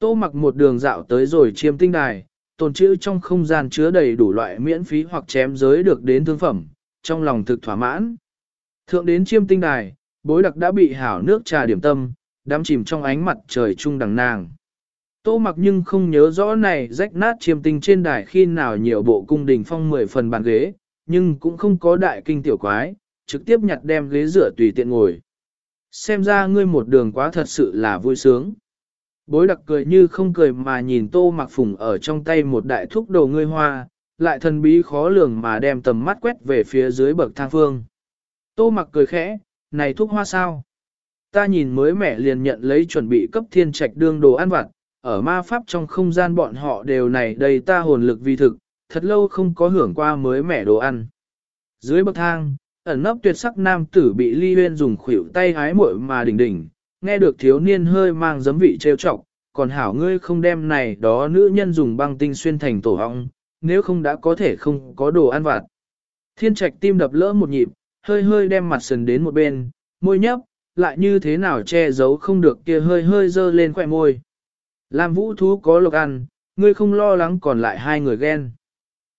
Tô mặc một đường dạo tới rồi chiêm tinh đài, tồn trữ trong không gian chứa đầy đủ loại miễn phí hoặc chém giới được đến thương phẩm, trong lòng thực thỏa mãn. Thượng đến chiêm tinh đài, bối đặc đã bị hảo nước trà điểm tâm, đắm chìm trong ánh mặt trời trung đằng nàng. Tô mặc nhưng không nhớ rõ này rách nát chiêm tinh trên đài khi nào nhiều bộ cung đình phong 10 phần bàn ghế, nhưng cũng không có đại kinh tiểu quái, trực tiếp nhặt đem ghế rửa tùy tiện ngồi. Xem ra ngươi một đường quá thật sự là vui sướng. Bối đặc cười như không cười mà nhìn tô mặc phùng ở trong tay một đại thúc đồ ngươi hoa, lại thần bí khó lường mà đem tầm mắt quét về phía dưới bậc thang phương. Tô mặc cười khẽ, này thuốc hoa sao? Ta nhìn mới mẻ liền nhận lấy chuẩn bị cấp thiên trạch đương đồ ăn vặt, ở ma pháp trong không gian bọn họ đều này đầy ta hồn lực vi thực, thật lâu không có hưởng qua mới mẻ đồ ăn. Dưới bậc thang, ẩn nấp tuyệt sắc nam tử bị ly huyên dùng khuỷu tay hái muội mà đỉnh đỉnh, nghe được thiếu niên hơi mang giấm vị trêu chọc, còn hảo ngươi không đem này đó nữ nhân dùng băng tinh xuyên thành tổ hong, nếu không đã có thể không có đồ ăn vặt. Thiên trạch tim đập lỡ một nhịp, hơi hơi đem mặt sần đến một bên, môi nhấp, lại như thế nào che giấu không được kia hơi hơi dơ lên khỏe môi. Làm vũ thú có lộc ăn, ngươi không lo lắng còn lại hai người ghen.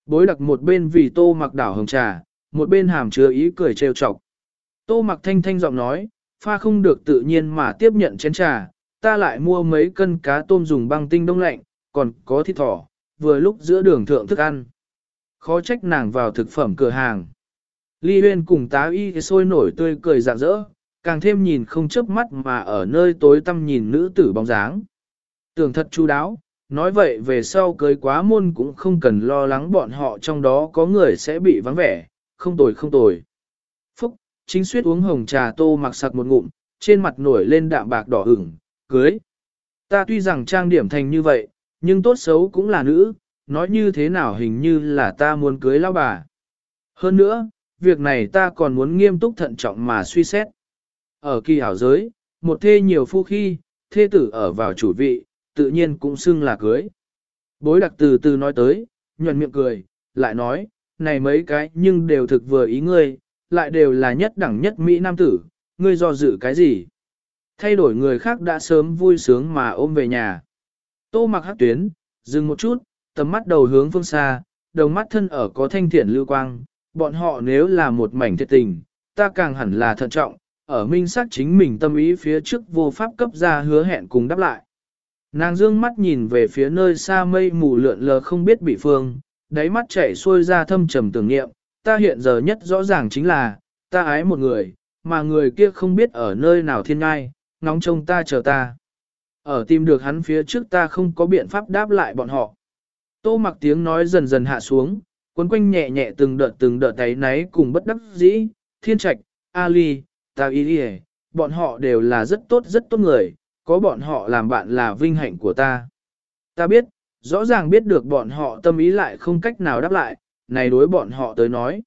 Bối đặc một bên vì tô mặc đảo hồng trà, một bên hàm chứa ý cười trêu chọc. Tô mặc thanh thanh giọng nói, pha không được tự nhiên mà tiếp nhận chén trà, ta lại mua mấy cân cá tôm dùng băng tinh đông lạnh, còn có thịt thỏ, vừa lúc giữa đường thượng thức ăn. Khó trách nàng vào thực phẩm cửa hàng. Ly Huyên cùng tá y sôi nổi tươi cười rạng rỡ, càng thêm nhìn không chớp mắt mà ở nơi tối tăm nhìn nữ tử bóng dáng. Tưởng thật chu đáo, nói vậy về sau cưới quá môn cũng không cần lo lắng bọn họ trong đó có người sẽ bị vắng vẻ, không tồi không tồi. Chính suyết uống hồng trà tô mặc sặc một ngụm, trên mặt nổi lên đạm bạc đỏ ửng, cưới. Ta tuy rằng trang điểm thành như vậy, nhưng tốt xấu cũng là nữ, nói như thế nào hình như là ta muốn cưới lao bà. Hơn nữa, việc này ta còn muốn nghiêm túc thận trọng mà suy xét. Ở kỳ hảo giới, một thê nhiều phu khi, thê tử ở vào chủ vị, tự nhiên cũng xưng là cưới. Bối đặc từ từ nói tới, nhuận miệng cười, lại nói, này mấy cái nhưng đều thực vừa ý ngươi, lại đều là nhất đẳng nhất Mỹ Nam tử, ngươi do dự cái gì? Thay đổi người khác đã sớm vui sướng mà ôm về nhà. Tô mặc hắc tuyến, dừng một chút, tầm mắt đầu hướng phương xa, đồng mắt thân ở có thanh thiện lưu quang, bọn họ nếu là một mảnh thiệt tình, ta càng hẳn là thận trọng, ở minh xác chính mình tâm ý phía trước vô pháp cấp ra hứa hẹn cùng đáp lại. Nàng dương mắt nhìn về phía nơi xa mây mù lượn lờ không biết bị phương, đáy mắt chảy xuôi ra thâm trầm tưởng niệm, ta hiện giờ nhất rõ ràng chính là, ta ái một người, mà người kia không biết ở nơi nào thiên ngai, ngóng trông ta chờ ta. Ở tìm được hắn phía trước ta không có biện pháp đáp lại bọn họ. Tô mặc tiếng nói dần dần hạ xuống, quấn quanh nhẹ nhẹ từng đợt từng đợt tay náy cùng bất đắc dĩ, thiên trạch, Ali, ta y bọn họ đều là rất tốt rất tốt người, có bọn họ làm bạn là vinh hạnh của ta. Ta biết, rõ ràng biết được bọn họ tâm ý lại không cách nào đáp lại, này đối bọn họ tới nói.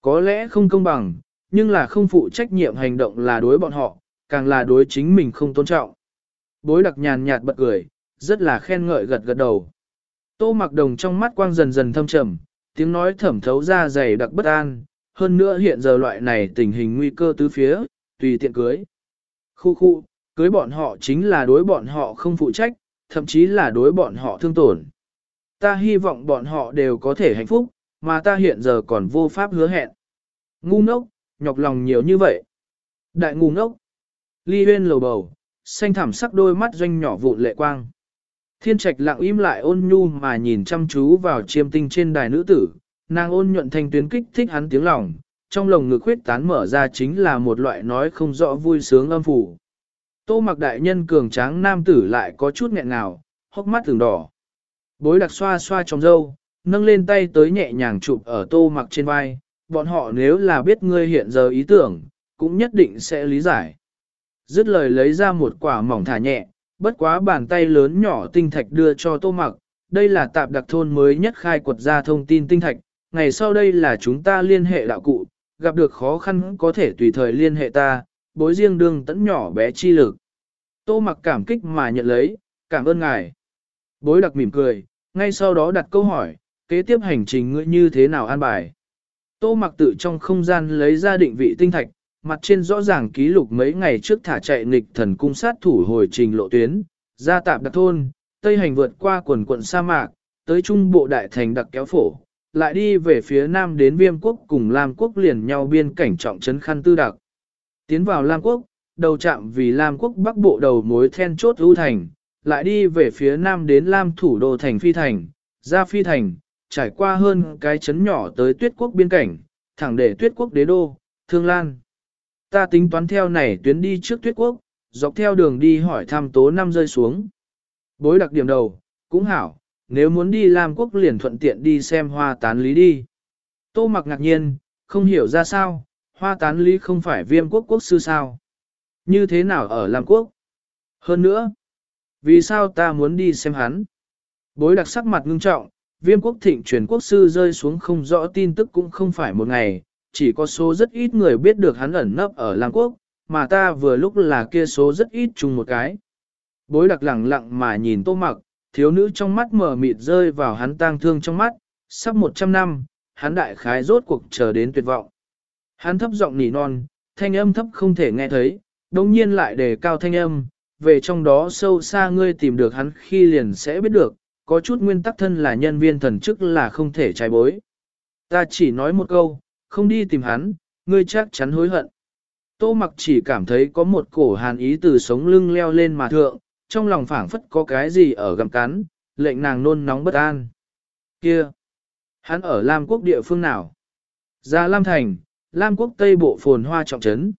Có lẽ không công bằng, nhưng là không phụ trách nhiệm hành động là đối bọn họ, càng là đối chính mình không tôn trọng. Bối đặc nhàn nhạt bật cười, rất là khen ngợi gật gật đầu. Tô mặc đồng trong mắt quang dần dần thâm trầm, tiếng nói thẩm thấu ra dày đặc bất an, hơn nữa hiện giờ loại này tình hình nguy cơ tứ phía, tùy tiện cưới. Khu khu, cưới bọn họ chính là đối bọn họ không phụ trách, thậm chí là đối bọn họ thương tổn. Ta hy vọng bọn họ đều có thể hạnh phúc, mà ta hiện giờ còn vô pháp hứa hẹn. Ngu ngốc, nhọc lòng nhiều như vậy. Đại ngu ngốc. Ly huyên lầu bầu, xanh thảm sắc đôi mắt doanh nhỏ vụn lệ quang. Thiên trạch lặng im lại ôn nhu mà nhìn chăm chú vào chiêm tinh trên đài nữ tử, nàng ôn nhuận thanh tuyến kích thích hắn tiếng lòng, trong lồng ngực huyết tán mở ra chính là một loại nói không rõ vui sướng âm phủ. Tô mặc đại nhân cường tráng nam tử lại có chút nghẹn ngào, hốc mắt thường đỏ. Bối đặc xoa xoa trong dâu, nâng lên tay tới nhẹ nhàng chụp ở tô mặc trên vai, bọn họ nếu là biết ngươi hiện giờ ý tưởng, cũng nhất định sẽ lý giải. Dứt lời lấy ra một quả mỏng thả nhẹ, bất quá bàn tay lớn nhỏ tinh thạch đưa cho tô mặc, đây là tạp đặc thôn mới nhất khai quật ra thông tin tinh thạch, ngày sau đây là chúng ta liên hệ đạo cụ, gặp được khó khăn có thể tùy thời liên hệ ta, bối riêng đương tẫn nhỏ bé chi lực. Tô mặc cảm kích mà nhận lấy, cảm ơn ngài. Bối đặc mỉm cười, ngay sau đó đặt câu hỏi, kế tiếp hành trình ngươi như thế nào an bài. Tô mặc tự trong không gian lấy ra định vị tinh thạch, mặt trên rõ ràng ký lục mấy ngày trước thả chạy nghịch thần cung sát thủ hồi trình lộ tuyến, ra tạp đặc thôn, tây hành vượt qua quần quận sa mạc, tới trung bộ đại thành đặc kéo phổ, lại đi về phía nam đến viêm quốc cùng Lam quốc liền nhau biên cảnh trọng trấn khăn tư đặc. Tiến vào Lam quốc, đầu chạm vì Lam quốc bắc bộ đầu mối then chốt ưu thành, lại đi về phía nam đến Lam thủ đô thành Phi Thành, ra Phi Thành, trải qua hơn cái chấn nhỏ tới tuyết quốc biên cảnh, thẳng để tuyết quốc đế đô, Thương Lan. Ta tính toán theo này tuyến đi trước tuyết quốc, dọc theo đường đi hỏi thăm tố năm rơi xuống. Bối đặc điểm đầu, cũng hảo, nếu muốn đi Lam quốc liền thuận tiện đi xem hoa tán lý đi. Tô mặc ngạc nhiên, không hiểu ra sao, hoa tán lý không phải viêm quốc quốc sư sao. Như thế nào ở Lam quốc? Hơn nữa, vì sao ta muốn đi xem hắn? Bối đặc sắc mặt ngưng trọng, viêm quốc thịnh truyền quốc sư rơi xuống không rõ tin tức cũng không phải một ngày, chỉ có số rất ít người biết được hắn ẩn nấp ở Lang quốc, mà ta vừa lúc là kia số rất ít chung một cái. Bối đặc lẳng lặng mà nhìn tô mặc, thiếu nữ trong mắt mở mịt rơi vào hắn tang thương trong mắt, sắp 100 năm, hắn đại khái rốt cuộc chờ đến tuyệt vọng. Hắn thấp giọng nỉ non, thanh âm thấp không thể nghe thấy, đồng nhiên lại đề cao thanh âm, về trong đó sâu xa ngươi tìm được hắn khi liền sẽ biết được, có chút nguyên tắc thân là nhân viên thần chức là không thể trái bối. Ta chỉ nói một câu, không đi tìm hắn, ngươi chắc chắn hối hận. Tô mặc chỉ cảm thấy có một cổ hàn ý từ sống lưng leo lên mà thượng, trong lòng phảng phất có cái gì ở gầm cắn, lệnh nàng nôn nóng bất an. Kia! Hắn ở Lam quốc địa phương nào? Ra Lam Thành, Lam quốc Tây Bộ phồn hoa trọng trấn.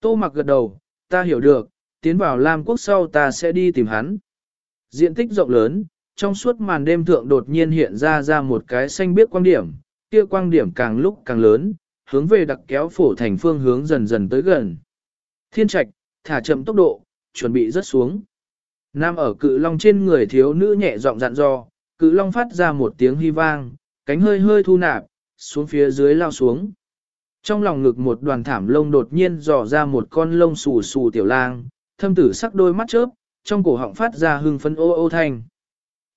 Tô mặc gật đầu, ta hiểu được, tiến vào Lam quốc sau ta sẽ đi tìm hắn. Diện tích rộng lớn, trong suốt màn đêm thượng đột nhiên hiện ra ra một cái xanh biếc quang điểm, kia quang điểm càng lúc càng lớn, hướng về đặc kéo phổ thành phương hướng dần dần tới gần. Thiên trạch, thả chậm tốc độ, chuẩn bị rớt xuống. Nam ở cự long trên người thiếu nữ nhẹ giọng dặn dò, cự long phát ra một tiếng hy vang, cánh hơi hơi thu nạp, xuống phía dưới lao xuống. Trong lòng ngực một đoàn thảm lông đột nhiên dò ra một con lông xù xù tiểu lang, thâm tử sắc đôi mắt chớp, trong cổ họng phát ra hưng phấn ô ô thanh.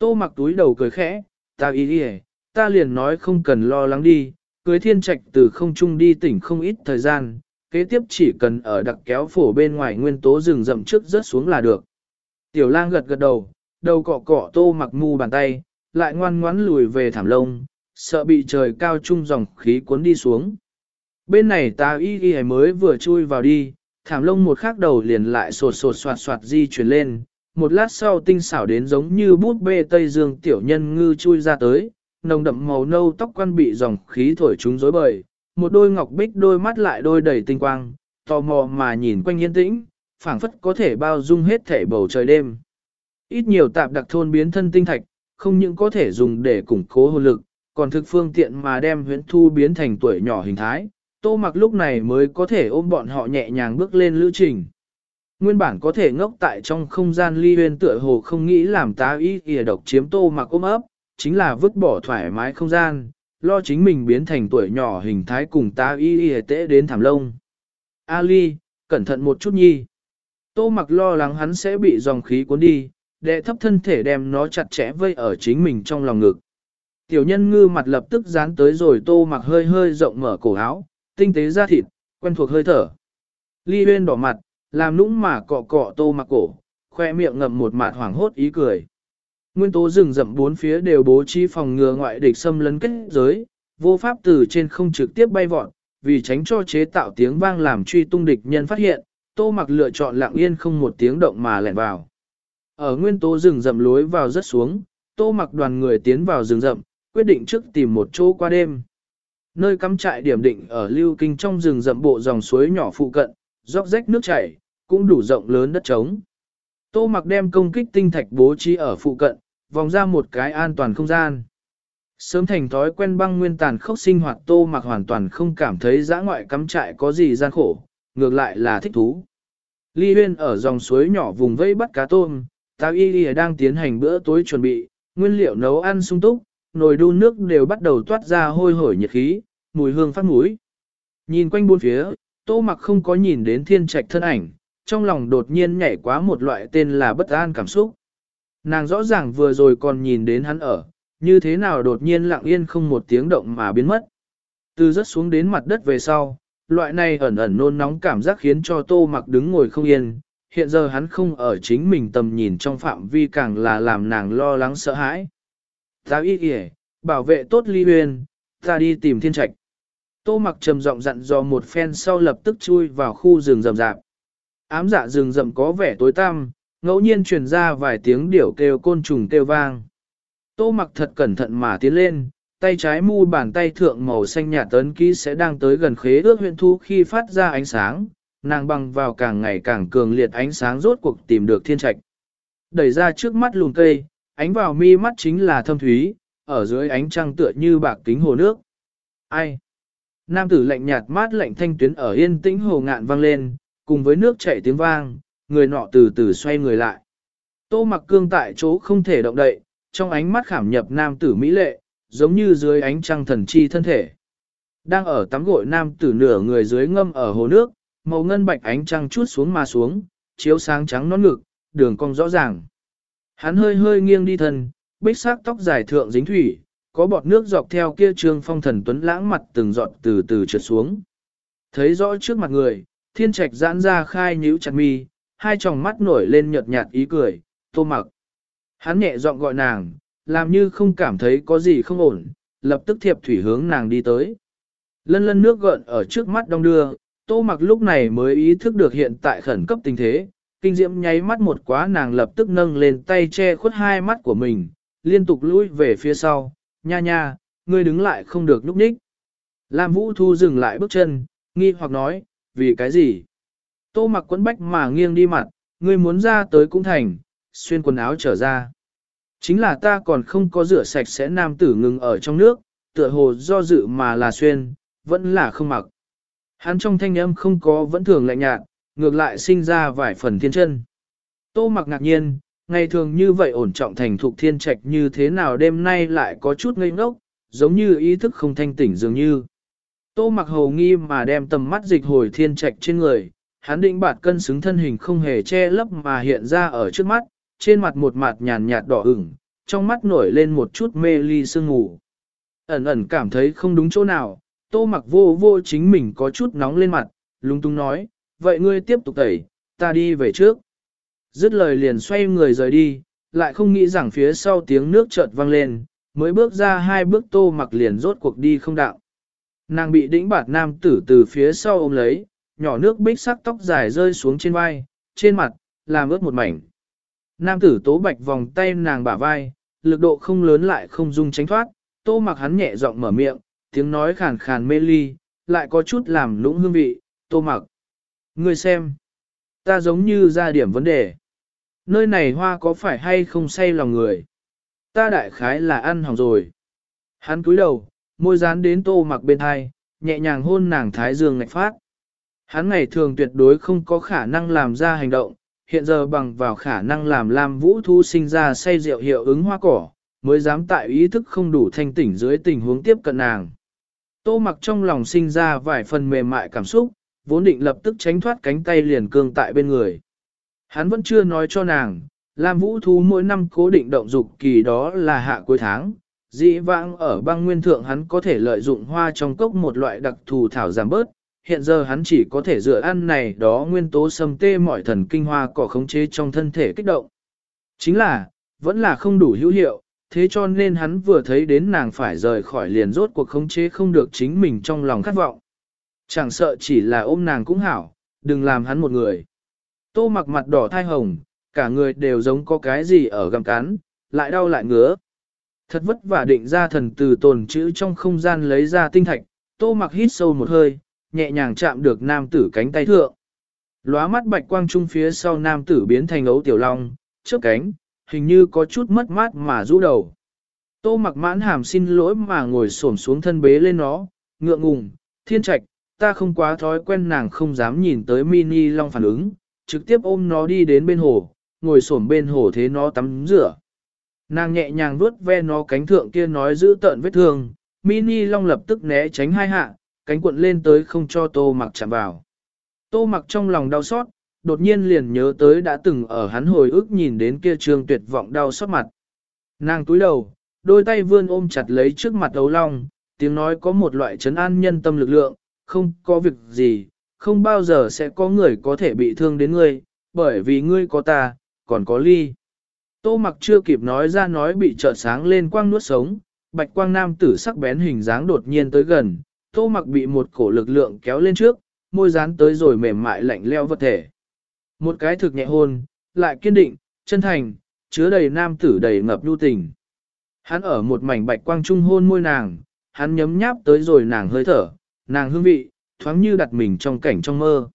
Tô mặc túi đầu cười khẽ, ta ý đi ta liền nói không cần lo lắng đi, cưới thiên trạch từ không trung đi tỉnh không ít thời gian, kế tiếp chỉ cần ở đặc kéo phổ bên ngoài nguyên tố rừng rậm trước rớt xuống là được. Tiểu lang gật gật đầu, đầu cọ cọ tô mặc mu bàn tay, lại ngoan ngoãn lùi về thảm lông, sợ bị trời cao trung dòng khí cuốn đi xuống. Bên này ta y y mới vừa chui vào đi, thảm lông một khắc đầu liền lại sột sột soạt soạt di chuyển lên, một lát sau tinh xảo đến giống như bút bê Tây Dương tiểu nhân ngư chui ra tới, nồng đậm màu nâu tóc quan bị dòng khí thổi chúng rối bời, một đôi ngọc bích đôi mắt lại đôi đầy tinh quang, tò mò mà nhìn quanh yên tĩnh, phảng phất có thể bao dung hết thể bầu trời đêm. Ít nhiều tạp đặc thôn biến thân tinh thạch, không những có thể dùng để củng cố hồn lực, còn thực phương tiện mà đem huyễn thu biến thành tuổi nhỏ hình thái, tô mặc lúc này mới có thể ôm bọn họ nhẹ nhàng bước lên lữ trình. Nguyên bản có thể ngốc tại trong không gian ly huyên tựa hồ không nghĩ làm tá ý kìa độc chiếm tô mặc ôm ấp, chính là vứt bỏ thoải mái không gian, lo chính mình biến thành tuổi nhỏ hình thái cùng tá y y tễ đến thảm lông. Ali, cẩn thận một chút nhi. Tô mặc lo lắng hắn sẽ bị dòng khí cuốn đi, đệ thấp thân thể đem nó chặt chẽ vây ở chính mình trong lòng ngực. Tiểu nhân ngư mặt lập tức dán tới rồi tô mặc hơi hơi rộng mở cổ áo, tinh tế da thịt, quen thuộc hơi thở. Ly huyên đỏ mặt, làm nũng mà cọ cọ tô mặc cổ, khoe miệng ngậm một mạt hoảng hốt ý cười. Nguyên tố rừng rậm bốn phía đều bố trí phòng ngừa ngoại địch xâm lấn kết giới, vô pháp từ trên không trực tiếp bay vọt, vì tránh cho chế tạo tiếng vang làm truy tung địch nhân phát hiện, tô mặc lựa chọn lặng yên không một tiếng động mà lẻn vào. Ở nguyên tố rừng rậm lối vào rất xuống, tô mặc đoàn người tiến vào rừng rậm, quyết định trước tìm một chỗ qua đêm. Nơi cắm trại điểm định ở lưu kinh trong rừng rậm bộ dòng suối nhỏ phụ cận, róc rách nước chảy, cũng đủ rộng lớn đất trống. Tô mặc đem công kích tinh thạch bố trí ở phụ cận, vòng ra một cái an toàn không gian. Sớm thành thói quen băng nguyên tàn khốc sinh hoạt tô mặc hoàn toàn không cảm thấy giã ngoại cắm trại có gì gian khổ, ngược lại là thích thú. Ly Huyên ở dòng suối nhỏ vùng vây bắt cá tôm, tao Y Y đang tiến hành bữa tối chuẩn bị, nguyên liệu nấu ăn sung túc, nồi đun nước đều bắt đầu toát ra hôi hổi nhiệt khí, mùi hương phát mũi. Nhìn quanh buôn phía, Tô Mặc không có nhìn đến thiên trạch thân ảnh, trong lòng đột nhiên nhảy quá một loại tên là bất an cảm xúc. Nàng rõ ràng vừa rồi còn nhìn đến hắn ở, như thế nào đột nhiên lặng yên không một tiếng động mà biến mất. Từ rất xuống đến mặt đất về sau, loại này ẩn ẩn nôn nóng cảm giác khiến cho tô mặc đứng ngồi không yên, hiện giờ hắn không ở chính mình tầm nhìn trong phạm vi càng là làm nàng lo lắng sợ hãi. Ta y kìa, bảo vệ tốt ly huyền, ta đi tìm thiên trạch. Tô mặc trầm giọng dặn dò một phen sau lập tức chui vào khu rừng rậm rạp. Ám dạ rừng rậm có vẻ tối tăm, ngẫu nhiên truyền ra vài tiếng điểu kêu côn trùng kêu vang. Tô mặc thật cẩn thận mà tiến lên, tay trái mu bàn tay thượng màu xanh nhạt tấn ký sẽ đang tới gần khế ước huyện thu khi phát ra ánh sáng, nàng băng vào càng ngày càng cường liệt ánh sáng rốt cuộc tìm được thiên trạch. Đẩy ra trước mắt lùn cây, ánh vào mi mắt chính là thâm thúy, ở dưới ánh trăng tựa như bạc kính hồ nước. Ai? Nam tử lạnh nhạt mát lạnh thanh tuyến ở yên tĩnh hồ ngạn vang lên, cùng với nước chảy tiếng vang, người nọ từ từ xoay người lại. Tô mặc cương tại chỗ không thể động đậy, trong ánh mắt khảm nhập nam tử mỹ lệ, giống như dưới ánh trăng thần chi thân thể. Đang ở tắm gội nam tử nửa người dưới ngâm ở hồ nước, màu ngân bạch ánh trăng chút xuống mà xuống, chiếu sáng trắng non ngực, đường cong rõ ràng. Hắn hơi hơi nghiêng đi thân, bích sắc tóc dài thượng dính thủy, có bọt nước dọc theo kia trương phong thần tuấn lãng mặt từng giọt từ từ trượt xuống. Thấy rõ trước mặt người, thiên trạch giãn ra khai nhíu chặt mi, hai tròng mắt nổi lên nhợt nhạt ý cười, tô mặc. Hắn nhẹ giọng gọi nàng, làm như không cảm thấy có gì không ổn, lập tức thiệp thủy hướng nàng đi tới. Lân lân nước gợn ở trước mắt đông đưa, tô mặc lúc này mới ý thức được hiện tại khẩn cấp tình thế, kinh diễm nháy mắt một quá nàng lập tức nâng lên tay che khuất hai mắt của mình, liên tục lùi về phía sau, nha nha, ngươi đứng lại không được núp ních. Lam Vũ Thu dừng lại bước chân, nghi hoặc nói, vì cái gì? Tô mặc quấn bách mà nghiêng đi mặt, ngươi muốn ra tới cũng thành, xuyên quần áo trở ra. Chính là ta còn không có rửa sạch sẽ nam tử ngừng ở trong nước, tựa hồ do dự mà là xuyên, vẫn là không mặc. Hắn trong thanh âm không có vẫn thường lạnh nhạt, ngược lại sinh ra vài phần thiên chân. Tô mặc ngạc nhiên, ngày thường như vậy ổn trọng thành thục thiên trạch như thế nào đêm nay lại có chút ngây ngốc, giống như ý thức không thanh tỉnh dường như. Tô mặc hầu nghi mà đem tầm mắt dịch hồi thiên trạch trên người, hắn định bạt cân xứng thân hình không hề che lấp mà hiện ra ở trước mắt, trên mặt một mặt nhàn nhạt đỏ ửng, trong mắt nổi lên một chút mê ly sương ngủ. Ẩn ẩn cảm thấy không đúng chỗ nào, tô mặc vô vô chính mình có chút nóng lên mặt, lung tung nói, vậy ngươi tiếp tục tẩy, ta đi về trước. Dứt lời liền xoay người rời đi, lại không nghĩ rằng phía sau tiếng nước chợt vang lên, mới bước ra hai bước tô mặc liền rốt cuộc đi không đạo. Nàng bị đĩnh bạt nam tử từ phía sau ôm lấy, nhỏ nước bích sắc tóc dài rơi xuống trên vai, trên mặt, làm ướt một mảnh. Nam tử tố bạch vòng tay nàng bả vai, lực độ không lớn lại không dung tránh thoát, tô mặc hắn nhẹ giọng mở miệng, tiếng nói khàn khàn mê ly, lại có chút làm lũng hương vị, tô mặc. Ngươi xem, ta giống như ra điểm vấn đề. Nơi này hoa có phải hay không say lòng người? Ta đại khái là ăn hỏng rồi. Hắn cúi đầu, môi dán đến tô mặc bên hai, nhẹ nhàng hôn nàng thái dương ngạch phát. Hắn ngày thường tuyệt đối không có khả năng làm ra hành động, hiện giờ bằng vào khả năng làm Lam Vũ Thu sinh ra say rượu hiệu ứng hoa cỏ, mới dám tại ý thức không đủ thanh tỉnh dưới tình huống tiếp cận nàng. Tô mặc trong lòng sinh ra vài phần mềm mại cảm xúc, vốn định lập tức tránh thoát cánh tay liền cương tại bên người. Hắn vẫn chưa nói cho nàng, Lam Vũ thú mỗi năm cố định động dục kỳ đó là hạ cuối tháng, dĩ vãng ở băng nguyên thượng hắn có thể lợi dụng hoa trong cốc một loại đặc thù thảo giảm bớt, hiện giờ hắn chỉ có thể dựa ăn này đó nguyên tố sâm tê mọi thần kinh hoa cỏ khống chế trong thân thể kích động. Chính là, vẫn là không đủ hữu hiệu, thế cho nên hắn vừa thấy đến nàng phải rời khỏi liền rốt cuộc khống chế không được chính mình trong lòng khát vọng. Chẳng sợ chỉ là ôm nàng cũng hảo, đừng làm hắn một người. Tô mặc mặt đỏ thai hồng, cả người đều giống có cái gì ở găm cán, lại đau lại ngứa. Thật vất vả định ra thần từ tồn chữ trong không gian lấy ra tinh thạch, tô mặc hít sâu một hơi, nhẹ nhàng chạm được nam tử cánh tay thượng. Lóa mắt bạch quang trung phía sau nam tử biến thành ấu tiểu long, trước cánh, hình như có chút mất mát mà rũ đầu. Tô mặc mãn hàm xin lỗi mà ngồi xổm xuống thân bế lên nó, ngượng ngùng, thiên trạch, ta không quá thói quen nàng không dám nhìn tới mini long phản ứng, trực tiếp ôm nó đi đến bên hồ, ngồi xổm bên hồ thế nó tắm rửa. Nàng nhẹ nhàng vuốt ve nó cánh thượng kia nói giữ tợn vết thương, mini long lập tức né tránh hai hạ, cánh cuộn lên tới không cho tô mặc chạm vào. Tô mặc trong lòng đau xót, đột nhiên liền nhớ tới đã từng ở hắn hồi ức nhìn đến kia trường tuyệt vọng đau xót mặt. Nàng túi đầu, đôi tay vươn ôm chặt lấy trước mặt ấu long, tiếng nói có một loại trấn an nhân tâm lực lượng, không có việc gì, không bao giờ sẽ có người có thể bị thương đến ngươi, bởi vì ngươi có ta, còn có ly. Tô mặc chưa kịp nói ra nói bị trợn sáng lên quang nuốt sống, bạch quang nam tử sắc bén hình dáng đột nhiên tới gần, tô mặc bị một cổ lực lượng kéo lên trước, môi dán tới rồi mềm mại lạnh leo vật thể. Một cái thực nhẹ hôn, lại kiên định, chân thành, chứa đầy nam tử đầy ngập nhu tình. Hắn ở một mảnh bạch quang trung hôn môi nàng, hắn nhấm nháp tới rồi nàng hơi thở, nàng hương vị, thoáng như đặt mình trong cảnh trong mơ.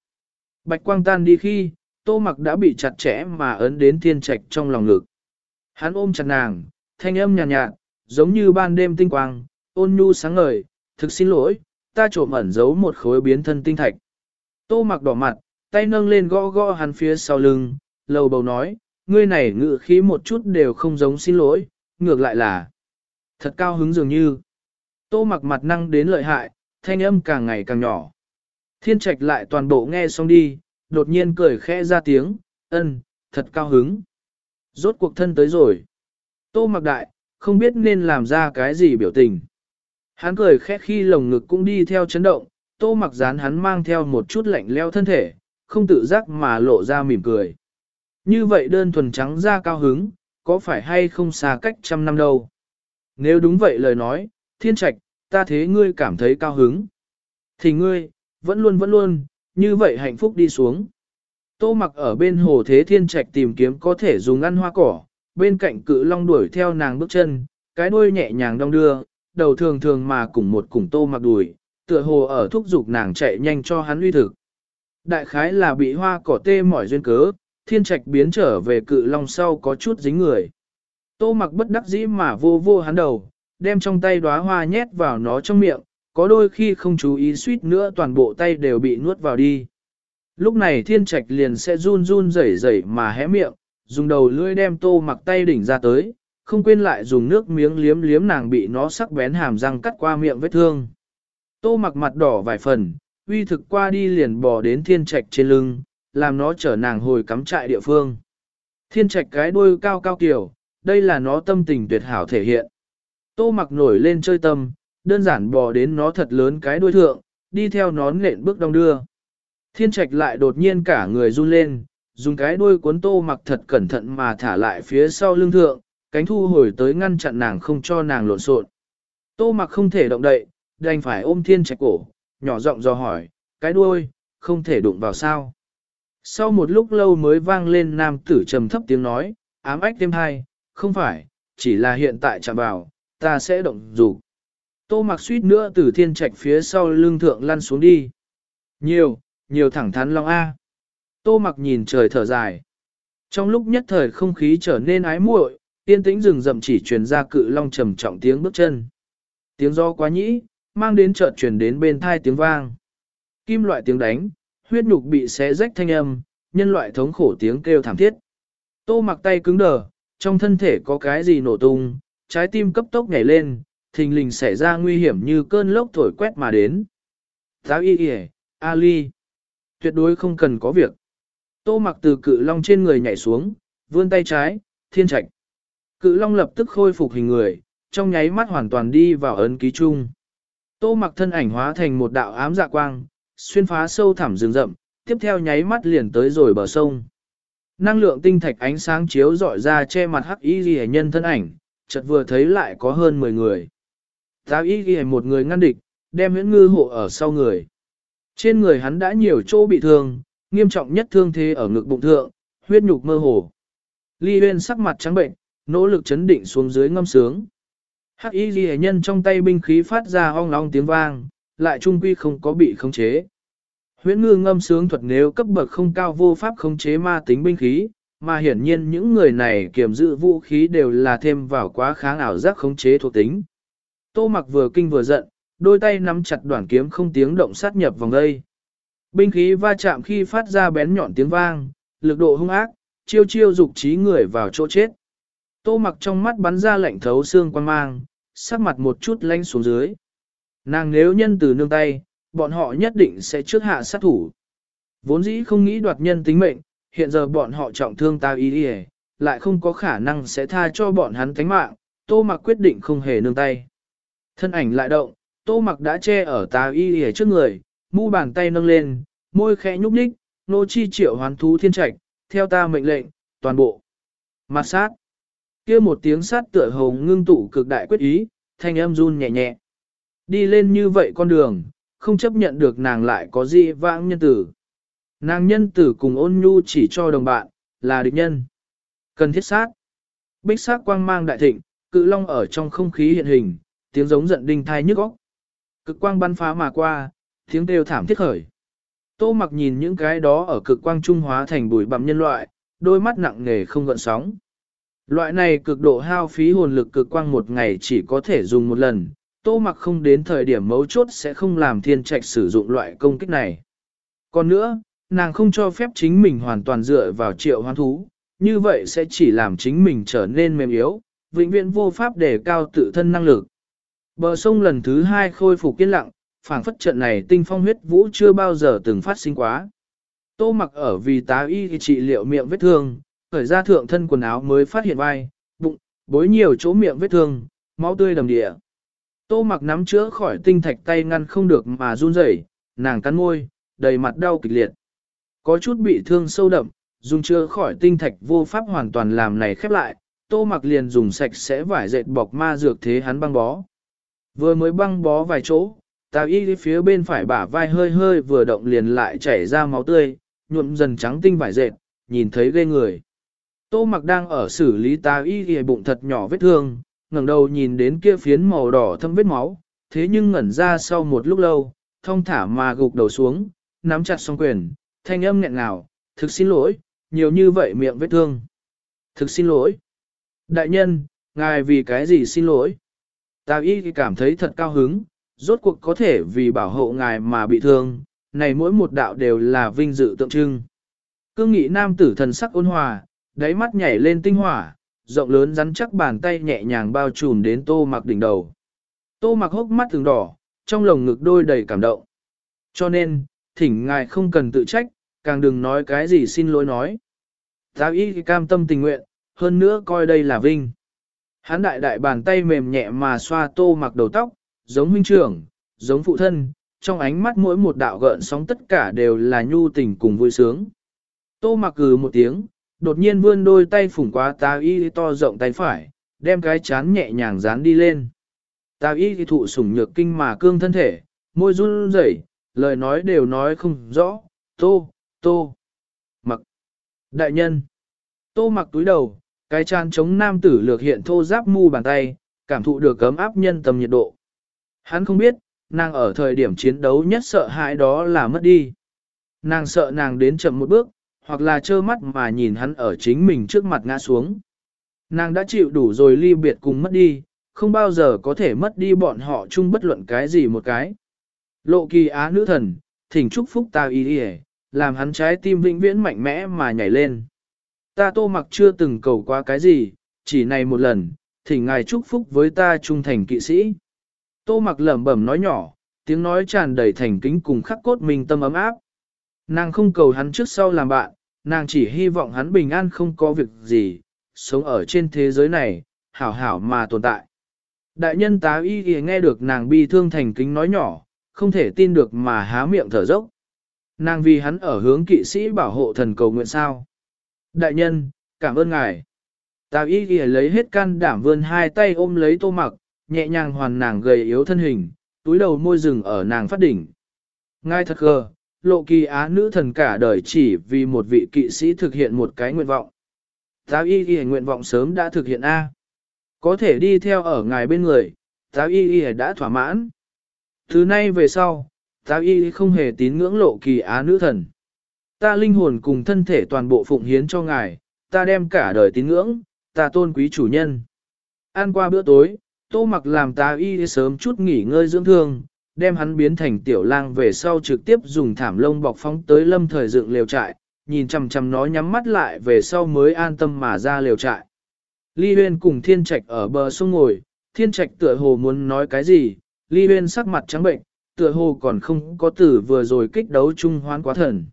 Bạch quang tan đi khi, tô mặc đã bị chặt chẽ mà ấn đến thiên trạch trong lòng ngực. Hắn ôm chặt nàng, thanh âm nhàn nhạt, nhạt, giống như ban đêm tinh quang, ôn nhu sáng ngời, thực xin lỗi, ta trộm ẩn giấu một khối biến thân tinh thạch. Tô mặc đỏ mặt, tay nâng lên gõ gõ hắn phía sau lưng, lầu bầu nói, ngươi này ngự khí một chút đều không giống xin lỗi, ngược lại là thật cao hứng dường như. Tô mặc mặt năng đến lợi hại, thanh âm càng ngày càng nhỏ. Thiên trạch lại toàn bộ nghe xong đi, đột nhiên cười khẽ ra tiếng, ân, thật cao hứng. Rốt cuộc thân tới rồi. Tô mặc đại, không biết nên làm ra cái gì biểu tình. Hắn cười khẽ khi lồng ngực cũng đi theo chấn động, tô mặc dán hắn mang theo một chút lạnh leo thân thể, không tự giác mà lộ ra mỉm cười. Như vậy đơn thuần trắng ra cao hứng, có phải hay không xa cách trăm năm đâu. Nếu đúng vậy lời nói, thiên trạch, ta thế ngươi cảm thấy cao hứng. Thì ngươi, vẫn luôn vẫn luôn, như vậy hạnh phúc đi xuống. Tô mặc ở bên hồ thế thiên trạch tìm kiếm có thể dùng ăn hoa cỏ, bên cạnh cự long đuổi theo nàng bước chân, cái đuôi nhẹ nhàng đong đưa, đầu thường thường mà cùng một cùng tô mặc đuổi, tựa hồ ở thúc giục nàng chạy nhanh cho hắn uy thực. Đại khái là bị hoa cỏ tê mỏi duyên cớ, thiên trạch biến trở về cự long sau có chút dính người. Tô mặc bất đắc dĩ mà vô vô hắn đầu, đem trong tay đóa hoa nhét vào nó trong miệng, có đôi khi không chú ý suýt nữa toàn bộ tay đều bị nuốt vào đi. Lúc này thiên trạch liền sẽ run run rẩy rẩy mà hé miệng, dùng đầu lưỡi đem tô mặc tay đỉnh ra tới, không quên lại dùng nước miếng liếm liếm nàng bị nó sắc bén hàm răng cắt qua miệng vết thương. Tô mặc mặt đỏ vài phần, uy thực qua đi liền bò đến thiên trạch trên lưng, làm nó chở nàng hồi cắm trại địa phương. Thiên trạch cái đuôi cao cao kiểu, đây là nó tâm tình tuyệt hảo thể hiện. Tô mặc nổi lên chơi tâm, đơn giản bò đến nó thật lớn cái đuôi thượng, đi theo nó nện bước đông đưa. Thiên trạch lại đột nhiên cả người run lên, dùng cái đuôi cuốn tô mặc thật cẩn thận mà thả lại phía sau lưng thượng, cánh thu hồi tới ngăn chặn nàng không cho nàng lộn xộn. Tô mặc không thể động đậy, đành phải ôm thiên trạch cổ, nhỏ giọng do hỏi, cái đuôi, không thể đụng vào sao. Sau một lúc lâu mới vang lên nam tử trầm thấp tiếng nói, ám ách thêm hai, không phải, chỉ là hiện tại chạm vào, ta sẽ động dục. Tô mặc suýt nữa từ thiên trạch phía sau lưng thượng lăn xuống đi. Nhiều, nhiều thẳng thắn long A. Tô mặc nhìn trời thở dài. Trong lúc nhất thời không khí trở nên ái muội, tiên tĩnh rừng rậm chỉ truyền ra cự long trầm trọng tiếng bước chân. Tiếng do quá nhĩ, mang đến chợt truyền đến bên thai tiếng vang. Kim loại tiếng đánh, huyết nhục bị xé rách thanh âm, nhân loại thống khổ tiếng kêu thảm thiết. Tô mặc tay cứng đờ, trong thân thể có cái gì nổ tung, trái tim cấp tốc nhảy lên, thình lình xảy ra nguy hiểm như cơn lốc thổi quét mà đến. Giáo y y, Ali. Tuyệt đối không cần có việc. Tô mặc từ cự long trên người nhảy xuống, vươn tay trái, thiên trạch. Cự long lập tức khôi phục hình người, trong nháy mắt hoàn toàn đi vào ấn ký chung. Tô mặc thân ảnh hóa thành một đạo ám dạ quang, xuyên phá sâu thẳm rừng rậm, tiếp theo nháy mắt liền tới rồi bờ sông. Năng lượng tinh thạch ánh sáng chiếu dọi ra che mặt hắc y ghi nhân thân ảnh, chợt vừa thấy lại có hơn 10 người. Tá y ghi một người ngăn địch, đem huyễn ngư hộ ở sau người. Trên người hắn đã nhiều chỗ bị thương, nghiêm trọng nhất thương thế ở ngực bụng thượng, huyết nhục mơ hồ. Ly Huyên sắc mặt trắng bệnh, nỗ lực chấn định xuống dưới ngâm sướng. Hắc y ghi nhân trong tay binh khí phát ra ong long tiếng vang, lại trung quy không có bị khống chế. Huyễn ngư ngâm sướng thuật nếu cấp bậc không cao vô pháp khống chế ma tính binh khí, mà hiển nhiên những người này kiểm giữ vũ khí đều là thêm vào quá kháng ảo giác khống chế thuộc tính. Tô mặc vừa kinh vừa giận, đôi tay nắm chặt đoạn kiếm không tiếng động sát nhập vòng đây. Binh khí va chạm khi phát ra bén nhọn tiếng vang, lực độ hung ác, chiêu chiêu dục trí người vào chỗ chết. Tô mặc trong mắt bắn ra lạnh thấu xương quan mang, sắc mặt một chút lanh xuống dưới. Nàng nếu nhân từ nương tay, bọn họ nhất định sẽ trước hạ sát thủ. Vốn dĩ không nghĩ đoạt nhân tính mệnh, hiện giờ bọn họ trọng thương ta ý đi lại không có khả năng sẽ tha cho bọn hắn tánh mạng, tô mặc quyết định không hề nương tay. Thân ảnh lại động, tô mặc đã che ở tà y y trước người, mu bàn tay nâng lên, môi khẽ nhúc nhích, nô chi triệu hoán thú thiên trạch, theo ta mệnh lệnh, toàn bộ. Mặt sát. kia một tiếng sát tựa hồng ngưng tụ cực đại quyết ý, thanh âm run nhẹ nhẹ. Đi lên như vậy con đường, không chấp nhận được nàng lại có gì vãng nhân tử. Nàng nhân tử cùng ôn nhu chỉ cho đồng bạn, là địch nhân. Cần thiết sát. Bích sát quang mang đại thịnh, cự long ở trong không khí hiện hình, tiếng giống giận đinh thai nhức óc. Cực quang bắn phá mà qua, tiếng kêu thảm thiết khởi. Tô mặc nhìn những cái đó ở cực quang trung hóa thành bụi bặm nhân loại, đôi mắt nặng nề không gợn sóng. Loại này cực độ hao phí hồn lực cực quang một ngày chỉ có thể dùng một lần, tô mặc không đến thời điểm mấu chốt sẽ không làm thiên trạch sử dụng loại công kích này. Còn nữa, nàng không cho phép chính mình hoàn toàn dựa vào triệu hoán thú, như vậy sẽ chỉ làm chính mình trở nên mềm yếu, vĩnh viễn vô pháp để cao tự thân năng lực. Bờ sông lần thứ hai khôi phục yên lặng, phảng phất trận này tinh phong huyết vũ chưa bao giờ từng phát sinh quá. Tô mặc ở vì tá y trị liệu miệng vết thương, khởi ra thượng thân quần áo mới phát hiện vai, bụng, bối nhiều chỗ miệng vết thương, máu tươi đầm địa. Tô mặc nắm chữa khỏi tinh thạch tay ngăn không được mà run rẩy, nàng cắn môi, đầy mặt đau kịch liệt. Có chút bị thương sâu đậm, dùng chữa khỏi tinh thạch vô pháp hoàn toàn làm này khép lại, tô mặc liền dùng sạch sẽ vải dệt bọc ma dược thế hắn băng bó. Vừa mới băng bó vài chỗ, ta y phía bên phải bả vai hơi hơi vừa động liền lại chảy ra máu tươi, nhuộm dần trắng tinh vải dệt, nhìn thấy ghê người. Tô mặc đang ở xử lý ta y ghi bụng thật nhỏ vết thương, ngẩng đầu nhìn đến kia phiến màu đỏ thâm vết máu, thế nhưng ngẩn ra sau một lúc lâu, thông thả mà gục đầu xuống, nắm chặt song quyền, thanh âm nghẹn ngào, thực xin lỗi, nhiều như vậy miệng vết thương. Thực xin lỗi. Đại nhân, ngài vì cái gì xin lỗi? Tào y cảm thấy thật cao hứng, rốt cuộc có thể vì bảo hộ ngài mà bị thương, này mỗi một đạo đều là vinh dự tượng trưng. Cương nghị nam tử thần sắc ôn hòa, đáy mắt nhảy lên tinh hỏa, rộng lớn rắn chắc bàn tay nhẹ nhàng bao trùm đến tô mặc đỉnh đầu. Tô mặc hốc mắt thường đỏ, trong lồng ngực đôi đầy cảm động. Cho nên, thỉnh ngài không cần tự trách, càng đừng nói cái gì xin lỗi nói. Giáo y cam tâm tình nguyện, hơn nữa coi đây là vinh. Hắn đại đại bàn tay mềm nhẹ mà xoa tô mặc đầu tóc, giống huynh trưởng, giống phụ thân, trong ánh mắt mỗi một đạo gợn sóng tất cả đều là nhu tình cùng vui sướng. Tô mặc cừ một tiếng, đột nhiên vươn đôi tay phủng qua tà y to rộng tay phải, đem cái chán nhẹ nhàng dán đi lên. Tà y thụ sủng nhược kinh mà cương thân thể, môi run rẩy, lời nói đều nói không rõ, tô, tô, mặc, đại nhân. Tô mặc túi đầu, cái chan chống nam tử lược hiện thô giáp mu bàn tay, cảm thụ được cấm áp nhân tâm nhiệt độ. Hắn không biết, nàng ở thời điểm chiến đấu nhất sợ hãi đó là mất đi. Nàng sợ nàng đến chậm một bước, hoặc là trơ mắt mà nhìn hắn ở chính mình trước mặt ngã xuống. Nàng đã chịu đủ rồi ly biệt cùng mất đi, không bao giờ có thể mất đi bọn họ chung bất luận cái gì một cái. Lộ kỳ á nữ thần, thỉnh chúc phúc ta y đi làm hắn trái tim vĩnh viễn mạnh mẽ mà nhảy lên. Ta tô mặc chưa từng cầu qua cái gì, chỉ này một lần, thỉnh ngài chúc phúc với ta trung thành kỵ sĩ. Tô mặc lẩm bẩm nói nhỏ, tiếng nói tràn đầy thành kính cùng khắc cốt mình tâm ấm áp. Nàng không cầu hắn trước sau làm bạn, nàng chỉ hy vọng hắn bình an không có việc gì, sống ở trên thế giới này, hảo hảo mà tồn tại. Đại nhân tá y y nghe được nàng bi thương thành kính nói nhỏ, không thể tin được mà há miệng thở dốc. Nàng vì hắn ở hướng kỵ sĩ bảo hộ thần cầu nguyện sao. Đại nhân, cảm ơn ngài. Tá y ghi lấy hết can đảm vươn hai tay ôm lấy tô mặc, nhẹ nhàng hoàn nàng gầy yếu thân hình, túi đầu môi rừng ở nàng phát đỉnh. Ngài thật gờ, lộ kỳ á nữ thần cả đời chỉ vì một vị kỵ sĩ thực hiện một cái nguyện vọng. Táo y ghi nguyện vọng sớm đã thực hiện A. Có thể đi theo ở ngài bên người, táo y ghi đã thỏa mãn. Thứ nay về sau, táo y không hề tín ngưỡng lộ kỳ á nữ thần. Ta linh hồn cùng thân thể toàn bộ phụng hiến cho ngài, ta đem cả đời tín ngưỡng, ta tôn quý chủ nhân. Ăn qua bữa tối, tô mặc làm ta y sớm chút nghỉ ngơi dưỡng thương, đem hắn biến thành tiểu lang về sau trực tiếp dùng thảm lông bọc phóng tới lâm thời dựng lều trại, nhìn chằm chằm nó nhắm mắt lại về sau mới an tâm mà ra lều trại. Ly Huyên cùng Thiên Trạch ở bờ sông ngồi, Thiên Trạch tựa hồ muốn nói cái gì, Ly Huyên sắc mặt trắng bệnh, tựa hồ còn không có tử vừa rồi kích đấu chung hoán quá thần.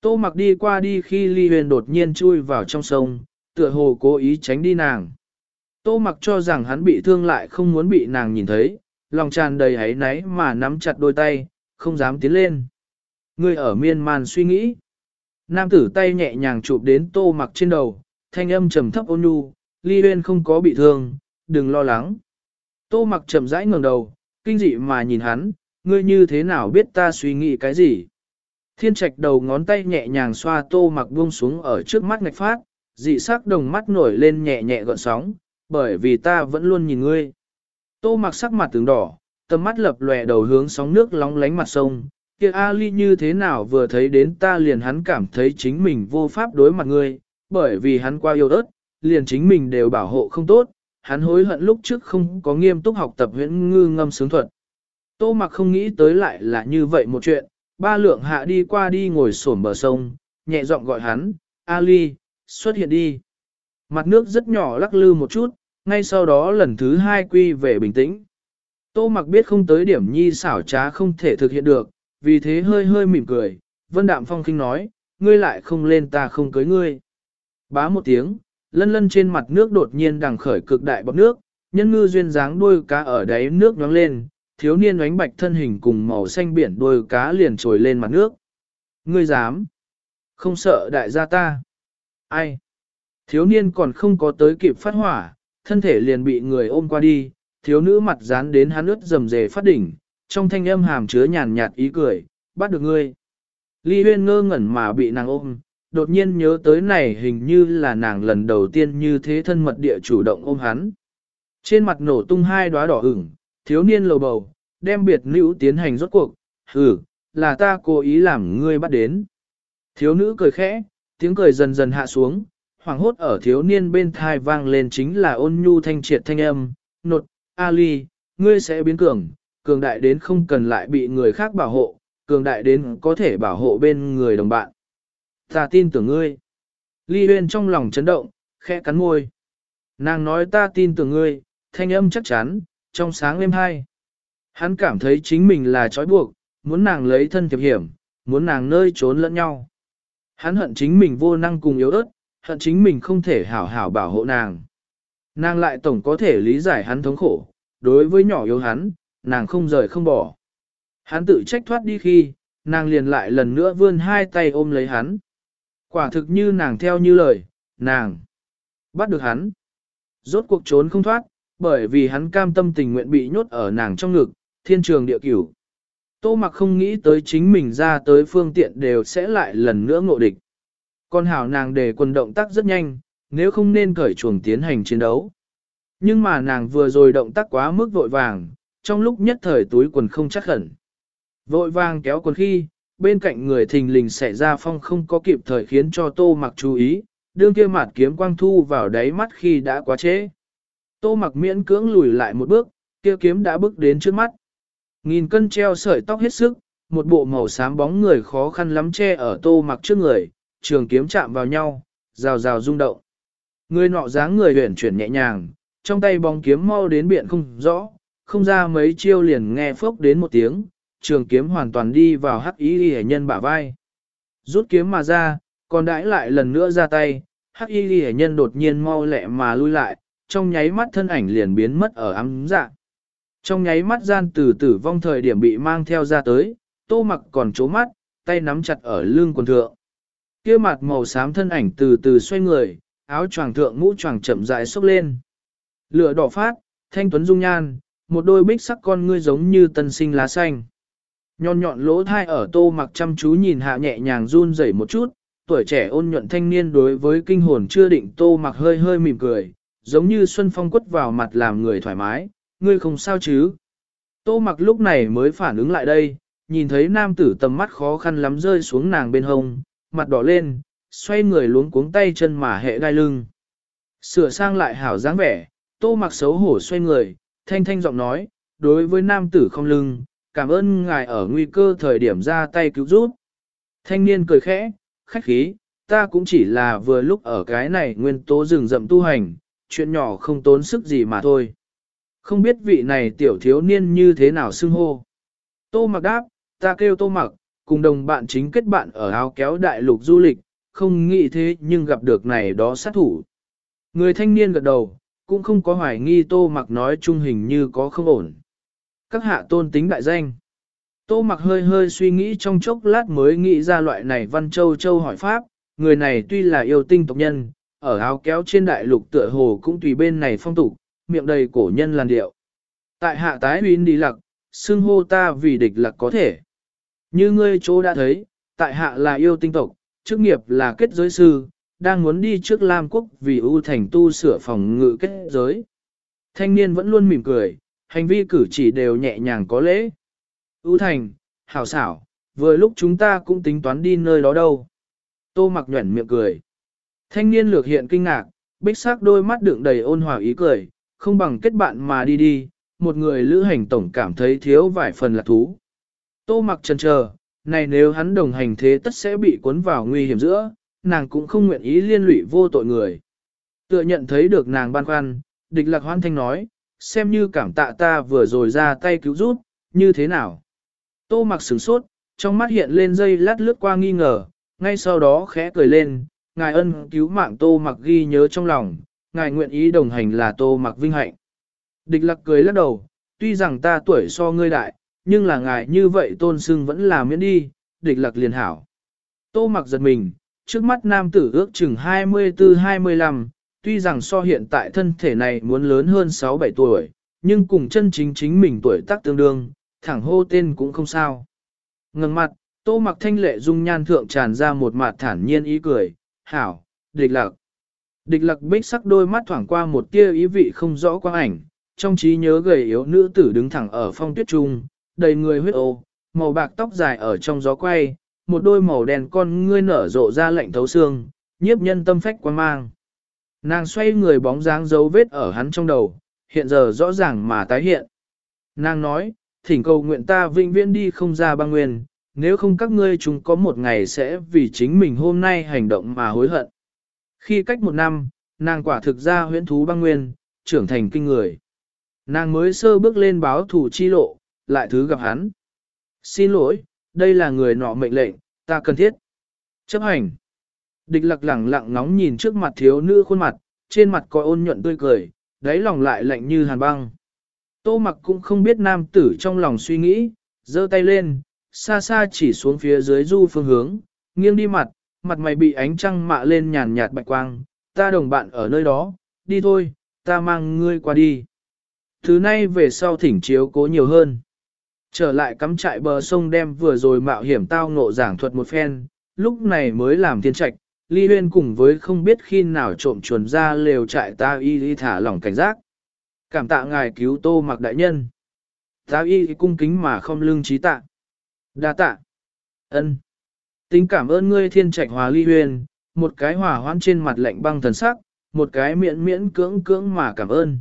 Tô mặc đi qua đi khi Ly Huyền đột nhiên chui vào trong sông, tựa hồ cố ý tránh đi nàng. Tô mặc cho rằng hắn bị thương lại không muốn bị nàng nhìn thấy, lòng tràn đầy hấy náy mà nắm chặt đôi tay, không dám tiến lên. Ngươi ở miên man suy nghĩ. Nam tử tay nhẹ nhàng chụp đến tô mặc trên đầu, thanh âm trầm thấp ôn nhu, ly huyên không có bị thương, đừng lo lắng. Tô mặc chậm rãi ngẩng đầu, kinh dị mà nhìn hắn, ngươi như thế nào biết ta suy nghĩ cái gì. Thiên trạch đầu ngón tay nhẹ nhàng xoa tô mặc buông xuống ở trước mắt ngạch phát, dị sắc đồng mắt nổi lên nhẹ nhẹ gợn sóng, bởi vì ta vẫn luôn nhìn ngươi. Tô mặc sắc mặt tướng đỏ, tầm mắt lập lòe đầu hướng sóng nước lóng lánh mặt sông, kia Ali như thế nào vừa thấy đến ta liền hắn cảm thấy chính mình vô pháp đối mặt ngươi, bởi vì hắn qua yêu ớt, liền chính mình đều bảo hộ không tốt, hắn hối hận lúc trước không có nghiêm túc học tập huyễn ngư ngâm sướng thuật. Tô mặc không nghĩ tới lại là như vậy một chuyện, ba lượng hạ đi qua đi ngồi xổm bờ sông, nhẹ giọng gọi hắn, Ali, xuất hiện đi. Mặt nước rất nhỏ lắc lư một chút, ngay sau đó lần thứ hai quy về bình tĩnh. Tô mặc biết không tới điểm nhi xảo trá không thể thực hiện được, vì thế hơi hơi mỉm cười, vân đạm phong kinh nói, ngươi lại không lên ta không cưới ngươi. Bá một tiếng, lân lân trên mặt nước đột nhiên đằng khởi cực đại bọc nước, nhân ngư duyên dáng đuôi cá ở đáy nước nhoáng lên, thiếu niên ánh bạch thân hình cùng màu xanh biển đuôi cá liền trồi lên mặt nước. Ngươi dám? Không sợ đại gia ta? Ai? Thiếu niên còn không có tới kịp phát hỏa, thân thể liền bị người ôm qua đi, thiếu nữ mặt dán đến hắn ướt rầm rề phát đỉnh, trong thanh âm hàm chứa nhàn nhạt ý cười, bắt được ngươi. Ly huyên ngơ ngẩn mà bị nàng ôm, đột nhiên nhớ tới này hình như là nàng lần đầu tiên như thế thân mật địa chủ động ôm hắn. Trên mặt nổ tung hai đóa đỏ ửng, thiếu niên lầu bầu, đem biệt nữ tiến hành rốt cuộc, hử, là ta cố ý làm ngươi bắt đến. Thiếu nữ cười khẽ, tiếng cười dần dần hạ xuống, hoàng hốt ở thiếu niên bên thai vang lên chính là ôn nhu thanh triệt thanh âm, nột, Ali, ngươi sẽ biến cường, cường đại đến không cần lại bị người khác bảo hộ, cường đại đến có thể bảo hộ bên người đồng bạn. Ta tin tưởng ngươi. Ly Huyên trong lòng chấn động, khẽ cắn môi. Nàng nói ta tin tưởng ngươi, thanh âm chắc chắn, trong sáng êm hai. Hắn cảm thấy chính mình là trói buộc, muốn nàng lấy thân thiệp hiểm, muốn nàng nơi trốn lẫn nhau. Hắn hận chính mình vô năng cùng yếu ớt, hận chính mình không thể hảo hảo bảo hộ nàng. Nàng lại tổng có thể lý giải hắn thống khổ, đối với nhỏ yếu hắn, nàng không rời không bỏ. Hắn tự trách thoát đi khi, nàng liền lại lần nữa vươn hai tay ôm lấy hắn. Quả thực như nàng theo như lời, nàng bắt được hắn. Rốt cuộc trốn không thoát, bởi vì hắn cam tâm tình nguyện bị nhốt ở nàng trong ngực, thiên trường địa cửu. Tô mặc không nghĩ tới chính mình ra tới phương tiện đều sẽ lại lần nữa ngộ địch. Con hảo nàng để quân động tác rất nhanh, nếu không nên cởi chuồng tiến hành chiến đấu. Nhưng mà nàng vừa rồi động tác quá mức vội vàng, trong lúc nhất thời túi quần không chắc khẩn. Vội vàng kéo quần khi, bên cạnh người thình lình xảy ra phong không có kịp thời khiến cho tô mặc chú ý, đương kia mặt kiếm quang thu vào đáy mắt khi đã quá trễ. Tô mặc miễn cưỡng lùi lại một bước, kia kiếm đã bước đến trước mắt. Nghìn cân treo sợi tóc hết sức, một bộ màu xám bóng người khó khăn lắm che ở tô mặc trước người, trường kiếm chạm vào nhau, rào rào rung động. Người nọ dáng người huyển chuyển nhẹ nhàng, trong tay bóng kiếm mau đến biện không rõ, không ra mấy chiêu liền nghe phốc đến một tiếng, trường kiếm hoàn toàn đi vào hắc y hệ nhân bả vai. Rút kiếm mà ra, còn đãi lại lần nữa ra tay, hắc y hệ nhân đột nhiên mau lẹ mà lui lại, trong nháy mắt thân ảnh liền biến mất ở ám dạ. Trong nháy mắt gian từ tử vong thời điểm bị mang theo ra tới, tô mặc còn trố mắt, tay nắm chặt ở lưng quần thượng. kia mặt màu xám thân ảnh từ từ xoay người, áo choàng thượng mũ choàng chậm rãi xốc lên. Lửa đỏ phát, thanh tuấn dung nhan, một đôi bích sắc con ngươi giống như tân sinh lá xanh. Nhọn nhọn lỗ thai ở tô mặc chăm chú nhìn hạ nhẹ nhàng run rẩy một chút, tuổi trẻ ôn nhuận thanh niên đối với kinh hồn chưa định tô mặc hơi hơi mỉm cười, giống như xuân phong quất vào mặt làm người thoải mái, ngươi không sao chứ. Tô mặc lúc này mới phản ứng lại đây, nhìn thấy nam tử tầm mắt khó khăn lắm rơi xuống nàng bên hông, mặt đỏ lên, xoay người luống cuống tay chân mà hệ gai lưng. Sửa sang lại hảo dáng vẻ, tô mặc xấu hổ xoay người, thanh thanh giọng nói, đối với nam tử không lưng, cảm ơn ngài ở nguy cơ thời điểm ra tay cứu giúp. Thanh niên cười khẽ, khách khí, ta cũng chỉ là vừa lúc ở cái này nguyên tố rừng rậm tu hành, chuyện nhỏ không tốn sức gì mà thôi. Không biết vị này tiểu thiếu niên như thế nào xưng hô. Tô mặc đáp, ta kêu tô mặc, cùng đồng bạn chính kết bạn ở áo kéo đại lục du lịch, không nghĩ thế nhưng gặp được này đó sát thủ. Người thanh niên gật đầu, cũng không có hoài nghi tô mặc nói trung hình như có không ổn. Các hạ tôn tính đại danh. Tô mặc hơi hơi suy nghĩ trong chốc lát mới nghĩ ra loại này văn châu châu hỏi pháp, người này tuy là yêu tinh tộc nhân, ở áo kéo trên đại lục tựa hồ cũng tùy bên này phong tục, miệng đầy cổ nhân làn điệu. Tại hạ tái huyến đi lặc, xưng hô ta vì địch lặc có thể. Như ngươi chỗ đã thấy, tại hạ là yêu tinh tộc, chức nghiệp là kết giới sư, đang muốn đi trước Lam Quốc vì ưu thành tu sửa phòng ngự kết giới. Thanh niên vẫn luôn mỉm cười, hành vi cử chỉ đều nhẹ nhàng có lễ. ưu thành, hảo xảo, vừa lúc chúng ta cũng tính toán đi nơi đó đâu. Tô mặc nhuẩn miệng cười. Thanh niên lược hiện kinh ngạc, bích sắc đôi mắt đựng đầy ôn hòa ý cười, không bằng kết bạn mà đi đi, một người lữ hành tổng cảm thấy thiếu vài phần là thú. Tô mặc chần chờ, này nếu hắn đồng hành thế tất sẽ bị cuốn vào nguy hiểm giữa, nàng cũng không nguyện ý liên lụy vô tội người. Tựa nhận thấy được nàng ban khoăn, địch lạc hoan thanh nói, xem như cảm tạ ta vừa rồi ra tay cứu rút, như thế nào. Tô mặc sửng sốt, trong mắt hiện lên dây lát lướt qua nghi ngờ, ngay sau đó khẽ cười lên, ngài ân cứu mạng tô mặc ghi nhớ trong lòng, ngài nguyện ý đồng hành là tô mặc vinh hạnh. Địch lạc cười lắc đầu, tuy rằng ta tuổi so ngươi đại, nhưng là ngài như vậy tôn sưng vẫn là miễn đi, địch lạc liền hảo. Tô mặc giật mình, trước mắt nam tử ước chừng 24-25, tuy rằng so hiện tại thân thể này muốn lớn hơn 6-7 tuổi, nhưng cùng chân chính chính mình tuổi tác tương đương, thẳng hô tên cũng không sao. Ngừng mặt, tô mặc thanh lệ dung nhan thượng tràn ra một mặt thản nhiên ý cười, hảo, địch lạc. Địch lạc bích sắc đôi mắt thoảng qua một tia ý vị không rõ quang ảnh, trong trí nhớ gầy yếu nữ tử đứng thẳng ở phong tuyết trung, đầy người huyết ô, màu bạc tóc dài ở trong gió quay, một đôi màu đen con ngươi nở rộ ra lạnh thấu xương, nhiếp nhân tâm phách quan mang. Nàng xoay người bóng dáng dấu vết ở hắn trong đầu, hiện giờ rõ ràng mà tái hiện. Nàng nói, thỉnh cầu nguyện ta vĩnh viễn đi không ra băng nguyên, nếu không các ngươi chúng có một ngày sẽ vì chính mình hôm nay hành động mà hối hận. Khi cách một năm, nàng quả thực ra huyễn thú băng nguyên, trưởng thành kinh người. Nàng mới sơ bước lên báo thủ chi lộ, lại thứ gặp hắn. Xin lỗi, đây là người nọ mệnh lệnh, ta cần thiết. Chấp hành. Địch lặc lẳng lặng ngóng nhìn trước mặt thiếu nữ khuôn mặt, trên mặt có ôn nhuận tươi cười, đáy lòng lại lạnh như hàn băng. Tô mặc cũng không biết nam tử trong lòng suy nghĩ, giơ tay lên, xa xa chỉ xuống phía dưới du phương hướng, nghiêng đi mặt, mặt mày bị ánh trăng mạ lên nhàn nhạt bạch quang, ta đồng bạn ở nơi đó, đi thôi, ta mang ngươi qua đi. Thứ nay về sau thỉnh chiếu cố nhiều hơn. Trở lại cắm trại bờ sông đem vừa rồi mạo hiểm tao ngộ giảng thuật một phen, lúc này mới làm thiên trạch, ly huyên cùng với không biết khi nào trộm chuồn ra lều trại ta y y thả lỏng cảnh giác. Cảm tạ ngài cứu tô mặc đại nhân. Ta y cung kính mà không lương trí tạ đa tạ. ân Tính cảm ơn ngươi thiên trạch hòa ly huyền, một cái hòa hoãn trên mặt lạnh băng thần sắc, một cái miễn miễn cưỡng cưỡng mà cảm ơn.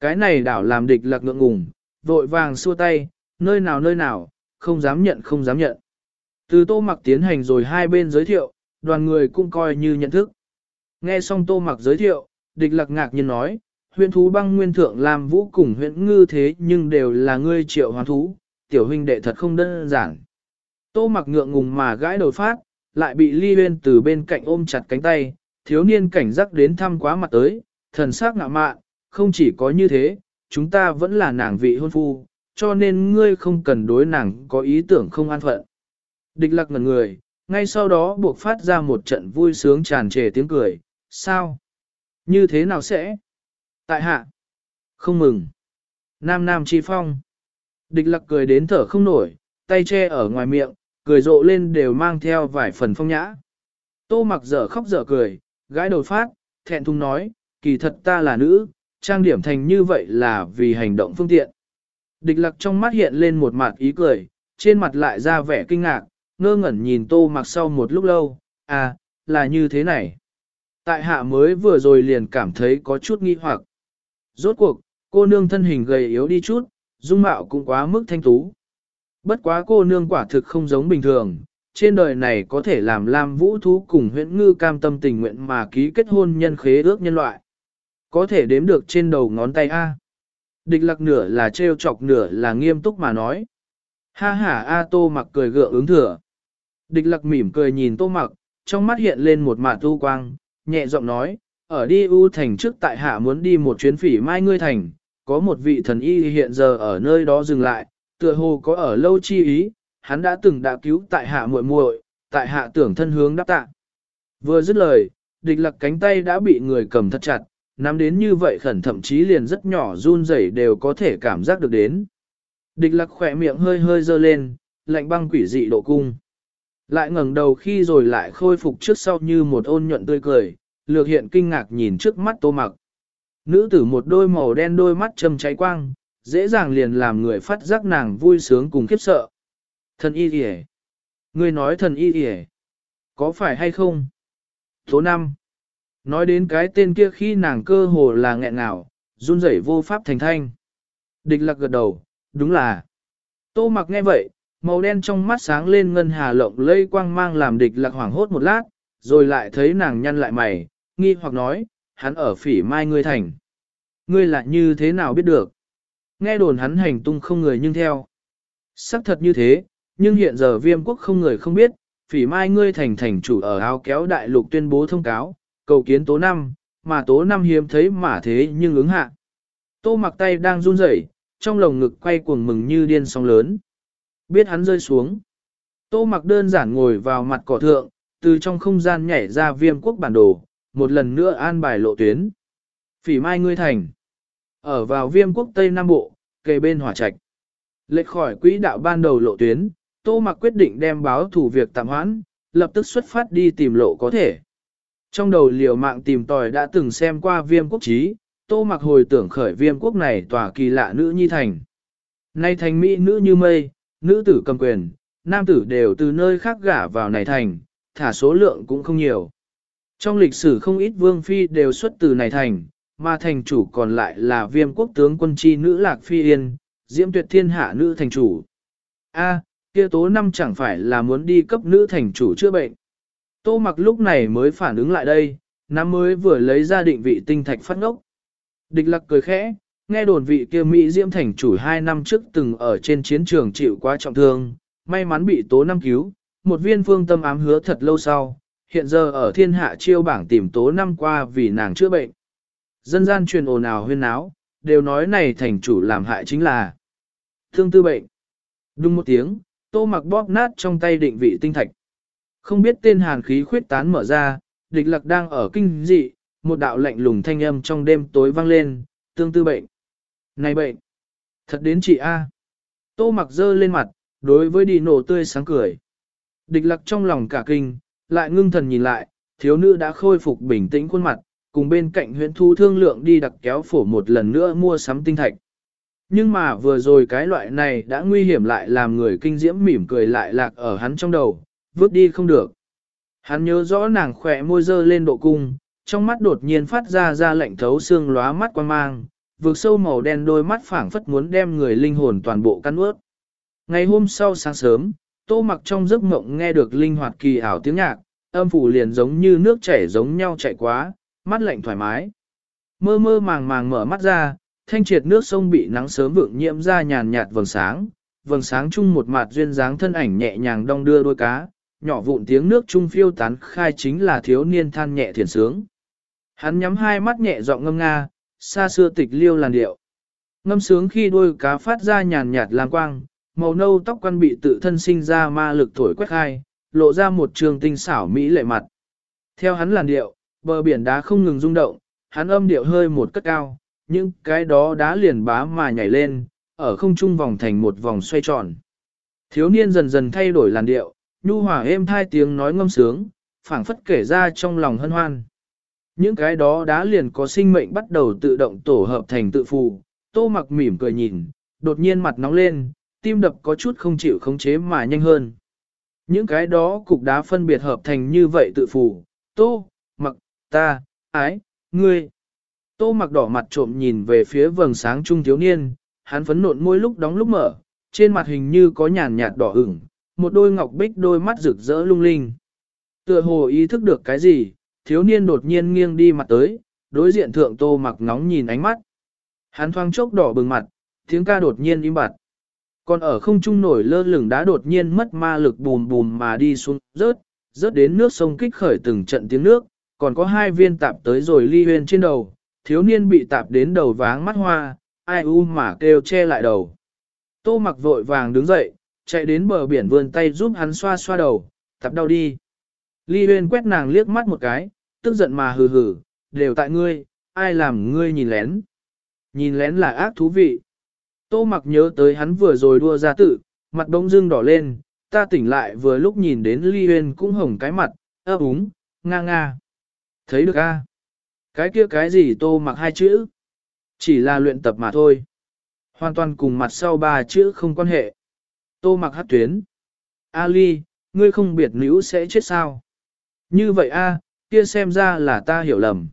Cái này đảo làm địch lạc ngượng ngùng, vội vàng xua tay, nơi nào nơi nào, không dám nhận không dám nhận. Từ tô mặc tiến hành rồi hai bên giới thiệu, đoàn người cũng coi như nhận thức. Nghe xong tô mặc giới thiệu, địch lạc ngạc nhiên nói, huyện thú băng nguyên thượng làm vũ cùng huyện ngư thế nhưng đều là ngươi triệu hoàn thú, tiểu huynh đệ thật không đơn giản. Tô mặc ngượng ngùng mà gãi đầu phát, lại bị ly huyên từ bên cạnh ôm chặt cánh tay, thiếu niên cảnh giác đến thăm quá mặt tới, thần sắc ngạ mạn, không chỉ có như thế, chúng ta vẫn là nàng vị hôn phu, cho nên ngươi không cần đối nàng có ý tưởng không an phận. Địch lạc ngần người, ngay sau đó buộc phát ra một trận vui sướng tràn trề tiếng cười, sao? Như thế nào sẽ? Tại hạ. Không mừng. Nam Nam Chi Phong. Địch lạc cười đến thở không nổi, tay che ở ngoài miệng, cười rộ lên đều mang theo vài phần phong nhã. Tô mặc dở khóc dở cười, gái đầu phát, thẹn thùng nói, kỳ thật ta là nữ, trang điểm thành như vậy là vì hành động phương tiện. Địch lạc trong mắt hiện lên một mặt ý cười, trên mặt lại ra vẻ kinh ngạc, ngơ ngẩn nhìn tô mặc sau một lúc lâu, à, là như thế này. Tại hạ mới vừa rồi liền cảm thấy có chút nghi hoặc. Rốt cuộc, cô nương thân hình gầy yếu đi chút, dung mạo cũng quá mức thanh tú. Bất quá cô nương quả thực không giống bình thường, trên đời này có thể làm Lam Vũ Thú cùng huyễn ngư cam tâm tình nguyện mà ký kết hôn nhân khế ước nhân loại. Có thể đếm được trên đầu ngón tay A. Địch lạc nửa là trêu chọc nửa là nghiêm túc mà nói. Ha ha A tô mặc cười gượng ứng thừa. Địch lạc mỉm cười nhìn tô mặc, trong mắt hiện lên một mạ tu quang, nhẹ giọng nói, ở đi u thành trước tại hạ muốn đi một chuyến phỉ mai ngươi thành, có một vị thần y hiện giờ ở nơi đó dừng lại, tựa hồ có ở lâu chi ý, hắn đã từng đã cứu tại hạ muội muội, tại hạ tưởng thân hướng đáp tạ. Vừa dứt lời, địch lặc cánh tay đã bị người cầm thật chặt, nắm đến như vậy khẩn thậm chí liền rất nhỏ run rẩy đều có thể cảm giác được đến. Địch lặc khỏe miệng hơi hơi dơ lên, lạnh băng quỷ dị độ cung. Lại ngẩng đầu khi rồi lại khôi phục trước sau như một ôn nhuận tươi cười, lược hiện kinh ngạc nhìn trước mắt tô mặc. Nữ tử một đôi màu đen đôi mắt châm cháy quang, dễ dàng liền làm người phát giác nàng vui sướng cùng khiếp sợ. Thần y kìa! Người nói thần y kìa! Có phải hay không? Số 5 Nói đến cái tên kia khi nàng cơ hồ là nghẹn ngào, run rẩy vô pháp thành thanh. Địch lạc gật đầu, đúng là. Tô mặc nghe vậy, màu đen trong mắt sáng lên ngân hà lộng lây quang mang làm địch lạc hoảng hốt một lát, rồi lại thấy nàng nhăn lại mày, nghi hoặc nói, hắn ở phỉ mai ngươi thành. Ngươi lại như thế nào biết được? Nghe đồn hắn hành tung không người nhưng theo. Sắc thật như thế, nhưng hiện giờ viêm quốc không người không biết, phỉ mai ngươi thành thành chủ ở áo kéo đại lục tuyên bố thông cáo, cầu kiến tố năm, mà tố năm hiếm thấy mà thế nhưng ứng hạ. Tô mặc tay đang run rẩy, trong lồng ngực quay cuồng mừng như điên sóng lớn. Biết hắn rơi xuống. Tô mặc đơn giản ngồi vào mặt cỏ thượng, từ trong không gian nhảy ra viêm quốc bản đồ, một lần nữa an bài lộ tuyến. Phỉ mai ngươi thành. Ở vào viêm quốc Tây Nam Bộ, kề bên hỏa trạch. Lệch khỏi quỹ đạo ban đầu lộ tuyến, Tô Mặc quyết định đem báo thủ việc tạm hoãn, lập tức xuất phát đi tìm lộ có thể. Trong đầu liều mạng tìm tòi đã từng xem qua viêm quốc trí, Tô Mặc hồi tưởng khởi viêm quốc này tòa kỳ lạ nữ nhi thành. Nay thành mỹ nữ như mây, nữ tử cầm quyền, nam tử đều từ nơi khác gả vào này thành, thả số lượng cũng không nhiều. Trong lịch sử không ít vương phi đều xuất từ này thành, mà thành chủ còn lại là viêm quốc tướng quân chi nữ Lạc Phi Yên, diễm tuyệt thiên hạ nữ thành chủ. A, kia tố năm chẳng phải là muốn đi cấp nữ thành chủ chữa bệnh. Tô mặc lúc này mới phản ứng lại đây, năm mới vừa lấy ra định vị tinh thạch phát ngốc. Địch lạc cười khẽ, nghe đồn vị kia Mỹ diễm thành chủ hai năm trước từng ở trên chiến trường chịu quá trọng thương, may mắn bị tố năm cứu, một viên phương tâm ám hứa thật lâu sau, hiện giờ ở thiên hạ chiêu bảng tìm tố năm qua vì nàng chữa bệnh. Dân gian truyền ồn ào huyên náo, đều nói này thành chủ làm hại chính là thương tư bệnh. Đúng một tiếng, tô mặc bóp nát trong tay định vị tinh thạch. Không biết tên hàn khí khuyết tán mở ra, địch lạc đang ở kinh dị, một đạo lạnh lùng thanh âm trong đêm tối vang lên, tương tư bệnh. Này bệnh! Thật đến chị A. Tô mặc dơ lên mặt, đối với đi nổ tươi sáng cười. Địch lạc trong lòng cả kinh, lại ngưng thần nhìn lại, thiếu nữ đã khôi phục bình tĩnh khuôn mặt, cùng bên cạnh huyện thu thương lượng đi đặc kéo phổ một lần nữa mua sắm tinh thạch. Nhưng mà vừa rồi cái loại này đã nguy hiểm lại làm người kinh diễm mỉm cười lại lạc ở hắn trong đầu, vứt đi không được. Hắn nhớ rõ nàng khỏe môi dơ lên độ cung, trong mắt đột nhiên phát ra ra lạnh thấu xương lóa mắt quan mang, vượt sâu màu đen đôi mắt phảng phất muốn đem người linh hồn toàn bộ căn ướt. Ngày hôm sau sáng sớm, tô mặc trong giấc mộng nghe được linh hoạt kỳ ảo tiếng nhạc, âm phủ liền giống như nước chảy giống nhau chạy quá, mắt lạnh thoải mái. Mơ mơ màng màng mở mắt ra, thanh triệt nước sông bị nắng sớm vượng nhiễm ra nhàn nhạt vầng sáng, vầng sáng chung một mặt duyên dáng thân ảnh nhẹ nhàng đong đưa đôi cá, nhỏ vụn tiếng nước trung phiêu tán khai chính là thiếu niên than nhẹ thiền sướng. Hắn nhắm hai mắt nhẹ giọng ngâm nga, xa xưa tịch liêu làn điệu. Ngâm sướng khi đôi cá phát ra nhàn nhạt lang quang, màu nâu tóc quan bị tự thân sinh ra ma lực thổi quét hai lộ ra một trường tinh xảo mỹ lệ mặt. Theo hắn làn điệu, bờ biển đá không ngừng rung động, hắn âm điệu hơi một cất cao, những cái đó đá liền bá mà nhảy lên, ở không trung vòng thành một vòng xoay tròn. Thiếu niên dần dần thay đổi làn điệu, nhu hòa êm thai tiếng nói ngâm sướng, phảng phất kể ra trong lòng hân hoan. Những cái đó đá liền có sinh mệnh bắt đầu tự động tổ hợp thành tự phù, tô mặc mỉm cười nhìn, đột nhiên mặt nóng lên, tim đập có chút không chịu khống chế mà nhanh hơn. Những cái đó cục đá phân biệt hợp thành như vậy tự phủ, tô, mặc, ta, ái, ngươi. Tô mặc đỏ mặt trộm nhìn về phía vầng sáng trung thiếu niên, hắn phấn nộn môi lúc đóng lúc mở, trên mặt hình như có nhàn nhạt đỏ ửng, một đôi ngọc bích đôi mắt rực rỡ lung linh. Tựa hồ ý thức được cái gì, thiếu niên đột nhiên nghiêng đi mặt tới, đối diện thượng tô mặc ngóng nhìn ánh mắt. Hắn thoáng chốc đỏ bừng mặt, tiếng ca đột nhiên im bặt. Còn ở không trung nổi lơ lửng đã đột nhiên mất ma lực bùm bùm mà đi xuống rớt, rớt đến nước sông kích khởi từng trận tiếng nước, còn có hai viên tạp tới rồi ly huyên trên đầu, thiếu niên bị tạp đến đầu váng mắt hoa, ai u mà kêu che lại đầu. Tô mặc vội vàng đứng dậy, chạy đến bờ biển vươn tay giúp hắn xoa xoa đầu, tập đau đi. Ly Huyên quét nàng liếc mắt một cái, tức giận mà hừ hừ, đều tại ngươi, ai làm ngươi nhìn lén. Nhìn lén là ác thú vị. Tô mặc nhớ tới hắn vừa rồi đua ra tự, mặt bỗng dưng đỏ lên, ta tỉnh lại vừa lúc nhìn đến Ly Huyên cũng hồng cái mặt, ơ úng, nga nga. Thấy được a? Cái kia cái gì tô mặc hai chữ? Chỉ là luyện tập mà thôi. Hoàn toàn cùng mặt sau ba chữ không quan hệ. Tô mặc hát tuyến. Ali, ngươi không biệt nữ sẽ chết sao? Như vậy a, kia xem ra là ta hiểu lầm.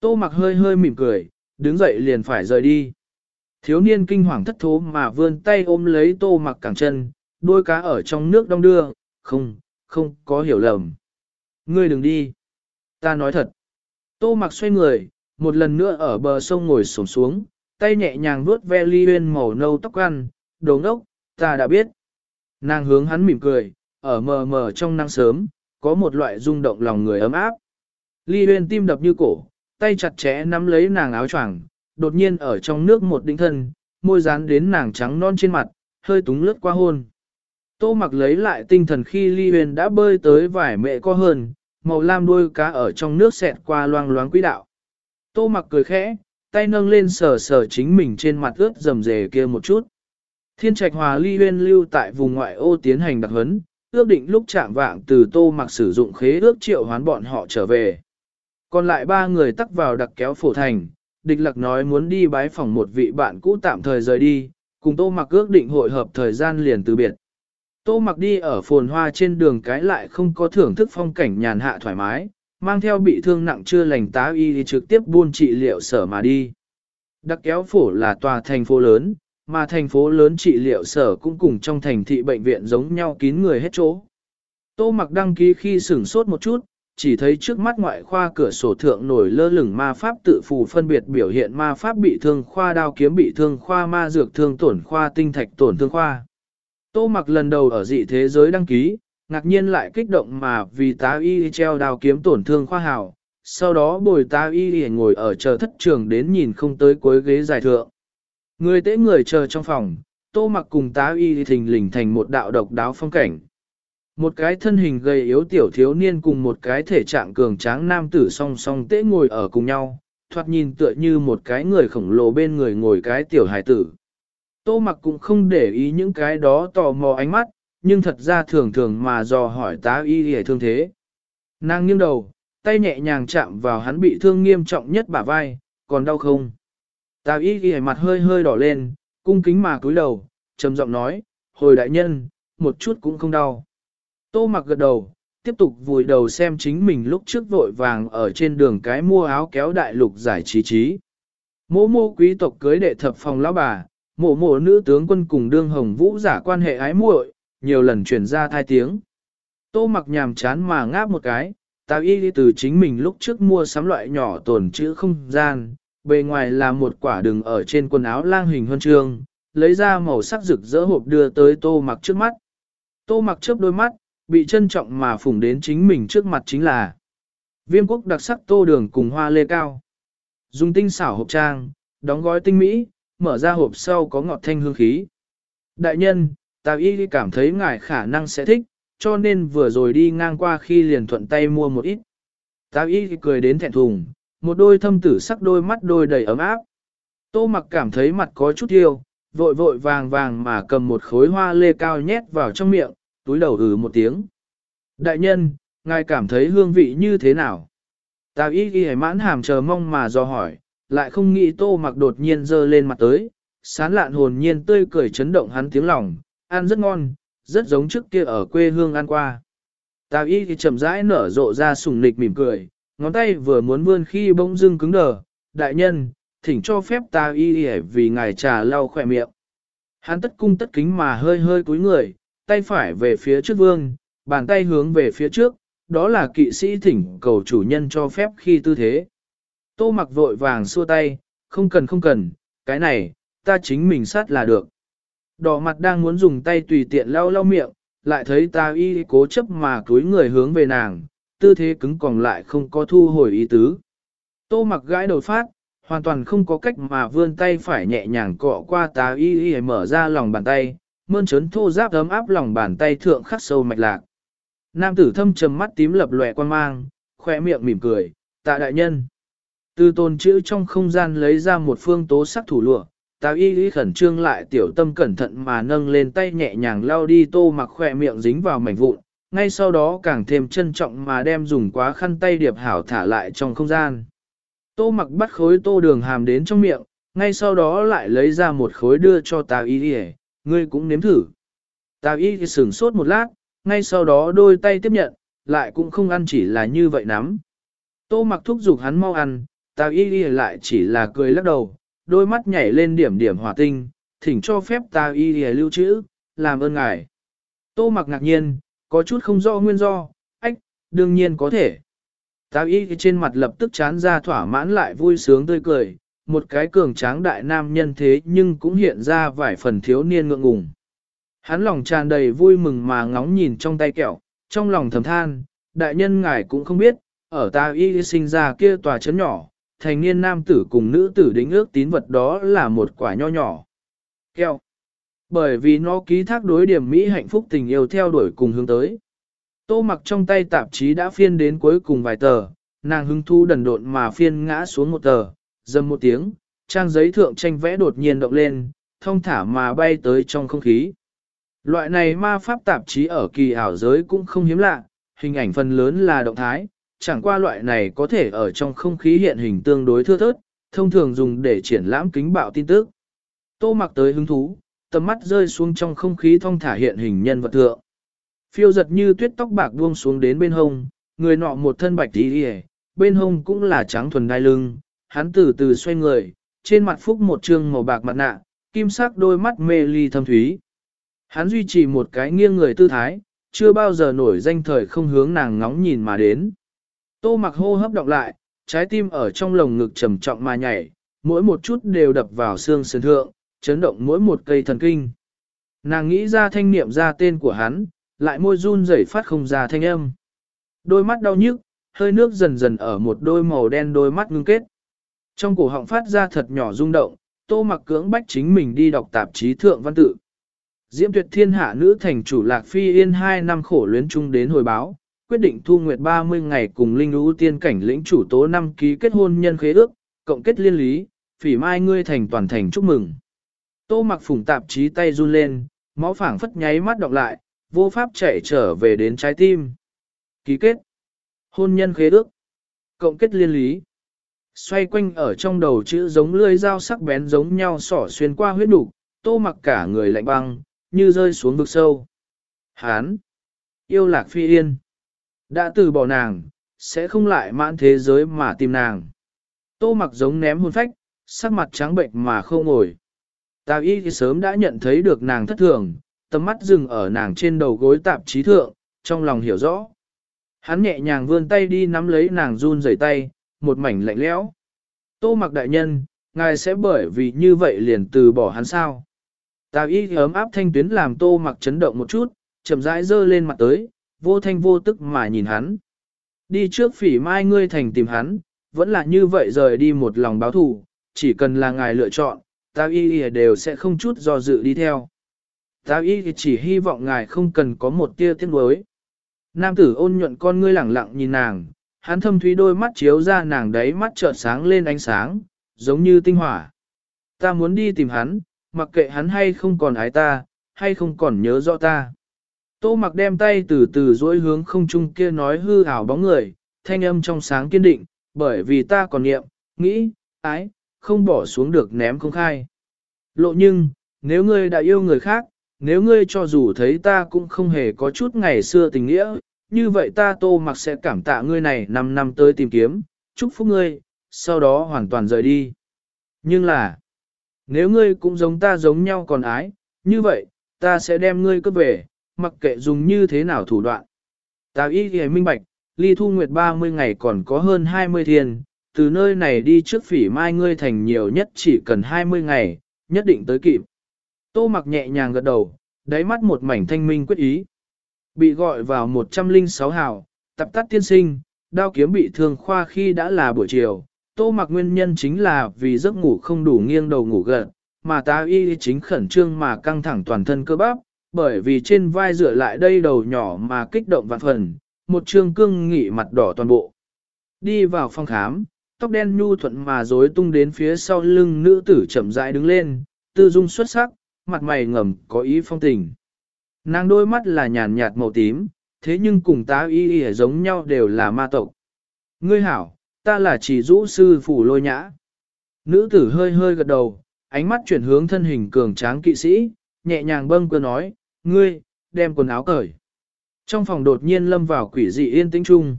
Tô mặc hơi hơi mỉm cười, đứng dậy liền phải rời đi. Thiếu niên kinh hoàng thất thố mà vươn tay ôm lấy tô mặc cẳng chân, đôi cá ở trong nước đong đưa, không, không có hiểu lầm. Ngươi đừng đi. Ta nói thật. Tô mặc xoay người, một lần nữa ở bờ sông ngồi sổm xuống, tay nhẹ nhàng vuốt ve ly huyên màu nâu tóc ăn, đồ ngốc, ta đã biết. Nàng hướng hắn mỉm cười, ở mờ mờ trong nắng sớm, có một loại rung động lòng người ấm áp. Ly huyên tim đập như cổ, tay chặt chẽ nắm lấy nàng áo choàng, đột nhiên ở trong nước một đỉnh thân, môi dán đến nàng trắng non trên mặt, hơi túng lướt qua hôn. Tô mặc lấy lại tinh thần khi Ly Huyền đã bơi tới vài mẹ co hơn, màu lam đuôi cá ở trong nước xẹt qua loang loáng quỹ đạo. Tô mặc cười khẽ, tay nâng lên sờ sờ chính mình trên mặt ướt rầm rề kia một chút. Thiên trạch hòa ly huyên lưu tại vùng ngoại ô tiến hành đặc huấn, ước định lúc chạm vạng từ tô mặc sử dụng khế ước triệu hoán bọn họ trở về. Còn lại ba người tắc vào đặc kéo phổ thành, địch lạc nói muốn đi bái phòng một vị bạn cũ tạm thời rời đi, cùng tô mặc ước định hội hợp thời gian liền từ biệt. Tô mặc đi ở phồn hoa trên đường cái lại không có thưởng thức phong cảnh nhàn hạ thoải mái, mang theo bị thương nặng chưa lành tá y đi trực tiếp buôn trị liệu sở mà đi. Đặc kéo phổ là tòa thành phố lớn, mà thành phố lớn trị liệu sở cũng cùng trong thành thị bệnh viện giống nhau kín người hết chỗ. Tô mặc đăng ký khi sửng sốt một chút, chỉ thấy trước mắt ngoại khoa cửa sổ thượng nổi lơ lửng ma pháp tự phù phân biệt biểu hiện ma pháp bị thương khoa đao kiếm bị thương khoa ma dược thương tổn khoa tinh thạch tổn thương khoa. Tô mặc lần đầu ở dị thế giới đăng ký, ngạc nhiên lại kích động mà vì tá y treo đao kiếm tổn thương khoa hào, sau đó bồi tá y ngồi ở chờ thất trường đến nhìn không tới cuối ghế giải thượng. Người tế người chờ trong phòng, tô mặc cùng tá y thình lình thành một đạo độc đáo phong cảnh. Một cái thân hình gầy yếu tiểu thiếu niên cùng một cái thể trạng cường tráng nam tử song song tế ngồi ở cùng nhau, thoạt nhìn tựa như một cái người khổng lồ bên người ngồi cái tiểu hải tử. Tô mặc cũng không để ý những cái đó tò mò ánh mắt, nhưng thật ra thường thường mà dò hỏi tá y hề thương thế. Nàng nghiêng đầu, tay nhẹ nhàng chạm vào hắn bị thương nghiêm trọng nhất bả vai, còn đau không? Tá y hề mặt hơi hơi đỏ lên, cung kính mà cúi đầu, trầm giọng nói, hồi đại nhân, một chút cũng không đau. Tô mặc gật đầu, tiếp tục vùi đầu xem chính mình lúc trước vội vàng ở trên đường cái mua áo kéo đại lục giải trí trí. Mô mô quý tộc cưới đệ thập phòng lão bà, mộ mộ nữ tướng quân cùng đương hồng vũ giả quan hệ ái muội, nhiều lần chuyển ra thai tiếng. Tô mặc nhàm chán mà ngáp một cái, tào y đi từ chính mình lúc trước mua sắm loại nhỏ tồn chữ không gian, bề ngoài là một quả đường ở trên quần áo lang hình huân chương, lấy ra màu sắc rực rỡ hộp đưa tới tô mặc trước mắt. Tô mặc chớp đôi mắt, bị trân trọng mà phủng đến chính mình trước mặt chính là viêm quốc đặc sắc tô đường cùng hoa lê cao. Dùng tinh xảo hộp trang, đóng gói tinh mỹ, mở ra hộp sau có ngọt thanh hương khí. Đại nhân, ta y cảm thấy ngài khả năng sẽ thích, cho nên vừa rồi đi ngang qua khi liền thuận tay mua một ít. Ta y cười đến thẹn thùng, một đôi thâm tử sắc đôi mắt đôi đầy ấm áp. Tô mặc cảm thấy mặt có chút yêu, vội vội vàng vàng mà cầm một khối hoa lê cao nhét vào trong miệng, túi đầu ừ một tiếng. Đại nhân, ngài cảm thấy hương vị như thế nào? Tào y ghi mãn hàm chờ mong mà do hỏi, lại không nghĩ tô mặc đột nhiên dơ lên mặt tới, sán lạn hồn nhiên tươi cười chấn động hắn tiếng lòng, ăn rất ngon, rất giống trước kia ở quê hương ăn qua. Tào y thì chậm rãi nở rộ ra sùng nịch mỉm cười, ngón tay vừa muốn vươn khi bỗng dưng cứng đờ, đại nhân, thỉnh cho phép tào y vì ngài trà lau khỏe miệng. Hắn tất cung tất kính mà hơi hơi cúi người, tay phải về phía trước vương, bàn tay hướng về phía trước, đó là kỵ sĩ thỉnh cầu chủ nhân cho phép khi tư thế. Tô mặc vội vàng xua tay, không cần không cần, cái này, ta chính mình sát là được. Đỏ mặt đang muốn dùng tay tùy tiện lau lau miệng, lại thấy ta y cố chấp mà cúi người hướng về nàng, tư thế cứng còn lại không có thu hồi ý tứ. Tô mặc gãi đầu phát, hoàn toàn không có cách mà vươn tay phải nhẹ nhàng cọ qua tá y y mở ra lòng bàn tay, mơn trớn thô giáp ấm áp lòng bàn tay thượng khắc sâu mạch lạc. Nam tử thâm trầm mắt tím lập lòe quan mang, khoe miệng mỉm cười, tạ đại nhân. Từ tồn chữ trong không gian lấy ra một phương tố sắc thủ lụa, tào y y khẩn trương lại tiểu tâm cẩn thận mà nâng lên tay nhẹ nhàng lao đi tô mặc khoe miệng dính vào mảnh vụn, ngay sau đó càng thêm trân trọng mà đem dùng quá khăn tay điệp hảo thả lại trong không gian. Tô mặc bắt khối tô đường hàm đến trong miệng, ngay sau đó lại lấy ra một khối đưa cho tào y y, ngươi cũng nếm thử. Tào y sửng sốt một lát, ngay sau đó đôi tay tiếp nhận, lại cũng không ăn chỉ là như vậy nắm. Tô mặc thúc giục hắn mau ăn, tào y thì lại chỉ là cười lắc đầu, đôi mắt nhảy lên điểm điểm hỏa tinh, thỉnh cho phép tào y thì lưu trữ, làm ơn ngài. Tô mặc ngạc nhiên, có chút không rõ nguyên do, ách, đương nhiên có thể. Tào y trên mặt lập tức chán ra thỏa mãn lại vui sướng tươi cười, một cái cường tráng đại nam nhân thế nhưng cũng hiện ra vài phần thiếu niên ngượng ngùng. Hắn lòng tràn đầy vui mừng mà ngóng nhìn trong tay kẹo, trong lòng thầm than, đại nhân ngài cũng không biết, ở ta y sinh ra kia tòa chấn nhỏ, thành niên nam tử cùng nữ tử đính ước tín vật đó là một quả nho nhỏ. Kẹo. Bởi vì nó ký thác đối điểm Mỹ hạnh phúc tình yêu theo đuổi cùng hướng tới. Tô mặc trong tay tạp chí đã phiên đến cuối cùng vài tờ, nàng hứng thu đần độn mà phiên ngã xuống một tờ, dầm một tiếng, trang giấy thượng tranh vẽ đột nhiên động lên, thông thả mà bay tới trong không khí. Loại này ma pháp tạp chí ở kỳ ảo giới cũng không hiếm lạ, hình ảnh phần lớn là động thái, chẳng qua loại này có thể ở trong không khí hiện hình tương đối thưa thớt, thông thường dùng để triển lãm kính bạo tin tức. Tô mặc tới hứng thú, tầm mắt rơi xuống trong không khí thông thả hiện hình nhân vật thượng. Phiêu giật như tuyết tóc bạc buông xuống đến bên hông, người nọ một thân bạch tí đi bên hông cũng là trắng thuần đai lưng, hắn từ từ xoay người, trên mặt phúc một trương màu bạc mặt nạ, kim sắc đôi mắt mê ly thâm thúy. Hắn duy trì một cái nghiêng người tư thái, chưa bao giờ nổi danh thời không hướng nàng ngóng nhìn mà đến. Tô mặc hô hấp đọc lại, trái tim ở trong lồng ngực trầm trọng mà nhảy, mỗi một chút đều đập vào xương sườn thượng, chấn động mỗi một cây thần kinh. Nàng nghĩ ra thanh niệm ra tên của hắn, lại môi run rẩy phát không ra thanh âm. Đôi mắt đau nhức, hơi nước dần dần ở một đôi màu đen đôi mắt ngưng kết. Trong cổ họng phát ra thật nhỏ rung động, tô mặc cưỡng bách chính mình đi đọc tạp chí thượng văn tự. Diễm tuyệt thiên hạ nữ thành chủ lạc phi yên hai năm khổ luyến chung đến hồi báo, quyết định thu nguyệt 30 ngày cùng linh ưu tiên cảnh lĩnh chủ tố năm ký kết hôn nhân khế ước, cộng kết liên lý, phỉ mai ngươi thành toàn thành chúc mừng. Tô mặc phủng tạp chí tay run lên, máu phảng phất nháy mắt đọc lại, vô pháp chạy trở về đến trái tim. Ký kết, hôn nhân khế ước, cộng kết liên lý. Xoay quanh ở trong đầu chữ giống lưỡi dao sắc bén giống nhau sỏ xuyên qua huyết đủ, tô mặc cả người lạnh băng, như rơi xuống vực sâu. Hán! Yêu lạc phi yên! Đã từ bỏ nàng, sẽ không lại mãn thế giới mà tìm nàng. Tô mặc giống ném hôn phách, sắc mặt trắng bệnh mà không ngồi. Tào y thì sớm đã nhận thấy được nàng thất thường, tầm mắt dừng ở nàng trên đầu gối tạp chí thượng, trong lòng hiểu rõ. Hắn nhẹ nhàng vươn tay đi nắm lấy nàng run rẩy tay, một mảnh lạnh lẽo. Tô mặc đại nhân, ngài sẽ bởi vì như vậy liền từ bỏ hắn sao? Tào y ấm áp thanh tuyến làm tô mặc chấn động một chút, chậm rãi dơ lên mặt tới, vô thanh vô tức mà nhìn hắn. Đi trước phỉ mai ngươi thành tìm hắn, vẫn là như vậy rời đi một lòng báo thù, chỉ cần là ngài lựa chọn, tao y đều sẽ không chút do dự đi theo. Tao y chỉ hy vọng ngài không cần có một tia tiếc nuối. Nam tử ôn nhuận con ngươi lẳng lặng nhìn nàng, hắn thâm thúy đôi mắt chiếu ra nàng đấy mắt trợn sáng lên ánh sáng, giống như tinh hỏa. Ta muốn đi tìm hắn, mặc kệ hắn hay không còn ái ta, hay không còn nhớ rõ ta. Tô mặc đem tay từ từ dối hướng không trung kia nói hư ảo bóng người, thanh âm trong sáng kiên định, bởi vì ta còn niệm, nghĩ, ái, không bỏ xuống được ném không khai. Lộ nhưng, nếu ngươi đã yêu người khác, nếu ngươi cho dù thấy ta cũng không hề có chút ngày xưa tình nghĩa, như vậy ta tô mặc sẽ cảm tạ ngươi này 5 năm tới tìm kiếm, chúc phúc ngươi, sau đó hoàn toàn rời đi. Nhưng là, nếu ngươi cũng giống ta giống nhau còn ái, như vậy, ta sẽ đem ngươi cướp về, mặc kệ dùng như thế nào thủ đoạn. ta ý thì minh bạch, ly thu nguyệt 30 ngày còn có hơn 20 thiên, từ nơi này đi trước phỉ mai ngươi thành nhiều nhất chỉ cần 20 ngày, nhất định tới kịp. Tô mặc nhẹ nhàng gật đầu, đáy mắt một mảnh thanh minh quyết ý. Bị gọi vào 106 hào, tập tắt tiên sinh, đao kiếm bị thương khoa khi đã là buổi chiều, tô mặc nguyên nhân chính là vì giấc ngủ không đủ nghiêng đầu ngủ gật, mà tá y chính khẩn trương mà căng thẳng toàn thân cơ bắp, bởi vì trên vai dựa lại đây đầu nhỏ mà kích động vạn phần, một trương cương nghị mặt đỏ toàn bộ. Đi vào phòng khám, tóc đen nhu thuận mà rối tung đến phía sau lưng nữ tử chậm rãi đứng lên, tư dung xuất sắc, mặt mày ngầm có ý phong tình. Nàng đôi mắt là nhàn nhạt màu tím, thế nhưng cùng tá y y giống nhau đều là ma tộc. Ngươi hảo, ta là chỉ rũ sư phủ lôi nhã. Nữ tử hơi hơi gật đầu, ánh mắt chuyển hướng thân hình cường tráng kỵ sĩ, nhẹ nhàng bâng cơ nói, ngươi, đem quần áo cởi. Trong phòng đột nhiên lâm vào quỷ dị yên tĩnh chung.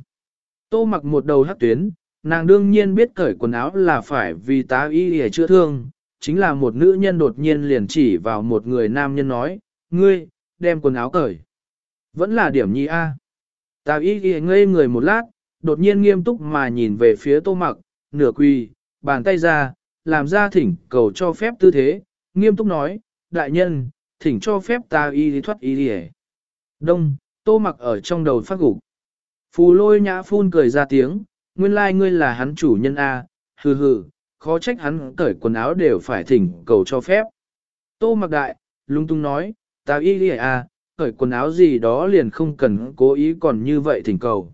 Tô mặc một đầu hắc tuyến, nàng đương nhiên biết cởi quần áo là phải vì tá y y chữa thương, chính là một nữ nhân đột nhiên liền chỉ vào một người nam nhân nói, ngươi, đem quần áo cởi. Vẫn là điểm nhi A. Tá y ghi ngây người một lát, đột nhiên nghiêm túc mà nhìn về phía tô mặc, nửa quỳ, bàn tay ra, làm ra thỉnh cầu cho phép tư thế, nghiêm túc nói, đại nhân, thỉnh cho phép ta y đi thoát y đi Đông, tô mặc ở trong đầu phát gục. Phù lôi nhã phun cười ra tiếng, nguyên lai like ngươi là hắn chủ nhân A, hừ hừ, khó trách hắn cởi quần áo đều phải thỉnh cầu cho phép. Tô mặc đại, lung tung nói, ta y lìa A, cởi quần áo gì đó liền không cần cố ý còn như vậy thỉnh cầu.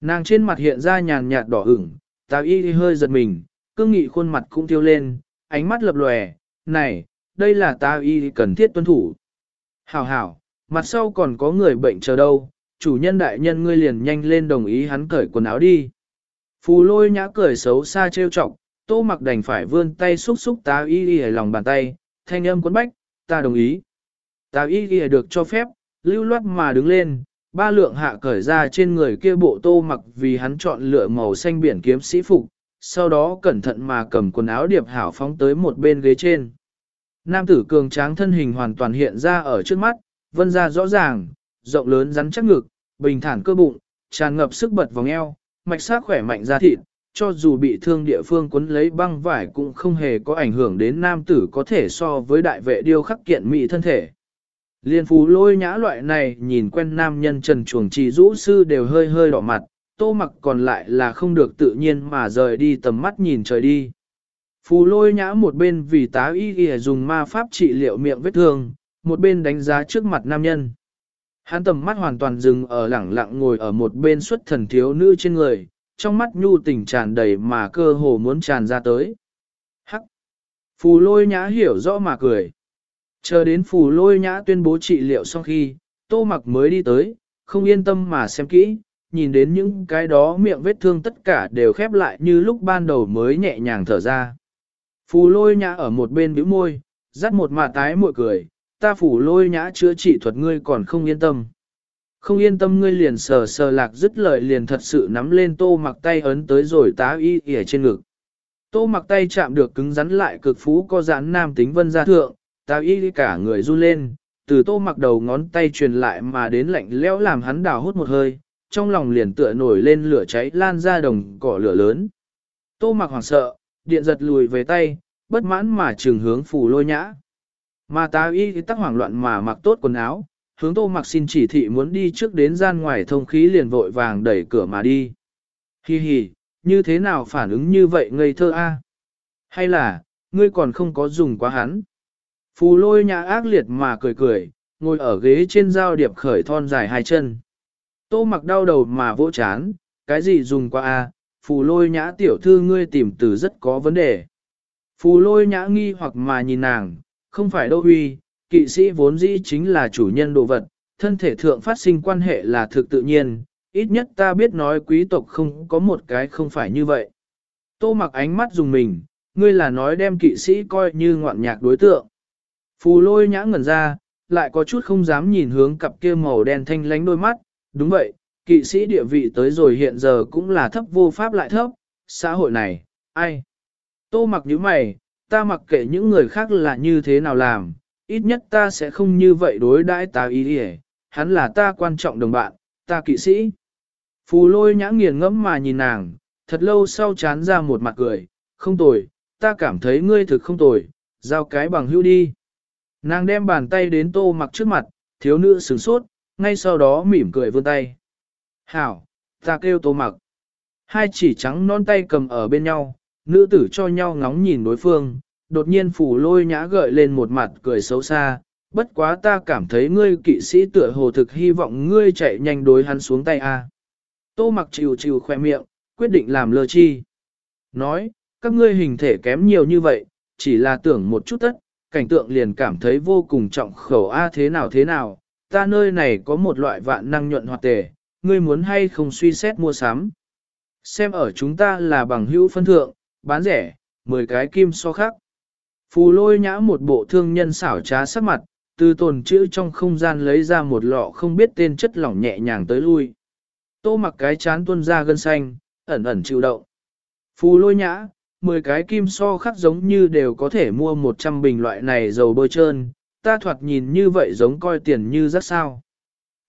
Nàng trên mặt hiện ra nhàn nhạt đỏ ửng, ta y hơi giật mình, cương nghị khuôn mặt cũng tiêu lên, ánh mắt lập lòe, này, đây là ta y cần thiết tuân thủ. Hảo hảo, mặt sau còn có người bệnh chờ đâu, chủ nhân đại nhân ngươi liền nhanh lên đồng ý hắn cởi quần áo đi. Phù lôi nhã cười xấu xa trêu chọc, tô mặc đành phải vươn tay xúc xúc tá y y lòng bàn tay, thanh âm quấn bách, ta đồng ý. Tá y ghi được cho phép, lưu loát mà đứng lên, ba lượng hạ cởi ra trên người kia bộ tô mặc vì hắn chọn lựa màu xanh biển kiếm sĩ phục, sau đó cẩn thận mà cầm quần áo điệp hảo phóng tới một bên ghế trên. Nam tử cường tráng thân hình hoàn toàn hiện ra ở trước mắt, vân ra rõ ràng, rộng lớn rắn chắc ngực, bình thản cơ bụng, tràn ngập sức bật vòng eo, mạch sát khỏe mạnh ra thịt, cho dù bị thương địa phương quấn lấy băng vải cũng không hề có ảnh hưởng đến nam tử có thể so với đại vệ điêu khắc kiện mỹ thân thể. Liên phú lôi nhã loại này nhìn quen nam nhân trần chuồng trì rũ sư đều hơi hơi đỏ mặt, tô mặc còn lại là không được tự nhiên mà rời đi tầm mắt nhìn trời đi. Phù lôi nhã một bên vì tá y ghi dùng ma pháp trị liệu miệng vết thương, một bên đánh giá trước mặt nam nhân. Hắn tầm mắt hoàn toàn dừng ở lẳng lặng ngồi ở một bên xuất thần thiếu nữ trên người, trong mắt nhu tình tràn đầy mà cơ hồ muốn tràn ra tới. Hắc! Phù lôi nhã hiểu rõ mà cười. Chờ đến phù lôi nhã tuyên bố trị liệu sau khi, tô mặc mới đi tới, không yên tâm mà xem kỹ, nhìn đến những cái đó miệng vết thương tất cả đều khép lại như lúc ban đầu mới nhẹ nhàng thở ra. Phù lôi nhã ở một bên bĩu môi, dắt một mà tái mội cười, ta phù lôi nhã chữa trị thuật ngươi còn không yên tâm. Không yên tâm ngươi liền sờ sờ lạc dứt lời liền thật sự nắm lên tô mặc tay ấn tới rồi tá y ỉa trên ngực. Tô mặc tay chạm được cứng rắn lại cực phú có giãn nam tính vân gia thượng, tá y cả người run lên, từ tô mặc đầu ngón tay truyền lại mà đến lạnh lẽo làm hắn đào hút một hơi, trong lòng liền tựa nổi lên lửa cháy lan ra đồng cỏ lửa lớn. Tô mặc hoảng sợ, điện giật lùi về tay, bất mãn mà trường hướng phù lôi nhã. Mà tá y tắc hoảng loạn mà mặc tốt quần áo, hướng tô mặc xin chỉ thị muốn đi trước đến gian ngoài thông khí liền vội vàng đẩy cửa mà đi. Hi hi, như thế nào phản ứng như vậy ngây thơ a? Hay là, ngươi còn không có dùng quá hắn? Phù lôi nhã ác liệt mà cười cười, ngồi ở ghế trên dao điệp khởi thon dài hai chân. Tô mặc đau đầu mà vỗ chán, cái gì dùng qua a? Phù lôi nhã tiểu thư ngươi tìm từ rất có vấn đề. Phù lôi nhã nghi hoặc mà nhìn nàng, không phải đâu huy, kỵ sĩ vốn dĩ chính là chủ nhân đồ vật, thân thể thượng phát sinh quan hệ là thực tự nhiên, ít nhất ta biết nói quý tộc không có một cái không phải như vậy. Tô mặc ánh mắt dùng mình, ngươi là nói đem kỵ sĩ coi như ngoạn nhạc đối tượng. Phù lôi nhã ngẩn ra, lại có chút không dám nhìn hướng cặp kia màu đen thanh lánh đôi mắt, đúng vậy, kỵ sĩ địa vị tới rồi hiện giờ cũng là thấp vô pháp lại thấp, xã hội này, ai? Tô mặc như mày, ta mặc kệ những người khác là như thế nào làm, ít nhất ta sẽ không như vậy đối đãi ta ý đi hắn là ta quan trọng đồng bạn, ta kỵ sĩ. Phù lôi nhã nghiền ngẫm mà nhìn nàng, thật lâu sau chán ra một mặt cười, không tồi, ta cảm thấy ngươi thực không tồi, giao cái bằng hữu đi. Nàng đem bàn tay đến tô mặc trước mặt, thiếu nữ sửng sốt, ngay sau đó mỉm cười vươn tay. Hảo, ta kêu tô mặc. Hai chỉ trắng non tay cầm ở bên nhau, nữ tử cho nhau ngóng nhìn đối phương, đột nhiên phủ lôi nhã gợi lên một mặt cười xấu xa, bất quá ta cảm thấy ngươi kỵ sĩ tựa hồ thực hy vọng ngươi chạy nhanh đối hắn xuống tay a. Tô mặc chịu chịu khoe miệng, quyết định làm lơ chi. Nói, các ngươi hình thể kém nhiều như vậy, chỉ là tưởng một chút tất, cảnh tượng liền cảm thấy vô cùng trọng khẩu a thế nào thế nào, ta nơi này có một loại vạn năng nhuận hoạt tề, ngươi muốn hay không suy xét mua sắm. Xem ở chúng ta là bằng hữu phân thượng, bán rẻ, 10 cái kim so khác. Phù lôi nhã một bộ thương nhân xảo trá sắc mặt, từ tồn chữ trong không gian lấy ra một lọ không biết tên chất lỏng nhẹ nhàng tới lui. Tô mặc cái chán tuôn ra gân xanh, ẩn ẩn chịu động. Phù lôi nhã, 10 cái kim so khác giống như đều có thể mua 100 bình loại này dầu bôi trơn, ta thoạt nhìn như vậy giống coi tiền như rất sao.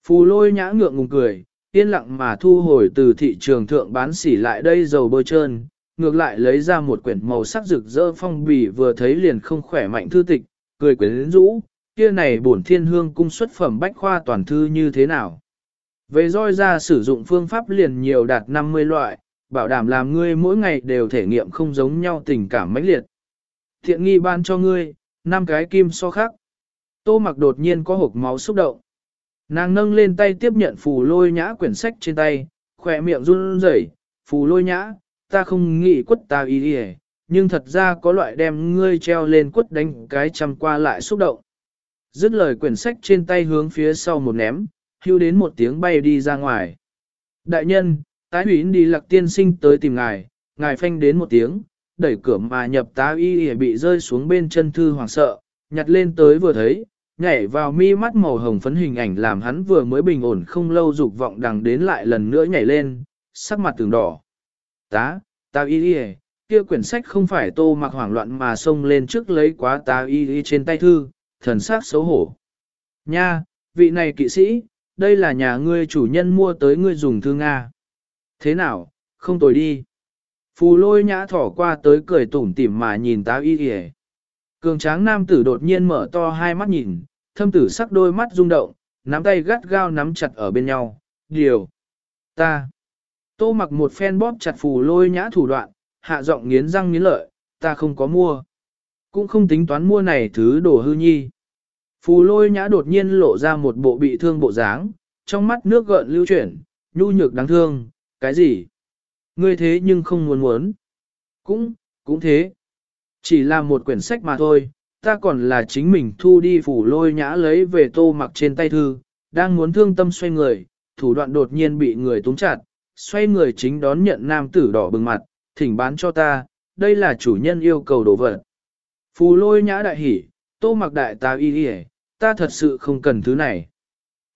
Phù lôi nhã ngượng ngùng cười, yên lặng mà thu hồi từ thị trường thượng bán xỉ lại đây dầu bôi trơn, ngược lại lấy ra một quyển màu sắc rực rỡ phong bì vừa thấy liền không khỏe mạnh thư tịch, cười quyến rũ, kia này bổn thiên hương cung xuất phẩm bách khoa toàn thư như thế nào. Về roi ra sử dụng phương pháp liền nhiều đạt 50 loại, bảo đảm làm ngươi mỗi ngày đều thể nghiệm không giống nhau tình cảm mãnh liệt. Thiện nghi ban cho ngươi, năm cái kim so khác. Tô mặc đột nhiên có hộp máu xúc động. Nàng nâng lên tay tiếp nhận phù lôi nhã quyển sách trên tay, khỏe miệng run rẩy, phù lôi nhã, ta không nghĩ quất ta ý đi nhưng thật ra có loại đem ngươi treo lên quất đánh cái chăm qua lại xúc động. Dứt lời quyển sách trên tay hướng phía sau một ném, hưu đến một tiếng bay đi ra ngoài. Đại nhân, tái hủy đi lạc tiên sinh tới tìm ngài, ngài phanh đến một tiếng, đẩy cửa mà nhập tá y bị rơi xuống bên chân thư hoàng sợ, nhặt lên tới vừa thấy, nhảy vào mi mắt màu hồng phấn hình ảnh làm hắn vừa mới bình ổn không lâu dục vọng đằng đến lại lần nữa nhảy lên, sắc mặt tường đỏ. Tá, tá y y kia quyển sách không phải tô mặc hoảng loạn mà xông lên trước lấy quá tá y y trên tay thư, thần sắc xấu hổ. Nha, vị này kỵ sĩ, đây là nhà ngươi chủ nhân mua tới ngươi dùng thư Nga. Thế nào, không tồi đi. Phù lôi nhã thỏ qua tới cười tủm tỉm mà nhìn tá y kìa. Cường tráng nam tử đột nhiên mở to hai mắt nhìn, thâm tử sắc đôi mắt rung động, nắm tay gắt gao nắm chặt ở bên nhau. Điều. Ta. Tô mặc một phen bóp chặt phù lôi nhã thủ đoạn, hạ giọng nghiến răng nghiến lợi, ta không có mua. Cũng không tính toán mua này thứ đồ hư nhi. Phù lôi nhã đột nhiên lộ ra một bộ bị thương bộ dáng, trong mắt nước gợn lưu chuyển, nhu nhược đáng thương, cái gì? Ngươi thế nhưng không muốn muốn. Cũng, cũng thế. Chỉ là một quyển sách mà thôi, ta còn là chính mình thu đi phủ lôi nhã lấy về tô mặc trên tay thư, đang muốn thương tâm xoay người, thủ đoạn đột nhiên bị người túng chặt, xoay người chính đón nhận nam tử đỏ bừng mặt, thỉnh bán cho ta, đây là chủ nhân yêu cầu đồ vật. Phù lôi nhã đại hỉ, tô mặc đại ta y đi ta thật sự không cần thứ này.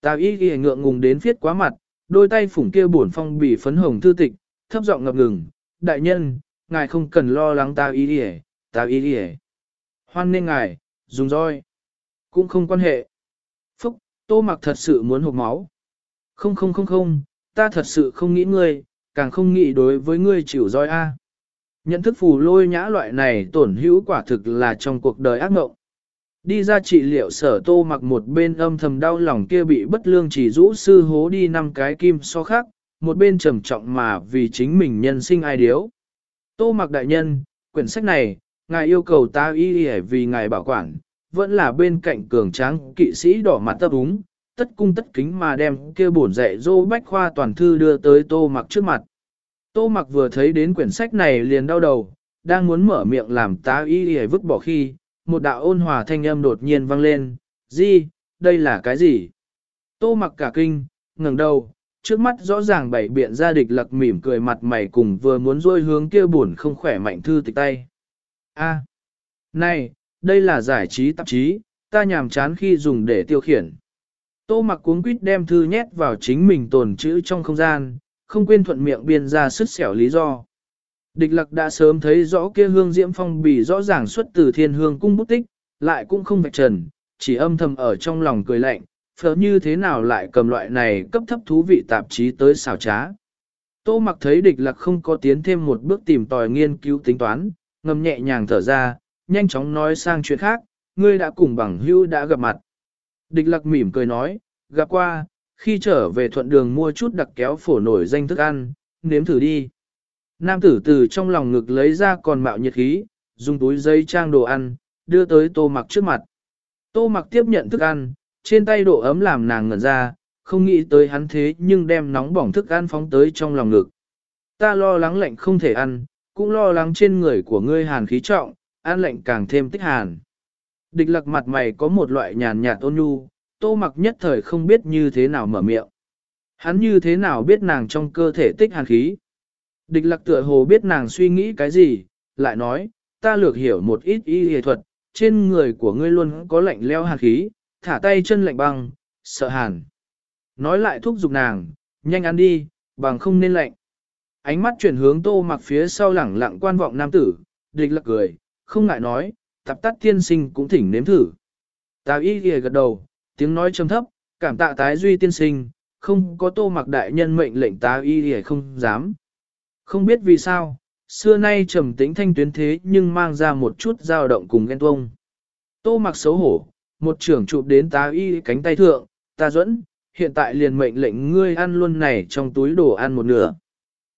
Ta y đi ngượng ngùng đến viết quá mặt, đôi tay phủng kia buồn phong bị phấn hồng thư tịch, thấp giọng ngập ngừng, đại nhân, ngài không cần lo lắng ta ý đi ta ý đi Hoan nên ngài, dùng roi. Cũng không quan hệ. Phúc, tô mặc thật sự muốn hộp máu. Không không không không, ta thật sự không nghĩ ngươi, càng không nghĩ đối với ngươi chịu roi A. Nhận thức phù lôi nhã loại này tổn hữu quả thực là trong cuộc đời ác mộng. Đi ra trị liệu sở tô mặc một bên âm thầm đau lòng kia bị bất lương chỉ rũ sư hố đi năm cái kim so khác, một bên trầm trọng mà vì chính mình nhân sinh ai điếu. Tô mặc đại nhân, quyển sách này, ngài yêu cầu ta y y vì ngài bảo quản, vẫn là bên cạnh cường tráng kỵ sĩ đỏ mặt tập úng, tất cung tất kính mà đem kia bổn dạy dô bách khoa toàn thư đưa tới tô mặc trước mặt. Tô mặc vừa thấy đến quyển sách này liền đau đầu, đang muốn mở miệng làm tá y y vứt bỏ khi, một đạo ôn hòa thanh âm đột nhiên vang lên, gì, đây là cái gì? Tô mặc cả kinh, ngẩng đầu, trước mắt rõ ràng bảy biện ra địch lặc mỉm cười mặt mày cùng vừa muốn rôi hướng kia buồn không khỏe mạnh thư tịch tay. A, này, đây là giải trí tạp chí, ta nhàm chán khi dùng để tiêu khiển. Tô mặc cuống quýt đem thư nhét vào chính mình tồn chữ trong không gian, không quên thuận miệng biên ra sứt xẻo lý do. Địch lặc đã sớm thấy rõ kia hương diễm phong bì rõ ràng xuất từ thiên hương cung bút tích, lại cũng không vạch trần, chỉ âm thầm ở trong lòng cười lạnh, phở như thế nào lại cầm loại này cấp thấp thú vị tạp chí tới xào trá. Tô mặc thấy địch lặc không có tiến thêm một bước tìm tòi nghiên cứu tính toán, ngầm nhẹ nhàng thở ra, nhanh chóng nói sang chuyện khác, ngươi đã cùng bằng hữu đã gặp mặt. Địch lặc mỉm cười nói, gặp qua, khi trở về thuận đường mua chút đặc kéo phổ nổi danh thức ăn, nếm thử đi. Nam tử từ trong lòng ngực lấy ra còn mạo nhiệt khí, dùng túi giấy trang đồ ăn, đưa tới tô mặc trước mặt. Tô mặc tiếp nhận thức ăn, trên tay độ ấm làm nàng ngẩn ra, không nghĩ tới hắn thế nhưng đem nóng bỏng thức ăn phóng tới trong lòng ngực. Ta lo lắng lạnh không thể ăn, cũng lo lắng trên người của ngươi hàn khí trọng, ăn lạnh càng thêm tích hàn. Địch lặc mặt mày có một loại nhàn nhạt ôn nhu, tô mặc nhất thời không biết như thế nào mở miệng. Hắn như thế nào biết nàng trong cơ thể tích hàn khí. Địch Lạc tựa hồ biết nàng suy nghĩ cái gì, lại nói, ta lược hiểu một ít y y thuật, trên người của ngươi luôn có lạnh leo hàn khí, thả tay chân lạnh băng, sợ hàn. Nói lại thúc giục nàng, nhanh ăn đi, bằng không nên lạnh. Ánh mắt chuyển hướng tô mặc phía sau lẳng lặng quan vọng nam tử, địch Lạc cười, không ngại nói, tập tắt tiên sinh cũng thỉnh nếm thử. Tào y hề gật đầu, tiếng nói trầm thấp, cảm tạ tái duy tiên sinh, không có tô mặc đại nhân mệnh lệnh tào y hề không dám. Không biết vì sao, xưa nay trầm tĩnh thanh tuyến thế nhưng mang ra một chút dao động cùng ghen tuông. Tô mặc xấu hổ, một trưởng chụp đến tá y cánh tay thượng, ta dẫn, hiện tại liền mệnh lệnh ngươi ăn luôn này trong túi đồ ăn một nửa.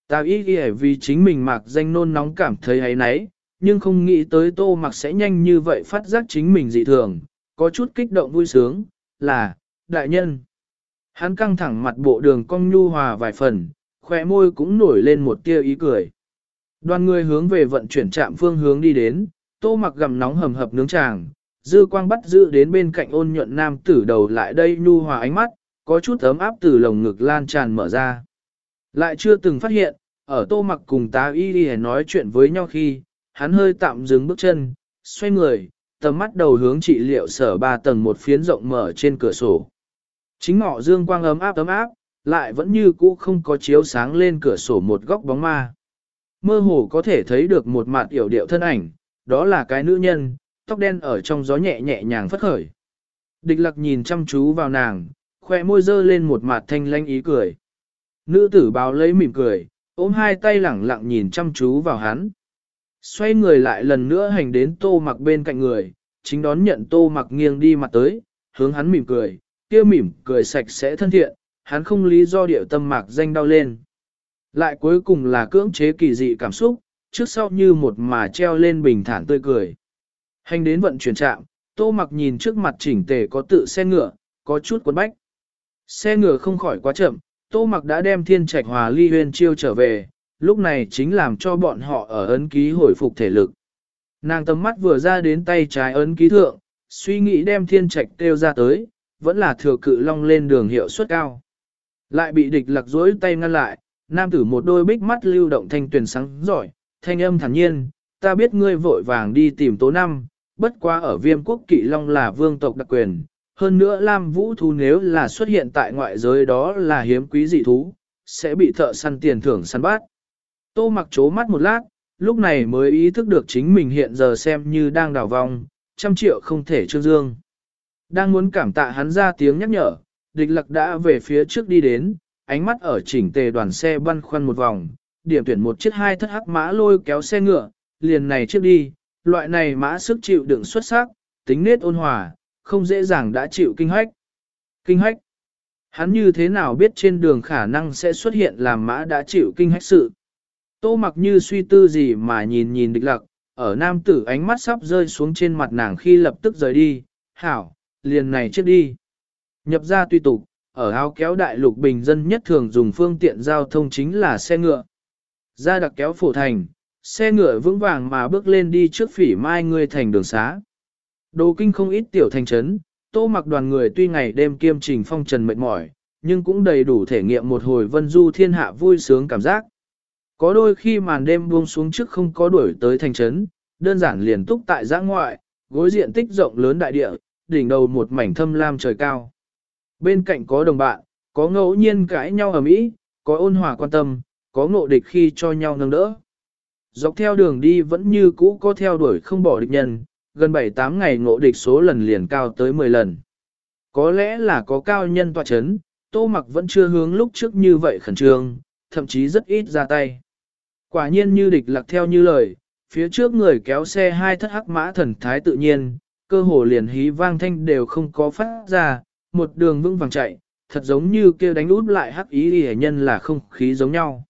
Ta y ghi vì chính mình mặc danh nôn nóng cảm thấy hay nấy, nhưng không nghĩ tới tô mặc sẽ nhanh như vậy phát giác chính mình dị thường, có chút kích động vui sướng, là, đại nhân. Hắn căng thẳng mặt bộ đường cong nhu hòa vài phần, khóe môi cũng nổi lên một tia ý cười. Đoàn người hướng về vận chuyển trạm phương hướng đi đến, tô mặc gầm nóng hầm hập nướng tràng, dư quang bắt giữ đến bên cạnh ôn nhuận nam tử đầu lại đây nhu hòa ánh mắt, có chút ấm áp từ lồng ngực lan tràn mở ra. Lại chưa từng phát hiện, ở tô mặc cùng tá y đi nói chuyện với nhau khi, hắn hơi tạm dừng bước chân, xoay người, tầm mắt đầu hướng trị liệu sở ba tầng một phiến rộng mở trên cửa sổ. Chính ngọ dương quang ấm áp ấm áp, lại vẫn như cũ không có chiếu sáng lên cửa sổ một góc bóng ma. Mơ hồ có thể thấy được một mặt yểu điệu thân ảnh, đó là cái nữ nhân, tóc đen ở trong gió nhẹ nhẹ nhàng phất khởi. Địch lặc nhìn chăm chú vào nàng, khoe môi dơ lên một mặt thanh lanh ý cười. Nữ tử báo lấy mỉm cười, ôm hai tay lẳng lặng nhìn chăm chú vào hắn. Xoay người lại lần nữa hành đến tô mặc bên cạnh người, chính đón nhận tô mặc nghiêng đi mặt tới, hướng hắn mỉm cười, kia mỉm cười sạch sẽ thân thiện, hắn không lý do điệu tâm mạc danh đau lên. Lại cuối cùng là cưỡng chế kỳ dị cảm xúc, trước sau như một mà treo lên bình thản tươi cười. Hành đến vận chuyển trạm, tô mặc nhìn trước mặt chỉnh tề có tự xe ngựa, có chút quấn bách. Xe ngựa không khỏi quá chậm, tô mặc đã đem thiên trạch hòa ly huyên chiêu trở về, lúc này chính làm cho bọn họ ở ấn ký hồi phục thể lực. Nàng tầm mắt vừa ra đến tay trái ấn ký thượng, suy nghĩ đem thiên trạch tiêu ra tới, vẫn là thừa cự long lên đường hiệu suất cao. Lại bị địch lạc dối tay ngăn lại, nam tử một đôi bích mắt lưu động thanh tuyển sáng giỏi, thanh âm thản nhiên, ta biết ngươi vội vàng đi tìm tố năm, bất quá ở viêm quốc kỵ long là vương tộc đặc quyền. Hơn nữa Lam Vũ thú nếu là xuất hiện tại ngoại giới đó là hiếm quý dị thú, sẽ bị thợ săn tiền thưởng săn bát. Tô mặc chố mắt một lát, lúc này mới ý thức được chính mình hiện giờ xem như đang đào vong, trăm triệu không thể trương dương. Đang muốn cảm tạ hắn ra tiếng nhắc nhở, địch lặc đã về phía trước đi đến, ánh mắt ở chỉnh tề đoàn xe băn khoăn một vòng, điểm tuyển một chiếc hai thất hắc mã lôi kéo xe ngựa, liền này trước đi, loại này mã sức chịu đựng xuất sắc, tính nết ôn hòa, không dễ dàng đã chịu kinh hách. Kinh hách. Hắn như thế nào biết trên đường khả năng sẽ xuất hiện làm mã đã chịu kinh hách sự. Tô mặc như suy tư gì mà nhìn nhìn địch lặc, ở nam tử ánh mắt sắp rơi xuống trên mặt nàng khi lập tức rời đi, hảo, liền này trước đi. Nhập ra tùy tục, ở áo kéo đại lục bình dân nhất thường dùng phương tiện giao thông chính là xe ngựa. Ra đặc kéo phổ thành, xe ngựa vững vàng mà bước lên đi trước phỉ mai người thành đường xá. Đồ kinh không ít tiểu thành trấn, tô mặc đoàn người tuy ngày đêm kiêm trình phong trần mệt mỏi, nhưng cũng đầy đủ thể nghiệm một hồi vân du thiên hạ vui sướng cảm giác. Có đôi khi màn đêm buông xuống trước không có đuổi tới thành trấn, đơn giản liền túc tại giã ngoại, gối diện tích rộng lớn đại địa, đỉnh đầu một mảnh thâm lam trời cao. Bên cạnh có đồng bạn, có ngẫu nhiên cãi nhau ở mỹ, có ôn hòa quan tâm, có ngộ địch khi cho nhau nâng đỡ. Dọc theo đường đi vẫn như cũ có theo đuổi không bỏ địch nhân, gần 7-8 ngày ngộ địch số lần liền cao tới 10 lần. Có lẽ là có cao nhân tọa chấn, tô mặc vẫn chưa hướng lúc trước như vậy khẩn trương, thậm chí rất ít ra tay. Quả nhiên như địch lạc theo như lời, phía trước người kéo xe hai thất hắc mã thần thái tự nhiên, cơ hồ liền hí vang thanh đều không có phát ra, một đường vững vàng chạy, thật giống như kia đánh út lại hắc ý hề nhân là không khí giống nhau.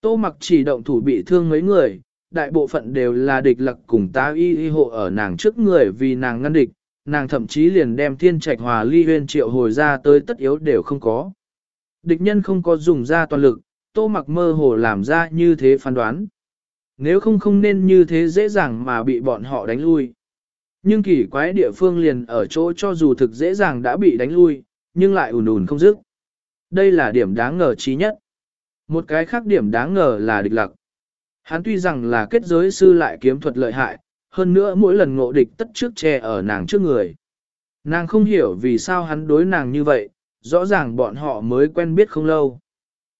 Tô mặc chỉ động thủ bị thương mấy người, đại bộ phận đều là địch lặc cùng tá y y hộ ở nàng trước người vì nàng ngăn địch, nàng thậm chí liền đem thiên trạch hòa ly huyên triệu hồi ra tới tất yếu đều không có. Địch nhân không có dùng ra toàn lực, tô mặc mơ hồ làm ra như thế phán đoán. Nếu không không nên như thế dễ dàng mà bị bọn họ đánh lui. Nhưng kỳ quái địa phương liền ở chỗ cho dù thực dễ dàng đã bị đánh lui, nhưng lại ùn ùn không dứt. Đây là điểm đáng ngờ trí nhất. Một cái khác điểm đáng ngờ là địch lặc. Hắn tuy rằng là kết giới sư lại kiếm thuật lợi hại, hơn nữa mỗi lần ngộ địch tất trước che ở nàng trước người. Nàng không hiểu vì sao hắn đối nàng như vậy, rõ ràng bọn họ mới quen biết không lâu.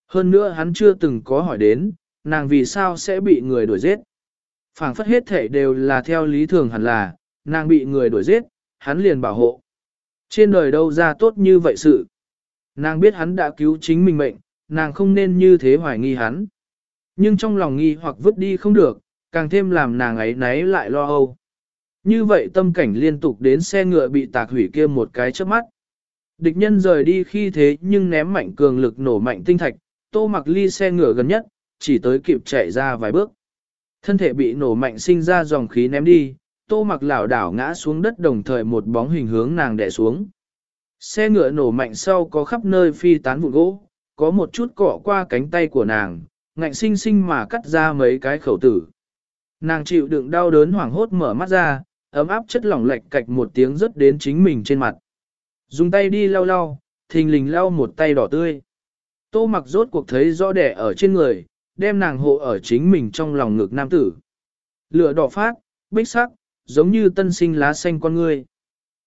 Hơn nữa hắn chưa từng có hỏi đến, nàng vì sao sẽ bị người đuổi giết. phảng phất hết thể đều là theo lý thường hẳn là, nàng bị người đuổi giết, hắn liền bảo hộ. Trên đời đâu ra tốt như vậy sự. Nàng biết hắn đã cứu chính mình mệnh, nàng không nên như thế hoài nghi hắn. Nhưng trong lòng nghi hoặc vứt đi không được, càng thêm làm nàng ấy náy lại lo âu. Như vậy tâm cảnh liên tục đến xe ngựa bị tạc hủy kia một cái trước mắt. Địch nhân rời đi khi thế nhưng ném mạnh cường lực nổ mạnh tinh thạch, tô mặc ly xe ngựa gần nhất, chỉ tới kịp chạy ra vài bước. Thân thể bị nổ mạnh sinh ra dòng khí ném đi, tô mặc lảo đảo ngã xuống đất đồng thời một bóng hình hướng nàng đè xuống. Xe ngựa nổ mạnh sau có khắp nơi phi tán vụn gỗ, có một chút cọ qua cánh tay của nàng, ngạnh sinh sinh mà cắt ra mấy cái khẩu tử. Nàng chịu đựng đau đớn hoảng hốt mở mắt ra, ấm áp chất lỏng lệch cạch một tiếng rớt đến chính mình trên mặt. Dùng tay đi lau lau, thình lình lau một tay đỏ tươi. Tô mặc rốt cuộc thấy rõ đẻ ở trên người, đem nàng hộ ở chính mình trong lòng ngực nam tử. Lửa đỏ phát, bích sắc, giống như tân sinh lá xanh con ngươi.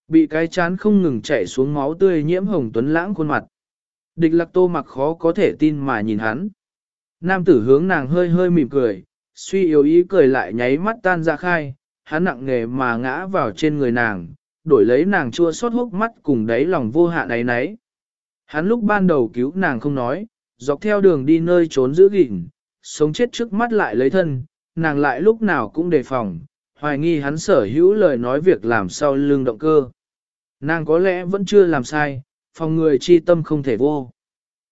Bị cái chán không ngừng chảy xuống máu tươi nhiễm hồng tuấn lãng khuôn mặt. Địch lạc tô mặc khó có thể tin mà nhìn hắn. Nam tử hướng nàng hơi hơi mỉm cười, suy yếu ý cười lại nháy mắt tan ra khai, hắn nặng nghề mà ngã vào trên người nàng, đổi lấy nàng chua xót hốc mắt cùng đáy lòng vô hạn ấy nấy. Hắn lúc ban đầu cứu nàng không nói, dọc theo đường đi nơi trốn giữ gìn, sống chết trước mắt lại lấy thân, nàng lại lúc nào cũng đề phòng, hoài nghi hắn sở hữu lời nói việc làm sau lưng động cơ. Nàng có lẽ vẫn chưa làm sai, phòng người chi tâm không thể vô.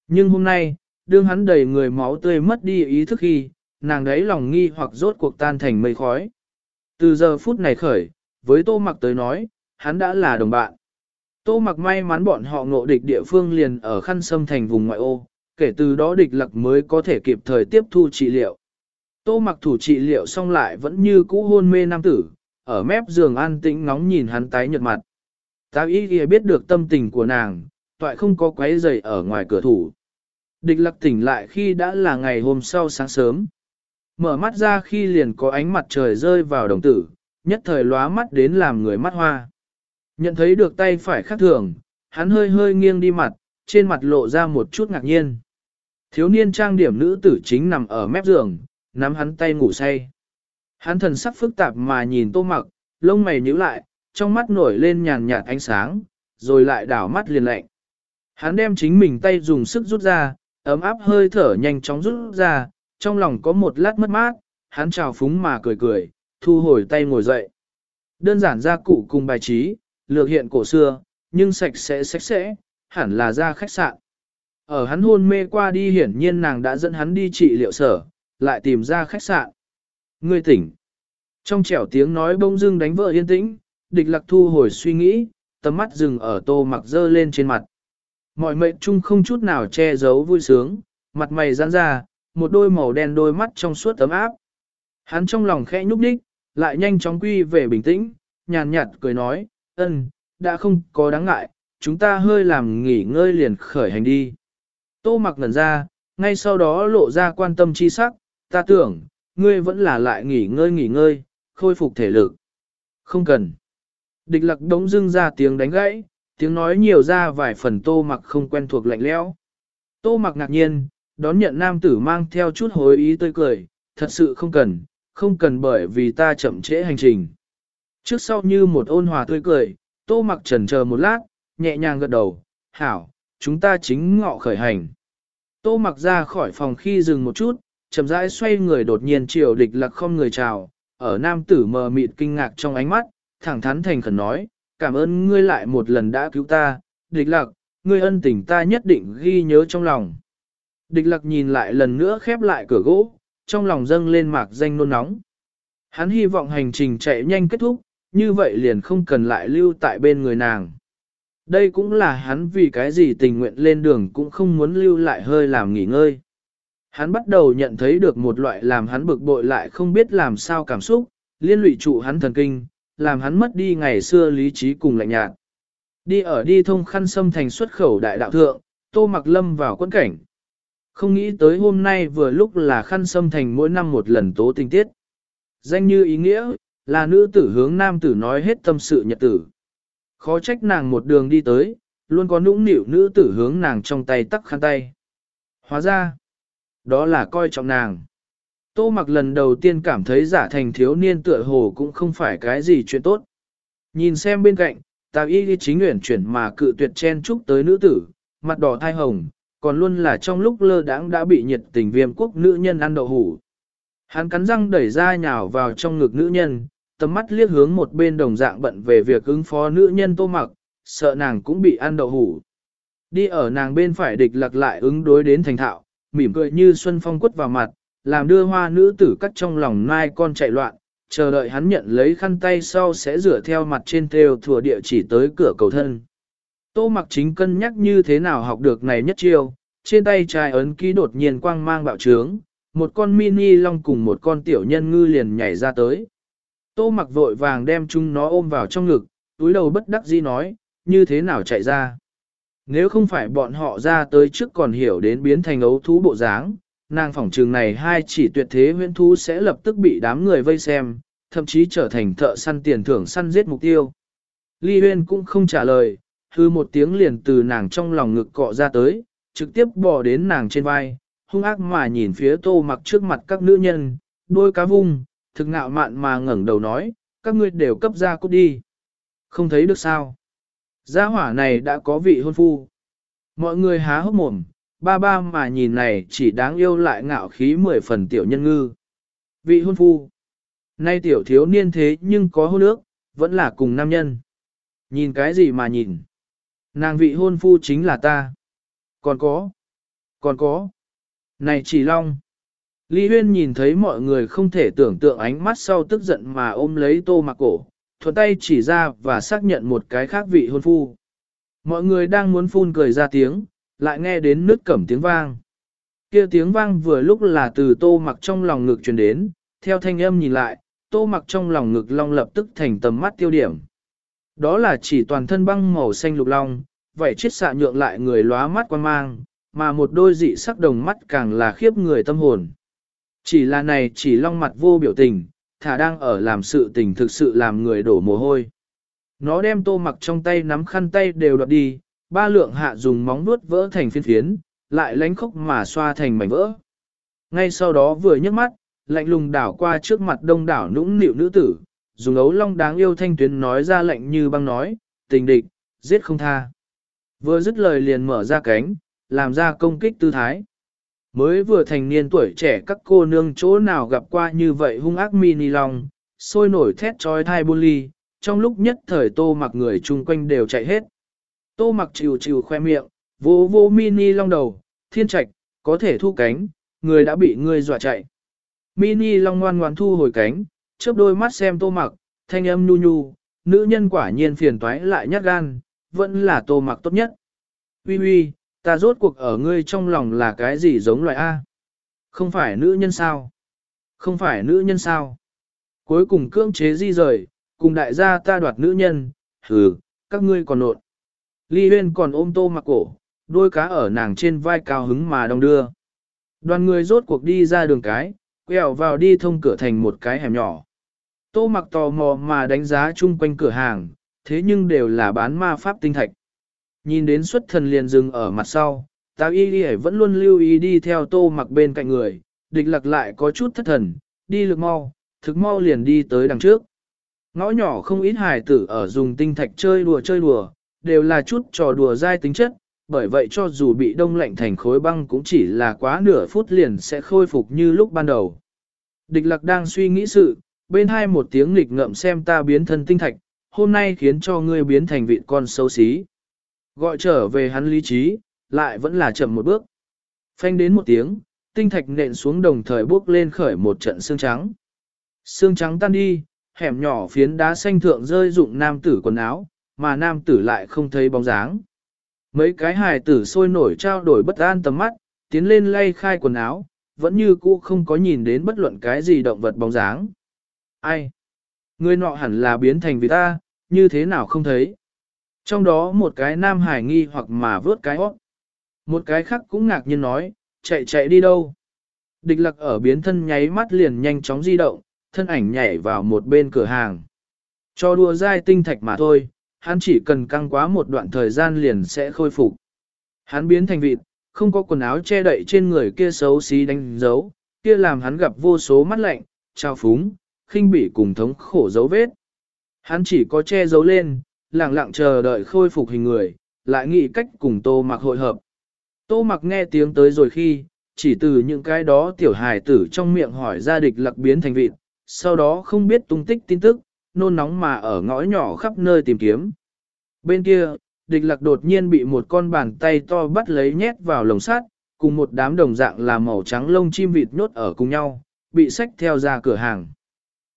Nhưng hôm nay, đương hắn đầy người máu tươi mất đi ý thức khi, nàng đấy lòng nghi hoặc rốt cuộc tan thành mây khói. Từ giờ phút này khởi, với tô mặc tới nói, hắn đã là đồng bạn. Tô mặc may mắn bọn họ ngộ địch địa phương liền ở khăn sâm thành vùng ngoại ô, kể từ đó địch lặc mới có thể kịp thời tiếp thu trị liệu. Tô mặc thủ trị liệu xong lại vẫn như cũ hôn mê nam tử, ở mép giường an tĩnh ngóng nhìn hắn tái nhợt mặt. Tao ý ghi biết được tâm tình của nàng, toại không có quấy giày ở ngoài cửa thủ. Địch lặc tỉnh lại khi đã là ngày hôm sau sáng sớm. Mở mắt ra khi liền có ánh mặt trời rơi vào đồng tử, nhất thời lóa mắt đến làm người mắt hoa. Nhận thấy được tay phải khác thường, hắn hơi hơi nghiêng đi mặt, trên mặt lộ ra một chút ngạc nhiên. Thiếu niên trang điểm nữ tử chính nằm ở mép giường, nắm hắn tay ngủ say. Hắn thần sắc phức tạp mà nhìn tô mặc, lông mày nhíu lại, trong mắt nổi lên nhàn nhạt ánh sáng, rồi lại đảo mắt liền lạnh. Hắn đem chính mình tay dùng sức rút ra, ấm áp hơi thở nhanh chóng rút ra, trong lòng có một lát mất mát, hắn chào phúng mà cười cười, thu hồi tay ngồi dậy. Đơn giản gia cụ cùng bài trí, lược hiện cổ xưa, nhưng sạch sẽ sạch sẽ, hẳn là ra khách sạn. Ở hắn hôn mê qua đi hiển nhiên nàng đã dẫn hắn đi trị liệu sở, lại tìm ra khách sạn. Ngươi tỉnh. Trong trẻo tiếng nói bông dưng đánh vợ yên tĩnh, địch lạc thu hồi suy nghĩ, tầm mắt dừng ở tô mặc dơ lên trên mặt. Mọi mệnh chung không chút nào che giấu vui sướng, mặt mày giãn ra, một đôi màu đen đôi mắt trong suốt tấm áp. Hắn trong lòng khẽ nhúc đích, lại nhanh chóng quy về bình tĩnh, nhàn nhạt cười nói, ân, đã không có đáng ngại, chúng ta hơi làm nghỉ ngơi liền khởi hành đi. Tô mặc ngẩn ra, ngay sau đó lộ ra quan tâm chi sắc, ta tưởng, ngươi vẫn là lại nghỉ ngơi nghỉ ngơi, khôi phục thể lực. Không cần. Địch lạc đống dưng ra tiếng đánh gãy, tiếng nói nhiều ra vài phần tô mặc không quen thuộc lạnh lẽo. Tô mặc ngạc nhiên, đón nhận nam tử mang theo chút hối ý tươi cười, thật sự không cần, không cần bởi vì ta chậm trễ hành trình. Trước sau như một ôn hòa tươi cười, tô mặc trần chờ một lát, nhẹ nhàng gật đầu, hảo, chúng ta chính ngọ khởi hành. Tô mặc ra khỏi phòng khi dừng một chút, chậm rãi xoay người đột nhiên chiều địch lạc không người chào, ở nam tử mờ mịt kinh ngạc trong ánh mắt, thẳng thắn thành khẩn nói, cảm ơn ngươi lại một lần đã cứu ta, địch lạc, ngươi ân tình ta nhất định ghi nhớ trong lòng. Địch lạc nhìn lại lần nữa khép lại cửa gỗ, trong lòng dâng lên mạc danh nôn nóng. Hắn hy vọng hành trình chạy nhanh kết thúc, như vậy liền không cần lại lưu tại bên người nàng. Đây cũng là hắn vì cái gì tình nguyện lên đường cũng không muốn lưu lại hơi làm nghỉ ngơi. Hắn bắt đầu nhận thấy được một loại làm hắn bực bội lại không biết làm sao cảm xúc, liên lụy trụ hắn thần kinh, làm hắn mất đi ngày xưa lý trí cùng lạnh nhạt. Đi ở đi thông khăn xâm thành xuất khẩu đại đạo thượng, tô mặc lâm vào quân cảnh. Không nghĩ tới hôm nay vừa lúc là khăn xâm thành mỗi năm một lần tố tình tiết. Danh như ý nghĩa, là nữ tử hướng nam tử nói hết tâm sự nhật tử. Khó trách nàng một đường đi tới, luôn có nũng nịu nữ tử hướng nàng trong tay tắc khăn tay. Hóa ra, đó là coi trọng nàng. Tô mặc lần đầu tiên cảm thấy giả thành thiếu niên tựa hồ cũng không phải cái gì chuyện tốt. Nhìn xem bên cạnh, tào y đi chính nguyện chuyển mà cự tuyệt chen chúc tới nữ tử, mặt đỏ thai hồng, còn luôn là trong lúc lơ đãng đã bị nhiệt tình viêm quốc nữ nhân ăn đậu hủ. Hắn cắn răng đẩy ra nhào vào trong ngực nữ nhân, tầm mắt liếc hướng một bên đồng dạng bận về việc ứng phó nữ nhân tô mặc, sợ nàng cũng bị ăn đậu hủ. Đi ở nàng bên phải địch lặc lại ứng đối đến thành thạo, mỉm cười như xuân phong quất vào mặt, làm đưa hoa nữ tử cắt trong lòng nai con chạy loạn, chờ đợi hắn nhận lấy khăn tay sau sẽ rửa theo mặt trên theo thừa địa chỉ tới cửa cầu thân. Tô mặc chính cân nhắc như thế nào học được này nhất chiêu, trên tay trai ấn ký đột nhiên quang mang bạo trướng, một con mini long cùng một con tiểu nhân ngư liền nhảy ra tới. Tô mặc vội vàng đem chúng nó ôm vào trong ngực, túi đầu bất đắc dĩ nói, như thế nào chạy ra. Nếu không phải bọn họ ra tới trước còn hiểu đến biến thành ấu thú bộ dáng, nàng phỏng trường này hai chỉ tuyệt thế huyễn thú sẽ lập tức bị đám người vây xem, thậm chí trở thành thợ săn tiền thưởng săn giết mục tiêu. Ly Huyên cũng không trả lời, hư một tiếng liền từ nàng trong lòng ngực cọ ra tới, trực tiếp bò đến nàng trên vai, hung ác mà nhìn phía tô mặc trước mặt các nữ nhân, đôi cá vung, thực ngạo mạn mà ngẩng đầu nói, các ngươi đều cấp ra cút đi. Không thấy được sao. Gia hỏa này đã có vị hôn phu. Mọi người há hốc mồm, ba ba mà nhìn này chỉ đáng yêu lại ngạo khí mười phần tiểu nhân ngư. Vị hôn phu. Nay tiểu thiếu niên thế nhưng có hôn ước, vẫn là cùng nam nhân. Nhìn cái gì mà nhìn. Nàng vị hôn phu chính là ta. Còn có. Còn có. Này chỉ long. Lý Huyên nhìn thấy mọi người không thể tưởng tượng ánh mắt sau tức giận mà ôm lấy tô mặc cổ, thuận tay chỉ ra và xác nhận một cái khác vị hôn phu. Mọi người đang muốn phun cười ra tiếng, lại nghe đến nứt cẩm tiếng vang. Kia tiếng vang vừa lúc là từ tô mặc trong lòng ngực truyền đến, theo thanh âm nhìn lại, tô mặc trong lòng ngực long lập tức thành tầm mắt tiêu điểm. Đó là chỉ toàn thân băng màu xanh lục long, vậy chiết xạ nhượng lại người lóa mắt quan mang, mà một đôi dị sắc đồng mắt càng là khiếp người tâm hồn. Chỉ là này chỉ long mặt vô biểu tình, thả đang ở làm sự tình thực sự làm người đổ mồ hôi. Nó đem tô mặc trong tay nắm khăn tay đều đoạt đi, ba lượng hạ dùng móng vuốt vỡ thành phiến phiến, lại lánh khóc mà xoa thành mảnh vỡ. Ngay sau đó vừa nhấc mắt, lạnh lùng đảo qua trước mặt đông đảo nũng nịu nữ tử, dùng ấu long đáng yêu thanh tuyến nói ra lệnh như băng nói, tình địch, giết không tha. Vừa dứt lời liền mở ra cánh, làm ra công kích tư thái. Mới vừa thành niên tuổi trẻ các cô nương chỗ nào gặp qua như vậy hung ác mini long, sôi nổi thét trói thai buôn ly, trong lúc nhất thời tô mặc người chung quanh đều chạy hết. Tô mặc chịu chịu khoe miệng, vô vô mini long đầu, thiên trạch, có thể thu cánh, người đã bị ngươi dọa chạy. Mini long ngoan ngoan thu hồi cánh, chớp đôi mắt xem tô mặc, thanh âm nhu nhu, nữ nhân quả nhiên phiền toái lại nhát gan, vẫn là tô mặc tốt nhất. Ui ui, ta rốt cuộc ở ngươi trong lòng là cái gì giống loại A? Không phải nữ nhân sao? Không phải nữ nhân sao? Cuối cùng cưỡng chế di rời, cùng đại gia ta đoạt nữ nhân, hừ, các ngươi còn nộn. Ly huyên còn ôm tô mặc cổ, đôi cá ở nàng trên vai cao hứng mà đong đưa. Đoàn người rốt cuộc đi ra đường cái, quẹo vào đi thông cửa thành một cái hẻm nhỏ. Tô mặc tò mò mà đánh giá chung quanh cửa hàng, thế nhưng đều là bán ma pháp tinh thạch. Nhìn đến xuất thần liền dừng ở mặt sau, tào y đi vẫn luôn lưu ý đi theo tô mặc bên cạnh người, địch lặc lại có chút thất thần, đi lực mau, thực mau liền đi tới đằng trước. Ngõ nhỏ không ít hài tử ở dùng tinh thạch chơi đùa chơi đùa, đều là chút trò đùa dai tính chất, bởi vậy cho dù bị đông lạnh thành khối băng cũng chỉ là quá nửa phút liền sẽ khôi phục như lúc ban đầu. Địch lạc đang suy nghĩ sự, bên hai một tiếng nghịch ngậm xem ta biến thân tinh thạch, hôm nay khiến cho ngươi biến thành vị con xấu xí. Gọi trở về hắn lý trí, lại vẫn là chậm một bước. Phanh đến một tiếng, tinh thạch nện xuống đồng thời bước lên khởi một trận xương trắng. Xương trắng tan đi, hẻm nhỏ phiến đá xanh thượng rơi dụng nam tử quần áo, mà nam tử lại không thấy bóng dáng. Mấy cái hài tử sôi nổi trao đổi bất an tầm mắt, tiến lên lay khai quần áo, vẫn như cũ không có nhìn đến bất luận cái gì động vật bóng dáng. Ai? Người nọ hẳn là biến thành vì ta, như thế nào không thấy? Trong đó một cái nam hải nghi hoặc mà vớt cái hót. Một cái khác cũng ngạc nhiên nói, chạy chạy đi đâu? Địch lặc ở biến thân nháy mắt liền nhanh chóng di động, thân ảnh nhảy vào một bên cửa hàng. Cho đua dai tinh thạch mà thôi, hắn chỉ cần căng quá một đoạn thời gian liền sẽ khôi phục. Hắn biến thành vịt, không có quần áo che đậy trên người kia xấu xí đánh dấu, kia làm hắn gặp vô số mắt lạnh, trao phúng, khinh bỉ cùng thống khổ dấu vết. Hắn chỉ có che giấu lên, lặng lặng chờ đợi khôi phục hình người, lại nghĩ cách cùng tô mặc hội hợp. Tô mặc nghe tiếng tới rồi khi, chỉ từ những cái đó tiểu hài tử trong miệng hỏi ra địch lặc biến thành vịt, sau đó không biết tung tích tin tức, nôn nóng mà ở ngõ nhỏ khắp nơi tìm kiếm. Bên kia, địch lặc đột nhiên bị một con bàn tay to bắt lấy nhét vào lồng sắt, cùng một đám đồng dạng là màu trắng lông chim vịt nhốt ở cùng nhau, bị xách theo ra cửa hàng.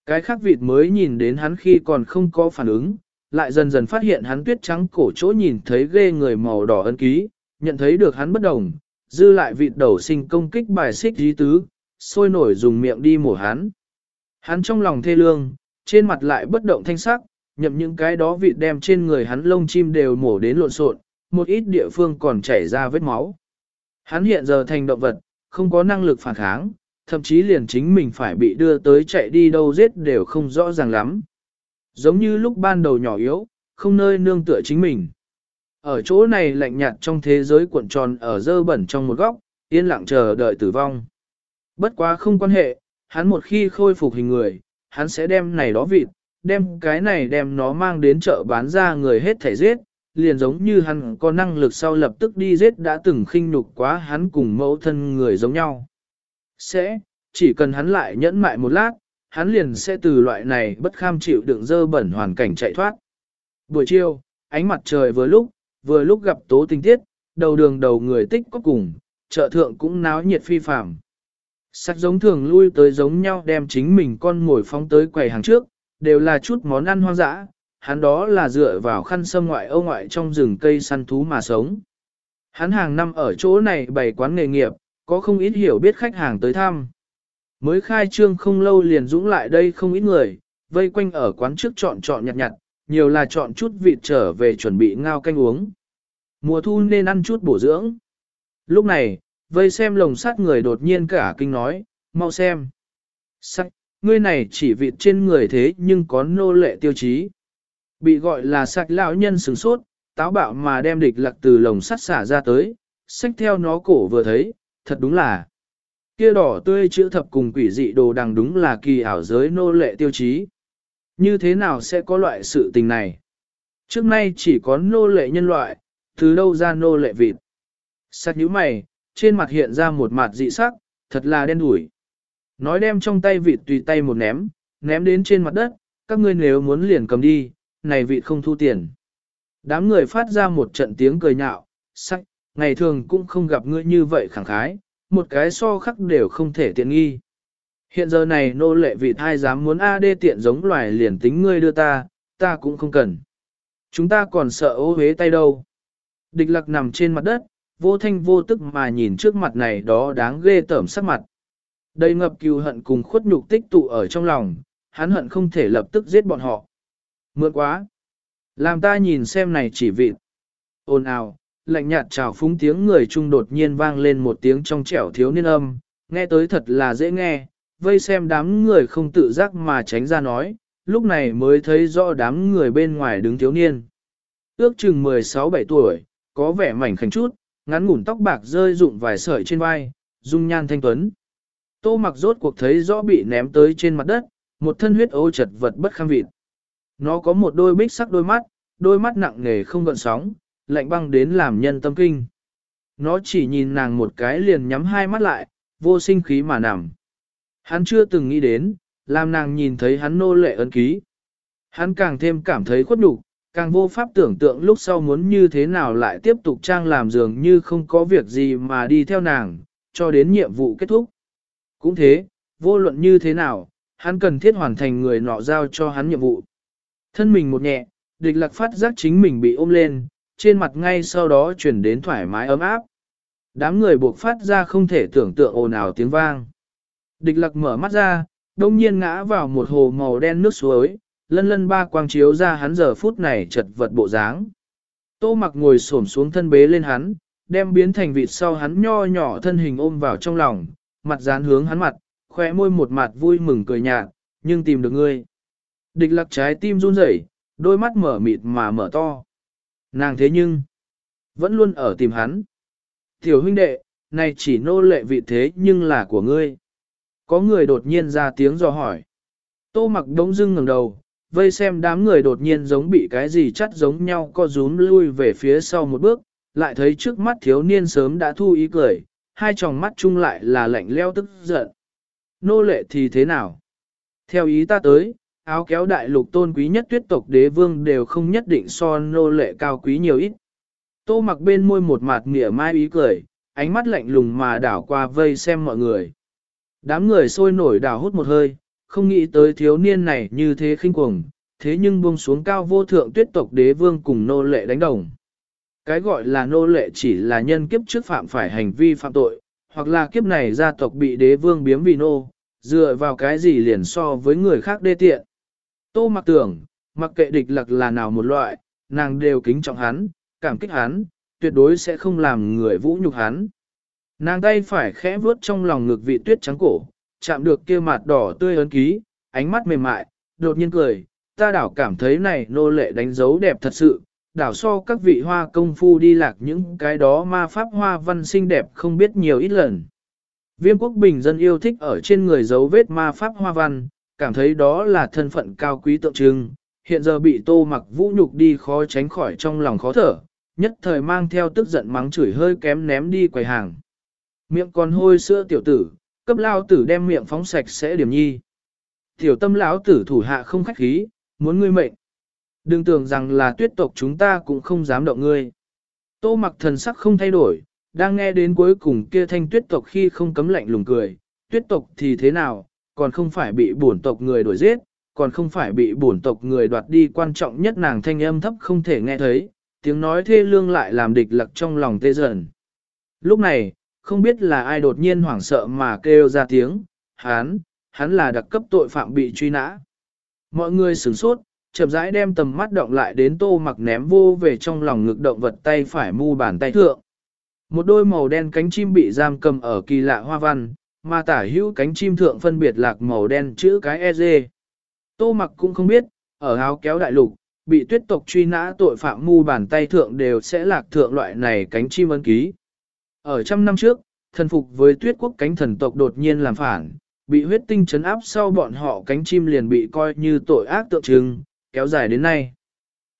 Cái khác vịt mới nhìn đến hắn khi còn không có phản ứng, lại dần dần phát hiện hắn tuyết trắng cổ chỗ nhìn thấy ghê người màu đỏ ân ký, nhận thấy được hắn bất đồng, dư lại vịt đầu sinh công kích bài xích dí tứ, sôi nổi dùng miệng đi mổ hắn. Hắn trong lòng thê lương, trên mặt lại bất động thanh sắc, nhậm những cái đó vịt đem trên người hắn lông chim đều mổ đến lộn xộn, một ít địa phương còn chảy ra vết máu. Hắn hiện giờ thành động vật, không có năng lực phản kháng, thậm chí liền chính mình phải bị đưa tới chạy đi đâu giết đều không rõ ràng lắm. Giống như lúc ban đầu nhỏ yếu, không nơi nương tựa chính mình. Ở chỗ này lạnh nhạt trong thế giới cuộn tròn ở dơ bẩn trong một góc, yên lặng chờ đợi tử vong. Bất quá không quan hệ, hắn một khi khôi phục hình người, hắn sẽ đem này đó vịt, đem cái này đem nó mang đến chợ bán ra người hết thể giết, liền giống như hắn có năng lực sau lập tức đi giết đã từng khinh nhục quá hắn cùng mẫu thân người giống nhau. Sẽ, chỉ cần hắn lại nhẫn mại một lát, hắn liền sẽ từ loại này bất kham chịu đựng dơ bẩn hoàn cảnh chạy thoát. Buổi chiều, ánh mặt trời vừa lúc, vừa lúc gặp tố tinh tiết, đầu đường đầu người tích có cùng, chợ thượng cũng náo nhiệt phi phàm. Sắc giống thường lui tới giống nhau đem chính mình con ngồi phóng tới quầy hàng trước, đều là chút món ăn hoang dã, hắn đó là dựa vào khăn sâm ngoại âu ngoại trong rừng cây săn thú mà sống. Hắn hàng năm ở chỗ này bày quán nghề nghiệp, có không ít hiểu biết khách hàng tới thăm. Mới khai trương không lâu liền dũng lại đây không ít người, vây quanh ở quán trước chọn chọn nhặt nhặt, nhiều là chọn chút vịt trở về chuẩn bị ngao canh uống. Mùa thu nên ăn chút bổ dưỡng. Lúc này, vây xem lồng sắt người đột nhiên cả kinh nói, mau xem. Sắc, ngươi này chỉ vịt trên người thế nhưng có nô lệ tiêu chí. Bị gọi là sạch lão nhân sừng sốt, táo bạo mà đem địch lặc từ lồng sắt xả ra tới, xách theo nó cổ vừa thấy, thật đúng là. Kia đỏ tươi chữ thập cùng quỷ dị đồ đằng đúng là kỳ ảo giới nô lệ tiêu chí. Như thế nào sẽ có loại sự tình này? Trước nay chỉ có nô lệ nhân loại, từ đâu ra nô lệ vịt? Sắc nhíu mày, trên mặt hiện ra một mặt dị sắc, thật là đen đủi. Nói đem trong tay vịt tùy tay một ném, ném đến trên mặt đất, các ngươi nếu muốn liền cầm đi, này vịt không thu tiền. Đám người phát ra một trận tiếng cười nhạo, sắc, ngày thường cũng không gặp ngươi như vậy khẳng khái, một cái so khắc đều không thể tiện nghi. Hiện giờ này nô lệ vị thai dám muốn A đê tiện giống loài liền tính ngươi đưa ta, ta cũng không cần. Chúng ta còn sợ ô hế tay đâu. Địch lạc nằm trên mặt đất, vô thanh vô tức mà nhìn trước mặt này đó đáng ghê tởm sắc mặt. Đầy ngập cừu hận cùng khuất nhục tích tụ ở trong lòng, hắn hận không thể lập tức giết bọn họ. Mượn quá. Làm ta nhìn xem này chỉ vịt. Ôn ào, lạnh nhạt chào phúng tiếng người trung đột nhiên vang lên một tiếng trong trẻo thiếu niên âm, nghe tới thật là dễ nghe, vây xem đám người không tự giác mà tránh ra nói, lúc này mới thấy rõ đám người bên ngoài đứng thiếu niên. Ước chừng 16-17 tuổi, có vẻ mảnh khảnh chút, ngắn ngủn tóc bạc rơi rụng vài sợi trên vai, dung nhan thanh tuấn. Tô mặc rốt cuộc thấy rõ bị ném tới trên mặt đất, một thân huyết ô chật vật bất kham vịt. Nó có một đôi bích sắc đôi mắt, đôi mắt nặng nề không gợn sóng, lạnh băng đến làm nhân tâm kinh. Nó chỉ nhìn nàng một cái liền nhắm hai mắt lại, vô sinh khí mà nằm. Hắn chưa từng nghĩ đến, làm nàng nhìn thấy hắn nô lệ ấn ký. Hắn càng thêm cảm thấy khuất nhục, Càng vô pháp tưởng tượng lúc sau muốn như thế nào lại tiếp tục trang làm dường như không có việc gì mà đi theo nàng, cho đến nhiệm vụ kết thúc. Cũng thế, vô luận như thế nào, hắn cần thiết hoàn thành người nọ giao cho hắn nhiệm vụ. Thân mình một nhẹ, địch lạc phát giác chính mình bị ôm lên, trên mặt ngay sau đó chuyển đến thoải mái ấm áp. Đám người buộc phát ra không thể tưởng tượng ồn ào tiếng vang. Địch lạc mở mắt ra, đông nhiên ngã vào một hồ màu đen nước suối, lân lân ba quang chiếu ra hắn giờ phút này chật vật bộ dáng. Tô mặc ngồi xổm xuống thân bế lên hắn, đem biến thành vịt sau hắn nho nhỏ thân hình ôm vào trong lòng, mặt dán hướng hắn mặt, khóe môi một mặt vui mừng cười nhạt, nhưng tìm được ngươi. Địch lạc trái tim run rẩy, đôi mắt mở mịt mà mở to. Nàng thế nhưng, vẫn luôn ở tìm hắn. Tiểu huynh đệ, này chỉ nô lệ vị thế nhưng là của ngươi. Có người đột nhiên ra tiếng dò hỏi. Tô mặc đống dưng ngẩng đầu, vây xem đám người đột nhiên giống bị cái gì chắt giống nhau co rúm lui về phía sau một bước, lại thấy trước mắt thiếu niên sớm đã thu ý cười, hai tròng mắt chung lại là lạnh leo tức giận. Nô lệ thì thế nào? Theo ý ta tới, áo kéo đại lục tôn quý nhất tuyết tộc đế vương đều không nhất định so nô lệ cao quý nhiều ít. Tô mặc bên môi một mặt mỉa mai ý cười, ánh mắt lạnh lùng mà đảo qua vây xem mọi người. Đám người sôi nổi đảo hút một hơi, không nghĩ tới thiếu niên này như thế khinh cuồng, thế nhưng buông xuống cao vô thượng tuyết tộc đế vương cùng nô lệ đánh đồng. Cái gọi là nô lệ chỉ là nhân kiếp trước phạm phải hành vi phạm tội, hoặc là kiếp này gia tộc bị đế vương biếm vì nô, dựa vào cái gì liền so với người khác đê tiện. Tô mặc tưởng, mặc kệ địch lặc là nào một loại, nàng đều kính trọng hắn, cảm kích hắn, tuyệt đối sẽ không làm người vũ nhục hắn. Nàng tay phải khẽ vuốt trong lòng ngực vị tuyết trắng cổ, chạm được kia mặt đỏ tươi ấn ký, ánh mắt mềm mại, đột nhiên cười, ta đảo cảm thấy này nô lệ đánh dấu đẹp thật sự, đảo so các vị hoa công phu đi lạc những cái đó ma pháp hoa văn xinh đẹp không biết nhiều ít lần. Viêm quốc bình dân yêu thích ở trên người dấu vết ma pháp hoa văn, cảm thấy đó là thân phận cao quý tượng trưng, hiện giờ bị tô mặc vũ nhục đi khó tránh khỏi trong lòng khó thở, nhất thời mang theo tức giận mắng chửi hơi kém ném đi quầy hàng. Miệng còn hôi sữa tiểu tử, cấp lao tử đem miệng phóng sạch sẽ điểm nhi. Tiểu tâm lão tử thủ hạ không khách khí, muốn ngươi mệnh. Đừng tưởng rằng là tuyết tộc chúng ta cũng không dám động ngươi. Tô mặc thần sắc không thay đổi, đang nghe đến cuối cùng kia thanh tuyết tộc khi không cấm lạnh lùng cười. Tuyết tộc thì thế nào, còn không phải bị bổn tộc người đuổi giết, còn không phải bị bổn tộc người đoạt đi quan trọng nhất nàng thanh âm thấp không thể nghe thấy, tiếng nói thê lương lại làm địch lặc trong lòng tê dần. Lúc này, không biết là ai đột nhiên hoảng sợ mà kêu ra tiếng, hắn, hắn là đặc cấp tội phạm bị truy nã. Mọi người sửng sốt, chậm rãi đem tầm mắt động lại đến tô mặc ném vô về trong lòng ngực động vật tay phải mu bàn tay thượng. Một đôi màu đen cánh chim bị giam cầm ở kỳ lạ hoa văn, mà tả hữu cánh chim thượng phân biệt lạc màu đen chữ cái EZ. Tô mặc cũng không biết, ở áo kéo đại lục, bị tuyết tộc truy nã tội phạm mu bàn tay thượng đều sẽ lạc thượng loại này cánh chim ấn ký. Ở trăm năm trước, thần phục với tuyết quốc cánh thần tộc đột nhiên làm phản, bị huyết tinh chấn áp sau bọn họ cánh chim liền bị coi như tội ác tượng trưng, kéo dài đến nay.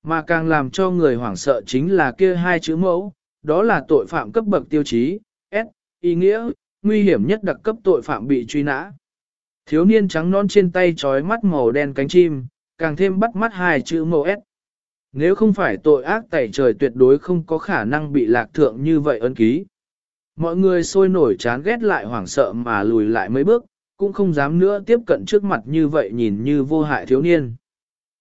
Mà càng làm cho người hoảng sợ chính là kia hai chữ mẫu, đó là tội phạm cấp bậc tiêu chí, S, ý nghĩa, nguy hiểm nhất đặc cấp tội phạm bị truy nã. Thiếu niên trắng non trên tay trói mắt màu đen cánh chim, càng thêm bắt mắt hai chữ màu S. Nếu không phải tội ác tẩy trời tuyệt đối không có khả năng bị lạc thượng như vậy ấn ký. Mọi người sôi nổi chán ghét lại hoảng sợ mà lùi lại mấy bước, cũng không dám nữa tiếp cận trước mặt như vậy nhìn như vô hại thiếu niên.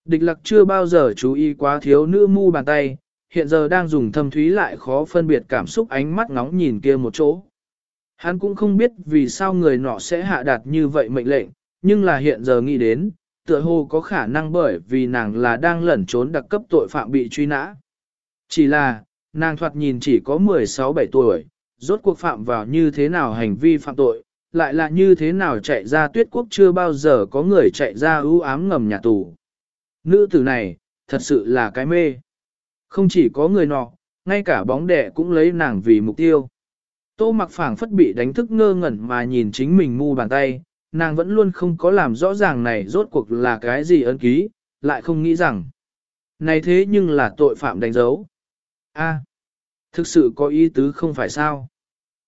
Địch lặc chưa bao giờ chú ý quá thiếu nữ mu bàn tay, hiện giờ đang dùng thâm thúy lại khó phân biệt cảm xúc ánh mắt ngóng nhìn kia một chỗ. Hắn cũng không biết vì sao người nọ sẽ hạ đạt như vậy mệnh lệnh, nhưng là hiện giờ nghĩ đến, tựa hồ có khả năng bởi vì nàng là đang lẩn trốn đặc cấp tội phạm bị truy nã. Chỉ là, nàng thoạt nhìn chỉ có 16-17 tuổi, rốt cuộc phạm vào như thế nào hành vi phạm tội, lại là như thế nào chạy ra tuyết quốc chưa bao giờ có người chạy ra ưu ám ngầm nhà tù. Nữ tử này, thật sự là cái mê. Không chỉ có người nọ, ngay cả bóng đẻ cũng lấy nàng vì mục tiêu. Tô mặc phảng phất bị đánh thức ngơ ngẩn mà nhìn chính mình mu bàn tay, nàng vẫn luôn không có làm rõ ràng này rốt cuộc là cái gì ấn ký, lại không nghĩ rằng. Này thế nhưng là tội phạm đánh dấu. a thực sự có ý tứ không phải sao.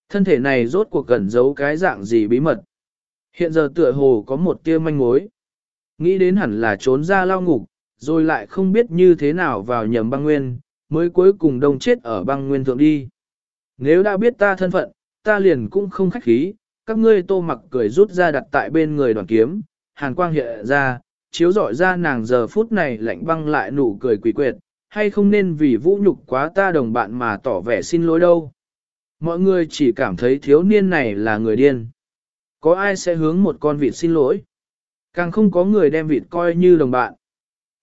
Thân thể này rốt cuộc gần giấu cái dạng gì bí mật. Hiện giờ tựa hồ có một tia manh mối. Nghĩ đến hẳn là trốn ra lao ngục, rồi lại không biết như thế nào vào nhầm băng nguyên, mới cuối cùng đông chết ở băng nguyên thượng đi. Nếu đã biết ta thân phận, ta liền cũng không khách khí, các ngươi tô mặc cười rút ra đặt tại bên người đoàn kiếm, hàn quang hiện ra, chiếu rọi ra nàng giờ phút này lạnh băng lại nụ cười quỷ quyệt, hay không nên vì vũ nhục quá ta đồng bạn mà tỏ vẻ xin lỗi đâu. Mọi người chỉ cảm thấy thiếu niên này là người điên. Có ai sẽ hướng một con vịt xin lỗi? Càng không có người đem vịt coi như đồng bạn.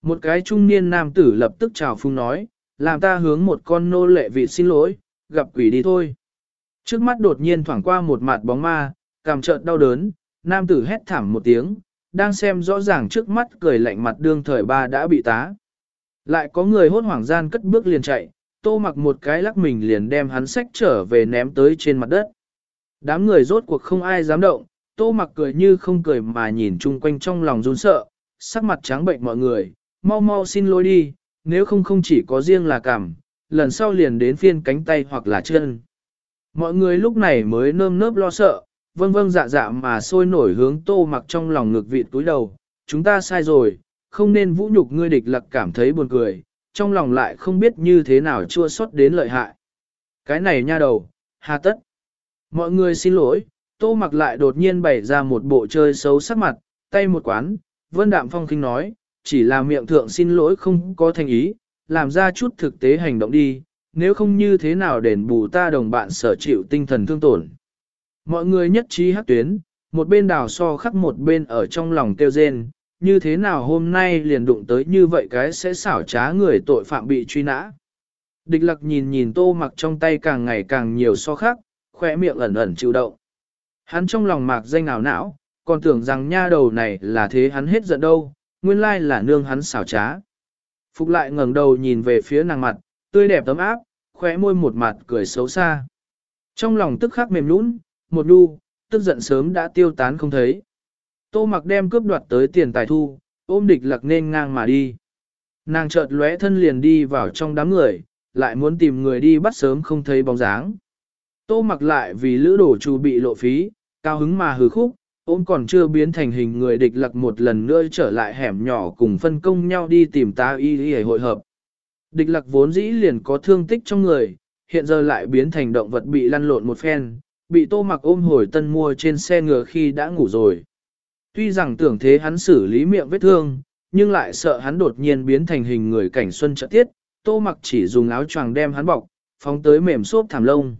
Một cái trung niên nam tử lập tức chào phung nói, làm ta hướng một con nô lệ vịt xin lỗi, gặp quỷ đi thôi. Trước mắt đột nhiên thoảng qua một mặt bóng ma, cảm trợn đau đớn, nam tử hét thảm một tiếng, đang xem rõ ràng trước mắt cười lạnh mặt đương thời ba đã bị tá. Lại có người hốt hoảng gian cất bước liền chạy, tô mặc một cái lắc mình liền đem hắn sách trở về ném tới trên mặt đất. Đám người rốt cuộc không ai dám động, tô mặc cười như không cười mà nhìn chung quanh trong lòng run sợ, sắc mặt trắng bệnh mọi người, mau mau xin lỗi đi, nếu không không chỉ có riêng là cảm, lần sau liền đến phiên cánh tay hoặc là chân. Mọi người lúc này mới nơm nớp lo sợ, vâng vâng dạ dạ mà sôi nổi hướng tô mặc trong lòng ngực vịt túi đầu, chúng ta sai rồi, không nên vũ nhục ngươi địch lặc cảm thấy buồn cười, trong lòng lại không biết như thế nào chua xót đến lợi hại. Cái này nha đầu, hà tất. Mọi người xin lỗi, tô mặc lại đột nhiên bày ra một bộ chơi xấu sắc mặt, tay một quán, vân đạm phong kinh nói, chỉ là miệng thượng xin lỗi không có thành ý, làm ra chút thực tế hành động đi, nếu không như thế nào đền bù ta đồng bạn sở chịu tinh thần thương tổn. Mọi người nhất trí hát tuyến, một bên đào so khắc một bên ở trong lòng tiêu rên, như thế nào hôm nay liền đụng tới như vậy cái sẽ xảo trá người tội phạm bị truy nã. Địch lặc nhìn nhìn tô mặc trong tay càng ngày càng nhiều so khắc, khỏe miệng ẩn ẩn chịu động. Hắn trong lòng mạc danh ảo não, còn tưởng rằng nha đầu này là thế hắn hết giận đâu, nguyên lai là nương hắn xảo trá. Phục lại ngẩng đầu nhìn về phía nàng mặt, tươi đẹp tấm áp, khóe môi một mặt cười xấu xa. Trong lòng tức khắc mềm nũng, một đu, tức giận sớm đã tiêu tán không thấy. Tô mặc đem cướp đoạt tới tiền tài thu, ôm địch lặc nên ngang mà đi. Nàng chợt lóe thân liền đi vào trong đám người, lại muốn tìm người đi bắt sớm không thấy bóng dáng. Tô mặc lại vì lữ đổ chủ bị lộ phí, cao hứng mà hừ khúc, ôm còn chưa biến thành hình người địch lặc một lần nữa trở lại hẻm nhỏ cùng phân công nhau đi tìm ta y y hội hợp. Địch lặc vốn dĩ liền có thương tích trong người, hiện giờ lại biến thành động vật bị lăn lộn một phen, bị tô mặc ôm hồi tân mua trên xe ngựa khi đã ngủ rồi. Tuy rằng tưởng thế hắn xử lý miệng vết thương, nhưng lại sợ hắn đột nhiên biến thành hình người cảnh xuân trợ tiết, tô mặc chỉ dùng áo choàng đem hắn bọc, phóng tới mềm xốp thảm lông.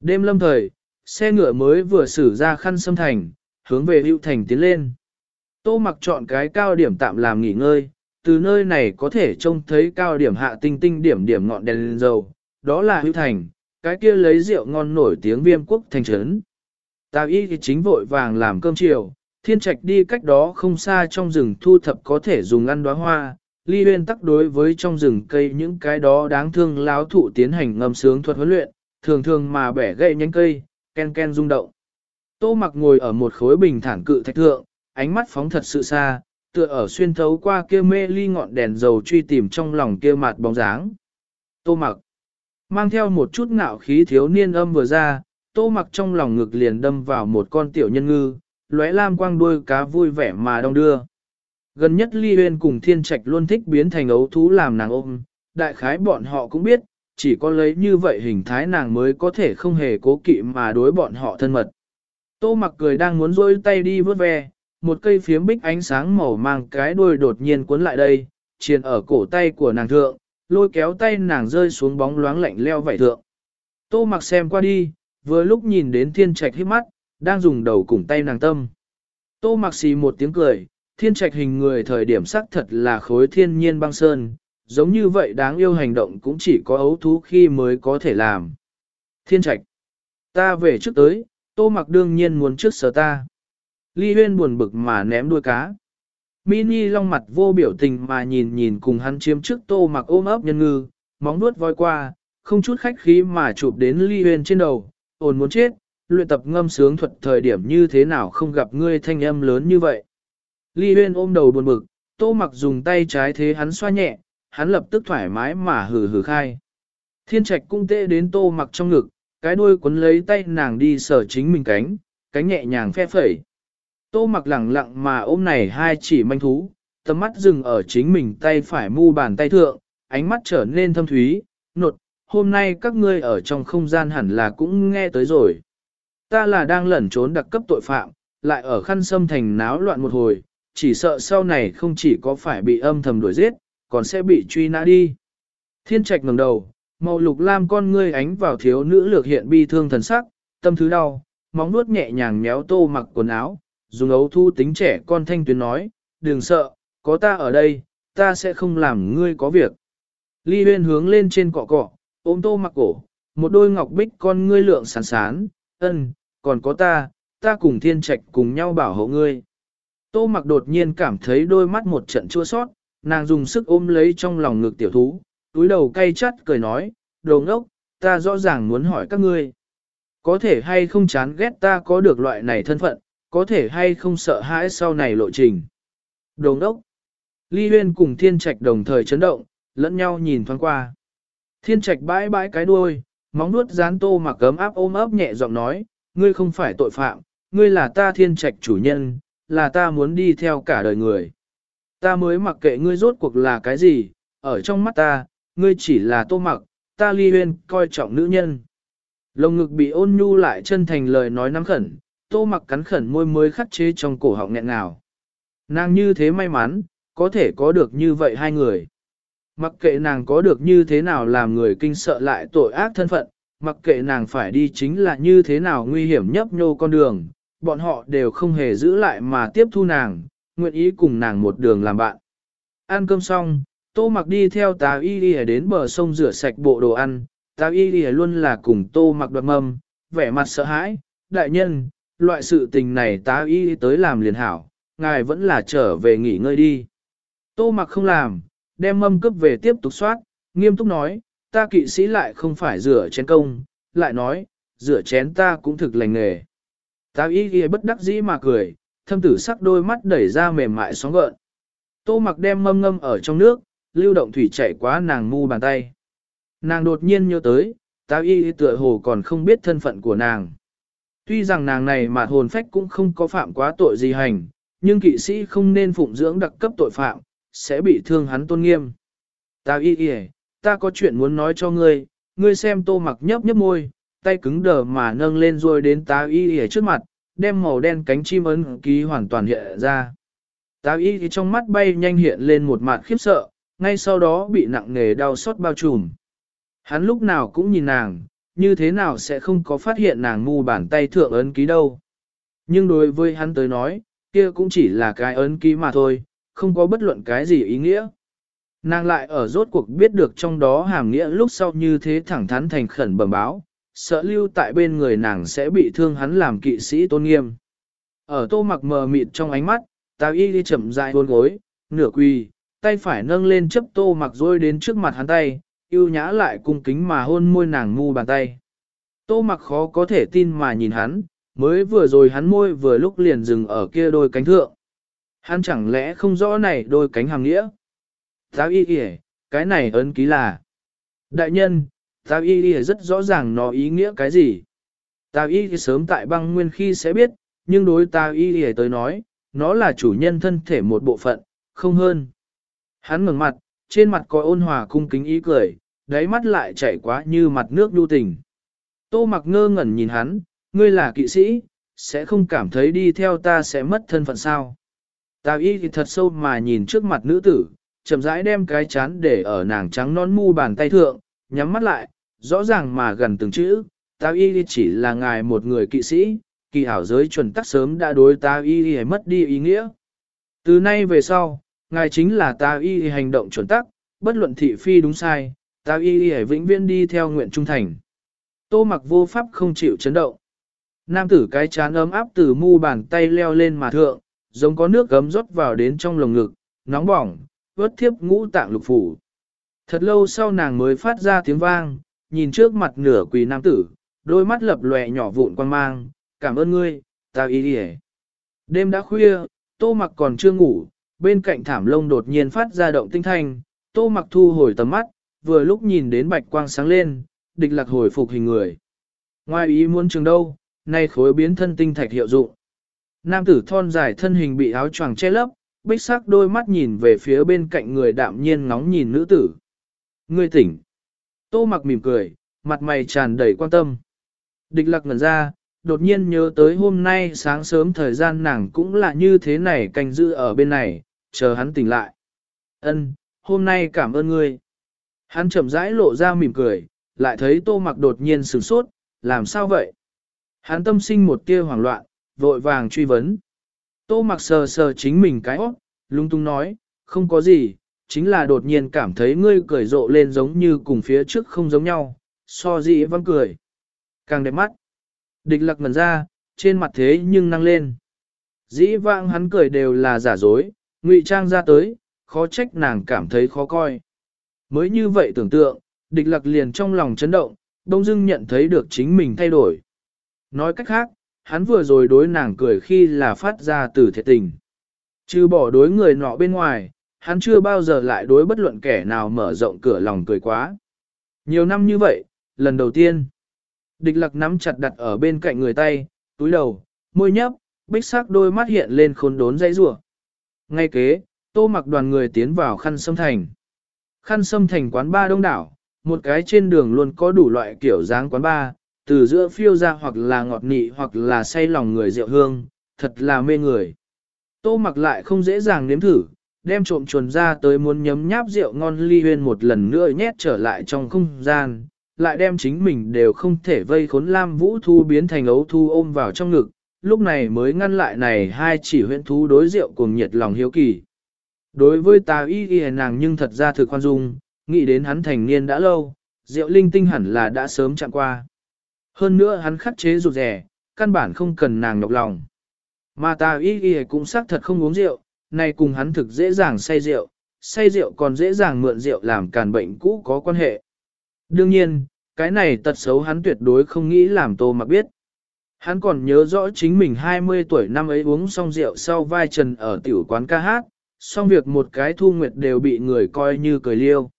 Đêm lâm thời, xe ngựa mới vừa xử ra khăn xâm thành, hướng về hữu thành tiến lên. Tô mặc chọn cái cao điểm tạm làm nghỉ ngơi, từ nơi này có thể trông thấy cao điểm hạ tinh tinh điểm điểm ngọn đèn lên dầu, đó là hữu thành, cái kia lấy rượu ngon nổi tiếng viêm quốc thành trấn. Tào y thì chính vội vàng làm cơm chiều, thiên trạch đi cách đó không xa trong rừng thu thập có thể dùng ăn đóa hoa, ly huyên tắc đối với trong rừng cây những cái đó đáng thương láo thụ tiến hành ngâm sướng thuật huấn luyện, thường thường mà bẻ gậy nhánh cây, ken ken rung động. Tô mặc ngồi ở một khối bình thản cự thạch thượng, ánh mắt phóng thật sự xa, tựa ở xuyên thấu qua kia mê ly ngọn đèn dầu truy tìm trong lòng kia mặt bóng dáng. Tô mặc, mang theo một chút ngạo khí thiếu niên âm vừa ra, tô mặc trong lòng ngực liền đâm vào một con tiểu nhân ngư, lóe lam quang đuôi cá vui vẻ mà đong đưa. Gần nhất ly huyên cùng thiên trạch luôn thích biến thành ấu thú làm nàng ôm, đại khái bọn họ cũng biết, chỉ có lấy như vậy hình thái nàng mới có thể không hề cố kỵ mà đối bọn họ thân mật. Tô mặc cười đang muốn rôi tay đi vớt ve, một cây phiếm bích ánh sáng màu mang cái đuôi đột nhiên cuốn lại đây, triền ở cổ tay của nàng thượng, lôi kéo tay nàng rơi xuống bóng loáng lạnh leo vảy thượng. Tô mặc xem qua đi, vừa lúc nhìn đến thiên trạch hít mắt, đang dùng đầu cùng tay nàng tâm. Tô mặc xì một tiếng cười, thiên trạch hình người thời điểm sắc thật là khối thiên nhiên băng sơn, giống như vậy đáng yêu hành động cũng chỉ có ấu thú khi mới có thể làm. Thiên trạch, ta về trước tới, tô mặc đương nhiên muốn trước sở ta. Ly huyên buồn bực mà ném đuôi cá. Mini long mặt vô biểu tình mà nhìn nhìn cùng hắn chiếm trước tô mặc ôm ấp nhân ngư, móng nuốt voi qua, không chút khách khí mà chụp đến ly huyên trên đầu, ồn muốn chết, luyện tập ngâm sướng thuật thời điểm như thế nào không gặp ngươi thanh âm lớn như vậy. Ly huyên ôm đầu buồn bực, tô mặc dùng tay trái thế hắn xoa nhẹ, hắn lập tức thoải mái mà hừ hừ khai. Thiên trạch cung tê đến tô mặc trong ngực, cái đuôi cuốn lấy tay nàng đi sở chính mình cánh, cánh nhẹ nhàng phe phẩy. Tô mặc lẳng lặng mà ôm này hai chỉ manh thú, tầm mắt dừng ở chính mình tay phải mu bàn tay thượng, ánh mắt trở nên thâm thúy, nột, hôm nay các ngươi ở trong không gian hẳn là cũng nghe tới rồi. Ta là đang lẩn trốn đặc cấp tội phạm, lại ở khăn sâm thành náo loạn một hồi, chỉ sợ sau này không chỉ có phải bị âm thầm đuổi giết, còn sẽ bị truy nã đi. Thiên trạch ngẩng đầu, màu lục lam con ngươi ánh vào thiếu nữ lược hiện bi thương thần sắc, tâm thứ đau, móng nuốt nhẹ nhàng méo tô mặc quần áo, dùng ấu thu tính trẻ con thanh tuyến nói, đừng sợ, có ta ở đây, ta sẽ không làm ngươi có việc. Ly huyên hướng lên trên cọ cọ, ôm tô mặc cổ, một đôi ngọc bích con ngươi lượng sán sán, ân, còn có ta, ta cùng thiên trạch cùng nhau bảo hộ ngươi. Tô mặc đột nhiên cảm thấy đôi mắt một trận chua sót, nàng dùng sức ôm lấy trong lòng ngực tiểu thú, túi đầu cay chắt cười nói, đồ ngốc, ta rõ ràng muốn hỏi các ngươi. Có thể hay không chán ghét ta có được loại này thân phận, có thể hay không sợ hãi sau này lộ trình. Đồ ngốc. Ly Huyên cùng Thiên Trạch đồng thời chấn động, lẫn nhau nhìn thoáng qua. Thiên Trạch bãi bãi cái đuôi, móng nuốt dán tô mặc cấm áp ôm ấp nhẹ giọng nói, ngươi không phải tội phạm, ngươi là ta Thiên Trạch chủ nhân, là ta muốn đi theo cả đời người. Ta mới mặc kệ ngươi rốt cuộc là cái gì, ở trong mắt ta, ngươi chỉ là tô mặc, ta ly huyên coi trọng nữ nhân. Lồng ngực bị ôn nhu lại chân thành lời nói nắm khẩn, tô mặc cắn khẩn môi mới khắc chế trong cổ họng nghẹn ngào. Nàng như thế may mắn, có thể có được như vậy hai người. Mặc kệ nàng có được như thế nào làm người kinh sợ lại tội ác thân phận, mặc kệ nàng phải đi chính là như thế nào nguy hiểm nhấp nhô con đường, bọn họ đều không hề giữ lại mà tiếp thu nàng, nguyện ý cùng nàng một đường làm bạn. Ăn cơm xong, tô mặc đi theo tà y đi đến bờ sông rửa sạch bộ đồ ăn, tà y đi luôn là cùng tô mặc đoạt mâm, vẻ mặt sợ hãi, đại nhân, loại sự tình này tá y tới làm liền hảo, ngài vẫn là trở về nghỉ ngơi đi. Tô mặc không làm, đem mâm cướp về tiếp tục soát, nghiêm túc nói, ta kỵ sĩ lại không phải rửa chén công, lại nói, rửa chén ta cũng thực lành nghề. Tá y ghi bất đắc dĩ mà cười, thâm tử sắc đôi mắt đẩy ra mềm mại sóng gợn. Tô mặc đem mâm ngâm ở trong nước, lưu động thủy chảy quá nàng mu bàn tay. Nàng đột nhiên nhớ tới, táo y tựa hồ còn không biết thân phận của nàng. Tuy rằng nàng này mà hồn phách cũng không có phạm quá tội gì hành, nhưng kỵ sĩ không nên phụng dưỡng đặc cấp tội phạm, sẽ bị thương hắn tôn nghiêm. Táo y y, ta có chuyện muốn nói cho ngươi, ngươi xem tô mặc nhấp nhấp môi, tay cứng đờ mà nâng lên rồi đến táo y y trước mặt, đem màu đen cánh chim ấn ký hoàn toàn hiện ra. Táo y y trong mắt bay nhanh hiện lên một mặt khiếp sợ, ngay sau đó bị nặng nề đau xót bao trùm. Hắn lúc nào cũng nhìn nàng, như thế nào sẽ không có phát hiện nàng ngu bàn tay thượng ấn ký đâu. Nhưng đối với hắn tới nói, kia cũng chỉ là cái ấn ký mà thôi, không có bất luận cái gì ý nghĩa. Nàng lại ở rốt cuộc biết được trong đó hàm nghĩa lúc sau như thế thẳng thắn thành khẩn bẩm báo, sợ lưu tại bên người nàng sẽ bị thương hắn làm kỵ sĩ tôn nghiêm. Ở tô mặc mờ mịt trong ánh mắt, tào y đi chậm dại buôn gối, nửa quỳ, tay phải nâng lên chấp tô mặc rồi đến trước mặt hắn tay, yêu nhã lại cung kính mà hôn môi nàng ngu bàn tay. Tô mặc khó có thể tin mà nhìn hắn, mới vừa rồi hắn môi vừa lúc liền dừng ở kia đôi cánh thượng. Hắn chẳng lẽ không rõ này đôi cánh hàng nghĩa? Giáo y y cái này ấn ký là. Đại nhân, giáo y y rất rõ ràng nó ý nghĩa cái gì. Tao y sớm tại băng nguyên khi sẽ biết, nhưng đối tao y thì tới nói, nó là chủ nhân thân thể một bộ phận, không hơn. Hắn ngừng mặt, trên mặt có ôn hòa cung kính ý cười, đáy mắt lại chảy quá như mặt nước nhu tình. Tô mặc ngơ ngẩn nhìn hắn, ngươi là kỵ sĩ, sẽ không cảm thấy đi theo ta sẽ mất thân phận sao. Tào y thì thật sâu mà nhìn trước mặt nữ tử, chậm rãi đem cái chán để ở nàng trắng non mu bàn tay thượng, nhắm mắt lại, rõ ràng mà gần từng chữ, Tào y chỉ là ngài một người kỵ sĩ, kỳ hảo giới chuẩn tắc sớm đã đối Tào y mất đi ý nghĩa. Từ nay về sau, ngài chính là Ta y hành động chuẩn tắc, bất luận thị phi đúng sai, Ta y vĩnh viễn đi theo nguyện trung thành. Tô mặc vô pháp không chịu chấn động. Nam tử cái chán ấm áp từ mu bàn tay leo lên mà thượng, giống có nước gấm rót vào đến trong lồng ngực, nóng bỏng, vớt thiếp ngũ tạng lục phủ. Thật lâu sau nàng mới phát ra tiếng vang, nhìn trước mặt nửa quỳ nam tử, đôi mắt lập lòe nhỏ vụn quan mang, cảm ơn ngươi, Ta Y đi Đêm đã khuya, tô mặc còn chưa ngủ, bên cạnh thảm lông đột nhiên phát ra động tinh thanh, tô mặc thu hồi tầm mắt, vừa lúc nhìn đến bạch quang sáng lên, địch lạc hồi phục hình người. Ngoài ý muốn trường đâu, nay khối biến thân tinh thạch hiệu dụng. Nam tử thon dài thân hình bị áo choàng che lấp, bích sắc đôi mắt nhìn về phía bên cạnh người đạm nhiên ngóng nhìn nữ tử. Ngươi tỉnh. Tô mặc mỉm cười, mặt mày tràn đầy quan tâm. Địch lạc ngẩn ra, đột nhiên nhớ tới hôm nay sáng sớm thời gian nàng cũng là như thế này canh giữ ở bên này, chờ hắn tỉnh lại. Ân, hôm nay cảm ơn ngươi. Hắn chậm rãi lộ ra mỉm cười, lại thấy tô mặc đột nhiên sửng sốt, làm sao vậy? Hắn tâm sinh một tia hoảng loạn, vội vàng truy vấn. Tô mặc sờ sờ chính mình cái óc, lung tung nói, không có gì, chính là đột nhiên cảm thấy ngươi cười rộ lên giống như cùng phía trước không giống nhau, so dị văng cười. Càng đẹp mắt. Địch lặc ngần ra, trên mặt thế nhưng năng lên. Dĩ vãng hắn cười đều là giả dối, ngụy trang ra tới, khó trách nàng cảm thấy khó coi. Mới như vậy tưởng tượng, địch Lạc liền trong lòng chấn động, đông dưng nhận thấy được chính mình thay đổi. Nói cách khác, hắn vừa rồi đối nàng cười khi là phát ra từ thiệt tình. Chứ bỏ đối người nọ bên ngoài, hắn chưa bao giờ lại đối bất luận kẻ nào mở rộng cửa lòng cười quá. Nhiều năm như vậy, lần đầu tiên, địch Lạc nắm chặt đặt ở bên cạnh người tay, túi đầu, môi nhấp, bích sắc đôi mắt hiện lên khốn đốn dãy rủa. Ngay kế, tô mặc đoàn người tiến vào khăn sâm thành. Khăn sâm thành quán ba đông đảo, một cái trên đường luôn có đủ loại kiểu dáng quán ba, từ giữa phiêu ra hoặc là ngọt nị hoặc là say lòng người rượu hương, thật là mê người. Tô mặc lại không dễ dàng nếm thử, đem trộm chuồn ra tới muốn nhấm nháp rượu ngon ly huyên một lần nữa nhét trở lại trong không gian, lại đem chính mình đều không thể vây khốn lam vũ thu biến thành ấu thu ôm vào trong ngực, lúc này mới ngăn lại này hai chỉ huyễn thú đối rượu cùng nhiệt lòng hiếu kỳ. Đối với ta y y nàng nhưng thật ra thực khoan dung, nghĩ đến hắn thành niên đã lâu, rượu linh tinh hẳn là đã sớm chạm qua. Hơn nữa hắn khắc chế rụt rẻ, căn bản không cần nàng nhọc lòng. Mà ta y y cũng xác thật không uống rượu, này cùng hắn thực dễ dàng say rượu, say rượu còn dễ dàng mượn rượu làm càn bệnh cũ có quan hệ. Đương nhiên, cái này tật xấu hắn tuyệt đối không nghĩ làm tô mặc biết. Hắn còn nhớ rõ chính mình 20 tuổi năm ấy uống xong rượu sau vai trần ở tiểu quán ca hát, xong việc một cái thu nguyệt đều bị người coi như cười liêu.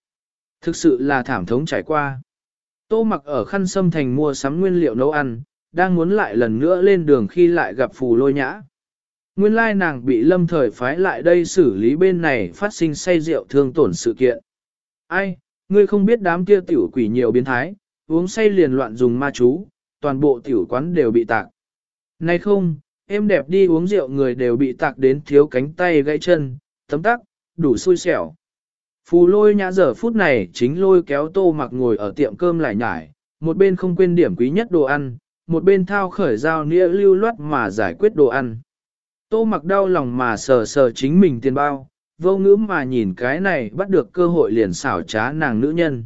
Thực sự là thảm thống trải qua. Tô mặc ở khăn sâm thành mua sắm nguyên liệu nấu ăn, đang muốn lại lần nữa lên đường khi lại gặp phù lôi nhã. Nguyên lai nàng bị lâm thời phái lại đây xử lý bên này phát sinh say rượu thương tổn sự kiện. Ai, ngươi không biết đám kia tiểu quỷ nhiều biến thái, uống say liền loạn dùng ma chú, toàn bộ tiểu quán đều bị tạc. Này không, em đẹp đi uống rượu người đều bị tạc đến thiếu cánh tay gãy chân, tấm tắc, đủ xui xẻo. Phù lôi nhã giờ phút này chính lôi kéo tô mặc ngồi ở tiệm cơm lại nhải, một bên không quên điểm quý nhất đồ ăn, một bên thao khởi dao nĩa lưu loát mà giải quyết đồ ăn. Tô mặc đau lòng mà sờ sờ chính mình tiền bao, vô ngữ mà nhìn cái này bắt được cơ hội liền xảo trá nàng nữ nhân.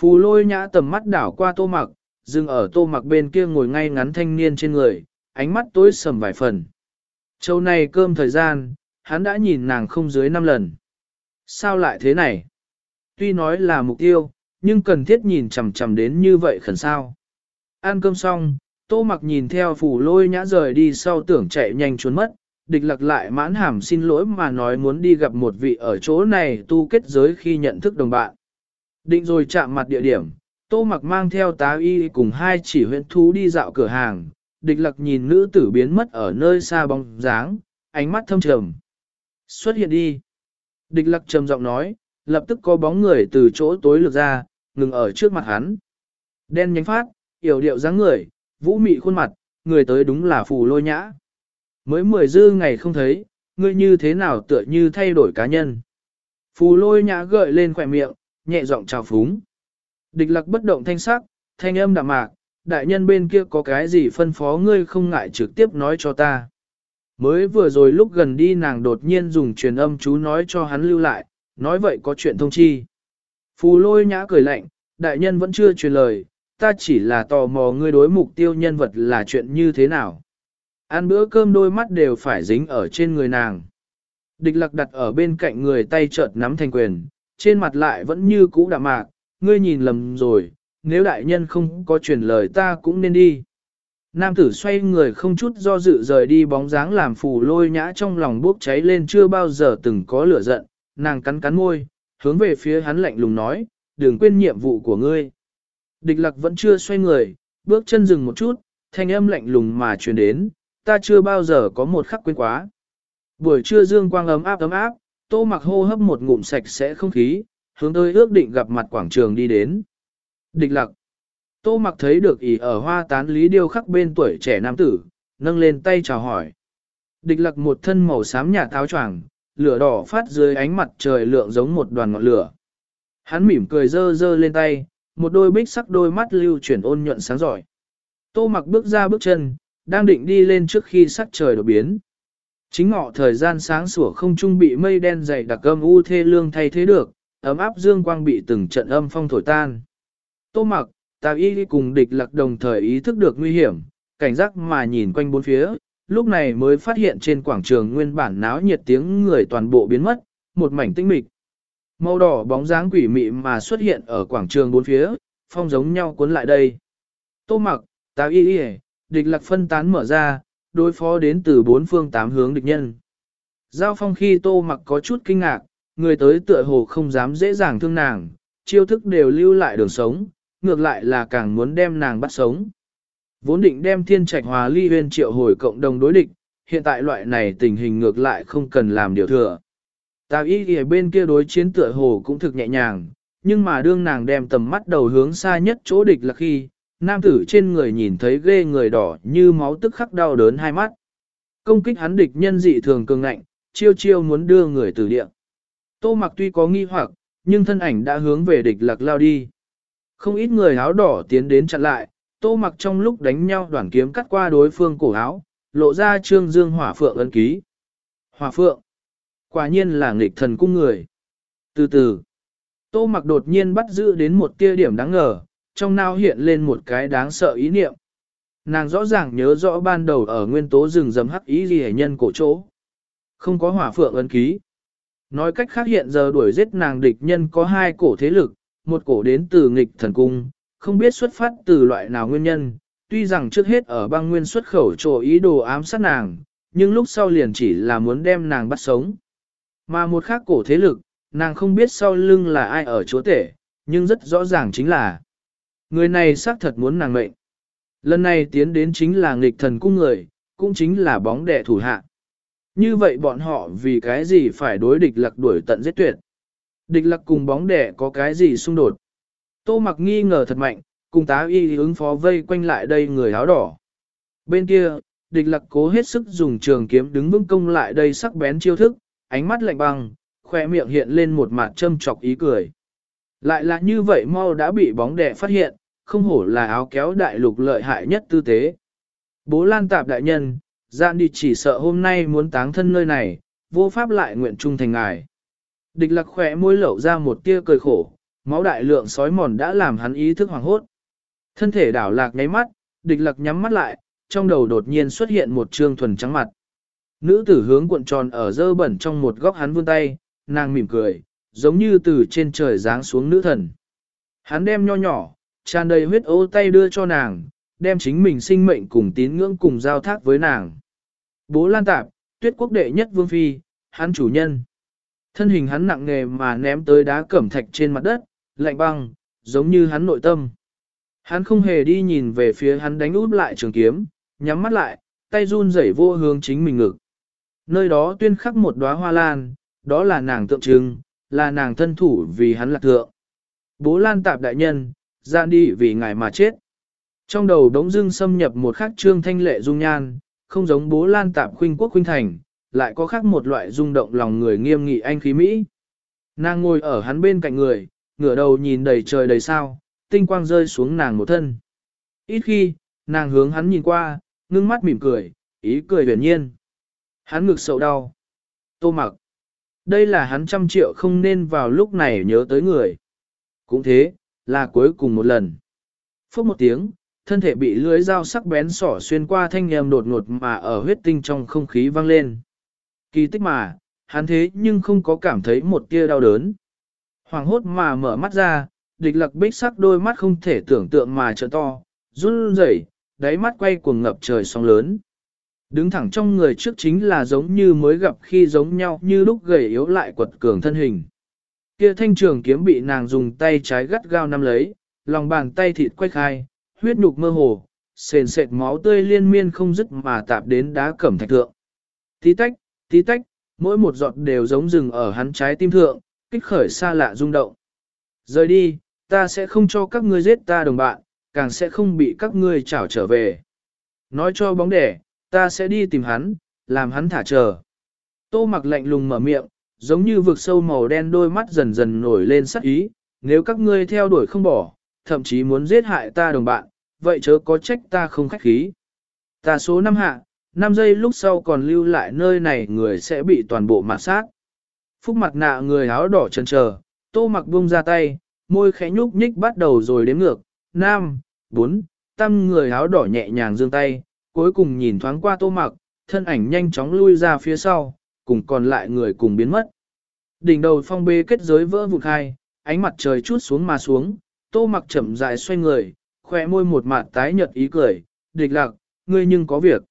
Phù lôi nhã tầm mắt đảo qua tô mặc, dừng ở tô mặc bên kia ngồi ngay ngắn thanh niên trên người, ánh mắt tối sầm vài phần. Châu này cơm thời gian, hắn đã nhìn nàng không dưới 5 lần. Sao lại thế này? Tuy nói là mục tiêu, nhưng cần thiết nhìn chằm chằm đến như vậy khẩn sao. Ăn cơm xong, tô mặc nhìn theo phủ lôi nhã rời đi sau tưởng chạy nhanh trốn mất, địch lặc lại mãn hàm xin lỗi mà nói muốn đi gặp một vị ở chỗ này tu kết giới khi nhận thức đồng bạn. Định rồi chạm mặt địa điểm, tô mặc mang theo tá y cùng hai chỉ huyện thú đi dạo cửa hàng, địch lặc nhìn nữ tử biến mất ở nơi xa bóng dáng, ánh mắt thâm trầm. Xuất hiện đi. Địch lặc trầm giọng nói, lập tức có bóng người từ chỗ tối lược ra, ngừng ở trước mặt hắn. Đen nhánh phát, yểu điệu dáng người, vũ mị khuôn mặt, người tới đúng là phù lôi nhã. Mới mười dư ngày không thấy, ngươi như thế nào tựa như thay đổi cá nhân. Phù lôi nhã gợi lên khỏe miệng, nhẹ giọng chào phúng. Địch Lạc bất động thanh sắc, thanh âm đạm mạc, đại nhân bên kia có cái gì phân phó ngươi không ngại trực tiếp nói cho ta. Mới vừa rồi lúc gần đi nàng đột nhiên dùng truyền âm chú nói cho hắn lưu lại, nói vậy có chuyện thông chi. Phù lôi nhã cười lạnh, đại nhân vẫn chưa truyền lời, ta chỉ là tò mò ngươi đối mục tiêu nhân vật là chuyện như thế nào. Ăn bữa cơm đôi mắt đều phải dính ở trên người nàng. Địch lạc đặt ở bên cạnh người tay chợt nắm thành quyền, trên mặt lại vẫn như cũ đạm mạc, ngươi nhìn lầm rồi, nếu đại nhân không có truyền lời ta cũng nên đi. Nam tử xoay người không chút do dự rời đi bóng dáng làm phù lôi nhã trong lòng bốc cháy lên chưa bao giờ từng có lửa giận, nàng cắn cắn môi, hướng về phía hắn lạnh lùng nói, đừng quên nhiệm vụ của ngươi. Địch lạc vẫn chưa xoay người, bước chân dừng một chút, thanh âm lạnh lùng mà truyền đến, ta chưa bao giờ có một khắc quên quá. Buổi trưa dương quang ấm áp ấm áp, tô mặc hô hấp một ngụm sạch sẽ không khí, hướng tới ước định gặp mặt quảng trường đi đến. Địch lặc. Tô mặc thấy được ỉ ở hoa tán lý điêu khắc bên tuổi trẻ nam tử, nâng lên tay chào hỏi. Địch lặc một thân màu xám nhà tháo choàng, lửa đỏ phát dưới ánh mặt trời lượng giống một đoàn ngọn lửa. Hắn mỉm cười dơ dơ lên tay, một đôi bích sắc đôi mắt lưu chuyển ôn nhuận sáng giỏi. Tô mặc bước ra bước chân, đang định đi lên trước khi sắc trời đột biến. Chính ngọ thời gian sáng sủa không trung bị mây đen dày đặc âm u thê lương thay thế được, ấm áp dương quang bị từng trận âm phong thổi tan. Tô mặc, tào y cùng địch lạc đồng thời ý thức được nguy hiểm, cảnh giác mà nhìn quanh bốn phía, lúc này mới phát hiện trên quảng trường nguyên bản náo nhiệt tiếng người toàn bộ biến mất, một mảnh tinh mịch. Màu đỏ bóng dáng quỷ mị mà xuất hiện ở quảng trường bốn phía, phong giống nhau cuốn lại đây. Tô mặc, tào y y, địch lạc phân tán mở ra, đối phó đến từ bốn phương tám hướng địch nhân. Giao phong khi tô mặc có chút kinh ngạc, người tới tựa hồ không dám dễ dàng thương nàng, chiêu thức đều lưu lại đường sống, ngược lại là càng muốn đem nàng bắt sống. Vốn định đem thiên trạch hòa ly huyên triệu hồi cộng đồng đối địch, hiện tại loại này tình hình ngược lại không cần làm điều thừa. Tào y ghi bên kia đối chiến tựa hồ cũng thực nhẹ nhàng, nhưng mà đương nàng đem tầm mắt đầu hướng xa nhất chỗ địch là khi, nam tử trên người nhìn thấy ghê người đỏ như máu tức khắc đau đớn hai mắt. Công kích hắn địch nhân dị thường cường ngạnh, chiêu chiêu muốn đưa người từ địa. Tô mặc tuy có nghi hoặc, nhưng thân ảnh đã hướng về địch lạc lao đi. Không ít người áo đỏ tiến đến chặn lại, tô mặc trong lúc đánh nhau đoạn kiếm cắt qua đối phương cổ áo, lộ ra trương dương hỏa phượng ấn ký. Hỏa phượng, quả nhiên là nghịch thần cung người. Từ từ, tô mặc đột nhiên bắt giữ đến một tia điểm đáng ngờ, trong não hiện lên một cái đáng sợ ý niệm. Nàng rõ ràng nhớ rõ ban đầu ở nguyên tố rừng rầm hắc ý gì nhân cổ chỗ. Không có hỏa phượng ấn ký. Nói cách khác hiện giờ đuổi giết nàng địch nhân có hai cổ thế lực, một cổ đến từ nghịch thần cung, không biết xuất phát từ loại nào nguyên nhân, tuy rằng trước hết ở băng nguyên xuất khẩu trổ ý đồ ám sát nàng, nhưng lúc sau liền chỉ là muốn đem nàng bắt sống. Mà một khác cổ thế lực, nàng không biết sau lưng là ai ở chúa tể, nhưng rất rõ ràng chính là người này xác thật muốn nàng mệnh. Lần này tiến đến chính là nghịch thần cung người, cũng chính là bóng đệ thủ hạ. Như vậy bọn họ vì cái gì phải đối địch lạc đuổi tận giết tuyệt? Địch lạc cùng bóng đẻ có cái gì xung đột? Tô mặc nghi ngờ thật mạnh, cùng tá y ứng phó vây quanh lại đây người áo đỏ. Bên kia, địch lạc cố hết sức dùng trường kiếm đứng vững công lại đây sắc bén chiêu thức, ánh mắt lạnh băng, khoe miệng hiện lên một mặt châm chọc ý cười. Lại là như vậy mau đã bị bóng đẻ phát hiện, không hổ là áo kéo đại lục lợi hại nhất tư tế. Bố lan tạp đại nhân, Dạn đi chỉ sợ hôm nay muốn táng thân nơi này, vô pháp lại nguyện trung thành ngài. Địch lạc khỏe môi lẩu ra một tia cười khổ, máu đại lượng sói mòn đã làm hắn ý thức hoàng hốt. Thân thể đảo lạc nháy mắt, địch lạc nhắm mắt lại, trong đầu đột nhiên xuất hiện một trương thuần trắng mặt. Nữ tử hướng cuộn tròn ở dơ bẩn trong một góc hắn vươn tay, nàng mỉm cười, giống như từ trên trời giáng xuống nữ thần. Hắn đem nho nhỏ, tràn đầy huyết ô tay đưa cho nàng, đem chính mình sinh mệnh cùng tín ngưỡng cùng giao thác với nàng. Bố Lan Tạp, tuyết quốc đệ nhất vương phi, hắn chủ nhân. Thân hình hắn nặng nề mà ném tới đá cẩm thạch trên mặt đất, lạnh băng, giống như hắn nội tâm. Hắn không hề đi nhìn về phía hắn đánh út lại trường kiếm, nhắm mắt lại, tay run rẩy vô hướng chính mình ngực. Nơi đó tuyên khắc một đóa hoa lan, đó là nàng tượng trưng, là nàng thân thủ vì hắn là thượng. Bố Lan Tạp đại nhân, gian đi vì ngài mà chết. Trong đầu đống dưng xâm nhập một khắc trương thanh lệ dung nhan, không giống bố lan tạp khuynh quốc khuynh thành, lại có khác một loại rung động lòng người nghiêm nghị anh khí Mỹ. Nàng ngồi ở hắn bên cạnh người, ngửa đầu nhìn đầy trời đầy sao, tinh quang rơi xuống nàng một thân. Ít khi, nàng hướng hắn nhìn qua, ngưng mắt mỉm cười, ý cười huyền nhiên. Hắn ngực sầu đau. Tô mặc. Đây là hắn trăm triệu không nên vào lúc này nhớ tới người. Cũng thế, là cuối cùng một lần. Phúc một tiếng, thân thể bị lưới dao sắc bén sỏ xuyên qua thanh nhầm đột ngột mà ở huyết tinh trong không khí vang lên. Kỳ tích mà, hắn thế nhưng không có cảm thấy một tia đau đớn. Hoàng hốt mà mở mắt ra, địch lặc bích sắc đôi mắt không thể tưởng tượng mà trợ to, run rẩy, đáy mắt quay cuồng ngập trời sóng lớn. Đứng thẳng trong người trước chính là giống như mới gặp khi giống nhau như lúc gầy yếu lại quật cường thân hình. Kia thanh trường kiếm bị nàng dùng tay trái gắt gao nắm lấy, lòng bàn tay thịt quay khai, huyết nhục mơ hồ, sền sệt máu tươi liên miên không dứt mà tạp đến đá cẩm thạch thượng. Tí tách, tí tách, mỗi một giọt đều giống rừng ở hắn trái tim thượng, kích khởi xa lạ rung động. Rời đi, ta sẽ không cho các ngươi giết ta đồng bạn, càng sẽ không bị các ngươi trảo trở về. Nói cho bóng đẻ, ta sẽ đi tìm hắn, làm hắn thả chờ. Tô mặc lạnh lùng mở miệng, giống như vực sâu màu đen đôi mắt dần dần nổi lên sắc ý, nếu các ngươi theo đuổi không bỏ, thậm chí muốn giết hại ta đồng bạn, vậy chớ có trách ta không khách khí. Ta số năm hạ, 5 giây lúc sau còn lưu lại nơi này người sẽ bị toàn bộ mạt sát. Phúc mặt nạ người áo đỏ chân chờ, tô mặc buông ra tay, môi khẽ nhúc nhích bắt đầu rồi đếm ngược, 5, 4, tăng người áo đỏ nhẹ nhàng giương tay, cuối cùng nhìn thoáng qua tô mặc, thân ảnh nhanh chóng lui ra phía sau, cùng còn lại người cùng biến mất. Đỉnh đầu phong bê kết giới vỡ vụt hai, ánh mặt trời chút xuống mà xuống, tô mặc chậm rãi xoay người, khoe môi một mặt tái nhợt ý cười, địch lạc, ngươi nhưng có việc.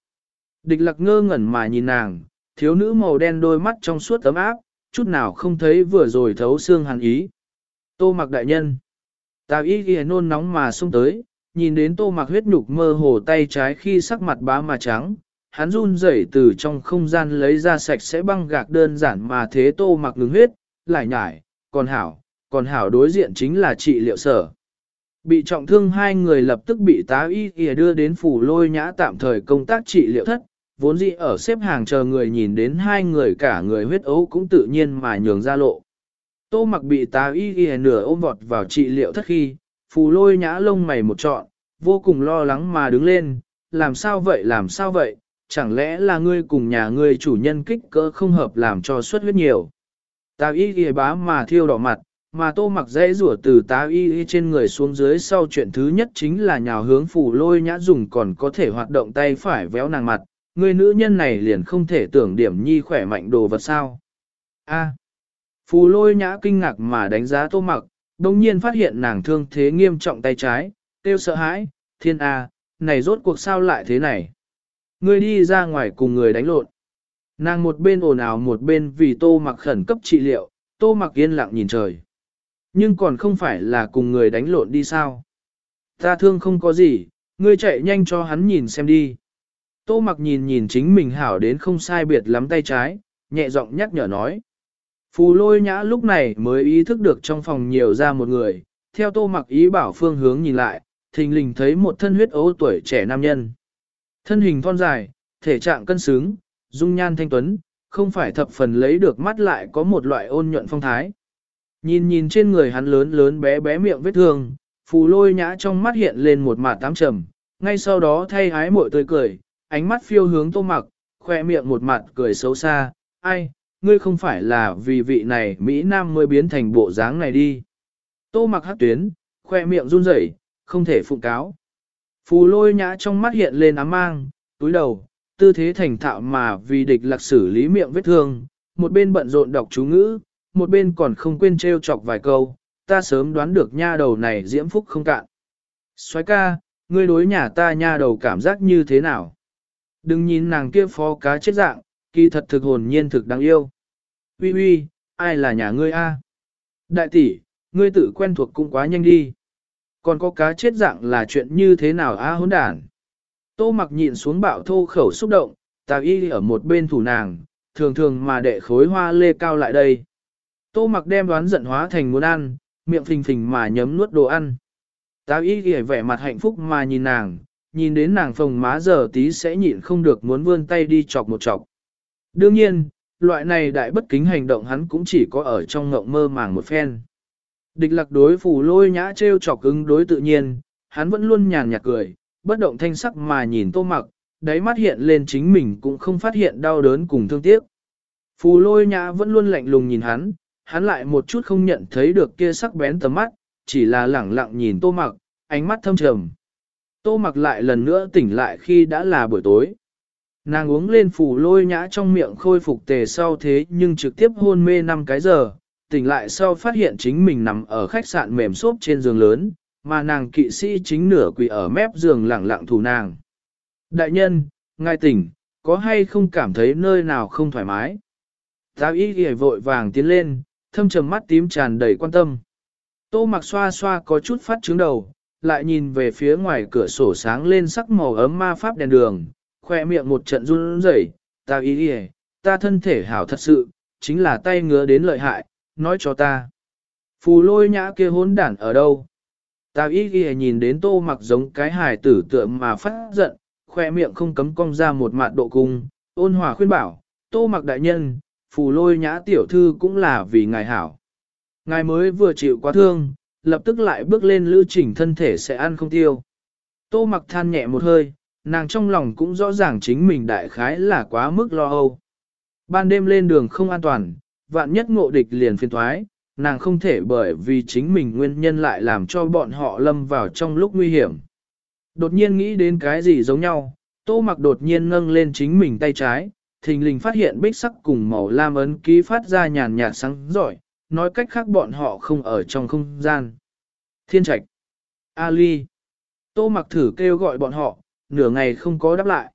Địch lạc ngơ ngẩn mà nhìn nàng, thiếu nữ màu đen đôi mắt trong suốt tấm áp, chút nào không thấy vừa rồi thấu xương hàn ý. Tô mặc đại nhân. Tào ý ghi nôn nóng mà xông tới, nhìn đến tô mặc huyết nhục mơ hồ tay trái khi sắc mặt bá mà trắng, hắn run rẩy từ trong không gian lấy ra sạch sẽ băng gạc đơn giản mà thế tô mặc ngừng huyết, lại nhải, còn hảo, còn hảo đối diện chính là trị liệu sở. Bị trọng thương hai người lập tức bị tá y kìa đưa đến phủ lôi nhã tạm thời công tác trị liệu thất, vốn dĩ ở xếp hàng chờ người nhìn đến hai người cả người huyết ấu cũng tự nhiên mà nhường ra lộ. Tô mặc bị tá y kìa nửa ôm vọt vào trị liệu thất khi, phù lôi nhã lông mày một trọn, vô cùng lo lắng mà đứng lên, làm sao vậy làm sao vậy, chẳng lẽ là ngươi cùng nhà ngươi chủ nhân kích cỡ không hợp làm cho suất huyết nhiều. Tào y ghi bá mà thiêu đỏ mặt, mà tô mặc dễ rủa từ tá y y trên người xuống dưới sau chuyện thứ nhất chính là nhào hướng phủ lôi nhã dùng còn có thể hoạt động tay phải véo nàng mặt, người nữ nhân này liền không thể tưởng điểm nhi khỏe mạnh đồ vật sao. A. Phù lôi nhã kinh ngạc mà đánh giá tô mặc, đồng nhiên phát hiện nàng thương thế nghiêm trọng tay trái, tiêu sợ hãi, thiên A, này rốt cuộc sao lại thế này. người đi ra ngoài cùng người đánh lộn. Nàng một bên ồn ào một bên vì tô mặc khẩn cấp trị liệu, tô mặc yên lặng nhìn trời. Nhưng còn không phải là cùng người đánh lộn đi sao. Ta thương không có gì, ngươi chạy nhanh cho hắn nhìn xem đi. Tô mặc nhìn nhìn chính mình hảo đến không sai biệt lắm tay trái, nhẹ giọng nhắc nhở nói. Phù lôi nhã lúc này mới ý thức được trong phòng nhiều ra một người, theo tô mặc ý bảo phương hướng nhìn lại, thình lình thấy một thân huyết ấu tuổi trẻ nam nhân. Thân hình thon dài, thể trạng cân xứng, dung nhan thanh tuấn, không phải thập phần lấy được mắt lại có một loại ôn nhuận phong thái. Nhìn nhìn trên người hắn lớn lớn bé bé miệng vết thương, phù lôi nhã trong mắt hiện lên một mạt tám trầm, ngay sau đó thay hái mội tươi cười, ánh mắt phiêu hướng tô mặc, khoe miệng một mặt cười xấu xa, ai, ngươi không phải là vì vị này Mỹ Nam mới biến thành bộ dáng này đi. Tô mặc hát tuyến, khoe miệng run rẩy, không thể phụng cáo. Phù lôi nhã trong mắt hiện lên ám mang, túi đầu, tư thế thành thạo mà vì địch lạc xử lý miệng vết thương, một bên bận rộn đọc chú ngữ, một bên còn không quên trêu chọc vài câu, ta sớm đoán được nha đầu này diễm phúc không cạn. Xoái ca, ngươi đối nhà ta nha đầu cảm giác như thế nào? Đừng nhìn nàng kia phó cá chết dạng, kỳ thật thực hồn nhiên thực đáng yêu. Uy uy, ai là nhà ngươi a? Đại tỷ, ngươi tự quen thuộc cũng quá nhanh đi. Còn có cá chết dạng là chuyện như thế nào a hỗn đản? Tô mặc nhịn xuống bạo thô khẩu xúc động, tào y ở một bên thủ nàng, thường thường mà đệ khối hoa lê cao lại đây. Tô mặc đem đoán giận hóa thành muốn ăn, miệng phình phình mà nhấm nuốt đồ ăn. Táo y ghi vẻ mặt hạnh phúc mà nhìn nàng, nhìn đến nàng phồng má giờ tí sẽ nhịn không được muốn vươn tay đi chọc một chọc. Đương nhiên, loại này đại bất kính hành động hắn cũng chỉ có ở trong ngộng mơ màng một phen. Địch lạc đối phủ lôi nhã treo chọc ứng đối tự nhiên, hắn vẫn luôn nhàn nhạt cười, bất động thanh sắc mà nhìn tô mặc, đáy mắt hiện lên chính mình cũng không phát hiện đau đớn cùng thương tiếc. Phù lôi nhã vẫn luôn lạnh lùng nhìn hắn, hắn lại một chút không nhận thấy được kia sắc bén tầm mắt, chỉ là lẳng lặng nhìn tô mặc, ánh mắt thâm trầm. Tô mặc lại lần nữa tỉnh lại khi đã là buổi tối. Nàng uống lên phủ lôi nhã trong miệng khôi phục tề sau thế nhưng trực tiếp hôn mê 5 cái giờ, tỉnh lại sau phát hiện chính mình nằm ở khách sạn mềm xốp trên giường lớn, mà nàng kỵ sĩ chính nửa quỳ ở mép giường lẳng lặng thủ nàng. Đại nhân, ngài tỉnh, có hay không cảm thấy nơi nào không thoải mái? Tao ý ghi vội vàng tiến lên, thâm trầm mắt tím tràn đầy quan tâm. Tô mặc xoa xoa có chút phát trứng đầu, lại nhìn về phía ngoài cửa sổ sáng lên sắc màu ấm ma pháp đèn đường, khoe miệng một trận run rẩy, Ta ý đi ta thân thể hảo thật sự, chính là tay ngứa đến lợi hại, nói cho ta. Phù lôi nhã kia hốn đản ở đâu? Ta ý ghi nhìn đến tô mặc giống cái hài tử tượng mà phát giận, khoe miệng không cấm cong ra một mạt độ cung, ôn hòa khuyên bảo, tô mặc đại nhân, phù lôi nhã tiểu thư cũng là vì ngài hảo. Ngài mới vừa chịu quá thương, lập tức lại bước lên lưu trình thân thể sẽ ăn không tiêu. Tô mặc than nhẹ một hơi, nàng trong lòng cũng rõ ràng chính mình đại khái là quá mức lo âu. Ban đêm lên đường không an toàn, vạn nhất ngộ địch liền phiền thoái, nàng không thể bởi vì chính mình nguyên nhân lại làm cho bọn họ lâm vào trong lúc nguy hiểm. Đột nhiên nghĩ đến cái gì giống nhau, tô mặc đột nhiên nâng lên chính mình tay trái, thình lình phát hiện bích sắc cùng màu lam ấn ký phát ra nhàn nhạt sáng giỏi, nói cách khác bọn họ không ở trong không gian. Thiên trạch, Ali, tô mặc thử kêu gọi bọn họ, nửa ngày không có đáp lại.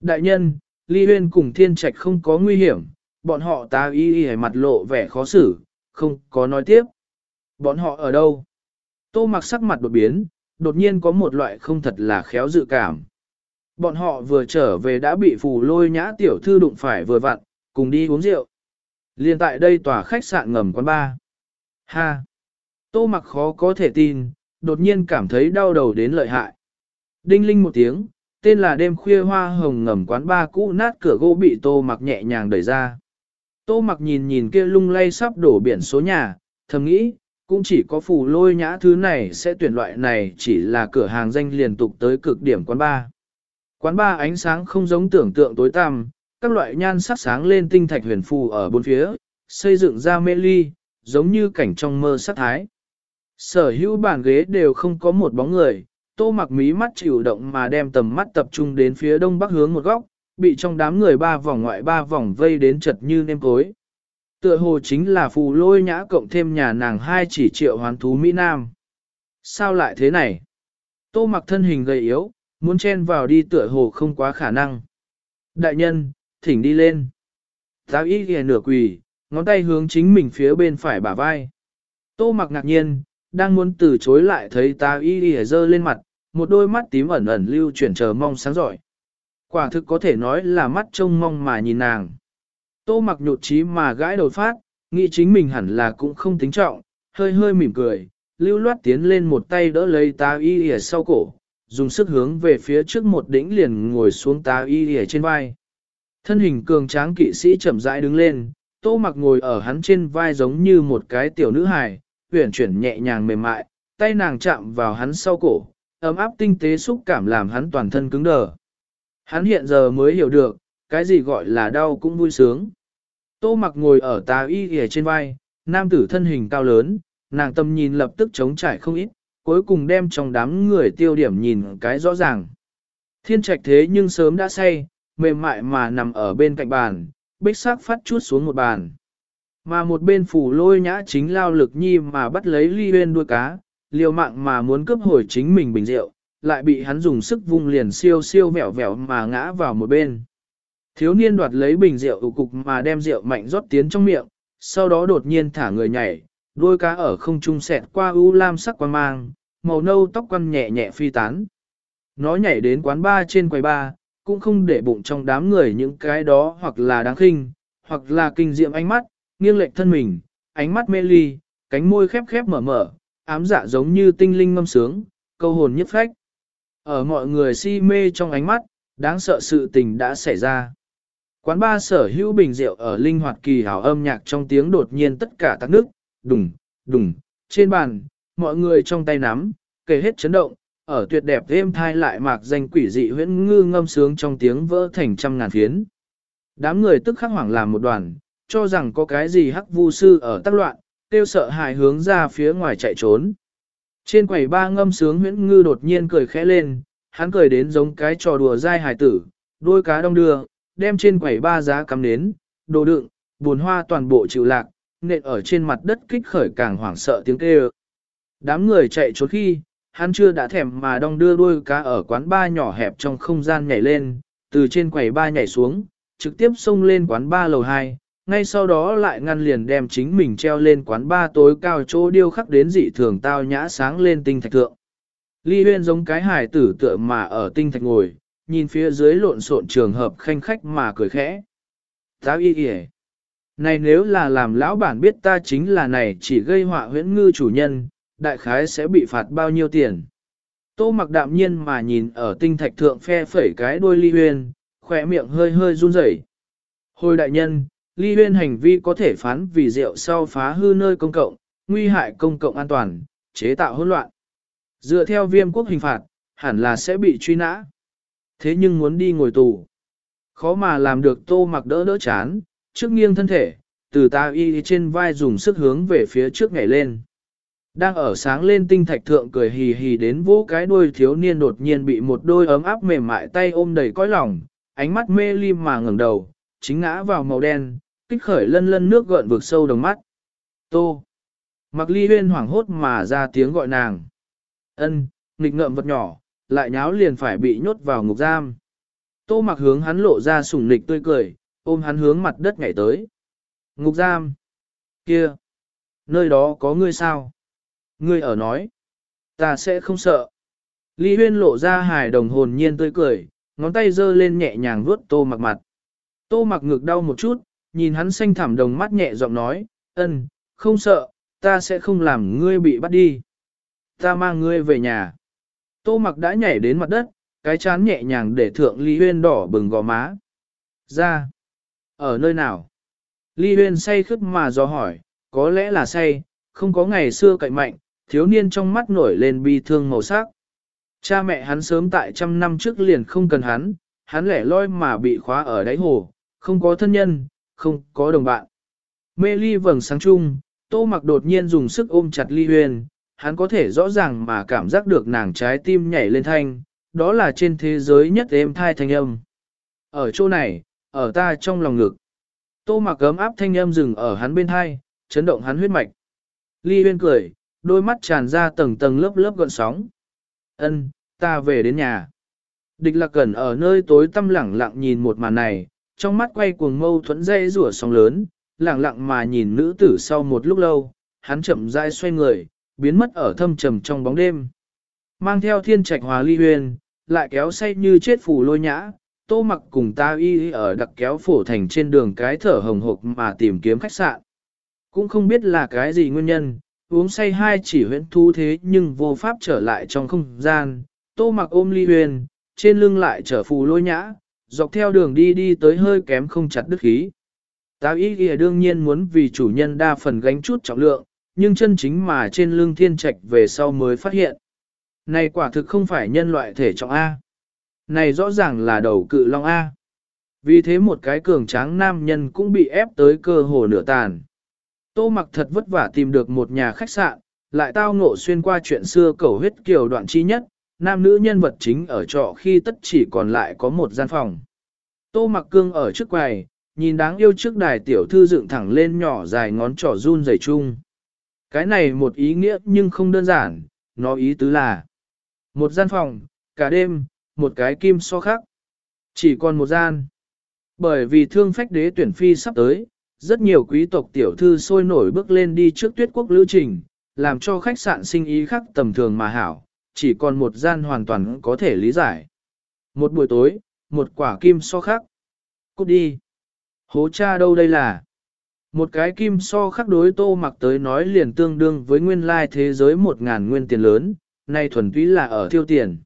Đại nhân, Ly Huyên cùng thiên trạch không có nguy hiểm, bọn họ ta y y mặt lộ vẻ khó xử, không có nói tiếp. Bọn họ ở đâu? Tô mặc sắc mặt đột biến, đột nhiên có một loại không thật là khéo dự cảm. Bọn họ vừa trở về đã bị phù lôi nhã tiểu thư đụng phải vừa vặn, cùng đi uống rượu. Liên tại đây tòa khách sạn ngầm quán ba. Ha! Tô mặc khó có thể tin, đột nhiên cảm thấy đau đầu đến lợi hại. Đinh linh một tiếng, tên là đêm khuya hoa hồng ngầm quán ba cũ nát cửa gỗ bị tô mặc nhẹ nhàng đẩy ra. Tô mặc nhìn nhìn kia lung lay sắp đổ biển số nhà, thầm nghĩ, cũng chỉ có phù lôi nhã thứ này sẽ tuyển loại này chỉ là cửa hàng danh liền tục tới cực điểm quán ba. Quán ba ánh sáng không giống tưởng tượng tối tăm, các loại nhan sắc sáng lên tinh thạch huyền phù ở bốn phía, xây dựng ra mê ly, giống như cảnh trong mơ sắc thái. Sở hữu bàn ghế đều không có một bóng người, tô mặc mí mắt chịu động mà đem tầm mắt tập trung đến phía đông bắc hướng một góc, bị trong đám người ba vòng ngoại ba vòng vây đến chật như nêm cối. Tựa hồ chính là phù lôi nhã cộng thêm nhà nàng hai chỉ triệu hoán thú Mỹ Nam. Sao lại thế này? Tô mặc thân hình gầy yếu, muốn chen vào đi tựa hồ không quá khả năng. Đại nhân, thỉnh đi lên. Giáo y ghề nửa quỳ, ngón tay hướng chính mình phía bên phải bả vai. Tô mặc ngạc nhiên, đang muốn từ chối lại thấy ta y ghề dơ lên mặt, một đôi mắt tím ẩn ẩn lưu chuyển chờ mong sáng giỏi. Quả thực có thể nói là mắt trông mong mà nhìn nàng. Tô mặc nhột trí mà gãi đầu phát, nghĩ chính mình hẳn là cũng không tính trọng, hơi hơi mỉm cười, lưu loát tiến lên một tay đỡ lấy ta y ở sau cổ, dùng sức hướng về phía trước một đỉnh liền ngồi xuống tá y ở trên vai. Thân hình cường tráng kỵ sĩ chậm rãi đứng lên, tô mặc ngồi ở hắn trên vai giống như một cái tiểu nữ hài, huyển chuyển nhẹ nhàng mềm mại, tay nàng chạm vào hắn sau cổ, ấm áp tinh tế xúc cảm làm hắn toàn thân cứng đờ. Hắn hiện giờ mới hiểu được, cái gì gọi là đau cũng vui sướng. Tô mặc ngồi ở tà y ghề trên vai, nam tử thân hình cao lớn, nàng tâm nhìn lập tức chống trải không ít, cuối cùng đem trong đám người tiêu điểm nhìn cái rõ ràng. Thiên trạch thế nhưng sớm đã say, mềm mại mà nằm ở bên cạnh bàn, bích sắc phát chút xuống một bàn. Mà một bên phủ lôi nhã chính lao lực nhi mà bắt lấy ly bên đuôi cá, liều mạng mà muốn cướp hồi chính mình bình rượu, lại bị hắn dùng sức vung liền siêu siêu vẹo vẹo mà ngã vào một bên. Thiếu niên đoạt lấy bình rượu ủ cục mà đem rượu mạnh rót tiến trong miệng, sau đó đột nhiên thả người nhảy, đôi cá ở không trung xẹt qua u lam sắc quang mang, màu nâu tóc quăn nhẹ nhẹ phi tán. Nó nhảy đến quán ba trên quầy ba, cũng không để bụng trong đám người những cái đó hoặc là đáng khinh, hoặc là kinh diệm ánh mắt, nghiêng lệch thân mình, ánh mắt mê ly, cánh môi khép khép mở mở, ám dạ giống như tinh linh ngâm sướng, câu hồn nhất phách. Ở mọi người si mê trong ánh mắt, đáng sợ sự tình đã xảy ra. Quán ba sở hữu bình rượu ở linh hoạt kỳ hảo âm nhạc trong tiếng đột nhiên tất cả tắc nước, đùng, đùng, trên bàn, mọi người trong tay nắm, kể hết chấn động, ở tuyệt đẹp êm thai lại mạc danh quỷ dị huyễn ngư ngâm sướng trong tiếng vỡ thành trăm ngàn phiến. Đám người tức khắc hoảng làm một đoàn, cho rằng có cái gì hắc vu sư ở tác loạn, tiêu sợ hài hướng ra phía ngoài chạy trốn. Trên quầy ba ngâm sướng huyễn ngư đột nhiên cười khẽ lên, hắn cười đến giống cái trò đùa dai hài tử, đôi cá đông đưa, đem trên quầy ba giá cắm nến, đồ đựng, buồn hoa toàn bộ chịu lạc, nện ở trên mặt đất kích khởi càng hoảng sợ tiếng kêu. Đám người chạy trốn khi, hắn chưa đã thèm mà đong đưa đuôi cá ở quán ba nhỏ hẹp trong không gian nhảy lên, từ trên quầy ba nhảy xuống, trực tiếp xông lên quán ba lầu 2, ngay sau đó lại ngăn liền đem chính mình treo lên quán ba tối cao chỗ điêu khắc đến dị thường tao nhã sáng lên tinh thạch thượng. Ly huyên giống cái hải tử tựa mà ở tinh thạch ngồi, nhìn phía dưới lộn xộn trường hợp khanh khách mà cười khẽ. táo y kìa. Này nếu là làm lão bản biết ta chính là này chỉ gây họa huyễn ngư chủ nhân, đại khái sẽ bị phạt bao nhiêu tiền. Tô mặc đạm nhiên mà nhìn ở tinh thạch thượng phe phẩy cái đuôi ly huyên, khỏe miệng hơi hơi run rẩy. Hồi đại nhân, ly huyên hành vi có thể phán vì rượu sau phá hư nơi công cộng, nguy hại công cộng an toàn, chế tạo hỗn loạn. Dựa theo viêm quốc hình phạt, hẳn là sẽ bị truy nã. Thế nhưng muốn đi ngồi tù. Khó mà làm được tô mặc đỡ đỡ chán, trước nghiêng thân thể, từ ta y trên vai dùng sức hướng về phía trước nhảy lên. Đang ở sáng lên tinh thạch thượng cười hì hì đến vỗ cái đuôi thiếu niên đột nhiên bị một đôi ấm áp mềm mại tay ôm đầy cõi lòng, ánh mắt mê lim mà ngẩng đầu, chính ngã vào màu đen, kích khởi lân lân nước gợn vực sâu đồng mắt. Tô. Mặc ly huyên hoảng hốt mà ra tiếng gọi nàng. ân nghịch ngợm vật nhỏ, lại nháo liền phải bị nhốt vào ngục giam. Tô mặc hướng hắn lộ ra sủng nịch tươi cười, ôm hắn hướng mặt đất nhảy tới. Ngục giam. Kia. Nơi đó có ngươi sao? Ngươi ở nói. Ta sẽ không sợ. Lý huyên lộ ra hài đồng hồn nhiên tươi cười, ngón tay giơ lên nhẹ nhàng vuốt tô mặc mặt. Tô mặc ngực đau một chút, nhìn hắn xanh thảm đồng mắt nhẹ giọng nói, ân, không sợ, ta sẽ không làm ngươi bị bắt đi. Ta mang ngươi về nhà. Tô mặc đã nhảy đến mặt đất, cái chán nhẹ nhàng để thượng Lý Huyên đỏ bừng gò má. Ra. Ở nơi nào? Ly Huyên say khướt mà do hỏi, có lẽ là say, không có ngày xưa cậy mạnh, thiếu niên trong mắt nổi lên bi thương màu sắc. Cha mẹ hắn sớm tại trăm năm trước liền không cần hắn, hắn lẻ loi mà bị khóa ở đáy hồ, không có thân nhân, không có đồng bạn. Mê ly vầng sáng chung, tô mặc đột nhiên dùng sức ôm chặt ly huyền, hắn có thể rõ ràng mà cảm giác được nàng trái tim nhảy lên thanh, đó là trên thế giới nhất êm thai thanh âm. Ở chỗ này, ở ta trong lòng ngực. Tô mặc ấm áp thanh âm dừng ở hắn bên hai, chấn động hắn huyết mạch. Ly huyên cười, đôi mắt tràn ra tầng tầng lớp lớp gọn sóng. Ân, ta về đến nhà. Địch lạc cẩn ở nơi tối tăm lẳng lặng nhìn một màn này, trong mắt quay cuồng mâu thuẫn dây rủa sóng lớn, lẳng lặng mà nhìn nữ tử sau một lúc lâu, hắn chậm rãi xoay người, biến mất ở thâm trầm trong bóng đêm. Mang theo thiên trạch hòa ly huyền, lại kéo say như chết phủ lôi nhã, tô mặc cùng ta y ở đặc kéo phổ thành trên đường cái thở hồng hộc mà tìm kiếm khách sạn. Cũng không biết là cái gì nguyên nhân, uống say hai chỉ huyễn thu thế nhưng vô pháp trở lại trong không gian, tô mặc ôm ly huyền, trên lưng lại trở phù lôi nhã, dọc theo đường đi đi tới hơi kém không chặt đứt khí. Táo ý ghi đương nhiên muốn vì chủ nhân đa phần gánh chút trọng lượng, nhưng chân chính mà trên lưng thiên trạch về sau mới phát hiện. Này quả thực không phải nhân loại thể trọng A. Này rõ ràng là đầu cự long A. Vì thế một cái cường tráng nam nhân cũng bị ép tới cơ hồ nửa tàn. Tô mặc thật vất vả tìm được một nhà khách sạn, lại tao ngộ xuyên qua chuyện xưa cầu huyết kiều đoạn chi nhất, nam nữ nhân vật chính ở trọ khi tất chỉ còn lại có một gian phòng. Tô mặc cương ở trước quầy, nhìn đáng yêu trước đài tiểu thư dựng thẳng lên nhỏ dài ngón trỏ run dày chung. Cái này một ý nghĩa nhưng không đơn giản, nó ý tứ là một gian phòng, cả đêm, một cái kim so khác. Chỉ còn một gian. Bởi vì thương phách đế tuyển phi sắp tới, rất nhiều quý tộc tiểu thư sôi nổi bước lên đi trước tuyết quốc lữ trình, làm cho khách sạn sinh ý khác tầm thường mà hảo, chỉ còn một gian hoàn toàn có thể lý giải. Một buổi tối, một quả kim so khác, Cút đi. Hố cha đâu đây là? Một cái kim so khắc đối tô mặc tới nói liền tương đương với nguyên lai thế giới một ngàn nguyên tiền lớn, nay thuần túy là ở thiêu tiền.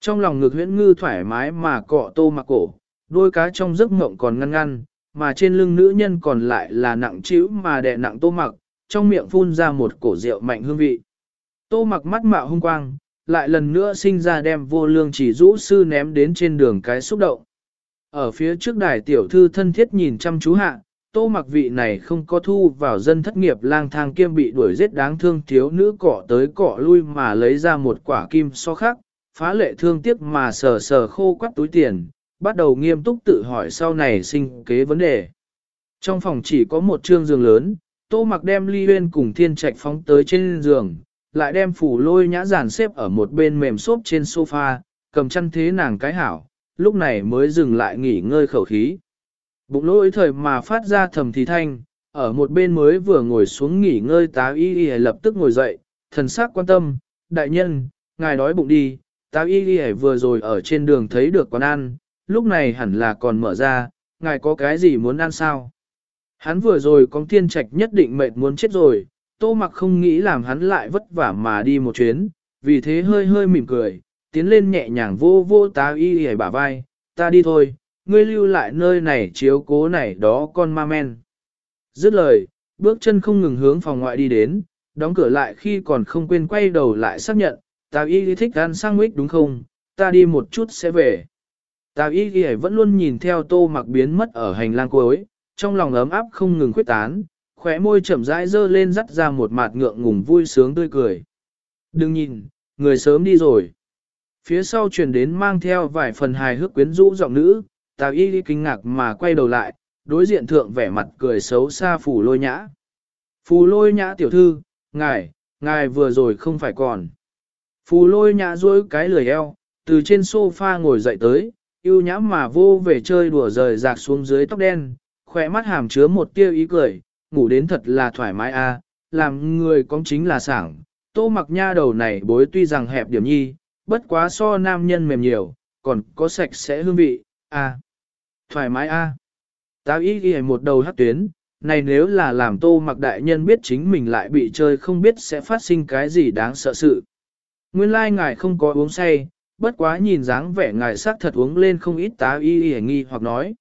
Trong lòng ngực huyễn ngư thoải mái mà cọ tô mặc cổ, đôi cá trong giấc mộng còn ngăn ngăn, mà trên lưng nữ nhân còn lại là nặng trĩu mà đè nặng tô mặc, trong miệng phun ra một cổ rượu mạnh hương vị. Tô mặc mắt mạo hung quang, lại lần nữa sinh ra đem vô lương chỉ rũ sư ném đến trên đường cái xúc động. Ở phía trước đài tiểu thư thân thiết nhìn chăm chú hạ, tô mặc vị này không có thu vào dân thất nghiệp lang thang kiêm bị đuổi giết đáng thương thiếu nữ cọ tới cọ lui mà lấy ra một quả kim so khác, phá lệ thương tiếc mà sờ sờ khô quắt túi tiền, bắt đầu nghiêm túc tự hỏi sau này sinh kế vấn đề. Trong phòng chỉ có một trương giường lớn, tô mặc đem ly huyên cùng thiên trạch phóng tới trên giường, lại đem phủ lôi nhã giản xếp ở một bên mềm xốp trên sofa, cầm chăn thế nàng cái hảo, lúc này mới dừng lại nghỉ ngơi khẩu khí. Bụng lỗi thời mà phát ra thầm thì thanh, ở một bên mới vừa ngồi xuống nghỉ ngơi tá y y lập tức ngồi dậy, thần sắc quan tâm, đại nhân, ngài đói bụng đi, tá y y vừa rồi ở trên đường thấy được quán ăn, lúc này hẳn là còn mở ra, ngài có cái gì muốn ăn sao? Hắn vừa rồi con thiên trạch nhất định mệt muốn chết rồi, tô mặc không nghĩ làm hắn lại vất vả mà đi một chuyến, vì thế hơi hơi mỉm cười, tiến lên nhẹ nhàng vô vô tá y hề bả vai, ta đi thôi, ngươi lưu lại nơi này chiếu cố này đó con ma men. Dứt lời, bước chân không ngừng hướng phòng ngoại đi đến, đóng cửa lại khi còn không quên quay đầu lại xác nhận, Tào y thích ăn sandwich đúng không, ta đi một chút sẽ về. Tào y ghi vẫn luôn nhìn theo tô mặc biến mất ở hành lang cuối, trong lòng ấm áp không ngừng khuyết tán, khóe môi chậm rãi dơ lên dắt ra một mặt ngượng ngùng vui sướng tươi cười. Đừng nhìn, người sớm đi rồi. Phía sau truyền đến mang theo vài phần hài hước quyến rũ giọng nữ, Tào y kinh ngạc mà quay đầu lại, đối diện thượng vẻ mặt cười xấu xa phù lôi nhã. Phù lôi nhã tiểu thư, ngài, ngài vừa rồi không phải còn. Phù lôi nhã duỗi cái lười eo, từ trên sofa ngồi dậy tới, yêu nhã mà vô về chơi đùa rời rạc xuống dưới tóc đen, khỏe mắt hàm chứa một tia ý cười, ngủ đến thật là thoải mái a, làm người con chính là sảng. Tô mặc nha đầu này bối tuy rằng hẹp điểm nhi, bất quá so nam nhân mềm nhiều, còn có sạch sẽ hương vị, a, thoải mái a. Tao ý ghi một đầu hát tuyến, này nếu là làm tô mặc đại nhân biết chính mình lại bị chơi không biết sẽ phát sinh cái gì đáng sợ sự. Nguyên lai like ngài không có uống say, bất quá nhìn dáng vẻ ngài sắc thật uống lên không ít tá y y nghi hoặc nói.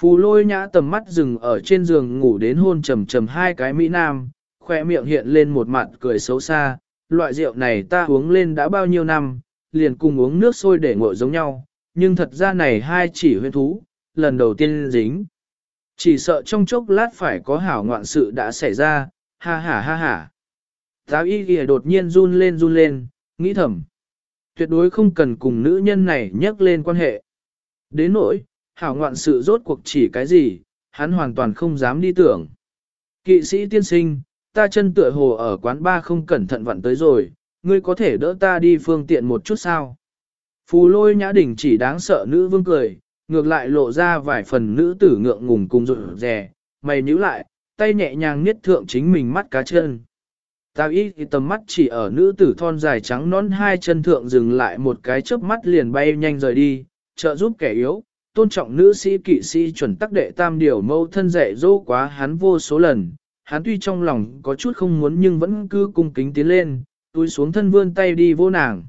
Phù lôi nhã tầm mắt dừng ở trên giường ngủ đến hôn trầm trầm hai cái Mỹ Nam, khoe miệng hiện lên một mặt cười xấu xa, loại rượu này ta uống lên đã bao nhiêu năm, liền cùng uống nước sôi để ngộ giống nhau, nhưng thật ra này hai chỉ huyên thú, lần đầu tiên dính. Chỉ sợ trong chốc lát phải có hảo ngoạn sự đã xảy ra, ha ha ha ha. Táo y kìa đột nhiên run lên run lên, nghĩ thầm. Tuyệt đối không cần cùng nữ nhân này nhắc lên quan hệ. Đến nỗi, hảo ngoạn sự rốt cuộc chỉ cái gì, hắn hoàn toàn không dám đi tưởng. Kỵ sĩ tiên sinh, ta chân tựa hồ ở quán ba không cẩn thận vặn tới rồi, ngươi có thể đỡ ta đi phương tiện một chút sao? Phù lôi nhã đỉnh chỉ đáng sợ nữ vương cười, ngược lại lộ ra vài phần nữ tử ngượng ngùng cùng rụt rè, mày nhíu lại, tay nhẹ nhàng niết thượng chính mình mắt cá chân. Tào y thì tầm mắt chỉ ở nữ tử thon dài trắng nón hai chân thượng dừng lại một cái chớp mắt liền bay nhanh rời đi, trợ giúp kẻ yếu, tôn trọng nữ sĩ kỵ sĩ chuẩn tắc đệ tam điều mâu thân dạy dỗ quá hắn vô số lần. Hắn tuy trong lòng có chút không muốn nhưng vẫn cứ cung kính tiến lên, túi xuống thân vươn tay đi vô nàng.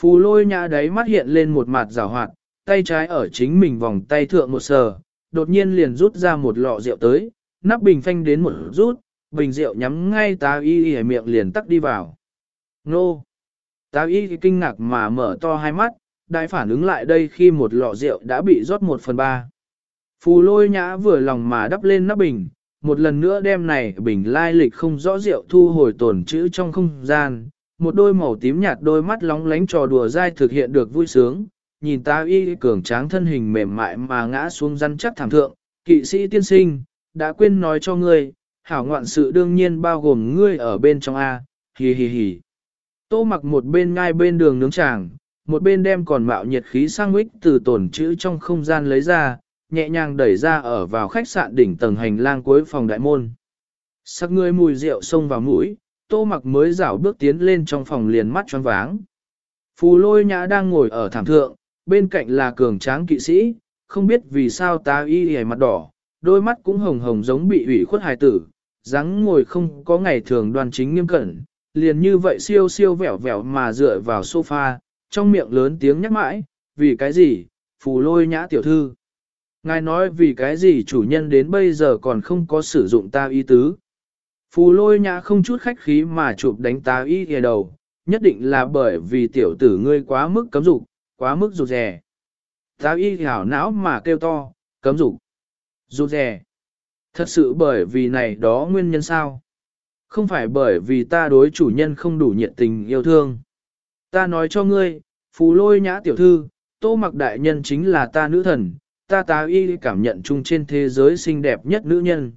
Phù lôi nhã đáy mắt hiện lên một mặt rào hoạt, tay trái ở chính mình vòng tay thượng một sờ, đột nhiên liền rút ra một lọ rượu tới, nắp bình phanh đến một rút, bình rượu nhắm ngay tá y y miệng liền tắc đi vào. Nô! Tá y kinh ngạc mà mở to hai mắt, đại phản ứng lại đây khi một lọ rượu đã bị rót một phần ba. Phù lôi nhã vừa lòng mà đắp lên nắp bình, một lần nữa đem này bình lai lịch không rõ rượu thu hồi tổn chữ trong không gian, một đôi màu tím nhạt đôi mắt lóng lánh trò đùa dai thực hiện được vui sướng, nhìn ta y cường tráng thân hình mềm mại mà ngã xuống răn chắc thảm thượng, kỵ sĩ tiên sinh, đã quên nói cho ngươi, hảo ngoạn sự đương nhiên bao gồm ngươi ở bên trong A, hì hì hì. Tô mặc một bên ngay bên đường nướng tràng, một bên đem còn mạo nhiệt khí sang mít từ tổn chữ trong không gian lấy ra, nhẹ nhàng đẩy ra ở vào khách sạn đỉnh tầng hành lang cuối phòng đại môn. Sắc ngươi mùi rượu xông vào mũi, tô mặc mới rảo bước tiến lên trong phòng liền mắt choáng váng. Phù lôi nhã đang ngồi ở thảm thượng, bên cạnh là cường tráng kỵ sĩ, không biết vì sao ta y hề mặt đỏ, đôi mắt cũng hồng hồng giống bị ủy khuất hài tử, dáng ngồi không có ngày thường đoan chính nghiêm cẩn, liền như vậy siêu siêu vẻo vẻo mà dựa vào sofa, trong miệng lớn tiếng nhắc mãi, vì cái gì, phù lôi nhã tiểu thư. Ngài nói vì cái gì chủ nhân đến bây giờ còn không có sử dụng ta y tứ. Phù lôi nhã không chút khách khí mà chụp đánh ta y kìa đầu, nhất định là bởi vì tiểu tử ngươi quá mức cấm dục, quá mức rụt rè. Ta y hảo não mà kêu to, cấm dục, rụt rè. Thật sự bởi vì này đó nguyên nhân sao? Không phải bởi vì ta đối chủ nhân không đủ nhiệt tình yêu thương. Ta nói cho ngươi, phù lôi nhã tiểu thư, tô mặc đại nhân chính là ta nữ thần, ta tá y cảm nhận chung trên thế giới xinh đẹp nhất nữ nhân.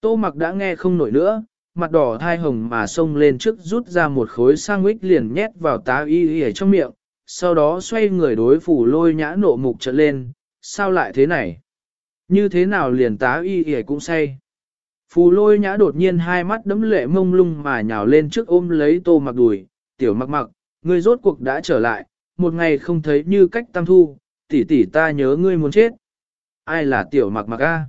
Tô mặc đã nghe không nổi nữa, mặt đỏ thai hồng mà xông lên trước rút ra một khối sang sandwich liền nhét vào tá y ở trong miệng, sau đó xoay người đối phủ lôi nhã nộ mục trợn lên, sao lại thế này? Như thế nào liền tá y y cũng say? Phù lôi nhã đột nhiên hai mắt đấm lệ mông lung mà nhào lên trước ôm lấy tô mặc đùi, tiểu mặc mặc, ngươi rốt cuộc đã trở lại, một ngày không thấy như cách tam thu, tỷ tỷ ta nhớ ngươi muốn chết. ai là tiểu mặc mặc a?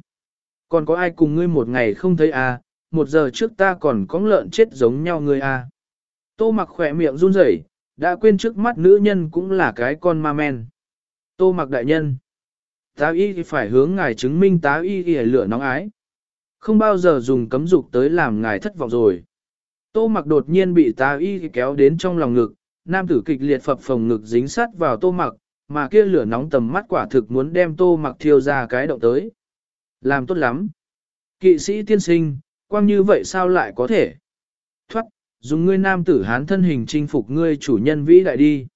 Còn có ai cùng ngươi một ngày không thấy a? một giờ trước ta còn có lợn chết giống nhau ngươi a. Tô mặc khỏe miệng run rẩy, đã quên trước mắt nữ nhân cũng là cái con ma men. Tô mặc đại nhân. Tá y phải hướng ngài chứng minh tá y y lửa nóng ái. Không bao giờ dùng cấm dục tới làm ngài thất vọng rồi. Tô mặc đột nhiên bị tá y kéo đến trong lòng ngực, nam tử kịch liệt phập phồng ngực dính sát vào tô mặc, mà kia lửa nóng tầm mắt quả thực muốn đem tô mặc thiêu ra cái động tới. Làm tốt lắm. Kỵ sĩ tiên sinh, quang như vậy sao lại có thể? Thoát, dùng ngươi nam tử hán thân hình chinh phục ngươi chủ nhân vĩ đại đi.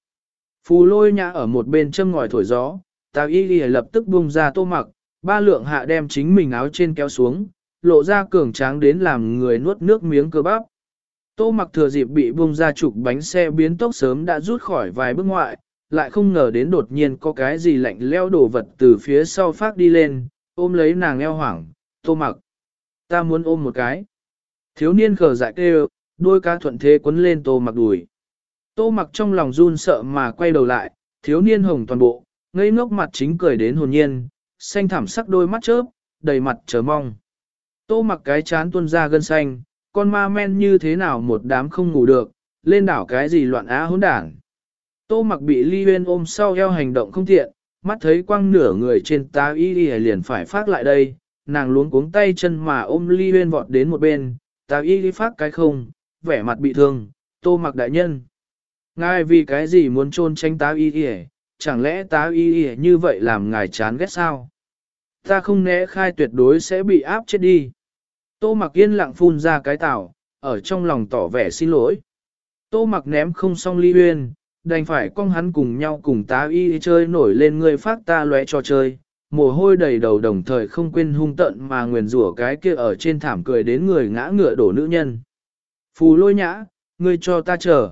Phù lôi nhã ở một bên châm ngòi thổi gió, tào y ghi lập tức buông ra tô mặc, ba lượng hạ đem chính mình áo trên kéo xuống, lộ ra cường tráng đến làm người nuốt nước miếng cơ bắp. Tô mặc thừa dịp bị buông ra chụp bánh xe biến tốc sớm đã rút khỏi vài bước ngoại, lại không ngờ đến đột nhiên có cái gì lạnh leo đổ vật từ phía sau phát đi lên, ôm lấy nàng eo hoảng, tô mặc. Ta muốn ôm một cái. Thiếu niên khờ dại kêu, đôi cá thuận thế quấn lên tô mặc đùi. Tô mặc trong lòng run sợ mà quay đầu lại, thiếu niên hồng toàn bộ, ngây ngốc mặt chính cười đến hồn nhiên, xanh thảm sắc đôi mắt chớp, đầy mặt chờ mong. Tô mặc cái chán tuôn ra gân xanh, con ma men như thế nào một đám không ngủ được, lên đảo cái gì loạn á hỗn đảng. Tô mặc bị ly huyên ôm sau eo hành động không tiện, mắt thấy quăng nửa người trên tá y y liền phải phát lại đây, nàng luống cuống tay chân mà ôm ly huyên vọt đến một bên, tá y y phát cái không, vẻ mặt bị thương, tô mặc đại nhân. Ngài vì cái gì muốn trôn tranh tá y y, chẳng lẽ tá y y như vậy làm ngài chán ghét sao? Ta không né khai tuyệt đối sẽ bị áp chết đi. Tô mặc yên lặng phun ra cái tảo, ở trong lòng tỏ vẻ xin lỗi. Tô mặc ném không xong ly huyên, đành phải con hắn cùng nhau cùng tá y chơi nổi lên người phát ta lóe cho chơi, mồ hôi đầy đầu đồng thời không quên hung tận mà nguyền rủa cái kia ở trên thảm cười đến người ngã ngựa đổ nữ nhân. Phù lôi nhã, ngươi cho ta chờ.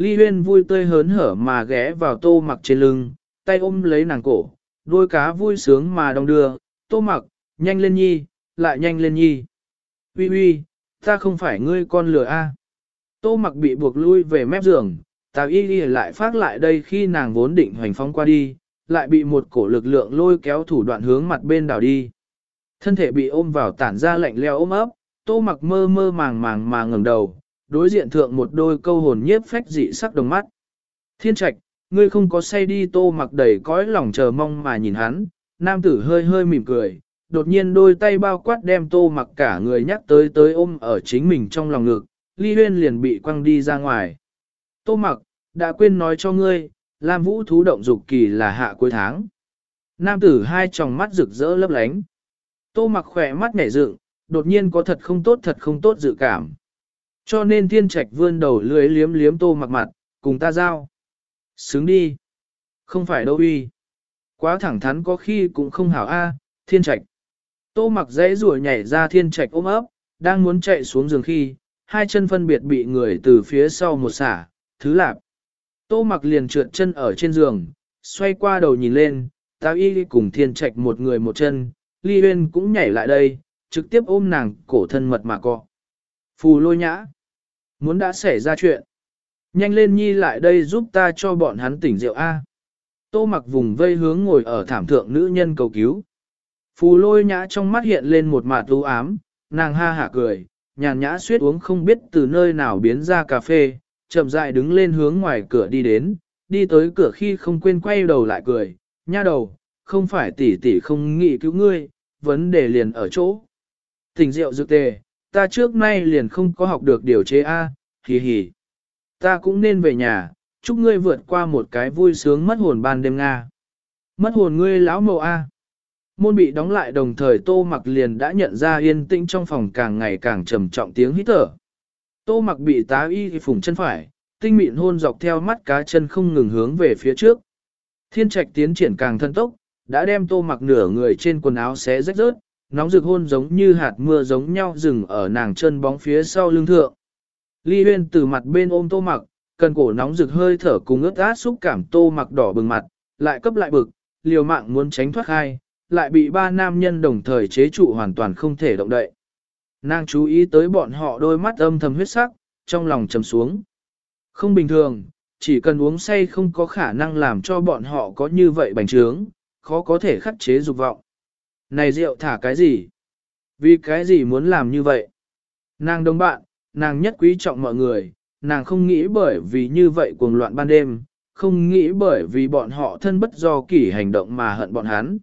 Ly huyên vui tươi hớn hở mà ghé vào tô mặc trên lưng, tay ôm lấy nàng cổ, đôi cá vui sướng mà đong đưa, tô mặc, nhanh lên nhi, lại nhanh lên nhi. Uy uy, ta không phải ngươi con lừa a. Tô mặc bị buộc lui về mép giường, tào y y lại phát lại đây khi nàng vốn định hoành phóng qua đi, lại bị một cổ lực lượng lôi kéo thủ đoạn hướng mặt bên đảo đi. Thân thể bị ôm vào tản ra lạnh leo ôm ấp, tô mặc mơ mơ màng màng mà ngẩng đầu, đối diện thượng một đôi câu hồn nhiếp phách dị sắc đồng mắt. Thiên trạch, ngươi không có say đi tô mặc đầy cõi lòng chờ mong mà nhìn hắn, nam tử hơi hơi mỉm cười, đột nhiên đôi tay bao quát đem tô mặc cả người nhắc tới tới ôm ở chính mình trong lòng ngực, ly huyên liền bị quăng đi ra ngoài. Tô mặc, đã quên nói cho ngươi, Lam Vũ thú động dục kỳ là hạ cuối tháng. Nam tử hai tròng mắt rực rỡ lấp lánh. Tô mặc khỏe mắt nhảy dựng, đột nhiên có thật không tốt thật không tốt dự cảm. Cho nên thiên trạch vươn đầu lưới liếm liếm tô mặc mặt, cùng ta giao. Sướng đi. Không phải đâu uy. Quá thẳng thắn có khi cũng không hảo a, thiên trạch. Tô mặc dãy rủa nhảy ra thiên trạch ôm ấp, đang muốn chạy xuống giường khi, hai chân phân biệt bị người từ phía sau một xả, thứ lạp. Tô mặc liền trượt chân ở trên giường, xoay qua đầu nhìn lên, tao y cùng thiên trạch một người một chân, ly huyên cũng nhảy lại đây, trực tiếp ôm nàng cổ thân mật mà cọ. Phù lôi nhã. Muốn đã xảy ra chuyện. Nhanh lên nhi lại đây giúp ta cho bọn hắn tỉnh rượu A. Tô mặc vùng vây hướng ngồi ở thảm thượng nữ nhân cầu cứu. Phù lôi nhã trong mắt hiện lên một mạt u ám, nàng ha hả cười, nhàn nhã suyết uống không biết từ nơi nào biến ra cà phê, chậm rãi đứng lên hướng ngoài cửa đi đến, đi tới cửa khi không quên quay đầu lại cười, nha đầu, không phải tỷ tỷ không nghĩ cứu ngươi, vấn đề liền ở chỗ. Tỉnh rượu dược tề, ta trước nay liền không có học được điều chế A, hì hì. Ta cũng nên về nhà, chúc ngươi vượt qua một cái vui sướng mất hồn ban đêm Nga. Mất hồn ngươi lão mộ A. Môn bị đóng lại đồng thời tô mặc liền đã nhận ra yên tĩnh trong phòng càng ngày càng trầm trọng tiếng hít thở. Tô mặc bị tá y phủng chân phải, tinh mịn hôn dọc theo mắt cá chân không ngừng hướng về phía trước. Thiên trạch tiến triển càng thân tốc, đã đem tô mặc nửa người trên quần áo xé rách rớt, nóng rực hôn giống như hạt mưa giống nhau dừng ở nàng chân bóng phía sau lưng thượng. Ly huyên từ mặt bên ôm tô mặc, cần cổ nóng rực hơi thở cùng ướt át xúc cảm tô mặc đỏ bừng mặt, lại cấp lại bực, liều mạng muốn tránh thoát hai, lại bị ba nam nhân đồng thời chế trụ hoàn toàn không thể động đậy. Nàng chú ý tới bọn họ đôi mắt âm thầm huyết sắc, trong lòng trầm xuống. Không bình thường, chỉ cần uống say không có khả năng làm cho bọn họ có như vậy bành trướng, khó có thể khắc chế dục vọng. Này rượu thả cái gì? Vì cái gì muốn làm như vậy? Nàng đồng bạn, nàng nhất quý trọng mọi người, nàng không nghĩ bởi vì như vậy cuồng loạn ban đêm, không nghĩ bởi vì bọn họ thân bất do kỷ hành động mà hận bọn hắn.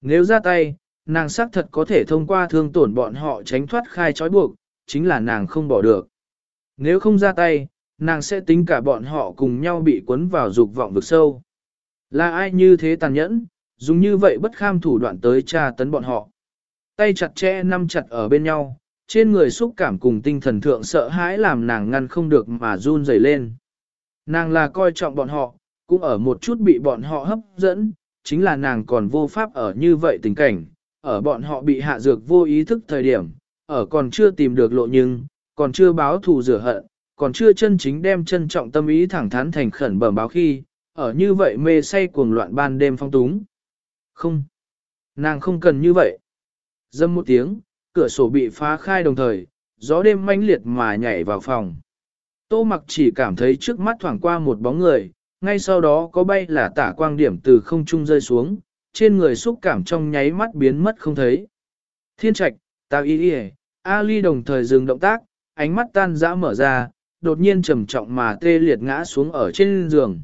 Nếu ra tay, nàng xác thật có thể thông qua thương tổn bọn họ tránh thoát khai trói buộc, chính là nàng không bỏ được. Nếu không ra tay, nàng sẽ tính cả bọn họ cùng nhau bị cuốn vào dục vọng vực sâu. Là ai như thế tàn nhẫn, dùng như vậy bất kham thủ đoạn tới tra tấn bọn họ. Tay chặt chẽ nắm chặt ở bên nhau, trên người xúc cảm cùng tinh thần thượng sợ hãi làm nàng ngăn không được mà run rẩy lên. Nàng là coi trọng bọn họ, cũng ở một chút bị bọn họ hấp dẫn, chính là nàng còn vô pháp ở như vậy tình cảnh, ở bọn họ bị hạ dược vô ý thức thời điểm, ở còn chưa tìm được lộ nhưng, còn chưa báo thù rửa hận, còn chưa chân chính đem trân trọng tâm ý thẳng thắn thành khẩn bẩm báo khi, ở như vậy mê say cuồng loạn ban đêm phong túng. Không, nàng không cần như vậy. Dâm một tiếng, cửa sổ bị phá khai đồng thời, gió đêm manh liệt mà nhảy vào phòng. Tô mặc chỉ cảm thấy trước mắt thoảng qua một bóng người, ngay sau đó có bay là tả quang điểm từ không trung rơi xuống, trên người xúc cảm trong nháy mắt biến mất không thấy. Thiên trạch, tao y y Ali đồng thời dừng động tác, ánh mắt tan dã mở ra, đột nhiên trầm trọng mà tê liệt ngã xuống ở trên giường.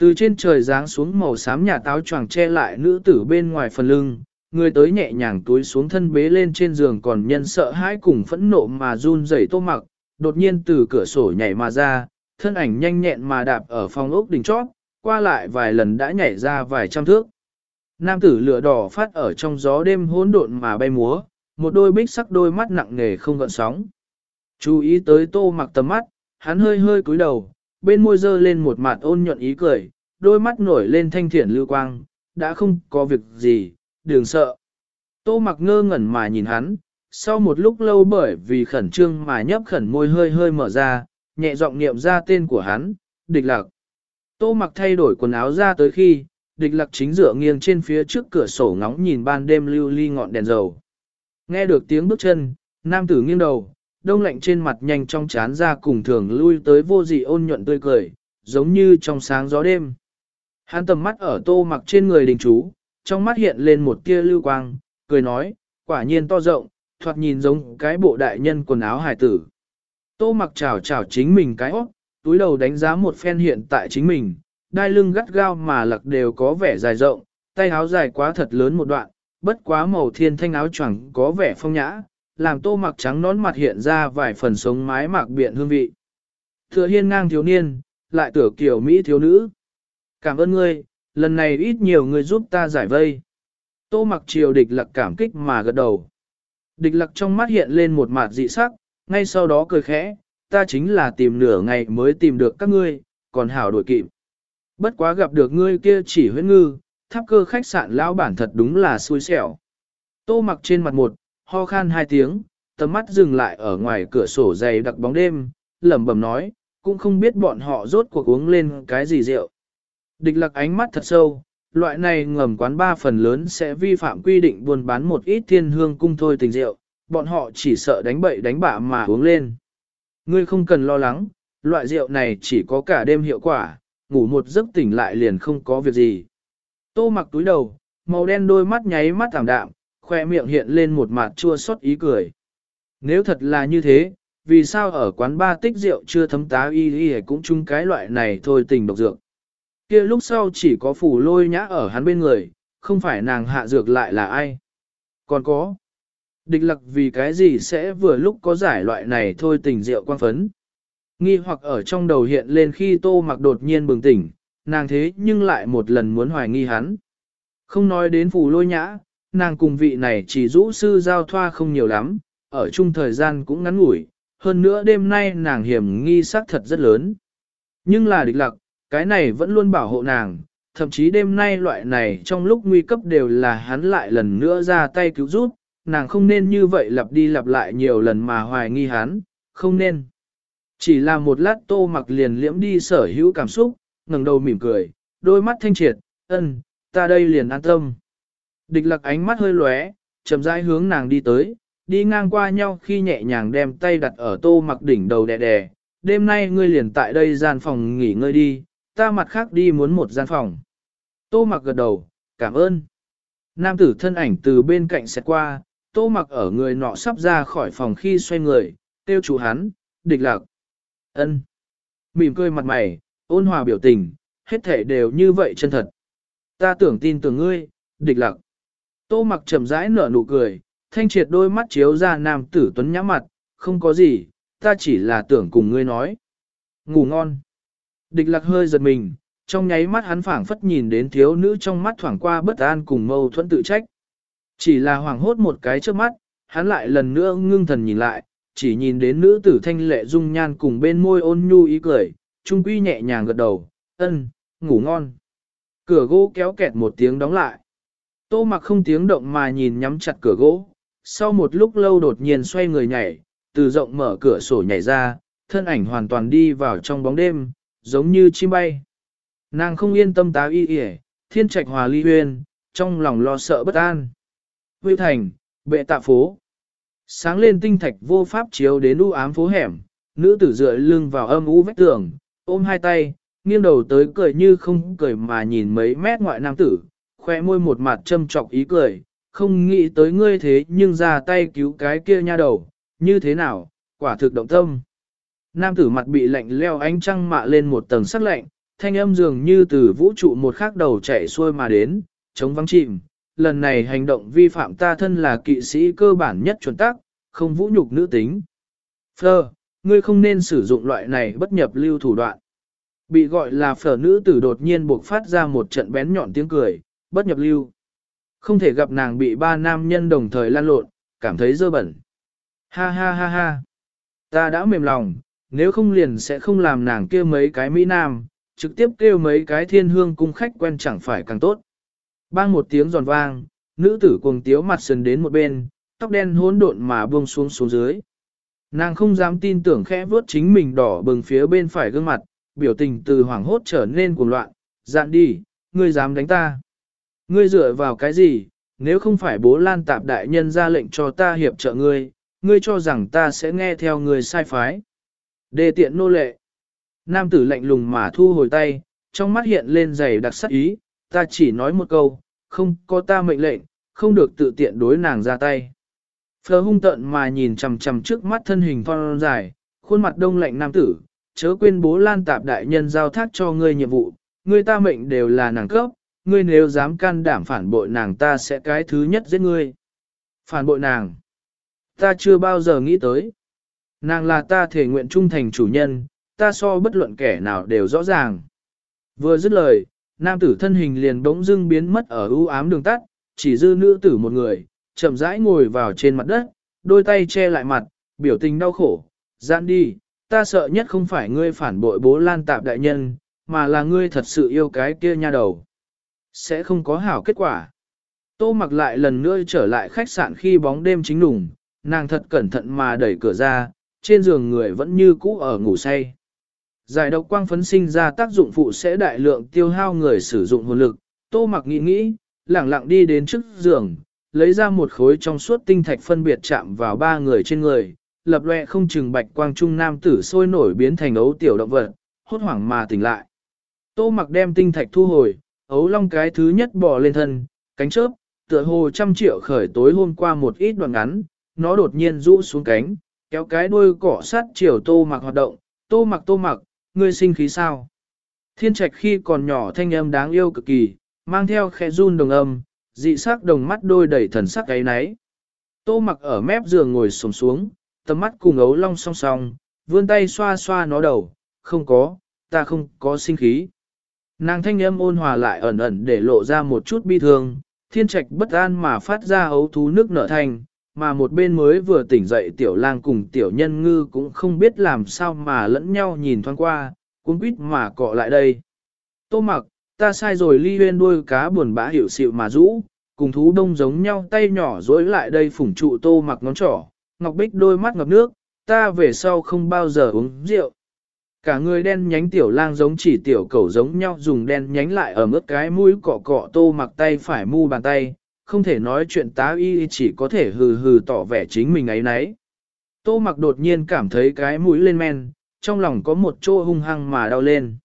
Từ trên trời giáng xuống màu xám nhà táo choàng che lại nữ tử bên ngoài phần lưng, người tới nhẹ nhàng túi xuống thân bế lên trên giường còn nhân sợ hãi cùng phẫn nộ mà run rẩy tô mặc, đột nhiên từ cửa sổ nhảy mà ra, thân ảnh nhanh nhẹn mà đạp ở phòng ốc đỉnh chót, qua lại vài lần đã nhảy ra vài trăm thước. Nam tử lửa đỏ phát ở trong gió đêm hỗn độn mà bay múa, một đôi bích sắc đôi mắt nặng nề không gợn sóng. Chú ý tới tô mặc tầm mắt, hắn hơi hơi cúi đầu, bên môi dơ lên một mặt ôn nhuận ý cười, đôi mắt nổi lên thanh thiện lưu quang, đã không có việc gì, đừng sợ. Tô mặc ngơ ngẩn mà nhìn hắn, sau một lúc lâu bởi vì khẩn trương mà nhấp khẩn môi hơi hơi mở ra, nhẹ giọng niệm ra tên của hắn, địch lạc. Tô mặc thay đổi quần áo ra tới khi, địch lạc chính dựa nghiêng trên phía trước cửa sổ ngóng nhìn ban đêm lưu ly ngọn đèn dầu. Nghe được tiếng bước chân, nam tử nghiêng đầu, đông lạnh trên mặt nhanh trong chán ra cùng thường lui tới vô dị ôn nhuận tươi cười, giống như trong sáng gió đêm. Hắn tầm mắt ở tô mặc trên người đình chú, trong mắt hiện lên một tia lưu quang, cười nói, quả nhiên to rộng, thoạt nhìn giống cái bộ đại nhân quần áo hải tử. Tô mặc chào chào chính mình cái ốc, túi đầu đánh giá một phen hiện tại chính mình, đai lưng gắt gao mà lặc đều có vẻ dài rộng, tay áo dài quá thật lớn một đoạn, bất quá màu thiên thanh áo choàng có vẻ phong nhã, làm tô mặc trắng nón mặt hiện ra vài phần sống mái mạc biện hương vị. Thừa hiên ngang thiếu niên, lại tưởng kiểu Mỹ thiếu nữ. Cảm ơn ngươi, lần này ít nhiều người giúp ta giải vây. Tô mặc triều địch lặc cảm kích mà gật đầu. Địch lặc trong mắt hiện lên một mặt dị sắc, ngay sau đó cười khẽ, ta chính là tìm nửa ngày mới tìm được các ngươi, còn hảo đổi kịp. Bất quá gặp được ngươi kia chỉ huyết ngư, tháp cơ khách sạn lão bản thật đúng là xui xẻo. Tô mặc trên mặt một, ho khan hai tiếng, tầm mắt dừng lại ở ngoài cửa sổ dày đặc bóng đêm, lẩm bẩm nói, cũng không biết bọn họ rốt cuộc uống lên cái gì rượu. Địch lạc ánh mắt thật sâu, loại này ngầm quán ba phần lớn sẽ vi phạm quy định buôn bán một ít thiên hương cung thôi tình rượu, bọn họ chỉ sợ đánh bậy đánh bạ mà uống lên. Ngươi không cần lo lắng, loại rượu này chỉ có cả đêm hiệu quả, ngủ một giấc tỉnh lại liền không có việc gì. Tô mặc túi đầu, màu đen đôi mắt nháy mắt thảm đạm, khoe miệng hiện lên một mặt chua xót ý cười. Nếu thật là như thế, vì sao ở quán ba tích rượu chưa thấm tá y y cũng chung cái loại này thôi tình độc dược. kia lúc sau chỉ có phủ lôi nhã ở hắn bên người, không phải nàng hạ dược lại là ai. Còn có, địch lặc vì cái gì sẽ vừa lúc có giải loại này thôi tình rượu quang phấn. Nghi hoặc ở trong đầu hiện lên khi tô mặc đột nhiên bừng tỉnh, nàng thế nhưng lại một lần muốn hoài nghi hắn. Không nói đến phủ lôi nhã, nàng cùng vị này chỉ rũ sư giao thoa không nhiều lắm, ở chung thời gian cũng ngắn ngủi, hơn nữa đêm nay nàng hiểm nghi sắc thật rất lớn. Nhưng là địch lặc, cái này vẫn luôn bảo hộ nàng, thậm chí đêm nay loại này trong lúc nguy cấp đều là hắn lại lần nữa ra tay cứu giúp, nàng không nên như vậy lặp đi lặp lại nhiều lần mà hoài nghi hắn, không nên. Chỉ là một lát tô mặc liền liễm đi sở hữu cảm xúc, ngẩng đầu mỉm cười, đôi mắt thanh triệt, ân, ta đây liền an tâm. Địch lạc ánh mắt hơi lóe, chậm rãi hướng nàng đi tới, đi ngang qua nhau khi nhẹ nhàng đem tay đặt ở tô mặc đỉnh đầu đè đè. Đêm nay ngươi liền tại đây gian phòng nghỉ ngơi đi, ta mặt khác đi muốn một gian phòng. Tô mặc gật đầu, cảm ơn. nam tử thân ảnh từ bên cạnh xẹt qua, tô mặc ở người nọ sắp ra khỏi phòng khi xoay người, tiêu chủ hắn, địch lạc. ân Mỉm cười mặt mày, ôn hòa biểu tình, hết thể đều như vậy chân thật. Ta tưởng tin tưởng ngươi, địch lạc. Tô mặc chậm rãi nở nụ cười, thanh triệt đôi mắt chiếu ra nam tử tuấn nhã mặt, không có gì, ta chỉ là tưởng cùng ngươi nói. Ngủ ngon. Địch lạc hơi giật mình, trong nháy mắt hắn phảng phất nhìn đến thiếu nữ trong mắt thoảng qua bất an cùng mâu thuẫn tự trách. Chỉ là hoảng hốt một cái trước mắt, hắn lại lần nữa ngưng thần nhìn lại, chỉ nhìn đến nữ tử thanh lệ dung nhan cùng bên môi ôn nhu ý cười, trung quy nhẹ nhàng gật đầu, ân, ngủ ngon. Cửa gỗ kéo kẹt một tiếng đóng lại. Tô mặc không tiếng động mà nhìn nhắm chặt cửa gỗ, sau một lúc lâu đột nhiên xoay người nhảy, từ rộng mở cửa sổ nhảy ra, thân ảnh hoàn toàn đi vào trong bóng đêm, giống như chim bay. Nàng không yên tâm tá y yể, thiên trạch hòa ly huyên, trong lòng lo sợ bất an. Huy thành, bệ tạ phố. Sáng lên tinh thạch vô pháp chiếu đến u ám phố hẻm, nữ tử dựa lưng vào âm u vách tường, ôm hai tay, nghiêng đầu tới cười như không cười mà nhìn mấy mét ngoại nam tử, khoe môi một mặt châm trọc ý cười, không nghĩ tới ngươi thế nhưng ra tay cứu cái kia nha đầu, như thế nào, quả thực động tâm. Nam tử mặt bị lạnh leo ánh trăng mạ lên một tầng sắc lạnh, thanh âm dường như từ vũ trụ một khắc đầu chạy xuôi mà đến, chống vắng chìm. Lần này hành động vi phạm ta thân là kỵ sĩ cơ bản nhất chuẩn tắc, không vũ nhục nữ tính. Fleur, ngươi không nên sử dụng loại này bất nhập lưu thủ đoạn. Bị gọi là phở nữ tử đột nhiên buộc phát ra một trận bén nhọn tiếng cười, bất nhập lưu. Không thể gặp nàng bị ba nam nhân đồng thời lan lộn, cảm thấy dơ bẩn. Ha ha ha ha. Ta đã mềm lòng, nếu không liền sẽ không làm nàng kia mấy cái Mỹ Nam, trực tiếp kêu mấy cái thiên hương cung khách quen chẳng phải càng tốt. Bang một tiếng giòn vang, nữ tử cuồng tiếu mặt sần đến một bên, tóc đen hỗn độn mà buông xuống xuống dưới. Nàng không dám tin tưởng khẽ vuốt chính mình đỏ bừng phía bên phải gương mặt, biểu tình từ hoảng hốt trở nên cuồng loạn, dạn đi, ngươi dám đánh ta. Ngươi dựa vào cái gì, nếu không phải bố lan tạp đại nhân ra lệnh cho ta hiệp trợ ngươi, ngươi cho rằng ta sẽ nghe theo ngươi sai phái. Đề tiện nô lệ. Nam tử lạnh lùng mà thu hồi tay, trong mắt hiện lên dày đặc sắc ý, ta chỉ nói một câu, không có ta mệnh lệnh, không được tự tiện đối nàng ra tay. Phờ hung tận mà nhìn chằm chằm trước mắt thân hình thon dài, khuôn mặt đông lạnh nam tử, chớ quên bố lan tạp đại nhân giao thác cho ngươi nhiệm vụ, ngươi ta mệnh đều là nàng cấp, ngươi nếu dám can đảm phản bội nàng ta sẽ cái thứ nhất giết ngươi. Phản bội nàng. Ta chưa bao giờ nghĩ tới. Nàng là ta thể nguyện trung thành chủ nhân, ta so bất luận kẻ nào đều rõ ràng. Vừa dứt lời, nam tử thân hình liền bỗng dưng biến mất ở ưu ám đường tắt, chỉ dư nữ tử một người, chậm rãi ngồi vào trên mặt đất, đôi tay che lại mặt, biểu tình đau khổ, giãn đi, ta sợ nhất không phải ngươi phản bội bố lan tạp đại nhân, mà là ngươi thật sự yêu cái kia nha đầu. Sẽ không có hảo kết quả. Tô mặc lại lần nữa trở lại khách sạn khi bóng đêm chính đủng, nàng thật cẩn thận mà đẩy cửa ra, trên giường người vẫn như cũ ở ngủ say. Giải độc quang phấn sinh ra tác dụng phụ sẽ đại lượng tiêu hao người sử dụng hồn lực, tô mặc nghĩ nghĩ, lẳng lặng đi đến trước giường, lấy ra một khối trong suốt tinh thạch phân biệt chạm vào ba người trên người, lập loe không chừng bạch quang trung nam tử sôi nổi biến thành ấu tiểu động vật, hốt hoảng mà tỉnh lại. Tô mặc đem tinh thạch thu hồi, ấu long cái thứ nhất bò lên thân, cánh chớp, tựa hồ trăm triệu khởi tối hôm qua một ít đoạn ngắn, nó đột nhiên rũ xuống cánh, kéo cái đuôi cỏ sát chiều tô mặc hoạt động, tô mặc tô mặc, ngươi sinh khí sao? Thiên trạch khi còn nhỏ thanh âm đáng yêu cực kỳ, mang theo khẽ run đồng âm, dị sắc đồng mắt đôi đầy thần sắc ấy náy. Tô mặc ở mép giường ngồi sồm xuống, tầm mắt cùng ấu long song song, vươn tay xoa xoa nó đầu, không có, ta không có sinh khí. Nàng thanh âm ôn hòa lại ẩn ẩn để lộ ra một chút bi thương, thiên trạch bất an mà phát ra ấu thú nước nở thành, mà một bên mới vừa tỉnh dậy tiểu lang cùng tiểu nhân ngư cũng không biết làm sao mà lẫn nhau nhìn thoáng qua, cũng quýt mà cọ lại đây. Tô mặc, ta sai rồi ly huyên đuôi cá buồn bã hiểu xịu mà rũ, cùng thú đông giống nhau tay nhỏ dối lại đây phủng trụ tô mặc ngón trỏ, ngọc bích đôi mắt ngập nước, ta về sau không bao giờ uống rượu. Cả người đen nhánh tiểu lang giống chỉ tiểu cẩu giống nhau dùng đen nhánh lại ở mức cái mũi cọ cọ tô mặc tay phải mu bàn tay, không thể nói chuyện tá y chỉ có thể hừ hừ tỏ vẻ chính mình ấy nấy. Tô mặc đột nhiên cảm thấy cái mũi lên men, trong lòng có một chỗ hung hăng mà đau lên.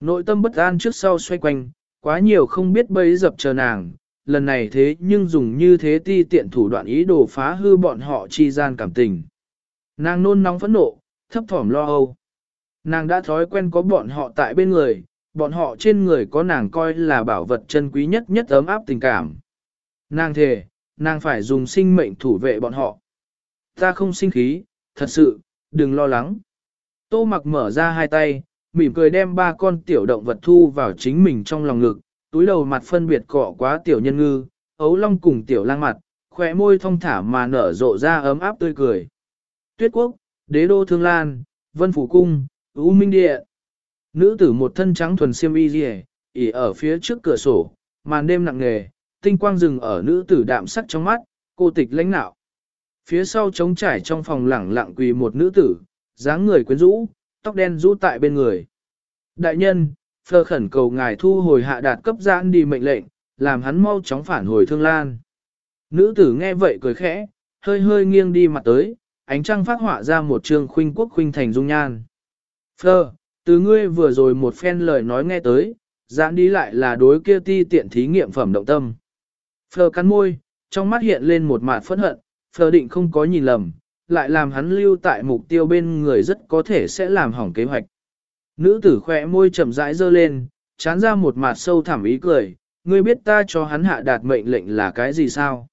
Nội tâm bất an trước sau xoay quanh, quá nhiều không biết bấy dập chờ nàng, lần này thế nhưng dùng như thế ti tiện thủ đoạn ý đồ phá hư bọn họ chi gian cảm tình. Nàng nôn nóng phẫn nộ, thấp thỏm lo âu. Nàng đã thói quen có bọn họ tại bên người, bọn họ trên người có nàng coi là bảo vật chân quý nhất nhất ấm áp tình cảm. Nàng thề, nàng phải dùng sinh mệnh thủ vệ bọn họ. Ta không sinh khí, thật sự, đừng lo lắng. Tô mặc mở ra hai tay, mỉm cười đem ba con tiểu động vật thu vào chính mình trong lòng ngực, túi đầu mặt phân biệt cọ quá tiểu nhân ngư, ấu long cùng tiểu lang mặt, khỏe môi thông thả mà nở rộ ra ấm áp tươi cười. Tuyết quốc, đế đô thương lan, vân phủ cung, U minh địa. Nữ tử một thân trắng thuần xiêm y rìa, ỉ ở phía trước cửa sổ, màn đêm nặng nề, tinh quang rừng ở nữ tử đạm sắc trong mắt, cô tịch lãnh nạo. Phía sau trống trải trong phòng lẳng lặng quỳ một nữ tử, dáng người quyến rũ, tóc đen rũ tại bên người. Đại nhân, phơ khẩn cầu ngài thu hồi hạ đạt cấp giãn đi mệnh lệnh, làm hắn mau chóng phản hồi thương lan. Nữ tử nghe vậy cười khẽ, hơi hơi nghiêng đi mặt tới, ánh trăng phát họa ra một trường khuynh quốc khuynh thành dung nhan. Phơ, từ ngươi vừa rồi một phen lời nói nghe tới, giãn đi lại là đối kia ti tiện thí nghiệm phẩm động tâm. Phơ cắn môi, trong mắt hiện lên một mạt phẫn hận, phơ định không có nhìn lầm, lại làm hắn lưu tại mục tiêu bên người rất có thể sẽ làm hỏng kế hoạch. Nữ tử khỏe môi chậm rãi dơ lên, chán ra một mạt sâu thẳm ý cười, ngươi biết ta cho hắn hạ đạt mệnh lệnh là cái gì sao?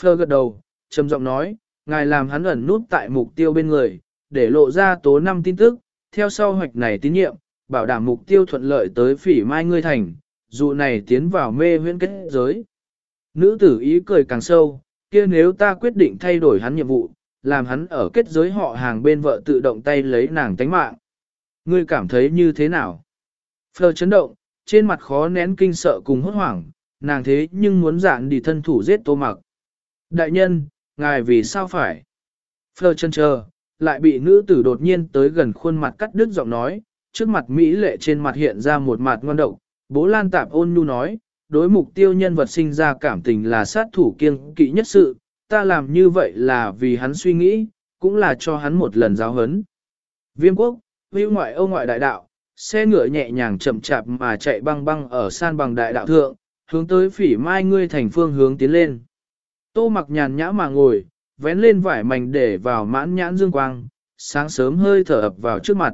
Phơ gật đầu, trầm giọng nói, ngài làm hắn ẩn nút tại mục tiêu bên người, để lộ ra tố năm tin tức, theo sau hoạch này tín nhiệm, bảo đảm mục tiêu thuận lợi tới phỉ mai ngươi thành, dù này tiến vào mê huyễn kết giới. Nữ tử ý cười càng sâu, kia nếu ta quyết định thay đổi hắn nhiệm vụ, làm hắn ở kết giới họ hàng bên vợ tự động tay lấy nàng tánh mạng. Ngươi cảm thấy như thế nào? Phờ chấn động, trên mặt khó nén kinh sợ cùng hốt hoảng, nàng thế nhưng muốn dạn đi thân thủ giết tô mặc. Đại nhân, ngài vì sao phải? Phờ chân chờ, lại bị nữ tử đột nhiên tới gần khuôn mặt cắt đứt giọng nói, trước mặt Mỹ lệ trên mặt hiện ra một mặt ngon độc, bố lan tạp ôn nhu nói, đối mục tiêu nhân vật sinh ra cảm tình là sát thủ kiêng kỵ nhất sự, ta làm như vậy là vì hắn suy nghĩ, cũng là cho hắn một lần giáo hấn. Viêm quốc, hữu ngoại Âu ngoại đại đạo, xe ngựa nhẹ nhàng chậm chạp mà chạy băng băng ở san bằng đại đạo thượng, hướng tới phỉ mai ngươi thành phương hướng tiến lên. Tô mặc nhàn nhã mà ngồi, vén lên vải mảnh để vào mãn nhãn dương quang, sáng sớm hơi thở ập vào trước mặt.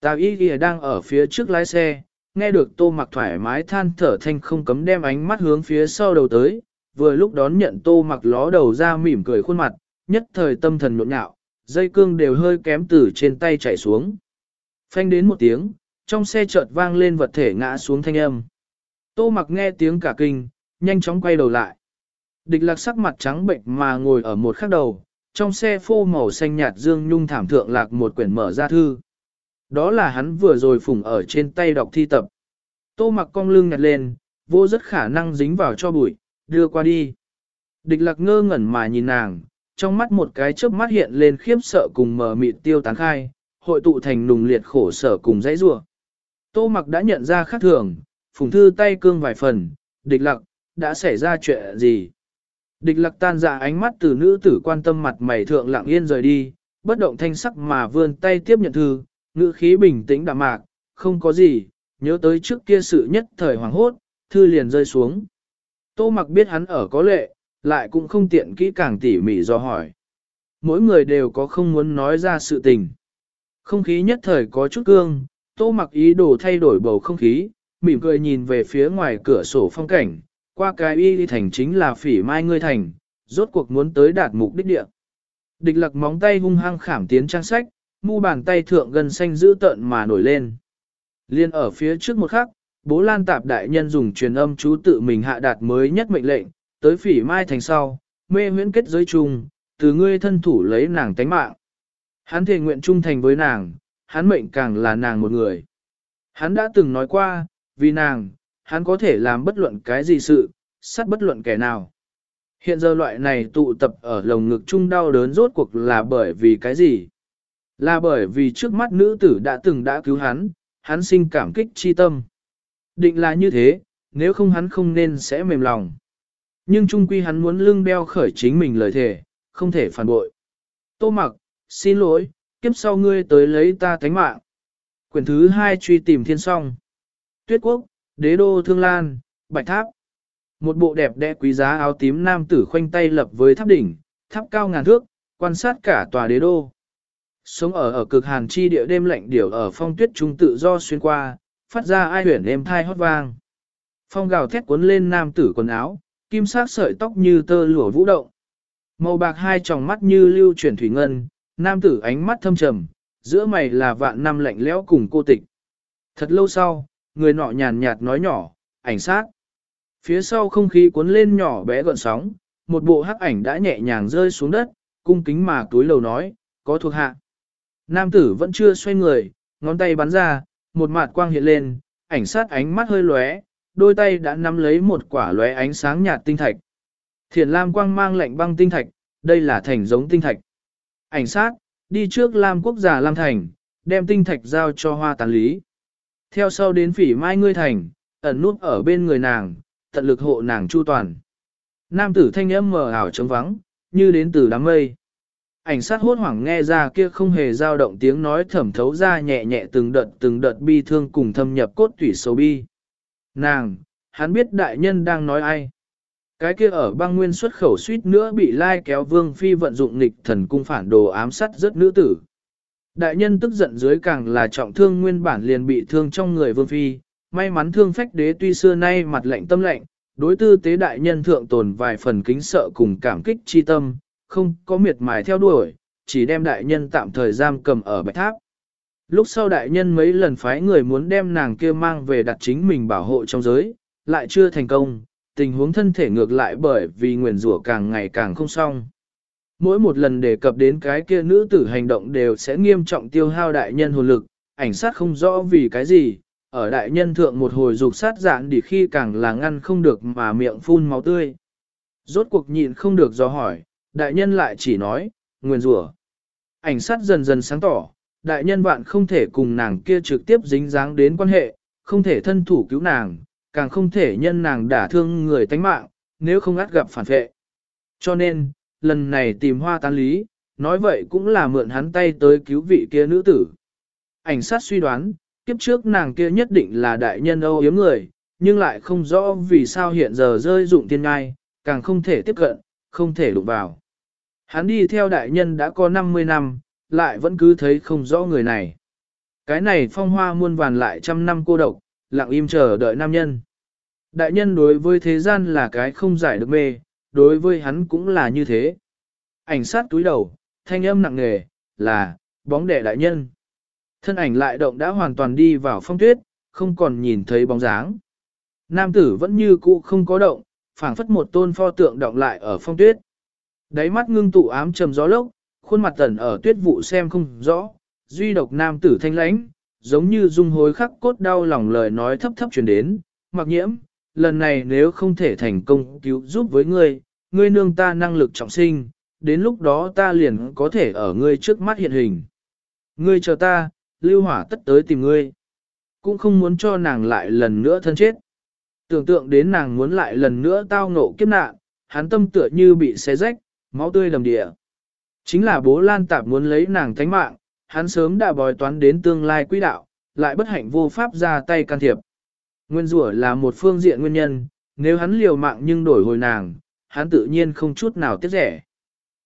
Tào y ghi đang ở phía trước lái xe, nghe được tô mặc thoải mái than thở thanh không cấm đem ánh mắt hướng phía sau đầu tới, vừa lúc đón nhận tô mặc ló đầu ra mỉm cười khuôn mặt, nhất thời tâm thần nhộn nhạo, dây cương đều hơi kém từ trên tay chảy xuống. Phanh đến một tiếng, trong xe chợt vang lên vật thể ngã xuống thanh âm. Tô mặc nghe tiếng cả kinh, nhanh chóng quay đầu lại. Địch lạc sắc mặt trắng bệnh mà ngồi ở một khắc đầu, trong xe phô màu xanh nhạt dương nhung thảm thượng lạc một quyển mở ra thư. Đó là hắn vừa rồi phủng ở trên tay đọc thi tập. Tô mặc cong lưng nhặt lên, vô rất khả năng dính vào cho bụi, đưa qua đi. Địch lạc ngơ ngẩn mà nhìn nàng, trong mắt một cái chớp mắt hiện lên khiếp sợ cùng mờ mịt tiêu tán khai, hội tụ thành nùng liệt khổ sở cùng dãy rủa. Tô mặc đã nhận ra khác thường, phùng thư tay cương vài phần, địch lạc, đã xảy ra chuyện gì? Địch lạc tan dạ ánh mắt từ nữ tử quan tâm mặt mày thượng lặng yên rời đi, bất động thanh sắc mà vươn tay tiếp nhận thư, ngữ khí bình tĩnh đạm mạc, không có gì, nhớ tới trước kia sự nhất thời hoàng hốt, thư liền rơi xuống. Tô mặc biết hắn ở có lệ, lại cũng không tiện kỹ càng tỉ mỉ do hỏi. Mỗi người đều có không muốn nói ra sự tình. Không khí nhất thời có chút cương, tô mặc ý đồ thay đổi bầu không khí, mỉm cười nhìn về phía ngoài cửa sổ phong cảnh, qua cái y thành chính là phỉ mai ngươi thành, rốt cuộc muốn tới đạt mục đích địa. Địch lặc móng tay hung hăng khảm tiến trang sách, mu bàn tay thượng gần xanh giữ tợn mà nổi lên. Liên ở phía trước một khắc, bố lan tạp đại nhân dùng truyền âm chú tự mình hạ đạt mới nhất mệnh lệnh, tới phỉ mai thành sau, mê huyễn kết giới chung, từ ngươi thân thủ lấy nàng tánh mạng. Hắn thề nguyện trung thành với nàng, hắn mệnh càng là nàng một người. Hắn đã từng nói qua, vì nàng, hắn có thể làm bất luận cái gì sự, sát bất luận kẻ nào. Hiện giờ loại này tụ tập ở lồng ngực chung đau đớn rốt cuộc là bởi vì cái gì? Là bởi vì trước mắt nữ tử đã từng đã cứu hắn, hắn sinh cảm kích chi tâm. Định là như thế, nếu không hắn không nên sẽ mềm lòng. Nhưng trung quy hắn muốn lưng đeo khởi chính mình lời thề, không thể phản bội. Tô mặc, xin lỗi, kiếp sau ngươi tới lấy ta thánh mạng. Quyển thứ hai truy tìm thiên song. Tuyết quốc, đế đô thương lan, bạch tháp. Một bộ đẹp đẽ quý giá áo tím nam tử khoanh tay lập với tháp đỉnh, tháp cao ngàn thước, quan sát cả tòa đế đô. Sống ở ở cực hàn chi địa đêm lạnh điểu ở phong tuyết trung tự do xuyên qua, phát ra ai huyền êm thai hót vang. Phong gào thét cuốn lên nam tử quần áo, kim sắc sợi tóc như tơ lụa vũ động. Màu bạc hai tròng mắt như lưu chuyển thủy ngân, nam tử ánh mắt thâm trầm, giữa mày là vạn năm lạnh lẽo cùng cô tịch. Thật lâu sau, người nọ nhàn nhạt nói nhỏ, ảnh sát. Phía sau không khí cuốn lên nhỏ bé gọn sóng, một bộ hắc ảnh đã nhẹ nhàng rơi xuống đất, cung kính mà túi lầu nói, có thuộc hạ. Nam tử vẫn chưa xoay người, ngón tay bắn ra, một mạt quang hiện lên, ảnh sát ánh mắt hơi lóe, đôi tay đã nắm lấy một quả lóe ánh sáng nhạt tinh thạch. Thiền lam quang mang lạnh băng tinh thạch, đây là thành giống tinh thạch. Ảnh sát, đi trước Lam quốc giả Lam thành, đem tinh thạch giao cho hoa tán lý. Theo sau đến phỉ mai ngươi thành, ẩn nút ở bên người nàng, tận lực hộ nàng chu toàn. Nam tử thanh âm mờ ảo trống vắng, như đến từ đám mây. Ảnh sát hốt hoảng nghe ra kia không hề dao động tiếng nói thẩm thấu ra nhẹ nhẹ từng đợt từng đợt bi thương cùng thâm nhập cốt tủy sâu bi. Nàng, hắn biết đại nhân đang nói ai. Cái kia ở băng nguyên xuất khẩu suýt nữa bị lai kéo vương phi vận dụng nghịch thần cung phản đồ ám sát rất nữ tử. Đại nhân tức giận dưới càng là trọng thương nguyên bản liền bị thương trong người vương phi, may mắn thương phách đế tuy xưa nay mặt lạnh tâm lạnh, đối tư tế đại nhân thượng tồn vài phần kính sợ cùng cảm kích chi tâm, không có miệt mài theo đuổi, chỉ đem đại nhân tạm thời giam cầm ở bạch tháp. Lúc sau đại nhân mấy lần phái người muốn đem nàng kia mang về đặt chính mình bảo hộ trong giới, lại chưa thành công, tình huống thân thể ngược lại bởi vì nguyền rủa càng ngày càng không xong. Mỗi một lần đề cập đến cái kia nữ tử hành động đều sẽ nghiêm trọng tiêu hao đại nhân hồn lực, ảnh sát không rõ vì cái gì, ở đại nhân thượng một hồi dục sát dạn đi khi càng là ngăn không được mà miệng phun máu tươi. Rốt cuộc nhịn không được do hỏi, đại nhân lại chỉ nói, nguyền rủa. Ảnh sát dần dần sáng tỏ, đại nhân bạn không thể cùng nàng kia trực tiếp dính dáng đến quan hệ, không thể thân thủ cứu nàng, càng không thể nhân nàng đả thương người tánh mạng, nếu không át gặp phản vệ. Cho nên, lần này tìm hoa tán lý, nói vậy cũng là mượn hắn tay tới cứu vị kia nữ tử. Ảnh sát suy đoán, kiếp trước nàng kia nhất định là đại nhân âu yếm người, nhưng lại không rõ vì sao hiện giờ rơi dụng tiên ngai, càng không thể tiếp cận, không thể đụng vào. Hắn đi theo đại nhân đã có 50 năm, lại vẫn cứ thấy không rõ người này. Cái này phong hoa muôn vàn lại trăm năm cô độc, lặng im chờ đợi nam nhân. Đại nhân đối với thế gian là cái không giải được mê, đối với hắn cũng là như thế. Ảnh sát túi đầu, thanh âm nặng nề, là, bóng đẻ đại nhân. Thân ảnh lại động đã hoàn toàn đi vào phong tuyết, không còn nhìn thấy bóng dáng. Nam tử vẫn như cũ không có động, phảng phất một tôn pho tượng động lại ở phong tuyết. Đáy mắt ngưng tụ ám trầm gió lốc, khuôn mặt tẩn ở tuyết vụ xem không rõ, duy độc nam tử thanh lãnh, giống như dung hối khắc cốt đau lòng lời nói thấp thấp truyền đến, mặc nhiễm, lần này nếu không thể thành công cứu giúp với ngươi, ngươi nương ta năng lực trọng sinh, đến lúc đó ta liền có thể ở ngươi trước mắt hiện hình. Ngươi chờ ta, lưu hỏa tất tới tìm ngươi. Cũng không muốn cho nàng lại lần nữa thân chết. Tưởng tượng đến nàng muốn lại lần nữa tao ngộ kiếp nạn, hắn tâm tựa như bị xé rách, máu tươi đầm địa. Chính là bố Lan Tạp muốn lấy nàng thánh mạng, hắn sớm đã bòi toán đến tương lai quỹ đạo, lại bất hạnh vô pháp ra tay can thiệp. Nguyên rủa là một phương diện nguyên nhân, nếu hắn liều mạng nhưng đổi hồi nàng, hắn tự nhiên không chút nào tiếc rẻ.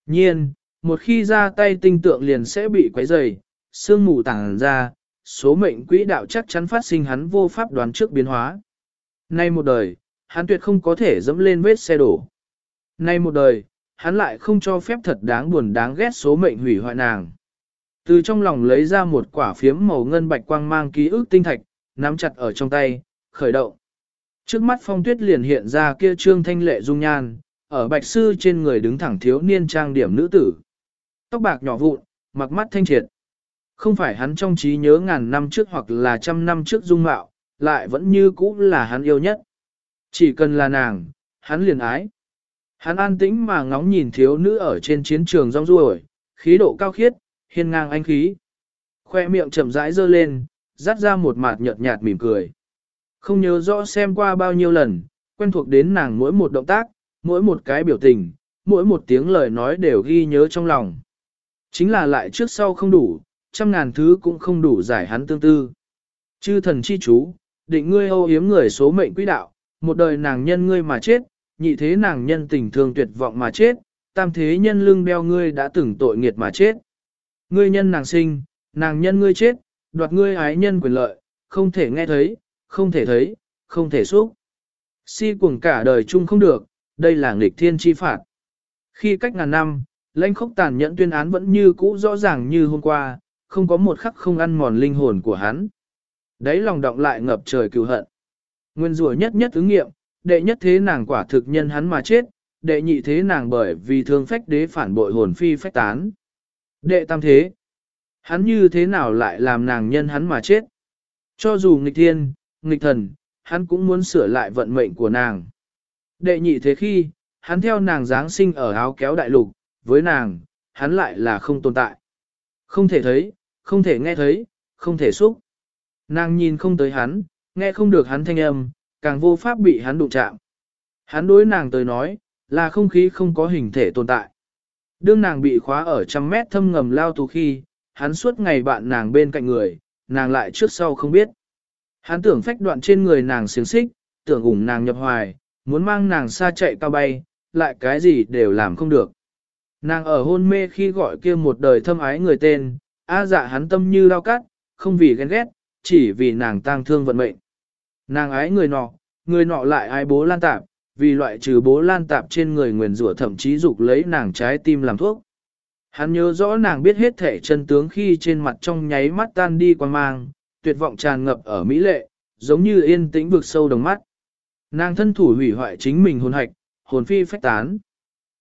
Nhiên, một khi ra tay tinh tượng liền sẽ bị quấy rầy, sương mù tàng ra, số mệnh quỹ đạo chắc chắn phát sinh hắn vô pháp đoán trước biến hóa. Nay một đời, hắn tuyệt không có thể dẫm lên vết xe đổ. Nay một đời, hắn lại không cho phép thật đáng buồn đáng ghét số mệnh hủy hoại nàng. Từ trong lòng lấy ra một quả phiếm màu ngân bạch quang mang ký ức tinh thạch, nắm chặt ở trong tay, khởi động. Trước mắt phong tuyết liền hiện ra kia trương thanh lệ dung nhan, ở bạch sư trên người đứng thẳng thiếu niên trang điểm nữ tử. Tóc bạc nhỏ vụn, mặc mắt thanh triệt. Không phải hắn trong trí nhớ ngàn năm trước hoặc là trăm năm trước dung mạo, lại vẫn như cũ là hắn yêu nhất. Chỉ cần là nàng, hắn liền ái. Hắn an tĩnh mà ngóng nhìn thiếu nữ ở trên chiến trường rong ruổi, khí độ cao khiết, hiên ngang anh khí. Khoe miệng chậm rãi dơ lên, dắt ra một mặt nhợt nhạt mỉm cười. Không nhớ rõ xem qua bao nhiêu lần, quen thuộc đến nàng mỗi một động tác, mỗi một cái biểu tình, mỗi một tiếng lời nói đều ghi nhớ trong lòng. Chính là lại trước sau không đủ, trăm ngàn thứ cũng không đủ giải hắn tương tư. Chư thần chi chú, định ngươi âu hiếm người số mệnh quỹ đạo, một đời nàng nhân ngươi mà chết, nhị thế nàng nhân tình thương tuyệt vọng mà chết, tam thế nhân lưng đeo ngươi đã từng tội nghiệt mà chết. Ngươi nhân nàng sinh, nàng nhân ngươi chết, đoạt ngươi ái nhân quyền lợi, không thể nghe thấy, không thể thấy, không thể xúc. Si cuồng cả đời chung không được, đây là nghịch thiên chi phạt. Khi cách ngàn năm, lãnh khốc tàn nhẫn tuyên án vẫn như cũ rõ ràng như hôm qua, không có một khắc không ăn mòn linh hồn của hắn. Đấy lòng động lại ngập trời cừu hận. Nguyên rủa nhất nhất ứng nghiệm, đệ nhất thế nàng quả thực nhân hắn mà chết, đệ nhị thế nàng bởi vì thương phách đế phản bội hồn phi phách tán. Đệ tam thế, hắn như thế nào lại làm nàng nhân hắn mà chết? Cho dù nghịch thiên, nghịch thần, hắn cũng muốn sửa lại vận mệnh của nàng. Đệ nhị thế khi, hắn theo nàng Giáng sinh ở áo kéo đại lục, với nàng, hắn lại là không tồn tại. Không thể thấy, không thể nghe thấy, không thể xúc. Nàng nhìn không tới hắn, nghe không được hắn thanh âm, càng vô pháp bị hắn đụng chạm. Hắn đối nàng tới nói, là không khí không có hình thể tồn tại. Đương nàng bị khóa ở trăm mét thâm ngầm lao tù khi, hắn suốt ngày bạn nàng bên cạnh người, nàng lại trước sau không biết. Hắn tưởng phách đoạn trên người nàng xiềng xích, tưởng ủng nàng nhập hoài, muốn mang nàng xa chạy cao bay, lại cái gì đều làm không được. Nàng ở hôn mê khi gọi kia một đời thâm ái người tên, a dạ hắn tâm như lao cắt, không vì ghen ghét, chỉ vì nàng tang thương vận mệnh. Nàng ái người nọ, người nọ lại ái bố lan tạp, vì loại trừ bố lan tạp trên người nguyền rủa thậm chí dục lấy nàng trái tim làm thuốc. Hắn nhớ rõ nàng biết hết thể chân tướng khi trên mặt trong nháy mắt tan đi quan mang, tuyệt vọng tràn ngập ở mỹ lệ, giống như yên tĩnh vực sâu đồng mắt. Nàng thân thủ hủy hoại chính mình hồn hạch, hồn phi phách tán.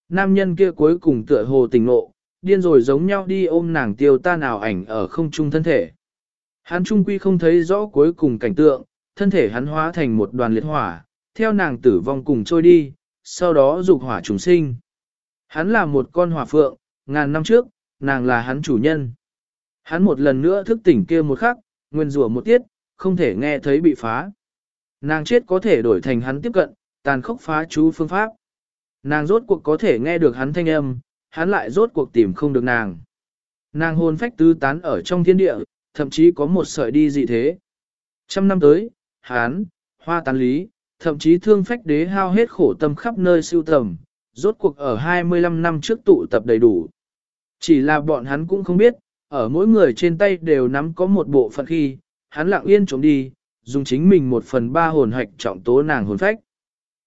Nam nhân kia cuối cùng tựa hồ tình nộ, điên rồi giống nhau đi ôm nàng tiêu tan nào ảnh ở không trung thân thể. Hắn trung quy không thấy rõ cuối cùng cảnh tượng, thân thể hắn hóa thành một đoàn liệt hỏa, theo nàng tử vong cùng trôi đi, sau đó dục hỏa trùng sinh. Hắn là một con hỏa phượng, ngàn năm trước, nàng là hắn chủ nhân. Hắn một lần nữa thức tỉnh kia một khắc, nguyên rủa một tiết, không thể nghe thấy bị phá. Nàng chết có thể đổi thành hắn tiếp cận, tàn khốc phá chú phương pháp. Nàng rốt cuộc có thể nghe được hắn thanh âm, hắn lại rốt cuộc tìm không được nàng. Nàng hồn phách tứ tán ở trong thiên địa, thậm chí có một sợi đi dị thế. Trăm năm tới, hắn, hoa tán lý, thậm chí thương phách đế hao hết khổ tâm khắp nơi siêu tầm, rốt cuộc ở 25 năm trước tụ tập đầy đủ. Chỉ là bọn hắn cũng không biết, ở mỗi người trên tay đều nắm có một bộ phận khi, hắn lặng yên trốn đi, dùng chính mình một phần ba hồn hạch trọng tố nàng hồn phách.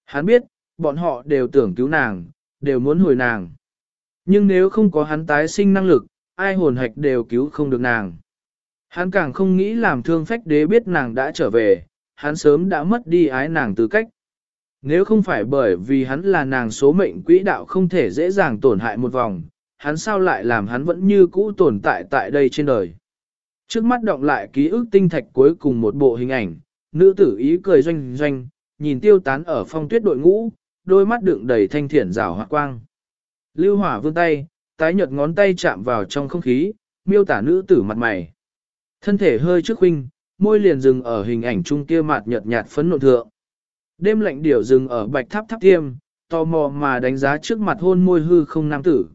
Hắn biết, bọn họ đều tưởng cứu nàng, đều muốn hồi nàng. Nhưng nếu không có hắn tái sinh năng lực, ai hồn hạch đều cứu không được nàng. Hắn càng không nghĩ làm thương phách đế biết nàng đã trở về, hắn sớm đã mất đi ái nàng tư cách. Nếu không phải bởi vì hắn là nàng số mệnh quỹ đạo không thể dễ dàng tổn hại một vòng, hắn sao lại làm hắn vẫn như cũ tồn tại tại đây trên đời. Trước mắt động lại ký ức tinh thạch cuối cùng một bộ hình ảnh, nữ tử ý cười doanh doanh, nhìn tiêu tán ở phong tuyết đội ngũ, đôi mắt đựng đầy thanh thiện rào hoa quang. Lưu hỏa vươn tay, tái nhợt ngón tay chạm vào trong không khí, miêu tả nữ tử mặt mày. Thân thể hơi trước huynh, môi liền dừng ở hình ảnh trung kia mạt nhợt nhạt phấn nộn thượng. Đêm lạnh điểu dừng ở bạch tháp tháp tiêm, tò mò mà đánh giá trước mặt hôn môi hư không nam tử.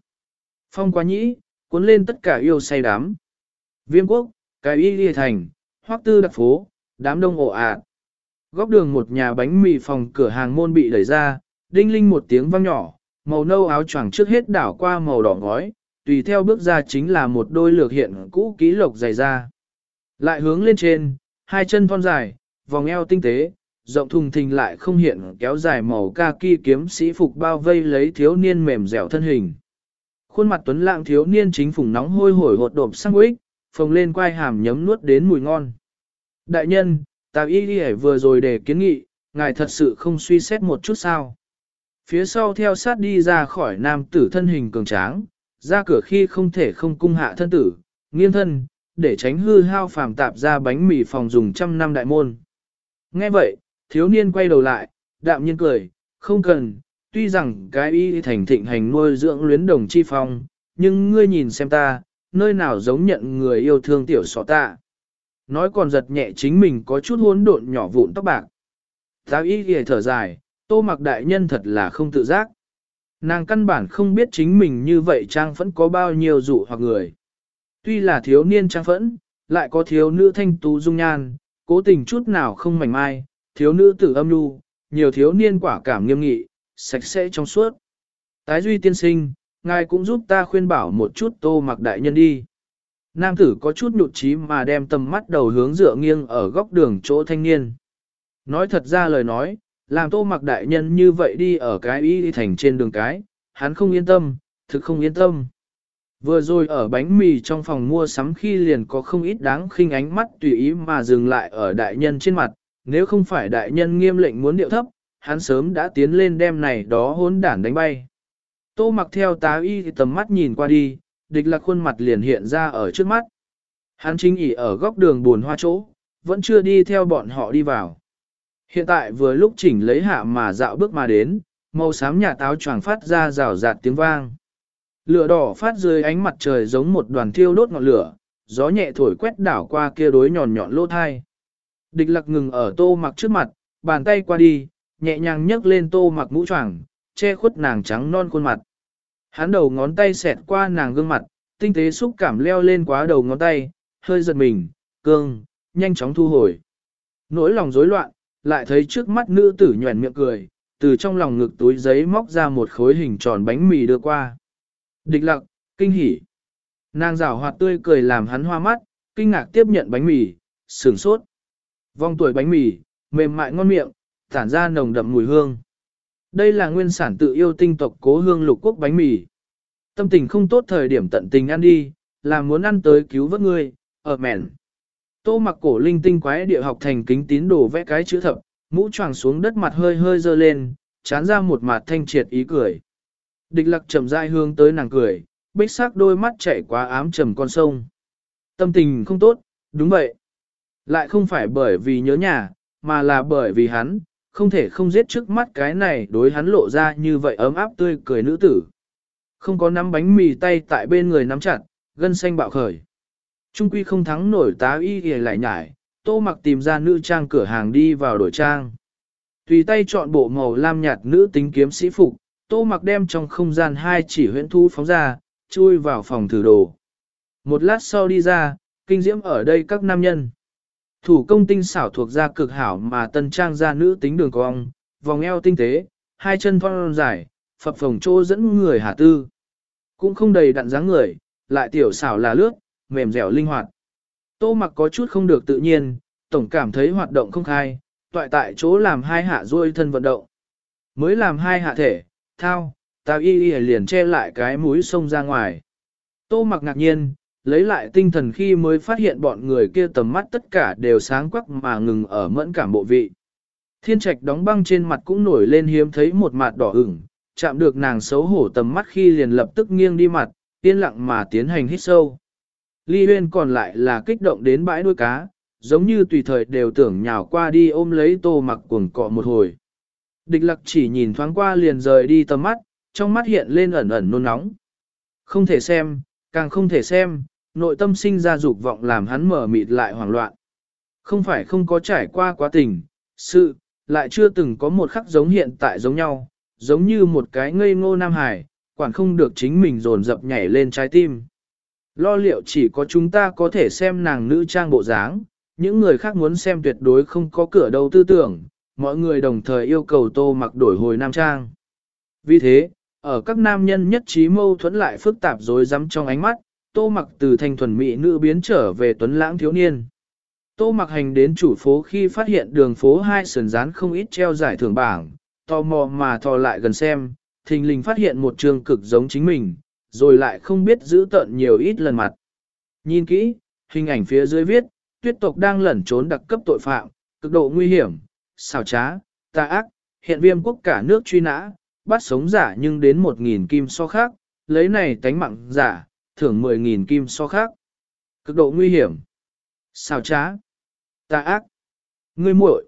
Phong quá nhĩ, cuốn lên tất cả yêu say đám. Viêm quốc, cái y lìa thành, hoắc tư đặc phố, đám đông ồ ạt. Góc đường một nhà bánh mì phòng cửa hàng môn bị đẩy ra, đinh linh một tiếng vang nhỏ, màu nâu áo choàng trước hết đảo qua màu đỏ ngói, tùy theo bước ra chính là một đôi lược hiện cũ kỹ lộc dày ra. Lại hướng lên trên, hai chân thon dài, vòng eo tinh tế, rộng thùng thình lại không hiện kéo dài màu kaki kiếm sĩ phục bao vây lấy thiếu niên mềm dẻo thân hình. Khuôn mặt tuấn lạng thiếu niên chính phủng nóng hôi hổi hột độp sang quýt, phồng lên quai hàm nhấm nuốt đến mùi ngon. Đại nhân, ta y đi vừa rồi để kiến nghị, ngài thật sự không suy xét một chút sao. Phía sau theo sát đi ra khỏi nam tử thân hình cường tráng, ra cửa khi không thể không cung hạ thân tử, nghiêng thân, để tránh hư hao phàm tạp ra bánh mì phòng dùng trăm năm đại môn. Nghe vậy, thiếu niên quay đầu lại, đạm nhiên cười, không cần, tuy rằng cái y thành thịnh hành nuôi dưỡng luyến đồng chi phong, nhưng ngươi nhìn xem ta, nơi nào giống nhận người yêu thương tiểu sọ ta. Nói còn giật nhẹ chính mình có chút hỗn độn nhỏ vụn tóc bạc. Giáo y ghề thở dài, tô mặc đại nhân thật là không tự giác. Nàng căn bản không biết chính mình như vậy trang vẫn có bao nhiêu dụ hoặc người. Tuy là thiếu niên trang phẫn, lại có thiếu nữ thanh tú dung nhan, cố tình chút nào không mảnh mai, thiếu nữ tử âm nhu, nhiều thiếu niên quả cảm nghiêm nghị, sạch sẽ trong suốt. Tái duy tiên sinh, ngài cũng giúp ta khuyên bảo một chút tô mặc đại nhân đi. Nam tử có chút nhụt chí mà đem tầm mắt đầu hướng dựa nghiêng ở góc đường chỗ thanh niên. Nói thật ra lời nói, làm tô mặc đại nhân như vậy đi ở cái y thành trên đường cái, hắn không yên tâm, thực không yên tâm. Vừa rồi ở bánh mì trong phòng mua sắm khi liền có không ít đáng khinh ánh mắt tùy ý mà dừng lại ở đại nhân trên mặt, nếu không phải đại nhân nghiêm lệnh muốn điệu thấp, hắn sớm đã tiến lên đem này đó hỗn đản đánh bay. Tô mặc theo tá y thì tầm mắt nhìn qua đi, địch lạc khuôn mặt liền hiện ra ở trước mắt. Hắn chính ỉ ở góc đường buồn hoa chỗ, vẫn chưa đi theo bọn họ đi vào. Hiện tại vừa lúc chỉnh lấy hạ mà dạo bước mà đến, màu xám nhà táo choàng phát ra rào rạt tiếng vang. Lửa đỏ phát dưới ánh mặt trời giống một đoàn thiêu đốt ngọn lửa, gió nhẹ thổi quét đảo qua kia đối nhọn nhọn lỗ thai. Địch lạc ngừng ở tô mặc trước mặt, bàn tay qua đi, nhẹ nhàng nhấc lên tô mặc mũ choàng, che khuất nàng trắng non khuôn mặt. Hắn đầu ngón tay xẹt qua nàng gương mặt, tinh tế xúc cảm leo lên quá đầu ngón tay, hơi giật mình, cương, nhanh chóng thu hồi. Nỗi lòng rối loạn, lại thấy trước mắt nữ tử nhuẩn miệng cười, từ trong lòng ngực túi giấy móc ra một khối hình tròn bánh mì đưa qua. Địch lặc, kinh hỉ. Nàng rảo hoạt tươi cười làm hắn hoa mắt, kinh ngạc tiếp nhận bánh mì, sửng sốt. Vong tuổi bánh mì, mềm mại ngon miệng, tản ra nồng đậm mùi hương. Đây là nguyên sản tự yêu tinh tộc cố hương lục quốc bánh mì. Tâm tình không tốt thời điểm tận tình ăn đi, là muốn ăn tới cứu vớt ngươi, ở mẹn. Tô mặc cổ linh tinh quái địa học thành kính tín đồ vẽ cái chữ thập, mũ choàng xuống đất mặt hơi hơi dơ lên, chán ra một mặt thanh triệt ý cười. Địch lặc chậm rãi hướng tới nàng cười, bích sắc đôi mắt chảy quá ám trầm con sông. Tâm tình không tốt, đúng vậy. Lại không phải bởi vì nhớ nhà, mà là bởi vì hắn, không thể không giết trước mắt cái này đối hắn lộ ra như vậy ấm áp tươi cười nữ tử. Không có nắm bánh mì tay tại bên người nắm chặt, gân xanh bạo khởi. Trung quy không thắng nổi tá y thì lại nhải, tô mặc tìm ra nữ trang cửa hàng đi vào đổi trang. Tùy tay chọn bộ màu lam nhạt nữ tính kiếm sĩ phục, tô mặc đem trong không gian hai chỉ huyễn thu phóng ra, chui vào phòng thử đồ. Một lát sau đi ra, kinh diễm ở đây các nam nhân. Thủ công tinh xảo thuộc ra cực hảo mà tân trang ra nữ tính đường cong, vòng eo tinh tế, hai chân thon dài, phập phồng trô dẫn người hạ tư. Cũng không đầy đặn dáng người, lại tiểu xảo là lướt, mềm dẻo linh hoạt. Tô mặc có chút không được tự nhiên, tổng cảm thấy hoạt động không khai, toại tại chỗ làm hai hạ ruôi thân vận động. Mới làm hai hạ thể, thao, tao y y liền che lại cái mũi sông ra ngoài. Tô mặc ngạc nhiên, lấy lại tinh thần khi mới phát hiện bọn người kia tầm mắt tất cả đều sáng quắc mà ngừng ở mẫn cảm bộ vị. Thiên trạch đóng băng trên mặt cũng nổi lên hiếm thấy một mặt đỏ ửng, chạm được nàng xấu hổ tầm mắt khi liền lập tức nghiêng đi mặt, yên lặng mà tiến hành hít sâu. Ly huyên còn lại là kích động đến bãi nuôi cá, giống như tùy thời đều tưởng nhào qua đi ôm lấy tô mặc cuồng cọ một hồi. Địch lặc chỉ nhìn thoáng qua liền rời đi tầm mắt, trong mắt hiện lên ẩn ẩn nôn nóng. Không thể xem, càng không thể xem, nội tâm sinh ra dục vọng làm hắn mở mịt lại hoảng loạn. Không phải không có trải qua quá tình, sự, lại chưa từng có một khắc giống hiện tại giống nhau, giống như một cái ngây ngô nam hải, quản không được chính mình dồn dập nhảy lên trái tim. Lo liệu chỉ có chúng ta có thể xem nàng nữ trang bộ dáng, những người khác muốn xem tuyệt đối không có cửa đâu tư tưởng, mọi người đồng thời yêu cầu tô mặc đổi hồi nam trang. Vì thế, ở các nam nhân nhất trí mâu thuẫn lại phức tạp rối rắm trong ánh mắt, tô mặc từ thanh thuần mỹ nữ biến trở về tuấn lãng thiếu niên. Tô mặc hành đến chủ phố khi phát hiện đường phố hai sườn rán không ít treo giải thưởng bảng, tò mò mà thò lại gần xem, thình lình phát hiện một trường cực giống chính mình, rồi lại không biết giữ tận nhiều ít lần mặt. Nhìn kỹ, hình ảnh phía dưới viết, tuyết tộc đang lẩn trốn đặc cấp tội phạm, cực độ nguy hiểm, xào trá, tà ác, hiện viêm quốc cả nước truy nã, bắt sống giả nhưng đến 1.000 kim so khác, lấy này tánh mạng giả, thưởng 10.000 kim so khác. Cực độ nguy hiểm, xào trá, tà ác, ngươi muội.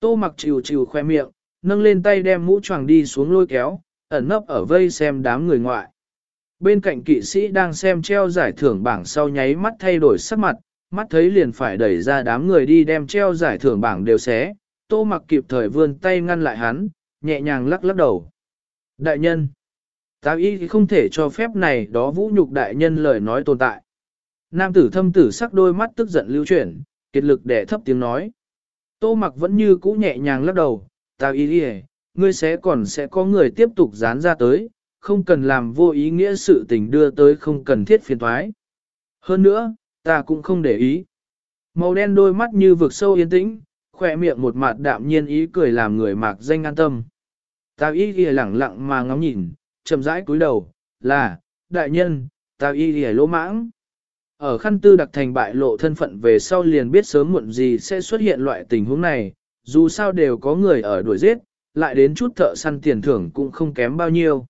Tô mặc chịu chịu khoe miệng, nâng lên tay đem mũ choàng đi xuống lôi kéo, ẩn nấp ở vây xem đám người ngoại. Bên cạnh kỵ sĩ đang xem treo giải thưởng bảng sau nháy mắt thay đổi sắc mặt, mắt thấy liền phải đẩy ra đám người đi đem treo giải thưởng bảng đều xé, tô mặc kịp thời vươn tay ngăn lại hắn, nhẹ nhàng lắc lắc đầu. Đại nhân, tao y không thể cho phép này đó vũ nhục đại nhân lời nói tồn tại. Nam tử thâm tử sắc đôi mắt tức giận lưu chuyển, kiệt lực để thấp tiếng nói. Tô mặc vẫn như cũ nhẹ nhàng lắc đầu, ta ý đi ngươi sẽ còn sẽ có người tiếp tục dán ra tới, không cần làm vô ý nghĩa sự tình đưa tới không cần thiết phiền thoái. Hơn nữa, ta cũng không để ý. Màu đen đôi mắt như vực sâu yên tĩnh, khỏe miệng một mặt đạm nhiên ý cười làm người mạc danh an tâm. Ta ý ghi lẳng lặng mà ngóng nhìn, chậm rãi cúi đầu, là, đại nhân, ta y đi lỗ mãng. Ở khăn tư đặc thành bại lộ thân phận về sau liền biết sớm muộn gì sẽ xuất hiện loại tình huống này, dù sao đều có người ở đuổi giết, lại đến chút thợ săn tiền thưởng cũng không kém bao nhiêu.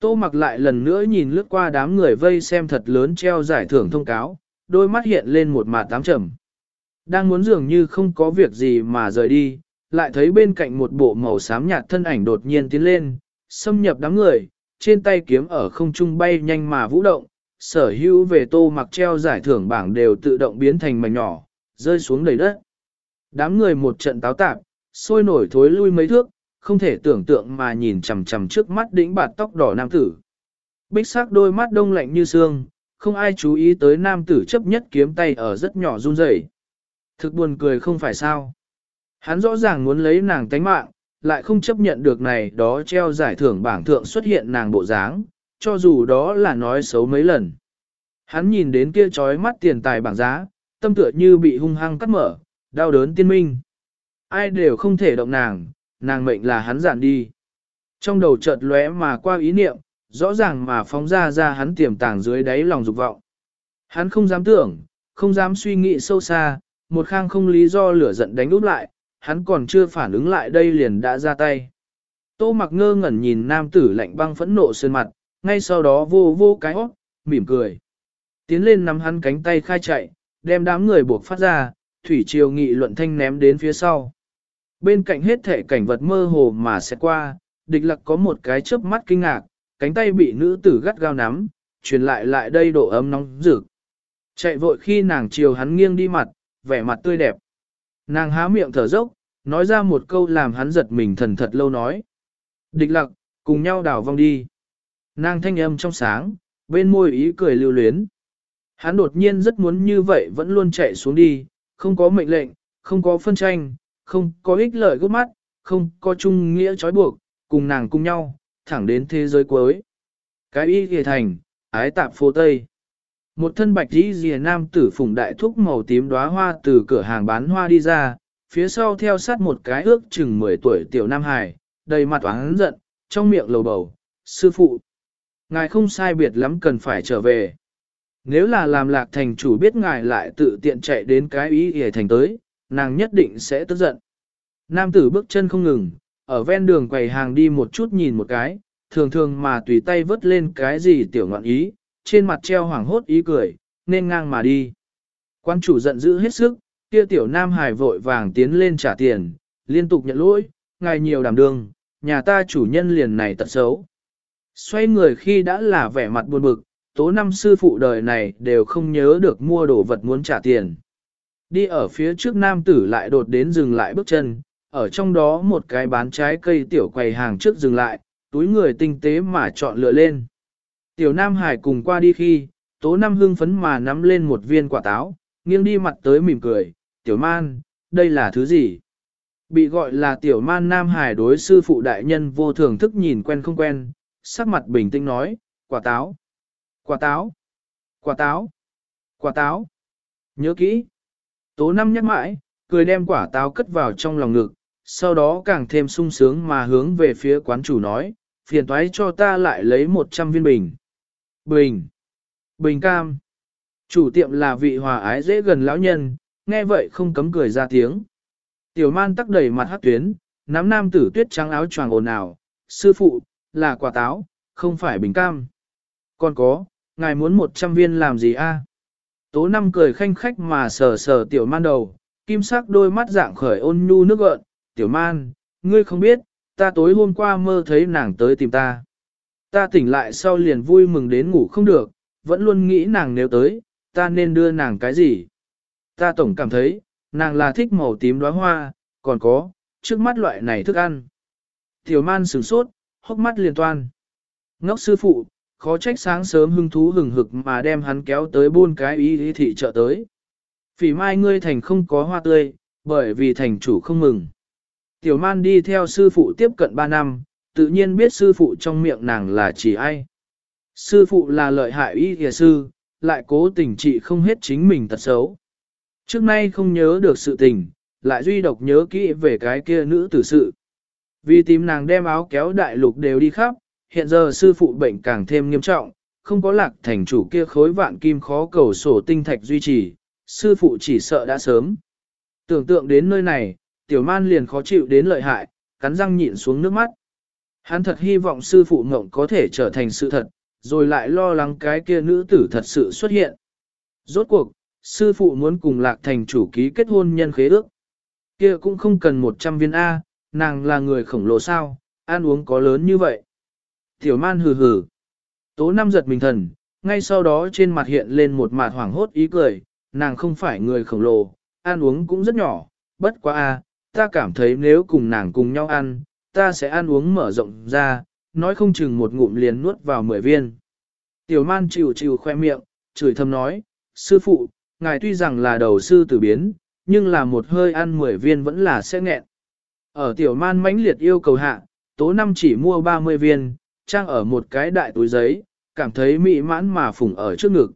Tô mặc lại lần nữa nhìn lướt qua đám người vây xem thật lớn treo giải thưởng thông cáo, đôi mắt hiện lên một mà tám trầm. Đang muốn dường như không có việc gì mà rời đi, lại thấy bên cạnh một bộ màu xám nhạt thân ảnh đột nhiên tiến lên, xâm nhập đám người, trên tay kiếm ở không trung bay nhanh mà vũ động, sở hữu về tô mặc treo giải thưởng bảng đều tự động biến thành mảnh nhỏ, rơi xuống đầy đất. Đám người một trận táo tạp, sôi nổi thối lui mấy thước, không thể tưởng tượng mà nhìn chằm chằm trước mắt đĩnh bạt tóc đỏ nam tử. Bích sắc đôi mắt đông lạnh như xương, không ai chú ý tới nam tử chấp nhất kiếm tay ở rất nhỏ run rẩy. Thực buồn cười không phải sao. Hắn rõ ràng muốn lấy nàng tánh mạng, lại không chấp nhận được này đó treo giải thưởng bảng thượng xuất hiện nàng bộ dáng, cho dù đó là nói xấu mấy lần. Hắn nhìn đến kia trói mắt tiền tài bảng giá, tâm tựa như bị hung hăng cắt mở, đau đớn tiên minh. Ai đều không thể động nàng, nàng mệnh là hắn giản đi. Trong đầu chợt lóe mà qua ý niệm, rõ ràng mà phóng ra ra hắn tiềm tàng dưới đáy lòng dục vọng. Hắn không dám tưởng, không dám suy nghĩ sâu xa, một khang không lý do lửa giận đánh úp lại, hắn còn chưa phản ứng lại đây liền đã ra tay. Tô mặc ngơ ngẩn nhìn nam tử lạnh băng phẫn nộ sơn mặt, ngay sau đó vô vô cái hót, mỉm cười. Tiến lên nắm hắn cánh tay khai chạy, đem đám người buộc phát ra, thủy triều nghị luận thanh ném đến phía sau. Bên cạnh hết thể cảnh vật mơ hồ mà sẽ qua, địch lặc có một cái chớp mắt kinh ngạc, cánh tay bị nữ tử gắt gao nắm, truyền lại lại đây độ ấm nóng rực. Chạy vội khi nàng chiều hắn nghiêng đi mặt, vẻ mặt tươi đẹp. Nàng há miệng thở dốc, nói ra một câu làm hắn giật mình thần thật lâu nói. Địch lặc, cùng nhau đào vong đi. Nàng thanh âm trong sáng, bên môi ý cười lưu luyến. Hắn đột nhiên rất muốn như vậy vẫn luôn chạy xuống đi, không có mệnh lệnh, không có phân tranh, không có ích lợi gốc mắt, không có chung nghĩa trói buộc, cùng nàng cùng nhau, thẳng đến thế giới cuối. Cái y kề thành, ái tạp phố Tây. Một thân bạch y rìa nam tử phùng đại thúc màu tím đóa hoa từ cửa hàng bán hoa đi ra, phía sau theo sát một cái ước chừng 10 tuổi tiểu nam hài, đầy mặt oán giận, trong miệng lầu bầu, sư phụ. Ngài không sai biệt lắm cần phải trở về. Nếu là làm lạc thành chủ biết ngài lại tự tiện chạy đến cái ý hề thành tới, nàng nhất định sẽ tức giận. Nam tử bước chân không ngừng, ở ven đường quầy hàng đi một chút nhìn một cái, thường thường mà tùy tay vớt lên cái gì tiểu ngọn ý, trên mặt treo hoảng hốt ý cười, nên ngang mà đi. Quan chủ giận dữ hết sức, kia tiểu nam hài vội vàng tiến lên trả tiền, liên tục nhận lỗi, ngài nhiều đảm đương, nhà ta chủ nhân liền này tật xấu. Xoay người khi đã là vẻ mặt buồn bực, tố năm sư phụ đời này đều không nhớ được mua đồ vật muốn trả tiền. Đi ở phía trước nam tử lại đột đến dừng lại bước chân, ở trong đó một cái bán trái cây tiểu quầy hàng trước dừng lại, túi người tinh tế mà chọn lựa lên. Tiểu Nam Hải cùng qua đi khi, tố Nam hưng phấn mà nắm lên một viên quả táo, nghiêng đi mặt tới mỉm cười, tiểu man, đây là thứ gì? Bị gọi là tiểu man Nam Hải đối sư phụ đại nhân vô thường thức nhìn quen không quen, sắc mặt bình tĩnh nói, quả táo, quả táo, quả táo, quả táo. Nhớ kỹ. Tố năm nhắc mãi, cười đem quả táo cất vào trong lòng ngực, sau đó càng thêm sung sướng mà hướng về phía quán chủ nói, phiền toái cho ta lại lấy 100 viên bình. Bình. Bình cam. Chủ tiệm là vị hòa ái dễ gần lão nhân, nghe vậy không cấm cười ra tiếng. Tiểu man tắc đầy mặt hát tuyến, nắm nam tử tuyết trắng áo choàng ồn ào, sư phụ, là quả táo, không phải bình cam. Còn có, ngài muốn 100 viên làm gì a? Tố năm cười khanh khách mà sờ sờ tiểu man đầu, kim sắc đôi mắt dạng khởi ôn nhu nước gợn, tiểu man, ngươi không biết, ta tối hôm qua mơ thấy nàng tới tìm ta. Ta tỉnh lại sau liền vui mừng đến ngủ không được, vẫn luôn nghĩ nàng nếu tới, ta nên đưa nàng cái gì. Ta tổng cảm thấy, nàng là thích màu tím đóa hoa, còn có, trước mắt loại này thức ăn. Tiểu man sửng sốt, hốc mắt liền toan. Ngốc sư phụ, khó trách sáng sớm hưng thú hừng hực mà đem hắn kéo tới buôn cái ý ý thị chợ tới. Phỉ mai ngươi thành không có hoa tươi, bởi vì thành chủ không mừng. Tiểu man đi theo sư phụ tiếp cận 3 năm, tự nhiên biết sư phụ trong miệng nàng là chỉ ai. Sư phụ là lợi hại y kìa sư, lại cố tình trị không hết chính mình tật xấu. Trước nay không nhớ được sự tình, lại duy độc nhớ kỹ về cái kia nữ tử sự. Vì tìm nàng đem áo kéo đại lục đều đi khắp, hiện giờ sư phụ bệnh càng thêm nghiêm trọng, không có lạc thành chủ kia khối vạn kim khó cầu sổ tinh thạch duy trì, sư phụ chỉ sợ đã sớm. Tưởng tượng đến nơi này, tiểu man liền khó chịu đến lợi hại, cắn răng nhịn xuống nước mắt. Hắn thật hy vọng sư phụ mộng có thể trở thành sự thật, rồi lại lo lắng cái kia nữ tử thật sự xuất hiện. Rốt cuộc, sư phụ muốn cùng lạc thành chủ ký kết hôn nhân khế ước. Kia cũng không cần 100 viên A, nàng là người khổng lồ sao, ăn uống có lớn như vậy. Tiểu man hừ hừ. Tố năm giật mình thần, ngay sau đó trên mặt hiện lên một mặt hoảng hốt ý cười, nàng không phải người khổng lồ, ăn uống cũng rất nhỏ, bất quá a, ta cảm thấy nếu cùng nàng cùng nhau ăn, ta sẽ ăn uống mở rộng ra, nói không chừng một ngụm liền nuốt vào mười viên. Tiểu man chịu chịu khoe miệng, chửi thầm nói, sư phụ, ngài tuy rằng là đầu sư tử biến, nhưng là một hơi ăn mười viên vẫn là sẽ nghẹn. Ở tiểu man mãnh liệt yêu cầu hạ, tố năm chỉ mua 30 viên, trang ở một cái đại túi giấy, cảm thấy mỹ mãn mà phùng ở trước ngực.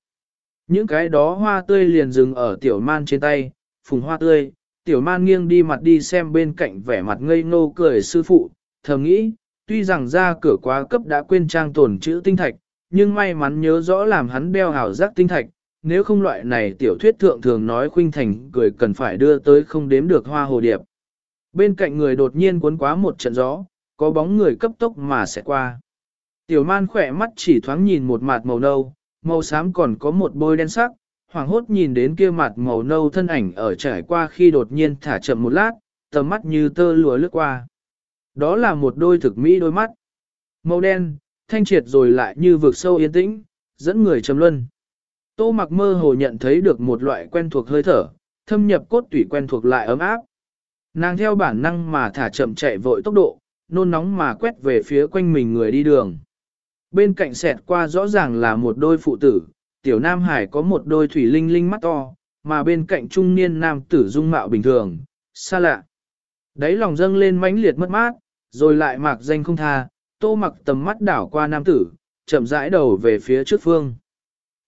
Những cái đó hoa tươi liền dừng ở tiểu man trên tay, phùng hoa tươi, tiểu man nghiêng đi mặt đi xem bên cạnh vẻ mặt ngây ngô cười sư phụ, thầm nghĩ, tuy rằng ra cửa quá cấp đã quên trang tồn chữ tinh thạch, nhưng may mắn nhớ rõ làm hắn đeo hảo giác tinh thạch, nếu không loại này tiểu thuyết thượng thường nói khuynh thành cười cần phải đưa tới không đếm được hoa hồ điệp. Bên cạnh người đột nhiên cuốn quá một trận gió, có bóng người cấp tốc mà sẽ qua. Tiểu man khỏe mắt chỉ thoáng nhìn một mặt màu nâu, màu xám còn có một bôi đen sắc, hoàng hốt nhìn đến kia mặt màu nâu thân ảnh ở trải qua khi đột nhiên thả chậm một lát, tầm mắt như tơ lụa lướt qua. Đó là một đôi thực mỹ đôi mắt. Màu đen, thanh triệt rồi lại như vực sâu yên tĩnh, dẫn người trầm luân. Tô mặc mơ hồ nhận thấy được một loại quen thuộc hơi thở, thâm nhập cốt tủy quen thuộc lại ấm áp. Nàng theo bản năng mà thả chậm chạy vội tốc độ, nôn nóng mà quét về phía quanh mình người đi đường. Bên cạnh xẹt qua rõ ràng là một đôi phụ tử, tiểu nam hải có một đôi thủy linh linh mắt to, mà bên cạnh trung niên nam tử dung mạo bình thường, xa lạ. Đấy lòng dâng lên mãnh liệt mất mát, rồi lại mạc danh không tha, tô mặc tầm mắt đảo qua nam tử, chậm rãi đầu về phía trước phương.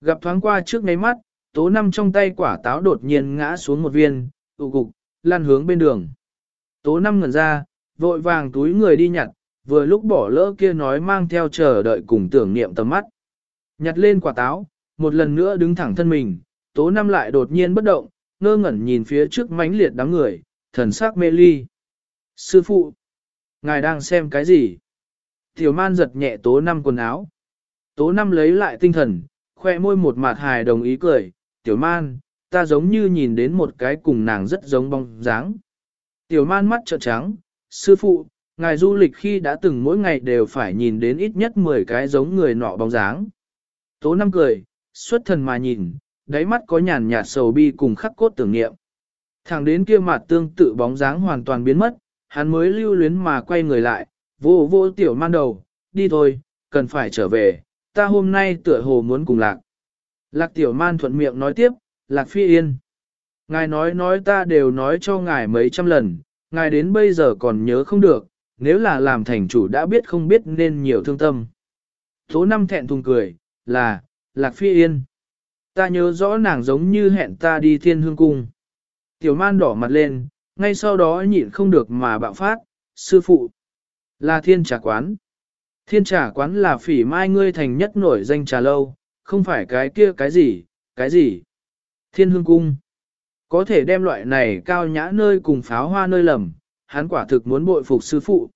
Gặp thoáng qua trước ngay mắt, tố năm trong tay quả táo đột nhiên ngã xuống một viên, tụ cục, lan hướng bên đường. Tố năm ngẩn ra, vội vàng túi người đi nhặt, vừa lúc bỏ lỡ kia nói mang theo chờ đợi cùng tưởng niệm tầm mắt. Nhặt lên quả táo, một lần nữa đứng thẳng thân mình, tố năm lại đột nhiên bất động, ngơ ngẩn nhìn phía trước mánh liệt đám người, thần sắc mê ly. Sư phụ, ngài đang xem cái gì? Tiểu man giật nhẹ tố năm quần áo. Tố năm lấy lại tinh thần, khoe môi một mặt hài đồng ý cười, tiểu man, ta giống như nhìn đến một cái cùng nàng rất giống bóng dáng. Tiểu man mắt trợn trắng, sư phụ, ngài du lịch khi đã từng mỗi ngày đều phải nhìn đến ít nhất 10 cái giống người nọ bóng dáng. Tố năm cười, xuất thần mà nhìn, đáy mắt có nhàn nhạt sầu bi cùng khắc cốt tưởng niệm. Thẳng đến kia mặt tương tự bóng dáng hoàn toàn biến mất, hắn mới lưu luyến mà quay người lại, vô vô tiểu man đầu, đi thôi, cần phải trở về, ta hôm nay tựa hồ muốn cùng lạc. Lạc tiểu man thuận miệng nói tiếp, lạc phi yên. Ngài nói nói ta đều nói cho ngài mấy trăm lần, ngài đến bây giờ còn nhớ không được, nếu là làm thành chủ đã biết không biết nên nhiều thương tâm. Tố năm thẹn thùng cười, là, lạc phi yên. Ta nhớ rõ nàng giống như hẹn ta đi thiên hương cung. Tiểu man đỏ mặt lên, ngay sau đó nhịn không được mà bạo phát, sư phụ. Là thiên trà quán. Thiên trà quán là phỉ mai ngươi thành nhất nổi danh trà lâu, không phải cái kia cái gì, cái gì. Thiên hương cung. Có thể đem loại này cao nhã nơi cùng pháo hoa nơi lầm, hắn quả thực muốn bội phục sư phụ.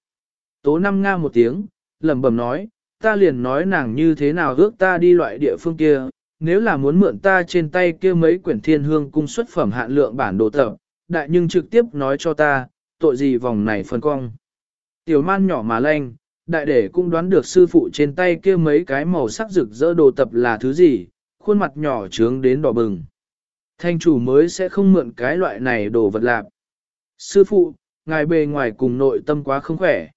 Tố năm nga một tiếng, lẩm bẩm nói, ta liền nói nàng như thế nào ước ta đi loại địa phương kia, nếu là muốn mượn ta trên tay kia mấy quyển thiên hương cung xuất phẩm hạn lượng bản đồ tập, đại nhưng trực tiếp nói cho ta, tội gì vòng này phân cong. Tiểu man nhỏ mà lanh, đại để cũng đoán được sư phụ trên tay kia mấy cái màu sắc rực rỡ đồ tập là thứ gì, khuôn mặt nhỏ trướng đến đỏ bừng. Thanh chủ mới sẽ không mượn cái loại này đồ vật lạp. Sư phụ, ngài bề ngoài cùng nội tâm quá không khỏe.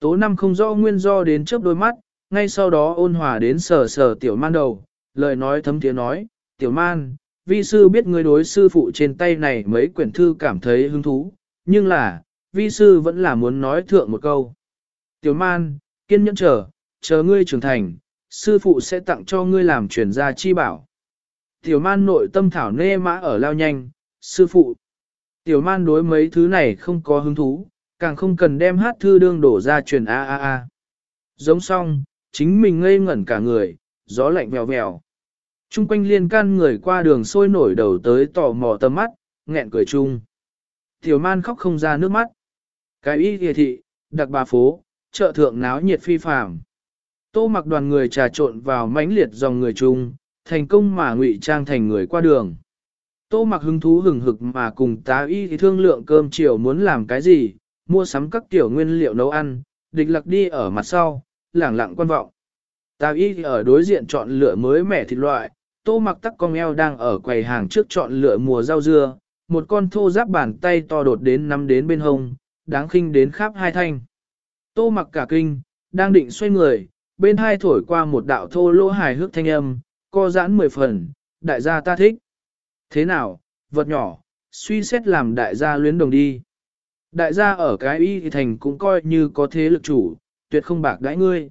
Tố năm không rõ nguyên do đến chớp đôi mắt, ngay sau đó ôn hòa đến sờ sờ tiểu man đầu, lời nói thấm tiếng nói, tiểu man, vi sư biết ngươi đối sư phụ trên tay này mấy quyển thư cảm thấy hứng thú, nhưng là, vi sư vẫn là muốn nói thượng một câu. Tiểu man, kiên nhẫn chờ, chờ ngươi trưởng thành, sư phụ sẽ tặng cho ngươi làm truyền gia chi bảo. Tiểu man nội tâm thảo nê mã ở lao nhanh, sư phụ. Tiểu man đối mấy thứ này không có hứng thú, càng không cần đem hát thư đương đổ ra truyền a a a. Giống xong, chính mình ngây ngẩn cả người, gió lạnh vèo vèo. Trung quanh liên can người qua đường sôi nổi đầu tới tò mò tầm mắt, nghẹn cười chung. Tiểu man khóc không ra nước mắt. Cái y kìa thị, đặc bà phố, chợ thượng náo nhiệt phi phàm. Tô mặc đoàn người trà trộn vào mãnh liệt dòng người chung, thành công mà ngụy trang thành người qua đường. Tô mặc hứng thú hừng hực mà cùng tá y thì thương lượng cơm chiều muốn làm cái gì, mua sắm các tiểu nguyên liệu nấu ăn, địch lặc đi ở mặt sau, lẳng lặng quan vọng. Tào y ở đối diện chọn lựa mới mẻ thịt loại, tô mặc tắc con eo đang ở quầy hàng trước chọn lựa mùa rau dưa, một con thô giáp bàn tay to đột đến nắm đến bên hông, đáng khinh đến khắp hai thanh. Tô mặc cả kinh, đang định xoay người, bên hai thổi qua một đạo thô lỗ hài hước thanh âm, co giãn mười phần, đại gia ta thích. Thế nào, vật nhỏ, suy xét làm đại gia luyến đồng đi. Đại gia ở cái y thành cũng coi như có thế lực chủ, tuyệt không bạc đãi ngươi.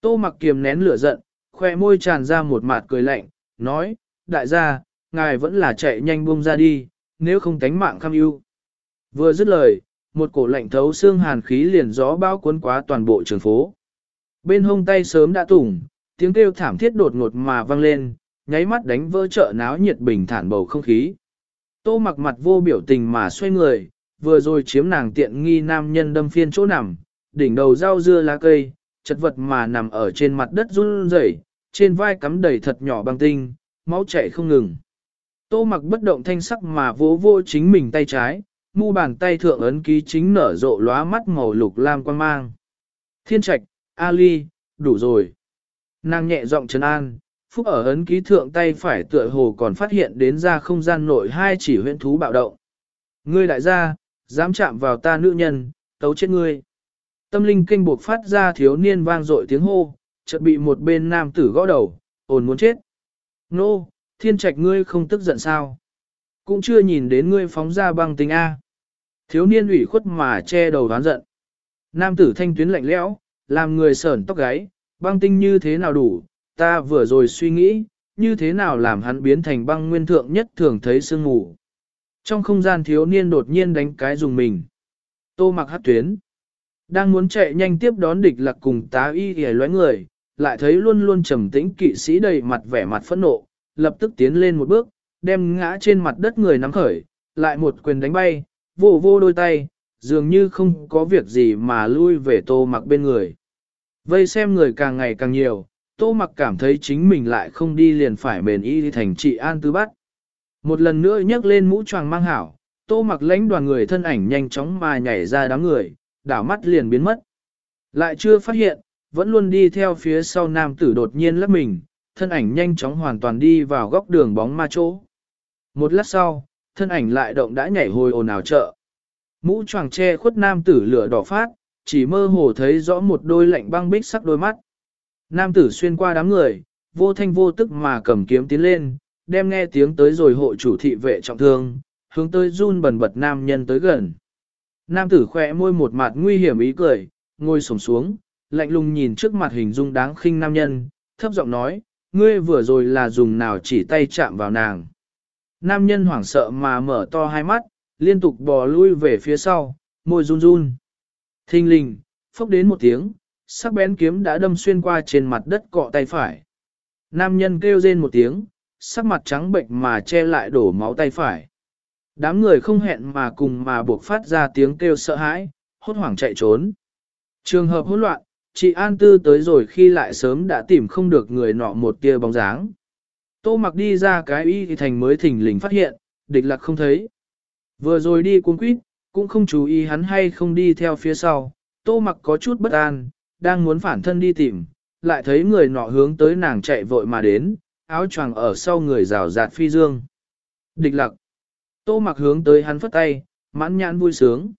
Tô mặc kiềm nén lửa giận, khoe môi tràn ra một mạt cười lạnh, nói, đại gia, ngài vẫn là chạy nhanh buông ra đi, nếu không tánh mạng kham ưu. Vừa dứt lời, một cổ lạnh thấu xương hàn khí liền gió bao cuốn quá toàn bộ trường phố. Bên hông tay sớm đã tủng, tiếng kêu thảm thiết đột ngột mà vang lên, nháy mắt đánh vỡ chợ náo nhiệt bình thản bầu không khí. Tô mặc mặt vô biểu tình mà xoay người, vừa rồi chiếm nàng tiện nghi nam nhân đâm phiên chỗ nằm, đỉnh đầu rau dưa lá cây, chật vật mà nằm ở trên mặt đất run rẩy, trên vai cắm đầy thật nhỏ băng tinh, máu chảy không ngừng. Tô mặc bất động thanh sắc mà vỗ vô chính mình tay trái, mu bàn tay thượng ấn ký chính nở rộ lóa mắt màu lục lam quan mang. Thiên trạch, Ali, đủ rồi. Nàng nhẹ giọng trấn an, phúc ở ấn ký thượng tay phải tựa hồ còn phát hiện đến ra không gian nội hai chỉ huyện thú bạo động. Ngươi đại gia, dám chạm vào ta nữ nhân, tấu chết ngươi. Tâm linh kinh buộc phát ra thiếu niên vang dội tiếng hô, chợt bị một bên nam tử gõ đầu, ồn muốn chết. Nô, thiên trạch ngươi không tức giận sao? Cũng chưa nhìn đến ngươi phóng ra băng tính A. Thiếu niên ủy khuất mà che đầu đoán giận. Nam tử thanh tuyến lạnh lẽo, làm người sởn tóc gáy, băng tinh như thế nào đủ, ta vừa rồi suy nghĩ, như thế nào làm hắn biến thành băng nguyên thượng nhất thường thấy sương ngủ. Trong không gian thiếu niên đột nhiên đánh cái dùng mình. Tô mặc hát tuyến. Đang muốn chạy nhanh tiếp đón địch lạc cùng tá y hề loái người, lại thấy luôn luôn trầm tĩnh kỵ sĩ đầy mặt vẻ mặt phẫn nộ, lập tức tiến lên một bước, đem ngã trên mặt đất người nắm khởi, lại một quyền đánh bay, vô vô đôi tay, dường như không có việc gì mà lui về tô mặc bên người. Vây xem người càng ngày càng nhiều, tô mặc cảm thấy chính mình lại không đi liền phải mền y thành trị an tư bắt. Một lần nữa nhấc lên mũ choàng mang hảo, tô mặc lãnh đoàn người thân ảnh nhanh chóng mà nhảy ra đám người, đảo mắt liền biến mất. Lại chưa phát hiện, vẫn luôn đi theo phía sau nam tử đột nhiên lấp mình, thân ảnh nhanh chóng hoàn toàn đi vào góc đường bóng ma chỗ. Một lát sau, thân ảnh lại động đã nhảy hồi ồn ào chợ. Mũ choàng che khuất nam tử lửa đỏ phát, chỉ mơ hồ thấy rõ một đôi lạnh băng bích sắc đôi mắt. Nam tử xuyên qua đám người, vô thanh vô tức mà cầm kiếm tiến lên, đem nghe tiếng tới rồi hộ chủ thị vệ trọng thương, hướng tới run bần bật nam nhân tới gần. Nam tử khỏe môi một mặt nguy hiểm ý cười, ngồi sổng xuống, lạnh lùng nhìn trước mặt hình dung đáng khinh nam nhân, thấp giọng nói, ngươi vừa rồi là dùng nào chỉ tay chạm vào nàng. Nam nhân hoảng sợ mà mở to hai mắt, liên tục bò lui về phía sau, môi run run. Thinh linh, phốc đến một tiếng, sắc bén kiếm đã đâm xuyên qua trên mặt đất cọ tay phải. Nam nhân kêu rên một tiếng, sắc mặt trắng bệnh mà che lại đổ máu tay phải. Đám người không hẹn mà cùng mà buộc phát ra tiếng kêu sợ hãi, hốt hoảng chạy trốn. Trường hợp hỗn loạn, chị An Tư tới rồi khi lại sớm đã tìm không được người nọ một tia bóng dáng. Tô mặc đi ra cái y thì thành mới thỉnh lình phát hiện, địch lạc không thấy. Vừa rồi đi cuốn quýt, cũng không chú ý hắn hay không đi theo phía sau, tô mặc có chút bất an, đang muốn phản thân đi tìm, lại thấy người nọ hướng tới nàng chạy vội mà đến, áo choàng ở sau người rào rạt phi dương. Địch lạc. Tô mặc hướng tới hắn phất tay, mãn nhãn vui sướng.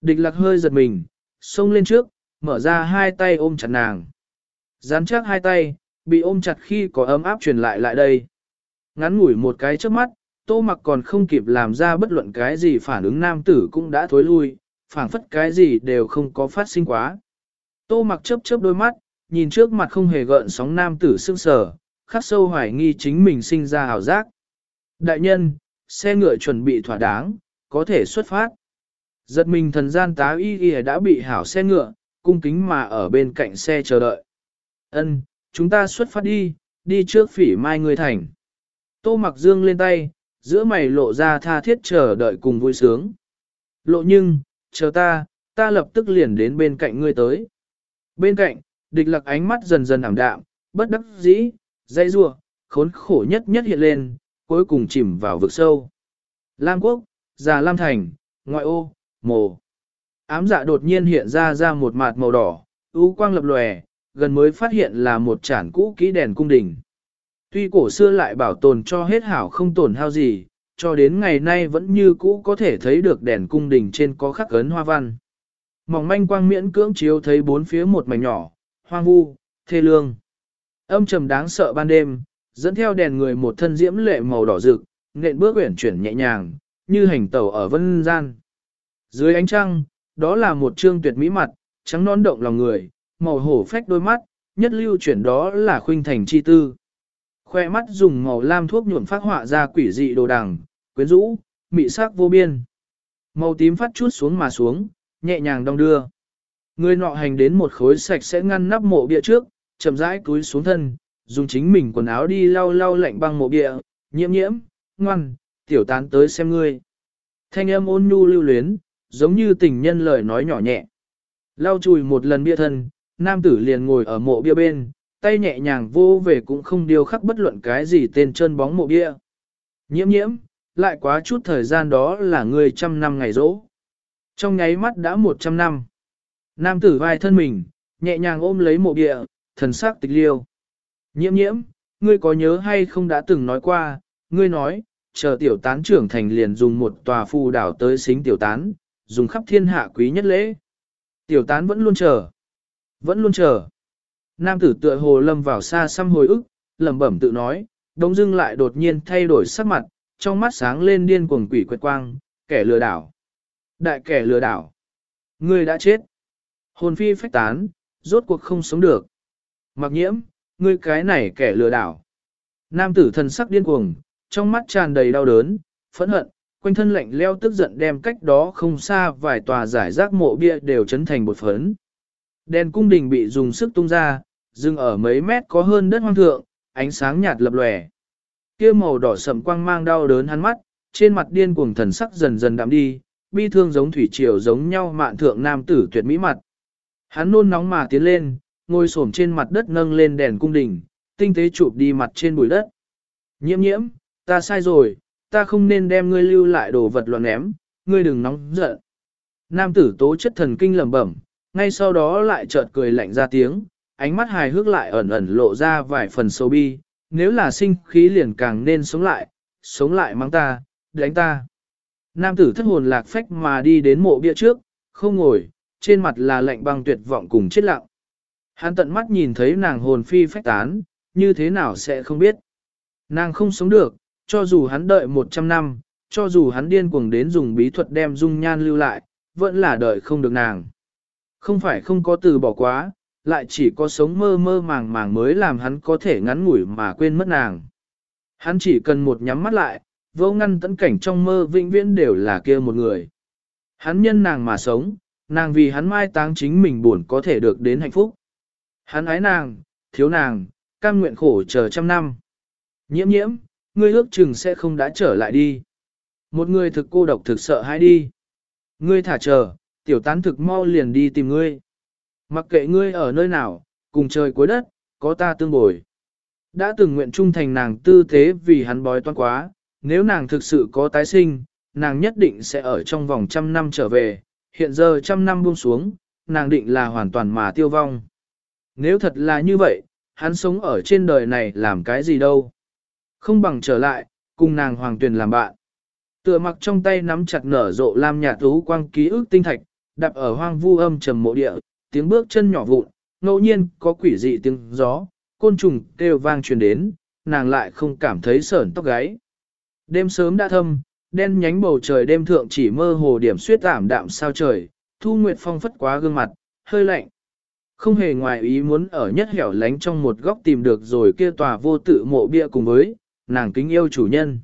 Địch lạc hơi giật mình, xông lên trước, mở ra hai tay ôm chặt nàng. Dán chắc hai tay, bị ôm chặt khi có ấm áp truyền lại lại đây. Ngắn ngủi một cái trước mắt, tô mặc còn không kịp làm ra bất luận cái gì phản ứng nam tử cũng đã thối lui, phản phất cái gì đều không có phát sinh quá. Tô mặc chớp chớp đôi mắt, nhìn trước mặt không hề gợn sóng nam tử sương sờ, khắc sâu hoài nghi chính mình sinh ra hào giác. Đại nhân, xe ngựa chuẩn bị thỏa đáng, có thể xuất phát. Giật mình thần gian tá y y đã bị hảo xe ngựa, cung kính mà ở bên cạnh xe chờ đợi. Ân, chúng ta xuất phát đi, đi trước phỉ mai người thành. Tô mặc dương lên tay, giữa mày lộ ra tha thiết chờ đợi cùng vui sướng. Lộ nhưng, chờ ta, ta lập tức liền đến bên cạnh ngươi tới. Bên cạnh, địch lặc ánh mắt dần dần ảm đạm, bất đắc dĩ, dây rua, khốn khổ nhất nhất hiện lên, cuối cùng chìm vào vực sâu. Lam Quốc, Già Lam Thành, ngoại ô, mồ. Ám dạ đột nhiên hiện ra ra một mạt màu đỏ, ưu quang lập lòe, gần mới phát hiện là một chản cũ kỹ đèn cung đình. Tuy cổ xưa lại bảo tồn cho hết hảo không tổn hao gì, cho đến ngày nay vẫn như cũ có thể thấy được đèn cung đình trên có khắc ấn hoa văn. Mỏng manh quang miễn cưỡng chiếu thấy bốn phía một mảnh nhỏ, hoang vu, thê lương. Âm trầm đáng sợ ban đêm, dẫn theo đèn người một thân diễm lệ màu đỏ rực, nện bước uyển chuyển nhẹ nhàng, như hành tẩu ở vân gian. Dưới ánh trăng, đó là một trương tuyệt mỹ mặt, trắng non động lòng người, màu hổ phách đôi mắt, nhất lưu chuyển đó là khuynh thành chi tư. Khoe mắt dùng màu lam thuốc nhuộm phát họa ra quỷ dị đồ đằng, quyến rũ, mị sắc vô biên. Màu tím phát chút xuống mà xuống, nhẹ nhàng đong đưa. Người nọ hành đến một khối sạch sẽ ngăn nắp mộ bia trước, chậm rãi cúi xuống thân, dùng chính mình quần áo đi lau lau lạnh băng mộ bia, nhiễm nhiễm, ngoan, tiểu tán tới xem ngươi. Thanh âm ôn nhu lưu luyến, giống như tình nhân lời nói nhỏ nhẹ. Lau chùi một lần bia thân, nam tử liền ngồi ở mộ bia bên, tay nhẹ nhàng vô về cũng không điều khắc bất luận cái gì tên chân bóng mộ bia. Nhiễm nhiễm, lại quá chút thời gian đó là người trăm năm ngày rỗ. Trong nháy mắt đã một trăm năm. Nam tử vai thân mình, nhẹ nhàng ôm lấy mộ bia, thần sắc tịch liêu. Nhiễm nhiễm, ngươi có nhớ hay không đã từng nói qua, ngươi nói, chờ tiểu tán trưởng thành liền dùng một tòa phù đảo tới xính tiểu tán, dùng khắp thiên hạ quý nhất lễ. Tiểu tán vẫn luôn chờ, vẫn luôn chờ. Nam tử tựa hồ lâm vào xa xăm hồi ức, lẩm bẩm tự nói, đông dưng lại đột nhiên thay đổi sắc mặt, trong mắt sáng lên điên cuồng quỷ quệt quang, kẻ lừa đảo. Đại kẻ lừa đảo. Ngươi đã chết. Hồn phi phách tán, rốt cuộc không sống được. Mặc nhiễm, ngươi cái này kẻ lừa đảo. Nam tử thần sắc điên cuồng, trong mắt tràn đầy đau đớn, phẫn hận, quanh thân lạnh leo tức giận đem cách đó không xa vài tòa giải rác mộ bia đều chấn thành bột phấn. Đèn cung đình bị dùng sức tung ra, dừng ở mấy mét có hơn đất hoang thượng, ánh sáng nhạt lập lòe. Kia màu đỏ sầm quang mang đau đớn hắn mắt, trên mặt điên cuồng thần sắc dần dần đạm đi, bi thương giống thủy triều giống nhau mạn thượng nam tử tuyệt mỹ mặt. Hắn nôn nóng mà tiến lên, ngồi xổm trên mặt đất nâng lên đèn cung đình, tinh tế chụp đi mặt trên bụi đất. Nhiễm nhiễm, ta sai rồi, ta không nên đem ngươi lưu lại đồ vật loạn ném, ngươi đừng nóng giận. Nam tử tố chất thần kinh lẩm bẩm, ngay sau đó lại chợt cười lạnh ra tiếng, ánh mắt hài hước lại ẩn ẩn lộ ra vài phần sâu bi, nếu là sinh khí liền càng nên sống lại, sống lại mang ta, đánh ta. Nam tử thất hồn lạc phách mà đi đến mộ bia trước, không ngồi, trên mặt là lạnh băng tuyệt vọng cùng chết lặng. Hắn tận mắt nhìn thấy nàng hồn phi phách tán, như thế nào sẽ không biết. Nàng không sống được, cho dù hắn đợi 100 năm, cho dù hắn điên cuồng đến dùng bí thuật đem dung nhan lưu lại, vẫn là đợi không được nàng. Không phải không có từ bỏ quá, lại chỉ có sống mơ mơ màng màng mới làm hắn có thể ngắn ngủi mà quên mất nàng. Hắn chỉ cần một nhắm mắt lại, vô ngăn tận cảnh trong mơ vĩnh viễn đều là kia một người. Hắn nhân nàng mà sống, nàng vì hắn mai táng chính mình buồn có thể được đến hạnh phúc. Hắn ái nàng, thiếu nàng, cam nguyện khổ chờ trăm năm. Nhiễm nhiễm, ngươi ước chừng sẽ không đã trở lại đi. Một người thực cô độc thực sợ hãi đi. Ngươi thả chờ, tiểu tán thực mau liền đi tìm ngươi. Mặc kệ ngươi ở nơi nào, cùng trời cuối đất, có ta tương bồi. Đã từng nguyện trung thành nàng tư thế vì hắn bói toan quá, nếu nàng thực sự có tái sinh, nàng nhất định sẽ ở trong vòng trăm năm trở về, hiện giờ trăm năm buông xuống, nàng định là hoàn toàn mà tiêu vong. Nếu thật là như vậy, hắn sống ở trên đời này làm cái gì đâu. Không bằng trở lại, cùng nàng hoàng tuyền làm bạn. Tựa mặc trong tay nắm chặt nở rộ lam nhà tú quang ký ức tinh thạch, đạp ở hoang vu âm trầm mộ địa, tiếng bước chân nhỏ vụn, ngẫu nhiên có quỷ dị tiếng gió, côn trùng kêu vang truyền đến, nàng lại không cảm thấy sởn tóc gáy. Đêm sớm đã thâm, đen nhánh bầu trời đêm thượng chỉ mơ hồ điểm suyết ảm đạm sao trời, Thu Nguyệt Phong phất quá gương mặt, hơi lạnh. Không hề ngoài ý muốn ở nhất hẻo lánh trong một góc tìm được rồi kia tòa vô tự mộ bia cùng với, nàng kính yêu chủ nhân.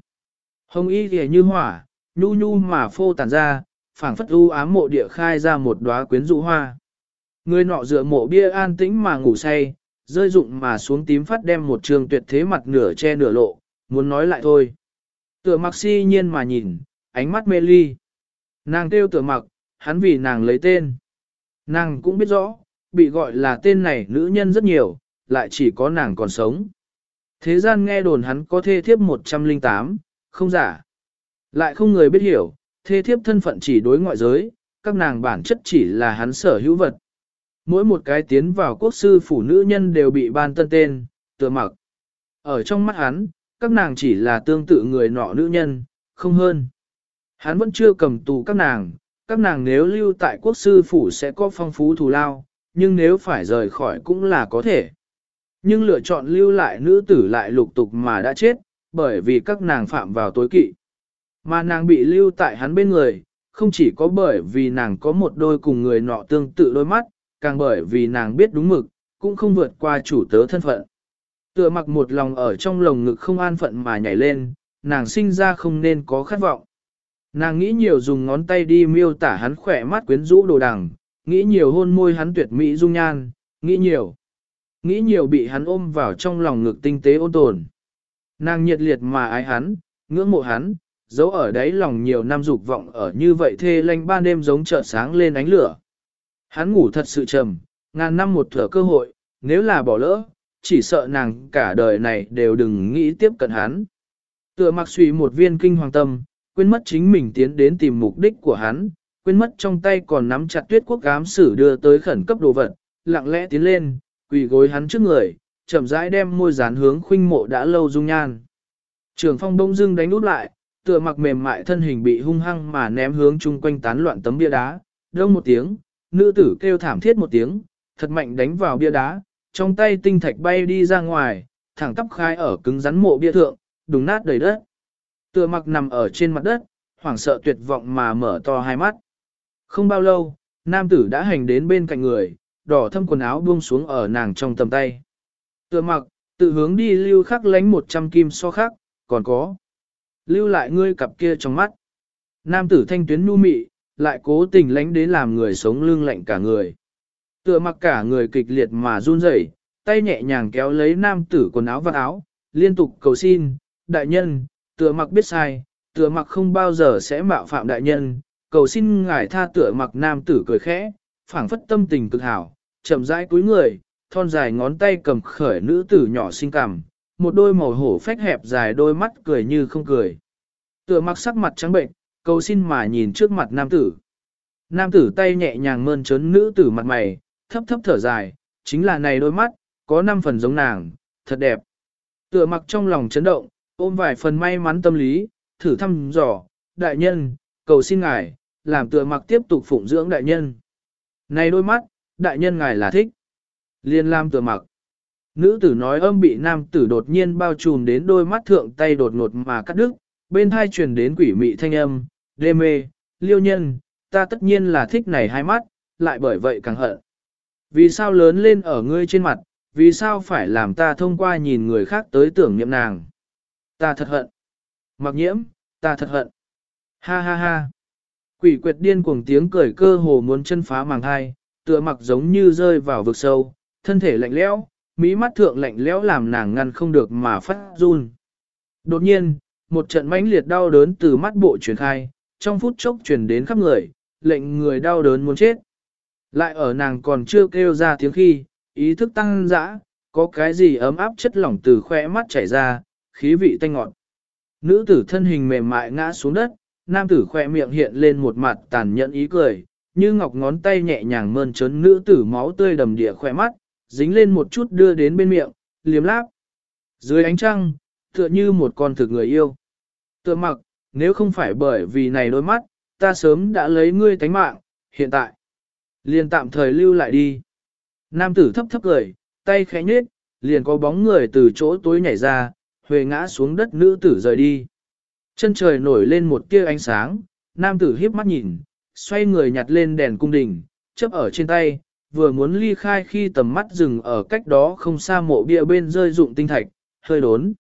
Hồng y ghề như hỏa, nhu nhu mà phô tàn ra, phảng phất u ám mộ địa khai ra một đóa quyến rũ hoa. Người nọ dựa mộ bia an tĩnh mà ngủ say, rơi rụng mà xuống tím phát đem một trường tuyệt thế mặt nửa che nửa lộ, muốn nói lại thôi. Tựa mặc si nhiên mà nhìn, ánh mắt mê ly. Nàng kêu tựa mặc, hắn vì nàng lấy tên. Nàng cũng biết rõ, bị gọi là tên này nữ nhân rất nhiều, lại chỉ có nàng còn sống. Thế gian nghe đồn hắn có thê thiếp 108, không giả. Lại không người biết hiểu, thê thiếp thân phận chỉ đối ngoại giới, các nàng bản chất chỉ là hắn sở hữu vật. Mỗi một cái tiến vào quốc sư phủ nữ nhân đều bị ban tân tên, tựa mặc. Ở trong mắt hắn, các nàng chỉ là tương tự người nọ nữ nhân, không hơn. Hắn vẫn chưa cầm tù các nàng, các nàng nếu lưu tại quốc sư phủ sẽ có phong phú thù lao, nhưng nếu phải rời khỏi cũng là có thể. Nhưng lựa chọn lưu lại nữ tử lại lục tục mà đã chết, bởi vì các nàng phạm vào tối kỵ. Mà nàng bị lưu tại hắn bên người, không chỉ có bởi vì nàng có một đôi cùng người nọ tương tự đôi mắt, càng bởi vì nàng biết đúng mực, cũng không vượt qua chủ tớ thân phận. Tựa mặc một lòng ở trong lồng ngực không an phận mà nhảy lên, nàng sinh ra không nên có khát vọng. Nàng nghĩ nhiều dùng ngón tay đi miêu tả hắn khỏe mắt quyến rũ đồ đằng, nghĩ nhiều hôn môi hắn tuyệt mỹ dung nhan, nghĩ nhiều. Nghĩ nhiều bị hắn ôm vào trong lòng ngực tinh tế ôn tồn. Nàng nhiệt liệt mà ái hắn, ngưỡng mộ hắn, giấu ở đáy lòng nhiều năm dục vọng ở như vậy thê lanh ban đêm giống chợt sáng lên ánh lửa. Hắn ngủ thật sự trầm, ngàn năm một thở cơ hội, nếu là bỏ lỡ, chỉ sợ nàng cả đời này đều đừng nghĩ tiếp cận hắn. Tựa mặc suy một viên kinh hoàng tâm, quên mất chính mình tiến đến tìm mục đích của hắn, quên mất trong tay còn nắm chặt tuyết quốc ám sử đưa tới khẩn cấp đồ vật, lặng lẽ tiến lên, quỳ gối hắn trước người, chậm rãi đem môi dán hướng khuynh mộ đã lâu dung nhan. Trường phong đông dưng đánh út lại, tựa mặc mềm mại thân hình bị hung hăng mà ném hướng chung quanh tán loạn tấm bia đá, đông một tiếng, nữ tử kêu thảm thiết một tiếng, thật mạnh đánh vào bia đá, trong tay tinh thạch bay đi ra ngoài, thẳng tắp khai ở cứng rắn mộ bia thượng, đùng nát đầy đất. Tựa mặc nằm ở trên mặt đất, hoảng sợ tuyệt vọng mà mở to hai mắt. Không bao lâu, nam tử đã hành đến bên cạnh người, đỏ thâm quần áo buông xuống ở nàng trong tầm tay. Tựa mặc, tự hướng đi lưu khắc lánh một trăm kim so khắc, còn có. Lưu lại ngươi cặp kia trong mắt. Nam tử thanh tuyến nu mị, lại cố tình lánh đến làm người sống lưng lạnh cả người. Tựa mặc cả người kịch liệt mà run rẩy, tay nhẹ nhàng kéo lấy nam tử quần áo và áo, liên tục cầu xin, đại nhân, tựa mặc biết sai, tựa mặc không bao giờ sẽ mạo phạm đại nhân, cầu xin ngài tha tựa mặc nam tử cười khẽ, phảng phất tâm tình cực hảo, chậm rãi cúi người, thon dài ngón tay cầm khởi nữ tử nhỏ xinh cằm, một đôi màu hổ phách hẹp dài đôi mắt cười như không cười. Tựa mặc sắc mặt trắng bệnh, cầu xin mà nhìn trước mặt nam tử. Nam tử tay nhẹ nhàng mơn trớn nữ tử mặt mày, thấp thấp thở dài, chính là này đôi mắt, có năm phần giống nàng, thật đẹp. Tựa mặc trong lòng chấn động, ôm vài phần may mắn tâm lý, thử thăm dò, đại nhân, cầu xin ngài, làm tựa mặc tiếp tục phụng dưỡng đại nhân. Này đôi mắt, đại nhân ngài là thích. Liên lam tựa mặc. Nữ tử nói âm bị nam tử đột nhiên bao trùm đến đôi mắt thượng tay đột ngột mà cắt đứt, bên thai truyền đến quỷ mị thanh âm, đê mê, liêu nhân, ta tất nhiên là thích này hai mắt, lại bởi vậy càng hận. Vì sao lớn lên ở ngươi trên mặt, vì sao phải làm ta thông qua nhìn người khác tới tưởng niệm nàng. Ta thật hận. Mặc nhiễm, ta thật hận. Ha ha ha. Quỷ quyệt điên cuồng tiếng cười cơ hồ muốn chân phá màng hai, tựa mặc giống như rơi vào vực sâu, thân thể lạnh lẽo, mỹ mắt thượng lạnh lẽo làm nàng ngăn không được mà phát run. Đột nhiên, một trận mãnh liệt đau đớn từ mắt bộ truyền khai, trong phút chốc truyền đến khắp người, lệnh người đau đớn muốn chết. Lại ở nàng còn chưa kêu ra tiếng khi, ý thức tăng dã, có cái gì ấm áp chất lỏng từ khoe mắt chảy ra, khí vị tanh ngọt. Nữ tử thân hình mềm mại ngã xuống đất, nam tử khoe miệng hiện lên một mặt tàn nhẫn ý cười, như ngọc ngón tay nhẹ nhàng mơn trớn nữ tử máu tươi đầm địa khoe mắt, dính lên một chút đưa đến bên miệng, liếm láp. Dưới ánh trăng, tựa như một con thực người yêu. Tựa mặc, nếu không phải bởi vì này đôi mắt, ta sớm đã lấy ngươi tánh mạng, hiện tại. Liền tạm thời lưu lại đi. Nam tử thấp thấp cười, tay khẽ nhếch, liền có bóng người từ chỗ tối nhảy ra, huề ngã xuống đất nữ tử rời đi. Chân trời nổi lên một tia ánh sáng, nam tử hiếp mắt nhìn, xoay người nhặt lên đèn cung đình, chấp ở trên tay, vừa muốn ly khai khi tầm mắt dừng ở cách đó không xa mộ bia bên rơi dụng tinh thạch, hơi đốn.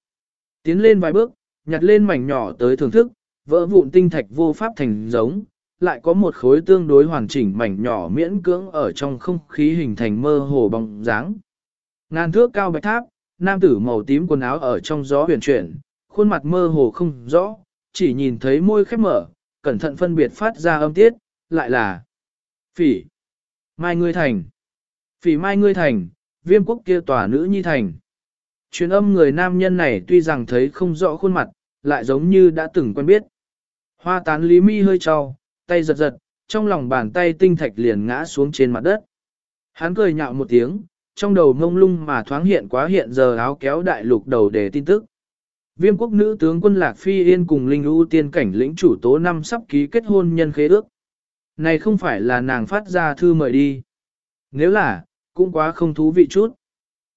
Tiến lên vài bước, nhặt lên mảnh nhỏ tới thưởng thức, vỡ vụn tinh thạch vô pháp thành giống, lại có một khối tương đối hoàn chỉnh mảnh nhỏ miễn cưỡng ở trong không khí hình thành mơ hồ bóng dáng. Ngàn thước cao bạch tháp, nam tử màu tím quần áo ở trong gió huyền chuyển, khuôn mặt mơ hồ không rõ, chỉ nhìn thấy môi khép mở, cẩn thận phân biệt phát ra âm tiết, lại là phỉ. Mai ngươi thành. Phỉ mai ngươi thành, viêm quốc kia tòa nữ nhi thành. Truyền âm người nam nhân này tuy rằng thấy không rõ khuôn mặt, lại giống như đã từng quen biết. Hoa tán lý mi hơi trao, tay giật giật, trong lòng bàn tay tinh thạch liền ngã xuống trên mặt đất. Hắn cười nhạo một tiếng, trong đầu ngông lung mà thoáng hiện quá hiện giờ áo kéo đại lục đầu để tin tức. Viêm quốc nữ tướng quân Lạc Phi Yên cùng Linh ưu tiên cảnh lĩnh chủ tố năm sắp ký kết hôn nhân khế ước. Này không phải là nàng phát ra thư mời đi. Nếu là, cũng quá không thú vị chút.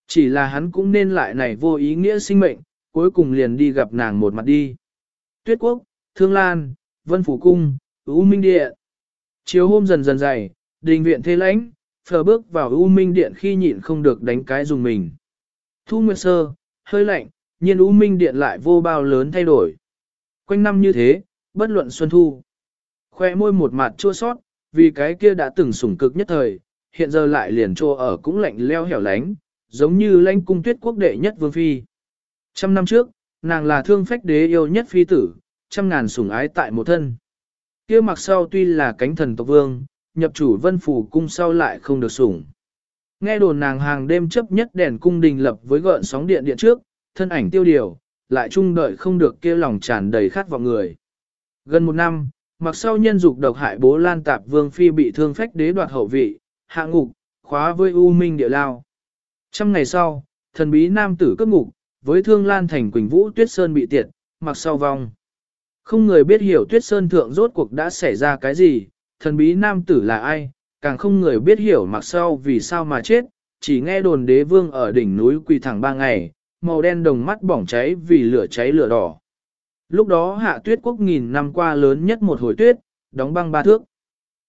Chỉ là hắn cũng nên lại này vô ý nghĩa sinh mệnh, cuối cùng liền đi gặp nàng một mặt đi. Tuyết quốc, Thương Lan, Vân Phủ Cung, U Minh Điện. Chiều hôm dần dần dày, đình viện thế lãnh, phờ bước vào U Minh Điện khi nhịn không được đánh cái dùng mình. Thu Nguyệt Sơ, hơi lạnh, nhiên U Minh Điện lại vô bao lớn thay đổi. Quanh năm như thế, bất luận xuân thu. Khoe môi một mặt chua sót, vì cái kia đã từng sủng cực nhất thời, hiện giờ lại liền trô ở cũng lạnh leo hẻo lánh, giống như lãnh cung tuyết quốc đệ nhất vương phi. Trăm năm trước, nàng là thương phách đế yêu nhất phi tử, trăm ngàn sủng ái tại một thân. kia mặc sau tuy là cánh thần tộc vương, nhập chủ vân phủ cung sau lại không được sủng. Nghe đồn nàng hàng đêm chấp nhất đèn cung đình lập với gợn sóng điện điện trước, thân ảnh tiêu điều, lại chung đợi không được kia lòng tràn đầy khát vọng người. Gần một năm, mặc sau nhân dục độc hại bố lan tạp vương phi bị thương phách đế đoạt hậu vị, hạ ngục, khóa với u minh địa lao. Trăm ngày sau, thần bí nam tử cấp ngục, với thương lan thành quỳnh vũ tuyết sơn bị tiệt, mặc sau vong. Không người biết hiểu tuyết sơn thượng rốt cuộc đã xảy ra cái gì, thần bí nam tử là ai, càng không người biết hiểu mặc sau vì sao mà chết, chỉ nghe đồn đế vương ở đỉnh núi quỳ thẳng ba ngày, màu đen đồng mắt bỏng cháy vì lửa cháy lửa đỏ. Lúc đó hạ tuyết quốc nghìn năm qua lớn nhất một hồi tuyết, đóng băng ba thước.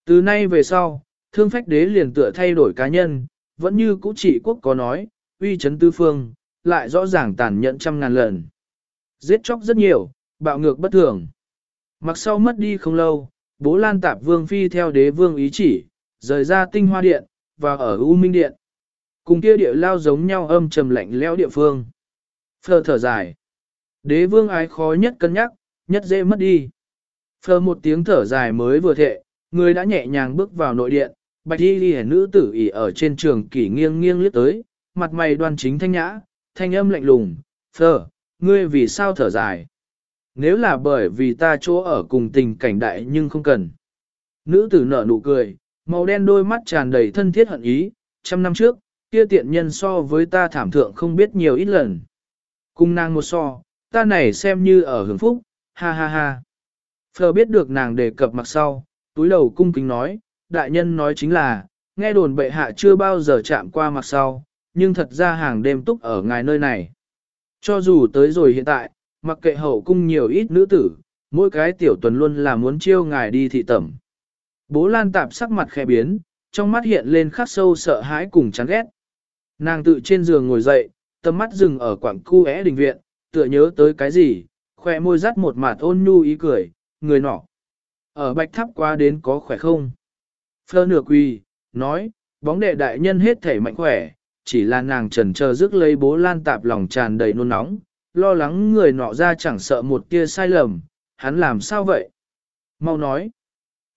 Từ nay về sau, thương phách đế liền tựa thay đổi cá nhân, vẫn như cũ trị quốc có nói, uy chấn tư phương, lại rõ ràng tàn nhẫn trăm ngàn lần. Giết chóc rất nhiều, bạo ngược bất thường. Mặc sau mất đi không lâu, bố lan tạp vương phi theo đế vương ý chỉ, rời ra tinh hoa điện, và ở U Minh Điện. Cùng kia địa lao giống nhau âm trầm lạnh lẽo địa phương. Phờ thở dài. Đế vương ái khó nhất cân nhắc, nhất dễ mất đi. Phờ một tiếng thở dài mới vừa thệ, người đã nhẹ nhàng bước vào nội điện, bạch y ghi nữ tử ỉ ở trên trường kỷ nghiêng nghiêng liếc tới, mặt mày đoan chính thanh nhã, thanh âm lạnh lùng, phờ, ngươi vì sao thở dài? Nếu là bởi vì ta chỗ ở cùng tình cảnh đại nhưng không cần. Nữ tử nở nụ cười, màu đen đôi mắt tràn đầy thân thiết hận ý, trăm năm trước, kia tiện nhân so với ta thảm thượng không biết nhiều ít lần. Cung nàng một so, ta này xem như ở hưởng phúc, ha ha ha. Phờ biết được nàng đề cập mặt sau, túi đầu cung kính nói, đại nhân nói chính là, nghe đồn bệ hạ chưa bao giờ chạm qua mặt sau, nhưng thật ra hàng đêm túc ở ngài nơi này. Cho dù tới rồi hiện tại, mặc kệ hậu cung nhiều ít nữ tử, mỗi cái tiểu tuần luôn là muốn chiêu ngài đi thị tẩm. Bố lan tạp sắc mặt khẽ biến, trong mắt hiện lên khắc sâu sợ hãi cùng chán ghét. Nàng tự trên giường ngồi dậy, tầm mắt dừng ở quảng cu é đình viện, tựa nhớ tới cái gì, khoe môi dắt một mạt ôn nhu ý cười, người nọ. Ở bạch tháp qua đến có khỏe không? Phơ nửa quỳ, nói, bóng đệ đại nhân hết thể mạnh khỏe, chỉ là nàng trần chờ rước lấy bố lan tạp lòng tràn đầy nôn nóng, lo lắng người nọ ra chẳng sợ một tia sai lầm, hắn làm sao vậy? Mau nói.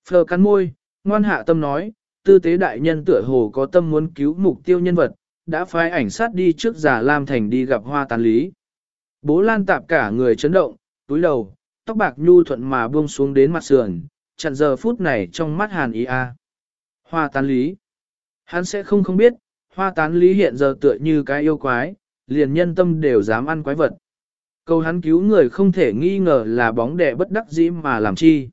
Phờ cắn môi, ngoan hạ tâm nói, tư tế đại nhân tựa hồ có tâm muốn cứu mục tiêu nhân vật, đã phái ảnh sát đi trước giả Lam Thành đi gặp hoa tán lý. Bố lan tạp cả người chấn động, túi đầu, tóc bạc nhu thuận mà buông xuống đến mặt sườn, chặn giờ phút này trong mắt hàn ý a. Hoa tán lý. Hắn sẽ không không biết, hoa tán lý hiện giờ tựa như cái yêu quái, liền nhân tâm đều dám ăn quái vật. Câu hắn cứu người không thể nghi ngờ là bóng đẻ bất đắc dĩ mà làm chi.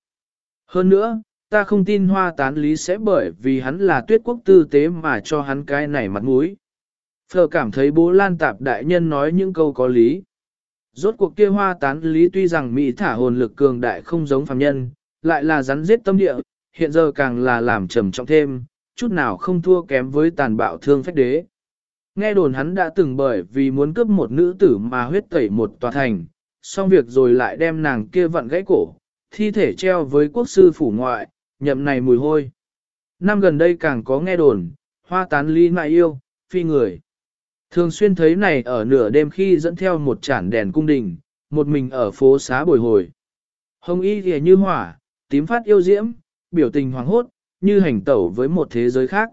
Hơn nữa, ta không tin hoa tán lý sẽ bởi vì hắn là tuyết quốc tư tế mà cho hắn cái này mặt mũi. Phờ cảm thấy bố lan tạp đại nhân nói những câu có lý. Rốt cuộc kia hoa tán lý tuy rằng Mỹ thả hồn lực cường đại không giống phàm nhân, lại là rắn giết tâm địa, hiện giờ càng là làm trầm trọng thêm, chút nào không thua kém với tàn bạo thương phách đế. Nghe đồn hắn đã từng bởi vì muốn cướp một nữ tử mà huyết tẩy một tòa thành, xong việc rồi lại đem nàng kia vặn gãy cổ, thi thể treo với quốc sư phủ ngoại, nhậm này mùi hôi. Năm gần đây càng có nghe đồn, hoa tán ly mại yêu, phi người. Thường xuyên thấy này ở nửa đêm khi dẫn theo một chản đèn cung đình, một mình ở phố xá bồi hồi. Hồng y thì như hỏa, tím phát yêu diễm, biểu tình hoàng hốt, như hành tẩu với một thế giới khác.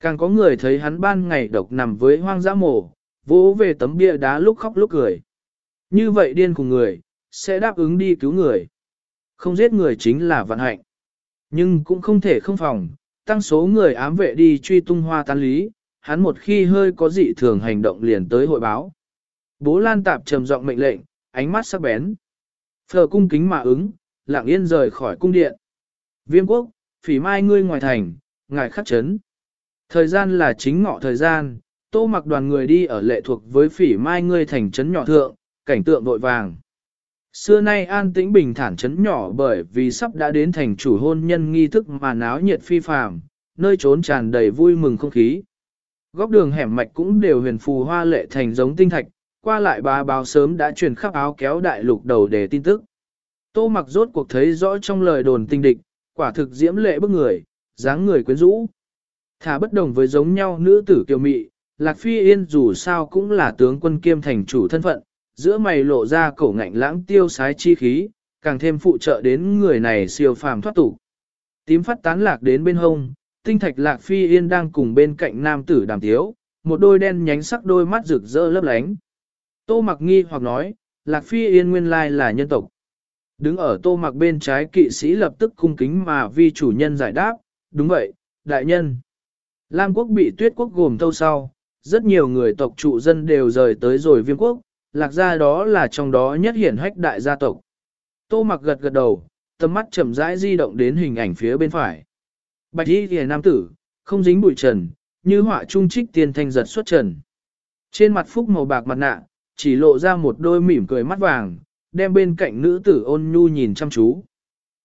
Càng có người thấy hắn ban ngày độc nằm với hoang dã mổ, vỗ về tấm bia đá lúc khóc lúc cười. Như vậy điên cùng người, sẽ đáp ứng đi cứu người. Không giết người chính là vận hạnh. Nhưng cũng không thể không phòng, tăng số người ám vệ đi truy tung hoa tán lý, hắn một khi hơi có dị thường hành động liền tới hội báo. Bố Lan Tạp trầm giọng mệnh lệnh, ánh mắt sắc bén. Phờ cung kính mà ứng, lặng yên rời khỏi cung điện. Viêm quốc, phỉ mai ngươi ngoài thành, ngài khắc chấn. Thời gian là chính ngọ thời gian, tô mặc đoàn người đi ở lệ thuộc với phỉ mai ngươi thành trấn nhỏ thượng, cảnh tượng vội vàng. Xưa nay an tĩnh bình thản trấn nhỏ bởi vì sắp đã đến thành chủ hôn nhân nghi thức mà náo nhiệt phi phàm, nơi trốn tràn đầy vui mừng không khí. Góc đường hẻm mạch cũng đều huyền phù hoa lệ thành giống tinh thạch, qua lại bá báo sớm đã truyền khắp áo kéo đại lục đầu để tin tức. Tô mặc rốt cuộc thấy rõ trong lời đồn tinh địch, quả thực diễm lệ bức người, dáng người quyến rũ. Thả bất đồng với giống nhau nữ tử kiều mị, Lạc Phi Yên dù sao cũng là tướng quân kiêm thành chủ thân phận, giữa mày lộ ra cổ ngạnh lãng tiêu sái chi khí, càng thêm phụ trợ đến người này siêu phàm thoát tục. Tím phát tán lạc đến bên hông, tinh thạch Lạc Phi Yên đang cùng bên cạnh nam tử đàm tiếu, một đôi đen nhánh sắc đôi mắt rực rỡ lấp lánh. Tô mặc nghi hoặc nói, Lạc Phi Yên nguyên lai là nhân tộc. Đứng ở tô mặc bên trái kỵ sĩ lập tức cung kính mà vi chủ nhân giải đáp, đúng vậy, đại nhân. Lam quốc bị tuyết quốc gồm thâu sau, rất nhiều người tộc trụ dân đều rời tới rồi viêm quốc, lạc gia đó là trong đó nhất hiển hách đại gia tộc. Tô mặc gật gật đầu, tầm mắt chậm rãi di động đến hình ảnh phía bên phải. Bạch y kìa nam tử, không dính bụi trần, như họa trung trích tiên thanh giật xuất trần. Trên mặt phúc màu bạc mặt nạ, chỉ lộ ra một đôi mỉm cười mắt vàng, đem bên cạnh nữ tử ôn nhu nhìn chăm chú.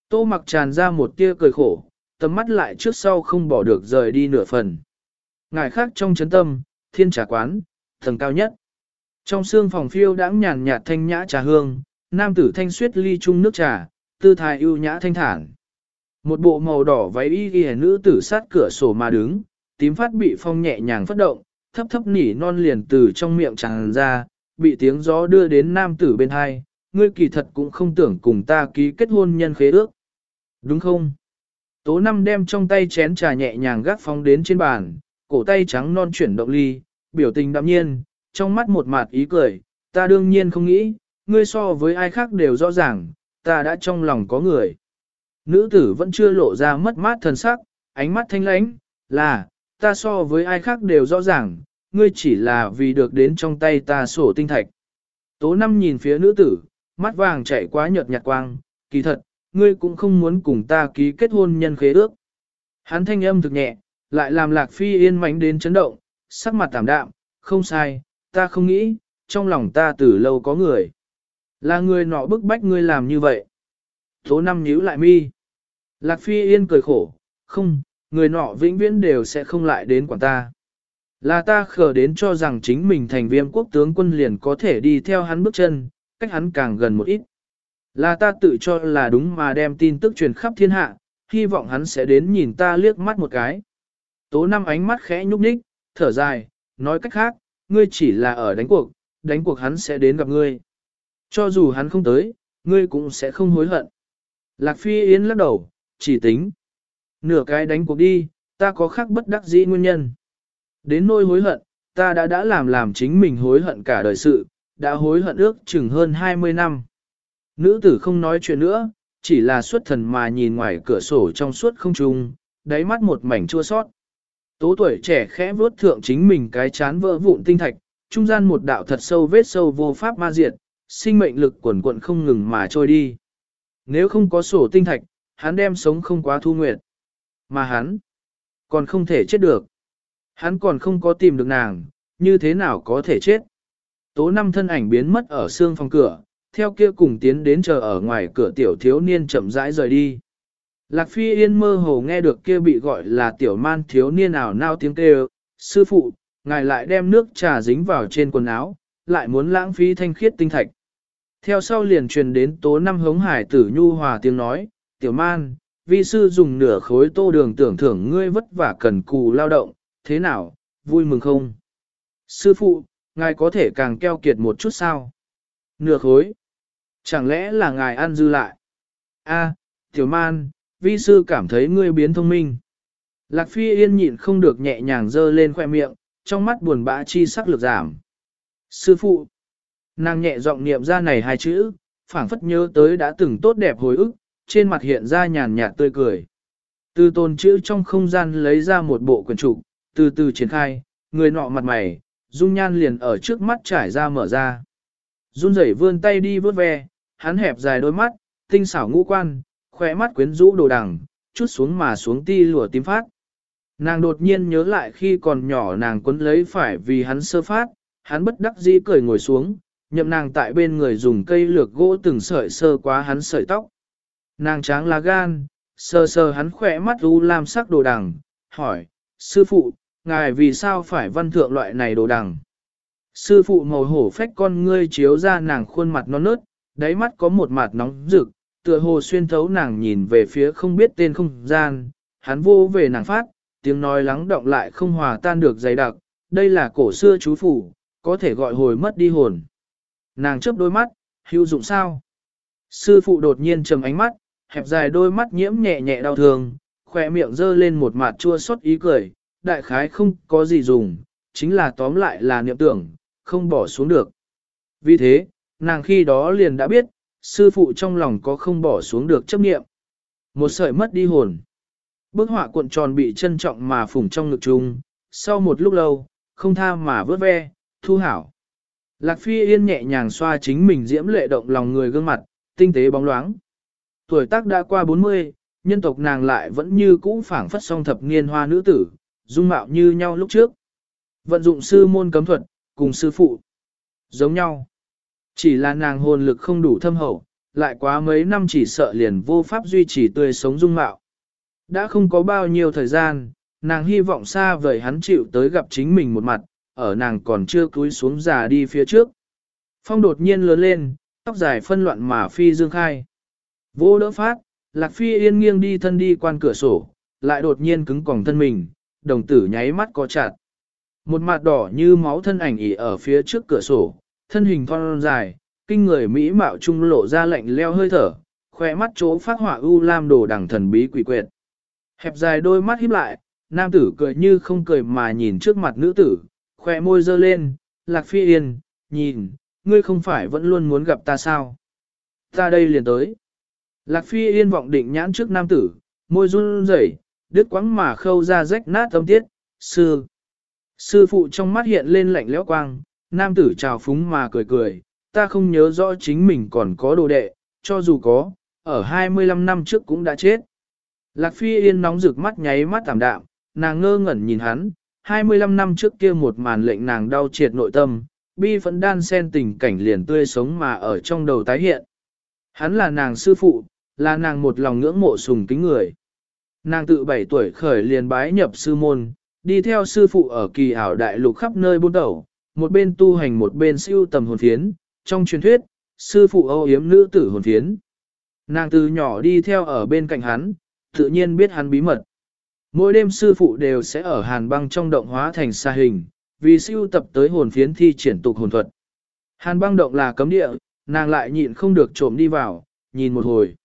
Tô mặc tràn ra một tia cười khổ, tầm mắt lại trước sau không bỏ được rời đi nửa phần. Ngài khác trong chấn tâm, thiên trà quán, tầng cao nhất. Trong xương phòng phiêu đãng nhàn nhạt thanh nhã trà hương, nam tử thanh suyết ly chung nước trà, tư thái ưu nhã thanh thản. Một bộ màu đỏ váy y ghi nữ tử sát cửa sổ mà đứng, tím phát bị phong nhẹ nhàng phất động, thấp thấp nỉ non liền từ trong miệng tràn ra, bị tiếng gió đưa đến nam tử bên hai, ngươi kỳ thật cũng không tưởng cùng ta ký kết hôn nhân khế ước. Đúng không? Tố năm đem trong tay chén trà nhẹ nhàng gác phóng đến trên bàn, cổ tay trắng non chuyển động ly, biểu tình đạm nhiên, trong mắt một mặt ý cười, ta đương nhiên không nghĩ, ngươi so với ai khác đều rõ ràng, ta đã trong lòng có người. Nữ tử vẫn chưa lộ ra mất mát thần sắc, ánh mắt thanh lãnh, là, ta so với ai khác đều rõ ràng, ngươi chỉ là vì được đến trong tay ta sổ tinh thạch. Tố năm nhìn phía nữ tử, mắt vàng chạy quá nhợt nhạt quang, kỳ thật, ngươi cũng không muốn cùng ta ký kết hôn nhân khế ước. Hắn thanh âm thực nhẹ, lại làm lạc phi yên mánh đến chấn động, sắc mặt tảm đạm, không sai, ta không nghĩ, trong lòng ta từ lâu có người. Là người nọ bức bách ngươi làm như vậy. Tố năm nhíu lại mi. Lạc phi yên cười khổ, không, người nọ vĩnh viễn đều sẽ không lại đến quản ta. Là ta khờ đến cho rằng chính mình thành viêm quốc tướng quân liền có thể đi theo hắn bước chân, cách hắn càng gần một ít. Là ta tự cho là đúng mà đem tin tức truyền khắp thiên hạ, hy vọng hắn sẽ đến nhìn ta liếc mắt một cái. Tố năm ánh mắt khẽ nhúc nhích, thở dài, nói cách khác, ngươi chỉ là ở đánh cuộc, đánh cuộc hắn sẽ đến gặp ngươi. Cho dù hắn không tới, ngươi cũng sẽ không hối hận. Lạc Phi Yến lắc đầu, chỉ tính. Nửa cái đánh cuộc đi, ta có khác bất đắc dĩ nguyên nhân. Đến nỗi hối hận, ta đã đã làm làm chính mình hối hận cả đời sự, đã hối hận ước chừng hơn 20 năm. Nữ tử không nói chuyện nữa, chỉ là xuất thần mà nhìn ngoài cửa sổ trong suốt không trung, đáy mắt một mảnh chua sót. Tố tuổi trẻ khẽ vuốt thượng chính mình cái chán vỡ vụn tinh thạch, trung gian một đạo thật sâu vết sâu vô pháp ma diệt, sinh mệnh lực quần quận không ngừng mà trôi đi. Nếu không có sổ tinh thạch, hắn đem sống không quá thu nguyện. Mà hắn, còn không thể chết được. Hắn còn không có tìm được nàng, như thế nào có thể chết. Tố năm thân ảnh biến mất ở xương phòng cửa, theo kia cùng tiến đến chờ ở ngoài cửa tiểu thiếu niên chậm rãi rời đi. Lạc Phi Yên mơ hồ nghe được kia bị gọi là tiểu man thiếu niên ảo nao tiếng kêu, sư phụ, ngài lại đem nước trà dính vào trên quần áo, lại muốn lãng phí thanh khiết tinh thạch. Theo sau liền truyền đến tố năm hống hải tử nhu hòa tiếng nói, tiểu man, vi sư dùng nửa khối tô đường tưởng thưởng ngươi vất vả cần cù lao động, thế nào, vui mừng không? Sư phụ, ngài có thể càng keo kiệt một chút sao? Nửa khối. Chẳng lẽ là ngài ăn dư lại? A, tiểu man, vi sư cảm thấy ngươi biến thông minh. Lạc phi yên nhịn không được nhẹ nhàng dơ lên khoe miệng, trong mắt buồn bã chi sắc lược giảm. Sư phụ, nàng nhẹ giọng niệm ra này hai chữ, phảng phất nhớ tới đã từng tốt đẹp hồi ức, trên mặt hiện ra nhàn nhạt tươi cười. Từ tồn chữ trong không gian lấy ra một bộ quyển trục, từ từ triển khai, người nọ mặt mày, dung nhan liền ở trước mắt trải ra mở ra. Run rẩy vươn tay đi vớt ve, hắn hẹp dài đôi mắt, tinh xảo ngũ quan, khỏe mắt quyến rũ đồ đằng, chút xuống mà xuống ti lùa tím phát. Nàng đột nhiên nhớ lại khi còn nhỏ nàng quấn lấy phải vì hắn sơ phát, hắn bất đắc dĩ cười ngồi xuống, nhậm nàng tại bên người dùng cây lược gỗ từng sợi sơ quá hắn sợi tóc. Nàng tráng lá gan, sờ sờ hắn khỏe mắt u lam sắc đồ đằng, hỏi, sư phụ, ngài vì sao phải văn thượng loại này đồ đằng? Sư phụ màu hổ phách con ngươi chiếu ra nàng khuôn mặt non nớt, đáy mắt có một mặt nóng rực, tựa hồ xuyên thấu nàng nhìn về phía không biết tên không gian, hắn vô về nàng phát, tiếng nói lắng động lại không hòa tan được dày đặc, đây là cổ xưa chú phủ, có thể gọi hồi mất đi hồn. Nàng chớp đôi mắt, hữu dụng sao? Sư phụ đột nhiên trầm ánh mắt, hẹp dài đôi mắt nhiễm nhẹ nhẹ đau thương, khỏe miệng dơ lên một mặt chua xót ý cười, đại khái không có gì dùng, chính là tóm lại là niệm tưởng, không bỏ xuống được. Vì thế, nàng khi đó liền đã biết, sư phụ trong lòng có không bỏ xuống được chấp niệm. Một sợi mất đi hồn. Bức họa cuộn tròn bị trân trọng mà phủng trong ngực chung, sau một lúc lâu, không tha mà vớt ve, thu hảo. Lạc Phi Yên nhẹ nhàng xoa chính mình diễm lệ động lòng người gương mặt, tinh tế bóng loáng. Tuổi tác đã qua 40, nhân tộc nàng lại vẫn như cũ phảng phất song thập niên hoa nữ tử, dung mạo như nhau lúc trước. Vận dụng sư môn cấm thuật, cùng sư phụ. Giống nhau. Chỉ là nàng hồn lực không đủ thâm hậu, lại quá mấy năm chỉ sợ liền vô pháp duy trì tươi sống dung mạo. Đã không có bao nhiêu thời gian, nàng hy vọng xa vời hắn chịu tới gặp chính mình một mặt, ở nàng còn chưa cúi xuống già đi phía trước. Phong đột nhiên lớn lên, tóc dài phân loạn mà phi dương khai. Vô đỡ phát, lạc phi yên nghiêng đi thân đi quan cửa sổ, lại đột nhiên cứng còng thân mình, đồng tử nháy mắt có chặt. Một mặt đỏ như máu thân ảnh ỉ ở phía trước cửa sổ, thân hình thon dài, kinh người mỹ mạo trung lộ ra lạnh leo hơi thở, khỏe mắt chỗ phát hỏa u lam đồ đằng thần bí quỷ quyệt. Hẹp dài đôi mắt híp lại, nam tử cười như không cười mà nhìn trước mặt nữ tử, khỏe môi dơ lên, lạc phi yên, nhìn, ngươi không phải vẫn luôn muốn gặp ta sao? Ta đây liền tới. Lạc phi yên vọng định nhãn trước nam tử, môi run rẩy, đứt quãng mà khâu ra rách nát âm tiết, sư. Sư phụ trong mắt hiện lên lạnh lẽo quang, nam tử trào phúng mà cười cười, ta không nhớ rõ chính mình còn có đồ đệ, cho dù có, ở 25 năm trước cũng đã chết. Lạc Phi Yên nóng rực mắt nháy mắt tạm đạm, nàng ngơ ngẩn nhìn hắn, 25 năm trước kia một màn lệnh nàng đau triệt nội tâm, bi phẫn đan sen tình cảnh liền tươi sống mà ở trong đầu tái hiện. Hắn là nàng sư phụ, là nàng một lòng ngưỡng mộ sùng kính người. Nàng tự 7 tuổi khởi liền bái nhập sư môn, đi theo sư phụ ở kỳ ảo đại lục khắp nơi buôn đầu, một bên tu hành một bên siêu tầm hồn phiến, trong truyền thuyết, sư phụ âu yếm nữ tử hồn phiến. Nàng từ nhỏ đi theo ở bên cạnh hắn, tự nhiên biết hắn bí mật. Mỗi đêm sư phụ đều sẽ ở hàn băng trong động hóa thành xa hình, vì siêu tập tới hồn phiến thi triển tục hồn thuật. Hàn băng động là cấm địa, nàng lại nhịn không được trộm đi vào, nhìn một hồi.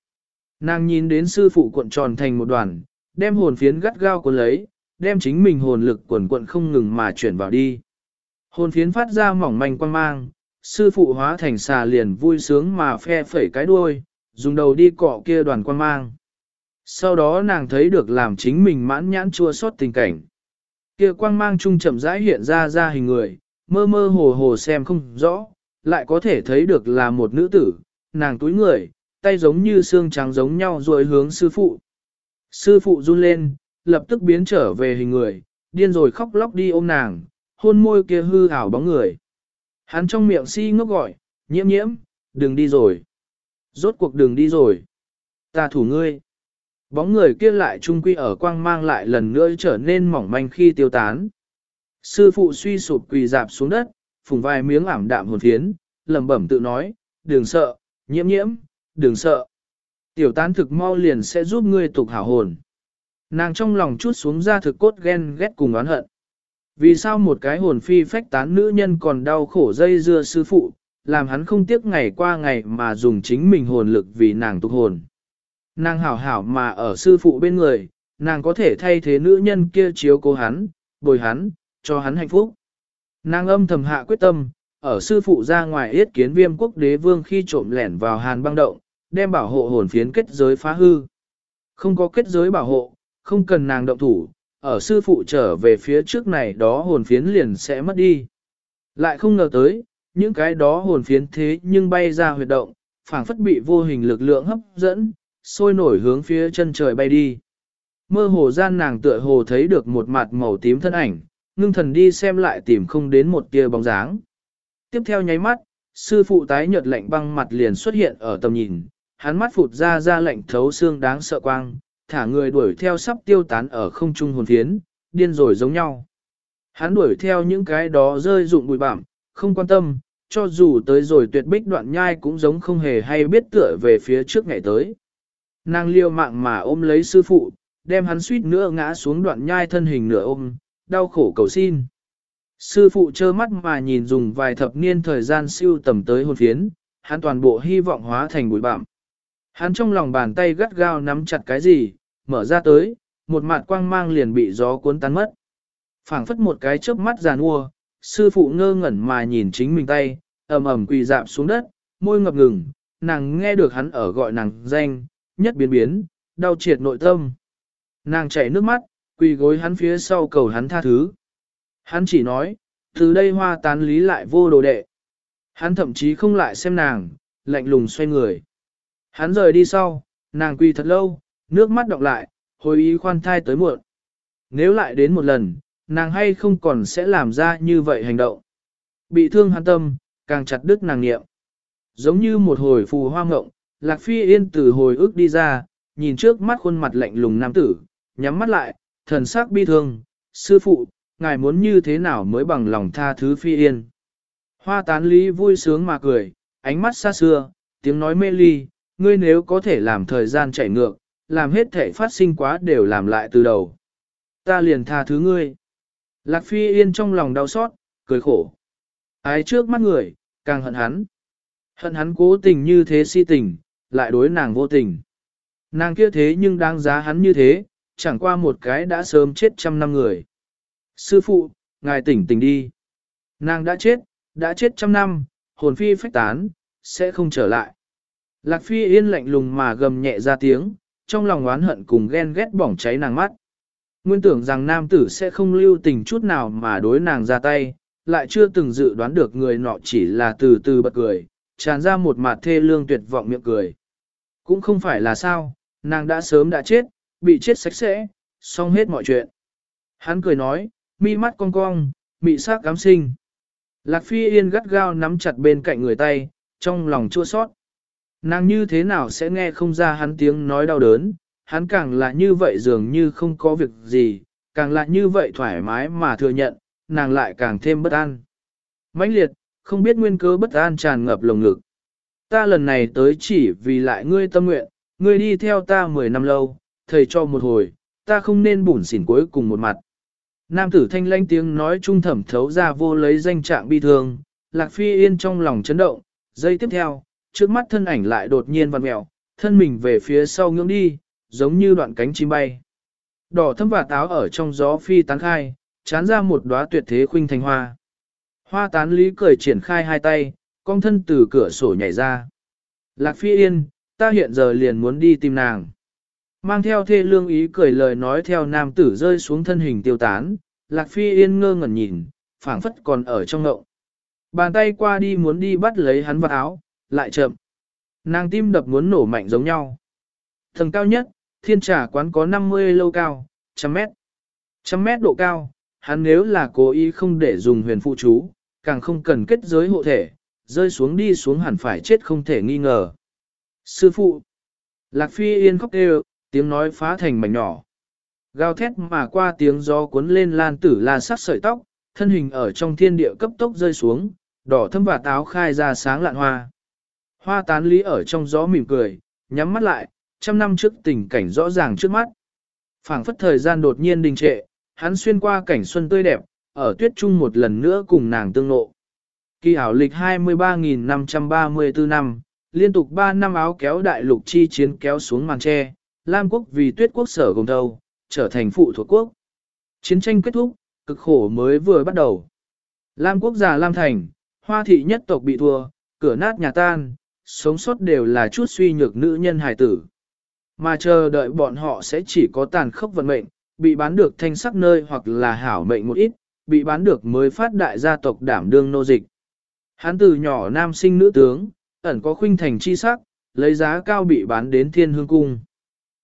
Nàng nhìn đến sư phụ cuộn tròn thành một đoàn, đem hồn phiến gắt gao cuốn lấy, đem chính mình hồn lực quần quận không ngừng mà chuyển vào đi. Hồn phiến phát ra mỏng manh quang mang, sư phụ hóa thành xà liền vui sướng mà phe phẩy cái đuôi, dùng đầu đi cọ kia đoàn quang mang. Sau đó nàng thấy được làm chính mình mãn nhãn chua xót tình cảnh. Kia quang mang trung chậm rãi hiện ra ra hình người, mơ mơ hồ hồ xem không rõ, lại có thể thấy được là một nữ tử, nàng túi người, tay giống như xương trắng giống nhau rồi hướng sư phụ. Sư phụ run lên, lập tức biến trở về hình người, điên rồi khóc lóc đi ôm nàng, hôn môi kia hư ảo bóng người. Hắn trong miệng si ngốc gọi, nhiễm nhiễm, đừng đi rồi. Rốt cuộc đừng đi rồi. Ta thủ ngươi. Bóng người kia lại trung quy ở quang mang lại lần nữa trở nên mỏng manh khi tiêu tán. Sư phụ suy sụp quỳ dạp xuống đất, phùng vài miếng ảm đạm hồn thiến, lẩm bẩm tự nói, đừng sợ, nhiễm nhiễm, đừng sợ. Tiểu tán thực mau liền sẽ giúp ngươi tục hảo hồn. Nàng trong lòng chút xuống ra thực cốt ghen ghét cùng oán hận. Vì sao một cái hồn phi phách tán nữ nhân còn đau khổ dây dưa sư phụ, làm hắn không tiếc ngày qua ngày mà dùng chính mình hồn lực vì nàng tục hồn. Nàng hảo hảo mà ở sư phụ bên người, nàng có thể thay thế nữ nhân kia chiếu cố hắn, bồi hắn, cho hắn hạnh phúc. Nàng âm thầm hạ quyết tâm, ở sư phụ ra ngoài yết kiến viêm quốc đế vương khi trộm lẻn vào hàn băng động, đem bảo hộ hồn phiến kết giới phá hư. Không có kết giới bảo hộ, không cần nàng động thủ, ở sư phụ trở về phía trước này đó hồn phiến liền sẽ mất đi. Lại không ngờ tới, những cái đó hồn phiến thế nhưng bay ra huyệt động, phảng phất bị vô hình lực lượng hấp dẫn, sôi nổi hướng phía chân trời bay đi. Mơ hồ gian nàng tựa hồ thấy được một mặt màu tím thân ảnh, ngưng thần đi xem lại tìm không đến một tia bóng dáng. Tiếp theo nháy mắt, sư phụ tái nhợt lạnh băng mặt liền xuất hiện ở tầm nhìn, hắn mắt phụt ra ra lạnh thấu xương đáng sợ quang, thả người đuổi theo sắp tiêu tán ở không trung hồn phiến, điên rồi giống nhau. Hắn đuổi theo những cái đó rơi rụng bụi bặm, không quan tâm, cho dù tới rồi tuyệt bích đoạn nhai cũng giống không hề hay biết tựa về phía trước ngày tới. Nàng liêu mạng mà ôm lấy sư phụ, đem hắn suýt nữa ngã xuống đoạn nhai thân hình nửa ôm, đau khổ cầu xin. Sư phụ trơ mắt mà nhìn dùng vài thập niên thời gian siêu tầm tới hồn phiến, hắn toàn bộ hy vọng hóa thành bụi bặm. Hắn trong lòng bàn tay gắt gao nắm chặt cái gì, mở ra tới, một mặt quang mang liền bị gió cuốn tan mất. phảng phất một cái chớp mắt giàn ua, sư phụ ngơ ngẩn mà nhìn chính mình tay, ầm ầm quỳ dạp xuống đất, môi ngập ngừng, nàng nghe được hắn ở gọi nàng danh, nhất biến biến, đau triệt nội tâm. Nàng chảy nước mắt, quỳ gối hắn phía sau cầu hắn tha thứ. Hắn chỉ nói, từ đây hoa tán lý lại vô đồ đệ. Hắn thậm chí không lại xem nàng, lạnh lùng xoay người. Hắn rời đi sau, nàng quỳ thật lâu, nước mắt đọng lại, hồi ý khoan thai tới muộn. Nếu lại đến một lần, nàng hay không còn sẽ làm ra như vậy hành động. Bị thương hắn tâm, càng chặt đứt nàng niệm. Giống như một hồi phù hoa ngộng, Lạc Phi Yên từ hồi ức đi ra, nhìn trước mắt khuôn mặt lạnh lùng nam tử, nhắm mắt lại, thần sắc bi thương, sư phụ, ngài muốn như thế nào mới bằng lòng tha thứ Phi Yên. Hoa tán lý vui sướng mà cười, ánh mắt xa xưa, tiếng nói mê ly, ngươi nếu có thể làm thời gian chạy ngược, làm hết thể phát sinh quá đều làm lại từ đầu. Ta liền tha thứ ngươi. Lạc Phi Yên trong lòng đau xót, cười khổ. Ái trước mắt người, càng hận hắn. Hận hắn cố tình như thế si tình, lại đối nàng vô tình. Nàng kia thế nhưng đáng giá hắn như thế, chẳng qua một cái đã sớm chết trăm năm người. Sư phụ, ngài tỉnh tỉnh đi. Nàng đã chết, đã chết trăm năm, hồn phi phách tán, sẽ không trở lại. Lạc phi yên lạnh lùng mà gầm nhẹ ra tiếng, trong lòng oán hận cùng ghen ghét bỏng cháy nàng mắt. Nguyên tưởng rằng nam tử sẽ không lưu tình chút nào mà đối nàng ra tay, lại chưa từng dự đoán được người nọ chỉ là từ từ bật cười, tràn ra một mặt thê lương tuyệt vọng miệng cười. Cũng không phải là sao, nàng đã sớm đã chết, bị chết sạch sẽ, xong hết mọi chuyện. Hắn cười nói, mi mắt cong cong, mị sắc cám sinh. Lạc Phi Yên gắt gao nắm chặt bên cạnh người tay, trong lòng chua sót. Nàng như thế nào sẽ nghe không ra hắn tiếng nói đau đớn, hắn càng là như vậy dường như không có việc gì, càng là như vậy thoải mái mà thừa nhận, nàng lại càng thêm bất an. mãnh liệt, không biết nguyên cớ bất an tràn ngập lồng ngực. Ta lần này tới chỉ vì lại ngươi tâm nguyện, ngươi đi theo ta 10 năm lâu, thầy cho một hồi, ta không nên bủn xỉn cuối cùng một mặt. Nam tử thanh lanh tiếng nói trung thẩm thấu ra vô lấy danh trạng bi thương, Lạc Phi Yên trong lòng chấn động, giây tiếp theo, trước mắt thân ảnh lại đột nhiên vặn mẹo, thân mình về phía sau ngưỡng đi, giống như đoạn cánh chim bay. Đỏ thâm và táo ở trong gió phi tán khai, chán ra một đóa tuyệt thế khuynh thành hoa. Hoa tán lý cười triển khai hai tay, con thân từ cửa sổ nhảy ra. Lạc phi yên, ta hiện giờ liền muốn đi tìm nàng. Mang theo thê lương ý cười lời nói theo nam tử rơi xuống thân hình tiêu tán, Lạc phi yên ngơ ngẩn nhìn, phảng phất còn ở trong ngậu. Bàn tay qua đi muốn đi bắt lấy hắn vào áo, lại chậm. Nàng tim đập muốn nổ mạnh giống nhau. Tầng cao nhất, thiên trà quán có 50 lâu cao, trăm mét. Trăm mét độ cao, hắn nếu là cố ý không để dùng huyền phụ chú, càng không cần kết giới hộ thể, rơi xuống đi xuống hẳn phải chết không thể nghi ngờ. Sư phụ, Lạc Phi Yên khóc kêu, tiếng nói phá thành mảnh nhỏ. Gào thét mà qua tiếng gió cuốn lên lan tử la sắc sợi tóc, thân hình ở trong thiên địa cấp tốc rơi xuống, đỏ thâm và táo khai ra sáng lạn hoa. Hoa tán lý ở trong gió mỉm cười, nhắm mắt lại, trăm năm trước tình cảnh rõ ràng trước mắt. phảng phất thời gian đột nhiên đình trệ, hắn xuyên qua cảnh xuân tươi đẹp, ở tuyết trung một lần nữa cùng nàng tương lộ. Kỳ hảo lịch 23.534 năm, liên tục 3 năm áo kéo đại lục chi chiến kéo xuống màn tre, Lam quốc vì tuyết quốc sở gồm đầu, trở thành phụ thuộc quốc. Chiến tranh kết thúc, cực khổ mới vừa bắt đầu. Lam quốc già Lam thành, hoa thị nhất tộc bị thua, cửa nát nhà tan, sống sót đều là chút suy nhược nữ nhân hài tử. Mà chờ đợi bọn họ sẽ chỉ có tàn khốc vận mệnh, bị bán được thanh sắc nơi hoặc là hảo mệnh một ít, bị bán được mới phát đại gia tộc đảm đương nô dịch. Hắn từ nhỏ nam sinh nữ tướng, ẩn có khuynh thành chi sắc, lấy giá cao bị bán đến thiên hương cung.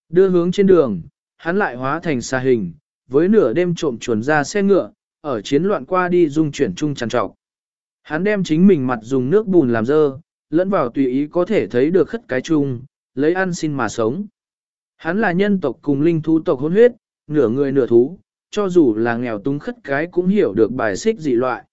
Đưa hướng trên đường, hắn lại hóa thành xa hình, với nửa đêm trộm chuồn ra xe ngựa, ở chiến loạn qua đi dung chuyển chung tràn trọc. Hắn đem chính mình mặt dùng nước bùn làm dơ, lẫn vào tùy ý có thể thấy được khất cái chung, lấy ăn xin mà sống. Hắn là nhân tộc cùng linh thú tộc hôn huyết, nửa người nửa thú, cho dù là nghèo túng khất cái cũng hiểu được bài xích dị loại.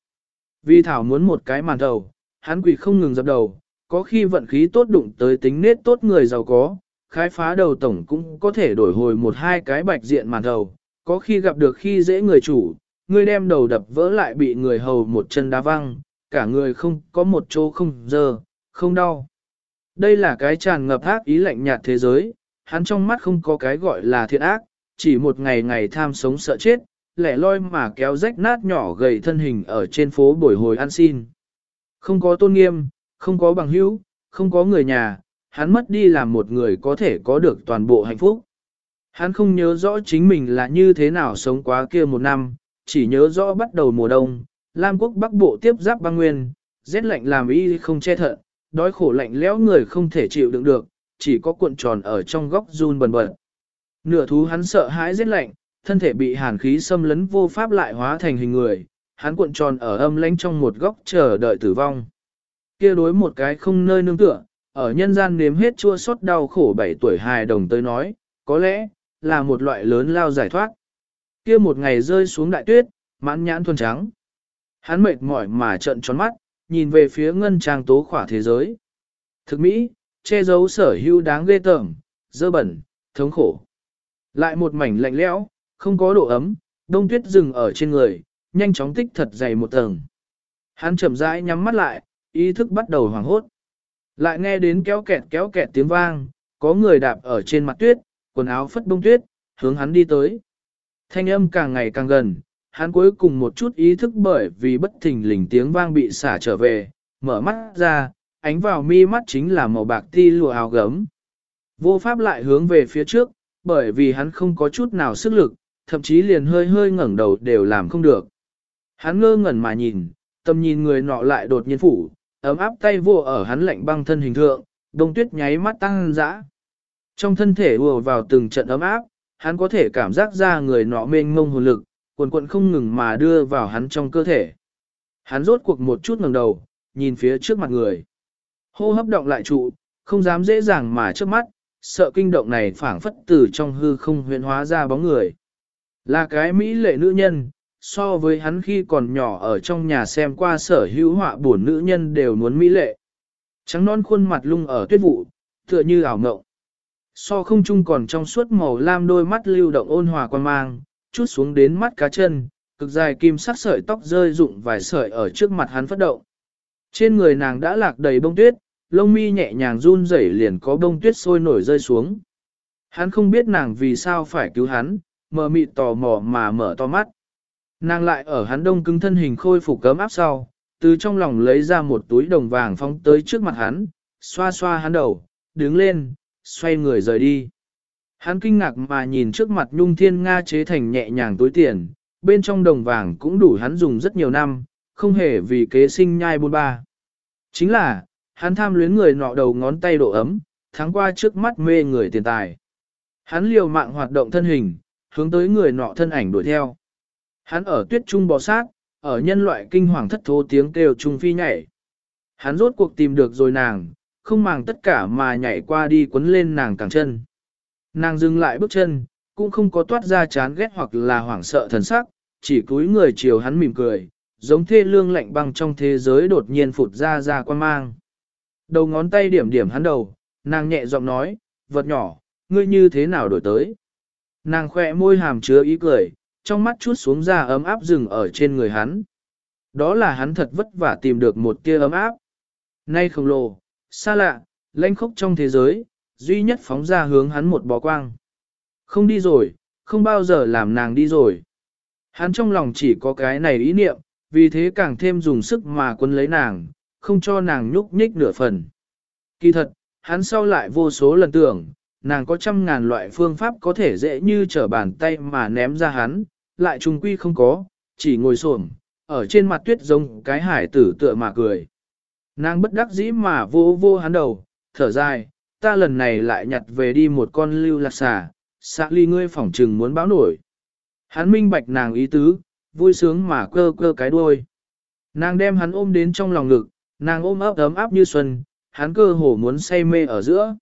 Vì Thảo muốn một cái màn đầu, hắn quỷ không ngừng dập đầu, có khi vận khí tốt đụng tới tính nết tốt người giàu có, khai phá đầu tổng cũng có thể đổi hồi một hai cái bạch diện màn đầu, có khi gặp được khi dễ người chủ, người đem đầu đập vỡ lại bị người hầu một chân đá văng, cả người không có một chỗ không dơ, không đau. Đây là cái tràn ngập ác ý lạnh nhạt thế giới, hắn trong mắt không có cái gọi là thiện ác, chỉ một ngày ngày tham sống sợ chết, lẻ loi mà kéo rách nát nhỏ gầy thân hình ở trên phố bồi hồi ăn xin. Không có tôn nghiêm, không có bằng hữu, không có người nhà, hắn mất đi làm một người có thể có được toàn bộ hạnh phúc. Hắn không nhớ rõ chính mình là như thế nào sống quá kia một năm, chỉ nhớ rõ bắt đầu mùa đông, Lam quốc bắc bộ tiếp giáp băng nguyên, rét lạnh làm y không che thận, đói khổ lạnh lẽo người không thể chịu đựng được, chỉ có cuộn tròn ở trong góc run bần bật. Nửa thú hắn sợ hãi rét lạnh, thân thể bị hàn khí xâm lấn vô pháp lại hóa thành hình người, hắn cuộn tròn ở âm lãnh trong một góc chờ đợi tử vong. Kia đối một cái không nơi nương tựa, ở nhân gian nếm hết chua xót đau khổ bảy tuổi hài đồng tới nói, có lẽ, là một loại lớn lao giải thoát. Kia một ngày rơi xuống đại tuyết, mãn nhãn thuần trắng. Hắn mệt mỏi mà trợn tròn mắt, nhìn về phía ngân trang tố khỏa thế giới. Thực mỹ, che giấu sở hữu đáng ghê tởm, dơ bẩn, thống khổ. Lại một mảnh lạnh lẽo, không có độ ấm, đông tuyết dừng ở trên người, nhanh chóng tích thật dày một tầng. Hắn chậm rãi nhắm mắt lại, ý thức bắt đầu hoảng hốt. Lại nghe đến kéo kẹt kéo kẹt tiếng vang, có người đạp ở trên mặt tuyết, quần áo phất bông tuyết, hướng hắn đi tới. Thanh âm càng ngày càng gần, hắn cuối cùng một chút ý thức bởi vì bất thình lình tiếng vang bị xả trở về, mở mắt ra, ánh vào mi mắt chính là màu bạc ti lụa áo gấm. Vô pháp lại hướng về phía trước, bởi vì hắn không có chút nào sức lực, thậm chí liền hơi hơi ngẩng đầu đều làm không được. Hắn ngơ ngẩn mà nhìn, tâm nhìn người nọ lại đột nhiên phủ, ấm áp tay vô ở hắn lạnh băng thân hình thượng, đông tuyết nháy mắt tăng dã. Trong thân thể ùa vào từng trận ấm áp, hắn có thể cảm giác ra người nọ mênh mông hồn lực, quần quận không ngừng mà đưa vào hắn trong cơ thể. Hắn rốt cuộc một chút ngẩng đầu, nhìn phía trước mặt người. Hô hấp động lại trụ, không dám dễ dàng mà trước mắt, sợ kinh động này phảng phất từ trong hư không huyện hóa ra bóng người. Là cái mỹ lệ nữ nhân, so với hắn khi còn nhỏ ở trong nhà xem qua sở hữu họa buồn nữ nhân đều muốn mỹ lệ. Trắng non khuôn mặt lung ở tuyết vụ, tựa như ảo ngộng. So không chung còn trong suốt màu lam đôi mắt lưu động ôn hòa quan mang, chút xuống đến mắt cá chân, cực dài kim sắc sợi tóc rơi rụng vài sợi ở trước mặt hắn phất động. Trên người nàng đã lạc đầy bông tuyết, lông mi nhẹ nhàng run rẩy liền có bông tuyết sôi nổi rơi xuống. Hắn không biết nàng vì sao phải cứu hắn, mờ mịt tò mò mà mở to mắt. Nàng lại ở hắn đông cứng thân hình khôi phục cấm áp sau, từ trong lòng lấy ra một túi đồng vàng phóng tới trước mặt hắn, xoa xoa hắn đầu, đứng lên, xoay người rời đi. Hắn kinh ngạc mà nhìn trước mặt nhung thiên Nga chế thành nhẹ nhàng túi tiền, bên trong đồng vàng cũng đủ hắn dùng rất nhiều năm, không hề vì kế sinh nhai buôn ba. Chính là, hắn tham luyến người nọ đầu ngón tay độ ấm, tháng qua trước mắt mê người tiền tài. Hắn liều mạng hoạt động thân hình, hướng tới người nọ thân ảnh đuổi theo. Hắn ở tuyết trung bò sát, ở nhân loại kinh hoàng thất thố tiếng kêu trung phi nhảy. Hắn rốt cuộc tìm được rồi nàng, không màng tất cả mà nhảy qua đi quấn lên nàng càng chân. Nàng dừng lại bước chân, cũng không có toát ra chán ghét hoặc là hoảng sợ thần sắc, chỉ cúi người chiều hắn mỉm cười, giống thê lương lạnh băng trong thế giới đột nhiên phụt ra ra quan mang. Đầu ngón tay điểm điểm hắn đầu, nàng nhẹ giọng nói, vật nhỏ, ngươi như thế nào đổi tới. Nàng khỏe môi hàm chứa ý cười, trong mắt chút xuống ra ấm áp rừng ở trên người hắn. Đó là hắn thật vất vả tìm được một tia ấm áp. Nay khổng lồ, xa lạ, lanh khốc trong thế giới, duy nhất phóng ra hướng hắn một bó quang. Không đi rồi, không bao giờ làm nàng đi rồi. Hắn trong lòng chỉ có cái này ý niệm, vì thế càng thêm dùng sức mà quân lấy nàng, không cho nàng nhúc nhích nửa phần. Kỳ thật, hắn sau lại vô số lần tưởng, nàng có trăm ngàn loại phương pháp có thể dễ như trở bàn tay mà ném ra hắn, lại trùng quy không có, chỉ ngồi xổm ở trên mặt tuyết giống cái hải tử tựa mà cười. Nàng bất đắc dĩ mà vô vô hắn đầu, thở dài, ta lần này lại nhặt về đi một con lưu lạc xà, xạ ly ngươi phỏng trừng muốn báo nổi. Hắn minh bạch nàng ý tứ, vui sướng mà cơ cơ cái đuôi. Nàng đem hắn ôm đến trong lòng ngực, nàng ôm ấp ấm áp như xuân, hắn cơ hồ muốn say mê ở giữa.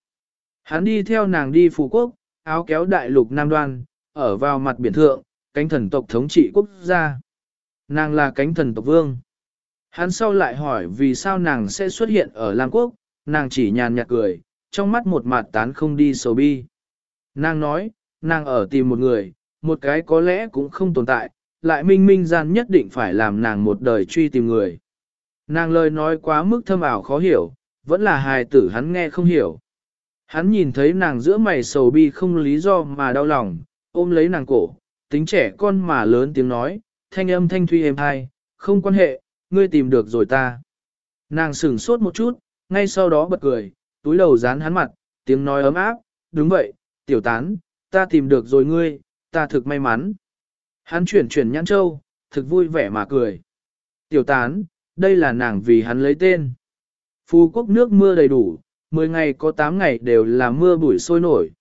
Hắn đi theo nàng đi phú quốc, áo kéo đại lục Nam Đoan, ở vào mặt biển thượng, cánh thần tộc thống trị quốc gia. Nàng là cánh thần tộc vương. Hắn sau lại hỏi vì sao nàng sẽ xuất hiện ở Lam Quốc, nàng chỉ nhàn nhạt cười, trong mắt một mặt tán không đi sầu bi. Nàng nói, nàng ở tìm một người, một cái có lẽ cũng không tồn tại, lại minh minh gian nhất định phải làm nàng một đời truy tìm người. Nàng lời nói quá mức thâm ảo khó hiểu, vẫn là hài tử hắn nghe không hiểu. Hắn nhìn thấy nàng giữa mày sầu bi không lý do mà đau lòng, ôm lấy nàng cổ, tính trẻ con mà lớn tiếng nói, thanh âm thanh thuy êm hai, không quan hệ, ngươi tìm được rồi ta. Nàng sửng sốt một chút, ngay sau đó bật cười, túi đầu dán hắn mặt, tiếng nói ấm áp, đúng vậy, tiểu tán, ta tìm được rồi ngươi, ta thực may mắn. Hắn chuyển chuyển nhãn châu, thực vui vẻ mà cười. Tiểu tán, đây là nàng vì hắn lấy tên. Phú quốc nước mưa đầy đủ, 10 ngày có 8 ngày đều là mưa bụi sôi nổi.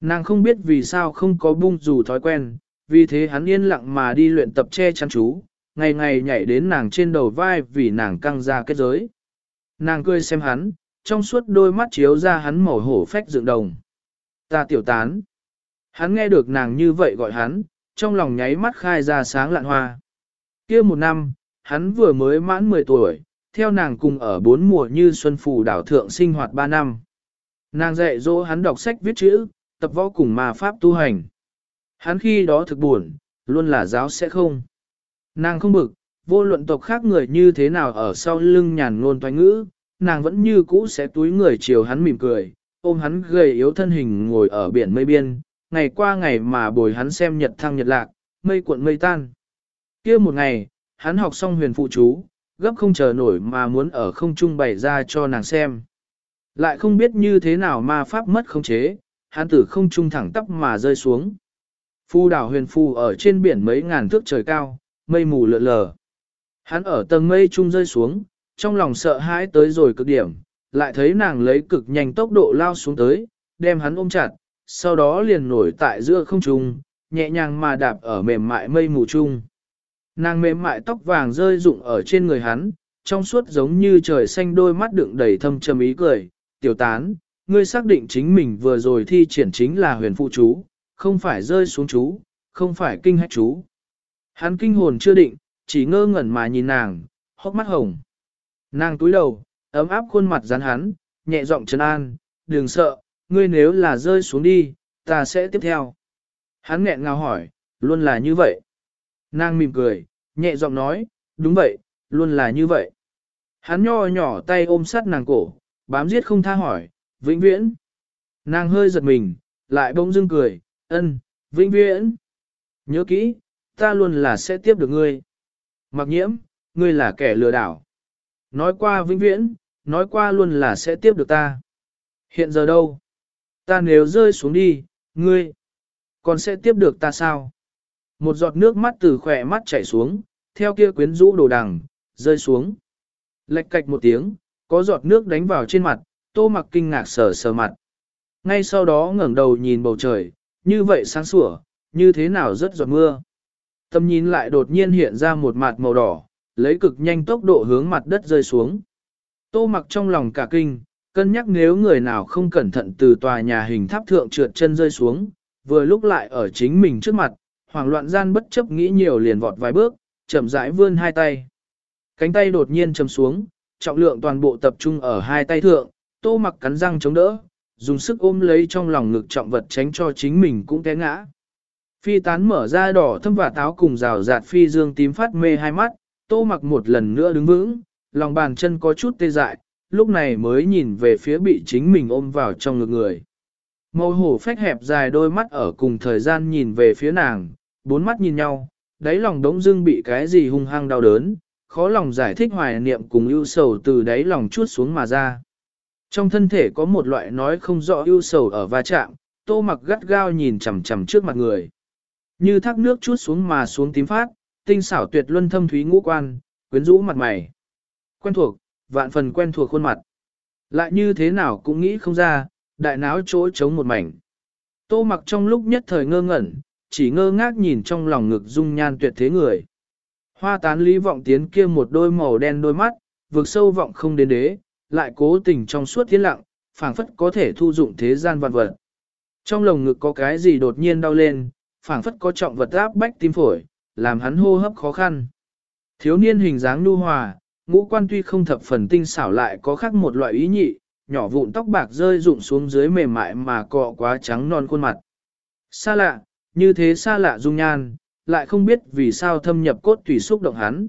Nàng không biết vì sao không có bung dù thói quen, vì thế hắn yên lặng mà đi luyện tập che chắn chú, ngày ngày nhảy đến nàng trên đầu vai vì nàng căng ra kết giới. Nàng cười xem hắn, trong suốt đôi mắt chiếu ra hắn màu hổ phách dựng đồng. Ta tiểu tán. Hắn nghe được nàng như vậy gọi hắn, trong lòng nháy mắt khai ra sáng lạn hoa. kia một năm, hắn vừa mới mãn 10 tuổi, theo nàng cùng ở bốn mùa như xuân phù đảo thượng sinh hoạt 3 năm. Nàng dạy dỗ hắn đọc sách viết chữ, tập võ cùng mà pháp tu hành. Hắn khi đó thực buồn, luôn là giáo sẽ không. Nàng không bực, vô luận tộc khác người như thế nào ở sau lưng nhàn ngôn toán ngữ, nàng vẫn như cũ sẽ túi người chiều hắn mỉm cười, ôm hắn gầy yếu thân hình ngồi ở biển mây biên, ngày qua ngày mà bồi hắn xem nhật thăng nhật lạc, mây cuộn mây tan. kia một ngày, hắn học xong huyền phụ chú, gấp không chờ nổi mà muốn ở không trung bày ra cho nàng xem. Lại không biết như thế nào ma pháp mất không chế, hắn tử không trung thẳng tắp mà rơi xuống. Phu đảo huyền phù ở trên biển mấy ngàn thước trời cao, mây mù lượn lờ. Hắn ở tầng mây trung rơi xuống, trong lòng sợ hãi tới rồi cực điểm, lại thấy nàng lấy cực nhanh tốc độ lao xuống tới, đem hắn ôm chặt, sau đó liền nổi tại giữa không trung, nhẹ nhàng mà đạp ở mềm mại mây mù trung. Nàng mềm mại tóc vàng rơi rụng ở trên người hắn, trong suốt giống như trời xanh đôi mắt đựng đầy thâm trầm ý cười, tiểu tán, ngươi xác định chính mình vừa rồi thi triển chính là huyền phụ chú, không phải rơi xuống chú, không phải kinh hách chú. Hắn kinh hồn chưa định, chỉ ngơ ngẩn mà nhìn nàng, hốc mắt hồng. Nàng túi đầu, ấm áp khuôn mặt rắn hắn, nhẹ giọng trấn an, đừng sợ, ngươi nếu là rơi xuống đi, ta sẽ tiếp theo. Hắn nghẹn ngào hỏi, luôn là như vậy. Nàng mỉm cười, nhẹ giọng nói, đúng vậy, luôn là như vậy. Hắn nho nhỏ tay ôm sát nàng cổ, bám giết không tha hỏi, vĩnh viễn. Nàng hơi giật mình, lại bỗng dưng cười, ân, vĩnh viễn. Nhớ kỹ, ta luôn là sẽ tiếp được ngươi. Mặc nhiễm, ngươi là kẻ lừa đảo. Nói qua vĩnh viễn, nói qua luôn là sẽ tiếp được ta. Hiện giờ đâu? Ta nếu rơi xuống đi, ngươi, còn sẽ tiếp được ta sao? Một giọt nước mắt từ khỏe mắt chảy xuống, theo kia quyến rũ đồ đằng, rơi xuống. Lệch cạch một tiếng, có giọt nước đánh vào trên mặt, tô mặc kinh ngạc sờ sờ mặt. Ngay sau đó ngẩng đầu nhìn bầu trời, như vậy sáng sủa, như thế nào rất giọt mưa. Tâm nhìn lại đột nhiên hiện ra một mặt màu đỏ, lấy cực nhanh tốc độ hướng mặt đất rơi xuống. Tô mặc trong lòng cả kinh, cân nhắc nếu người nào không cẩn thận từ tòa nhà hình tháp thượng trượt chân rơi xuống, vừa lúc lại ở chính mình trước mặt, hoảng loạn gian bất chấp nghĩ nhiều liền vọt vài bước, chậm rãi vươn hai tay. Cánh tay đột nhiên chầm xuống, trọng lượng toàn bộ tập trung ở hai tay thượng, tô mặc cắn răng chống đỡ, dùng sức ôm lấy trong lòng ngực trọng vật tránh cho chính mình cũng té ngã. Phi tán mở ra đỏ thâm và táo cùng rào rạt phi dương tím phát mê hai mắt, tô mặc một lần nữa đứng vững, lòng bàn chân có chút tê dại, lúc này mới nhìn về phía bị chính mình ôm vào trong ngực người. Màu hổ phách hẹp dài đôi mắt ở cùng thời gian nhìn về phía nàng, bốn mắt nhìn nhau, đáy lòng đống dưng bị cái gì hung hăng đau đớn, khó lòng giải thích hoài niệm cùng ưu sầu từ đáy lòng chuốt xuống mà ra. Trong thân thể có một loại nói không rõ ưu sầu ở va chạm, tô mặc gắt gao nhìn chằm chằm trước mặt người. Như thác nước chuốt xuống mà xuống tím phát, tinh xảo tuyệt luân thâm thúy ngũ quan, quyến rũ mặt mày. Quen thuộc, vạn phần quen thuộc khuôn mặt. Lại như thế nào cũng nghĩ không ra, đại náo chỗ trống một mảnh. Tô mặc trong lúc nhất thời ngơ ngẩn, chỉ ngơ ngác nhìn trong lòng ngực dung nhan tuyệt thế người. Hoa tán lý vọng tiến kia một đôi màu đen đôi mắt, vượt sâu vọng không đến đế, lại cố tình trong suốt thiên lặng, phảng phất có thể thu dụng thế gian vạn vật. Trong lồng ngực có cái gì đột nhiên đau lên, phảng phất có trọng vật áp bách tim phổi, làm hắn hô hấp khó khăn. Thiếu niên hình dáng nu hòa, ngũ quan tuy không thập phần tinh xảo lại có khác một loại ý nhị, nhỏ vụn tóc bạc rơi rụng xuống dưới mềm mại mà cọ quá trắng non khuôn mặt. Xa lạ, như thế xa lạ dung nhan, lại không biết vì sao thâm nhập cốt tùy xúc động hắn.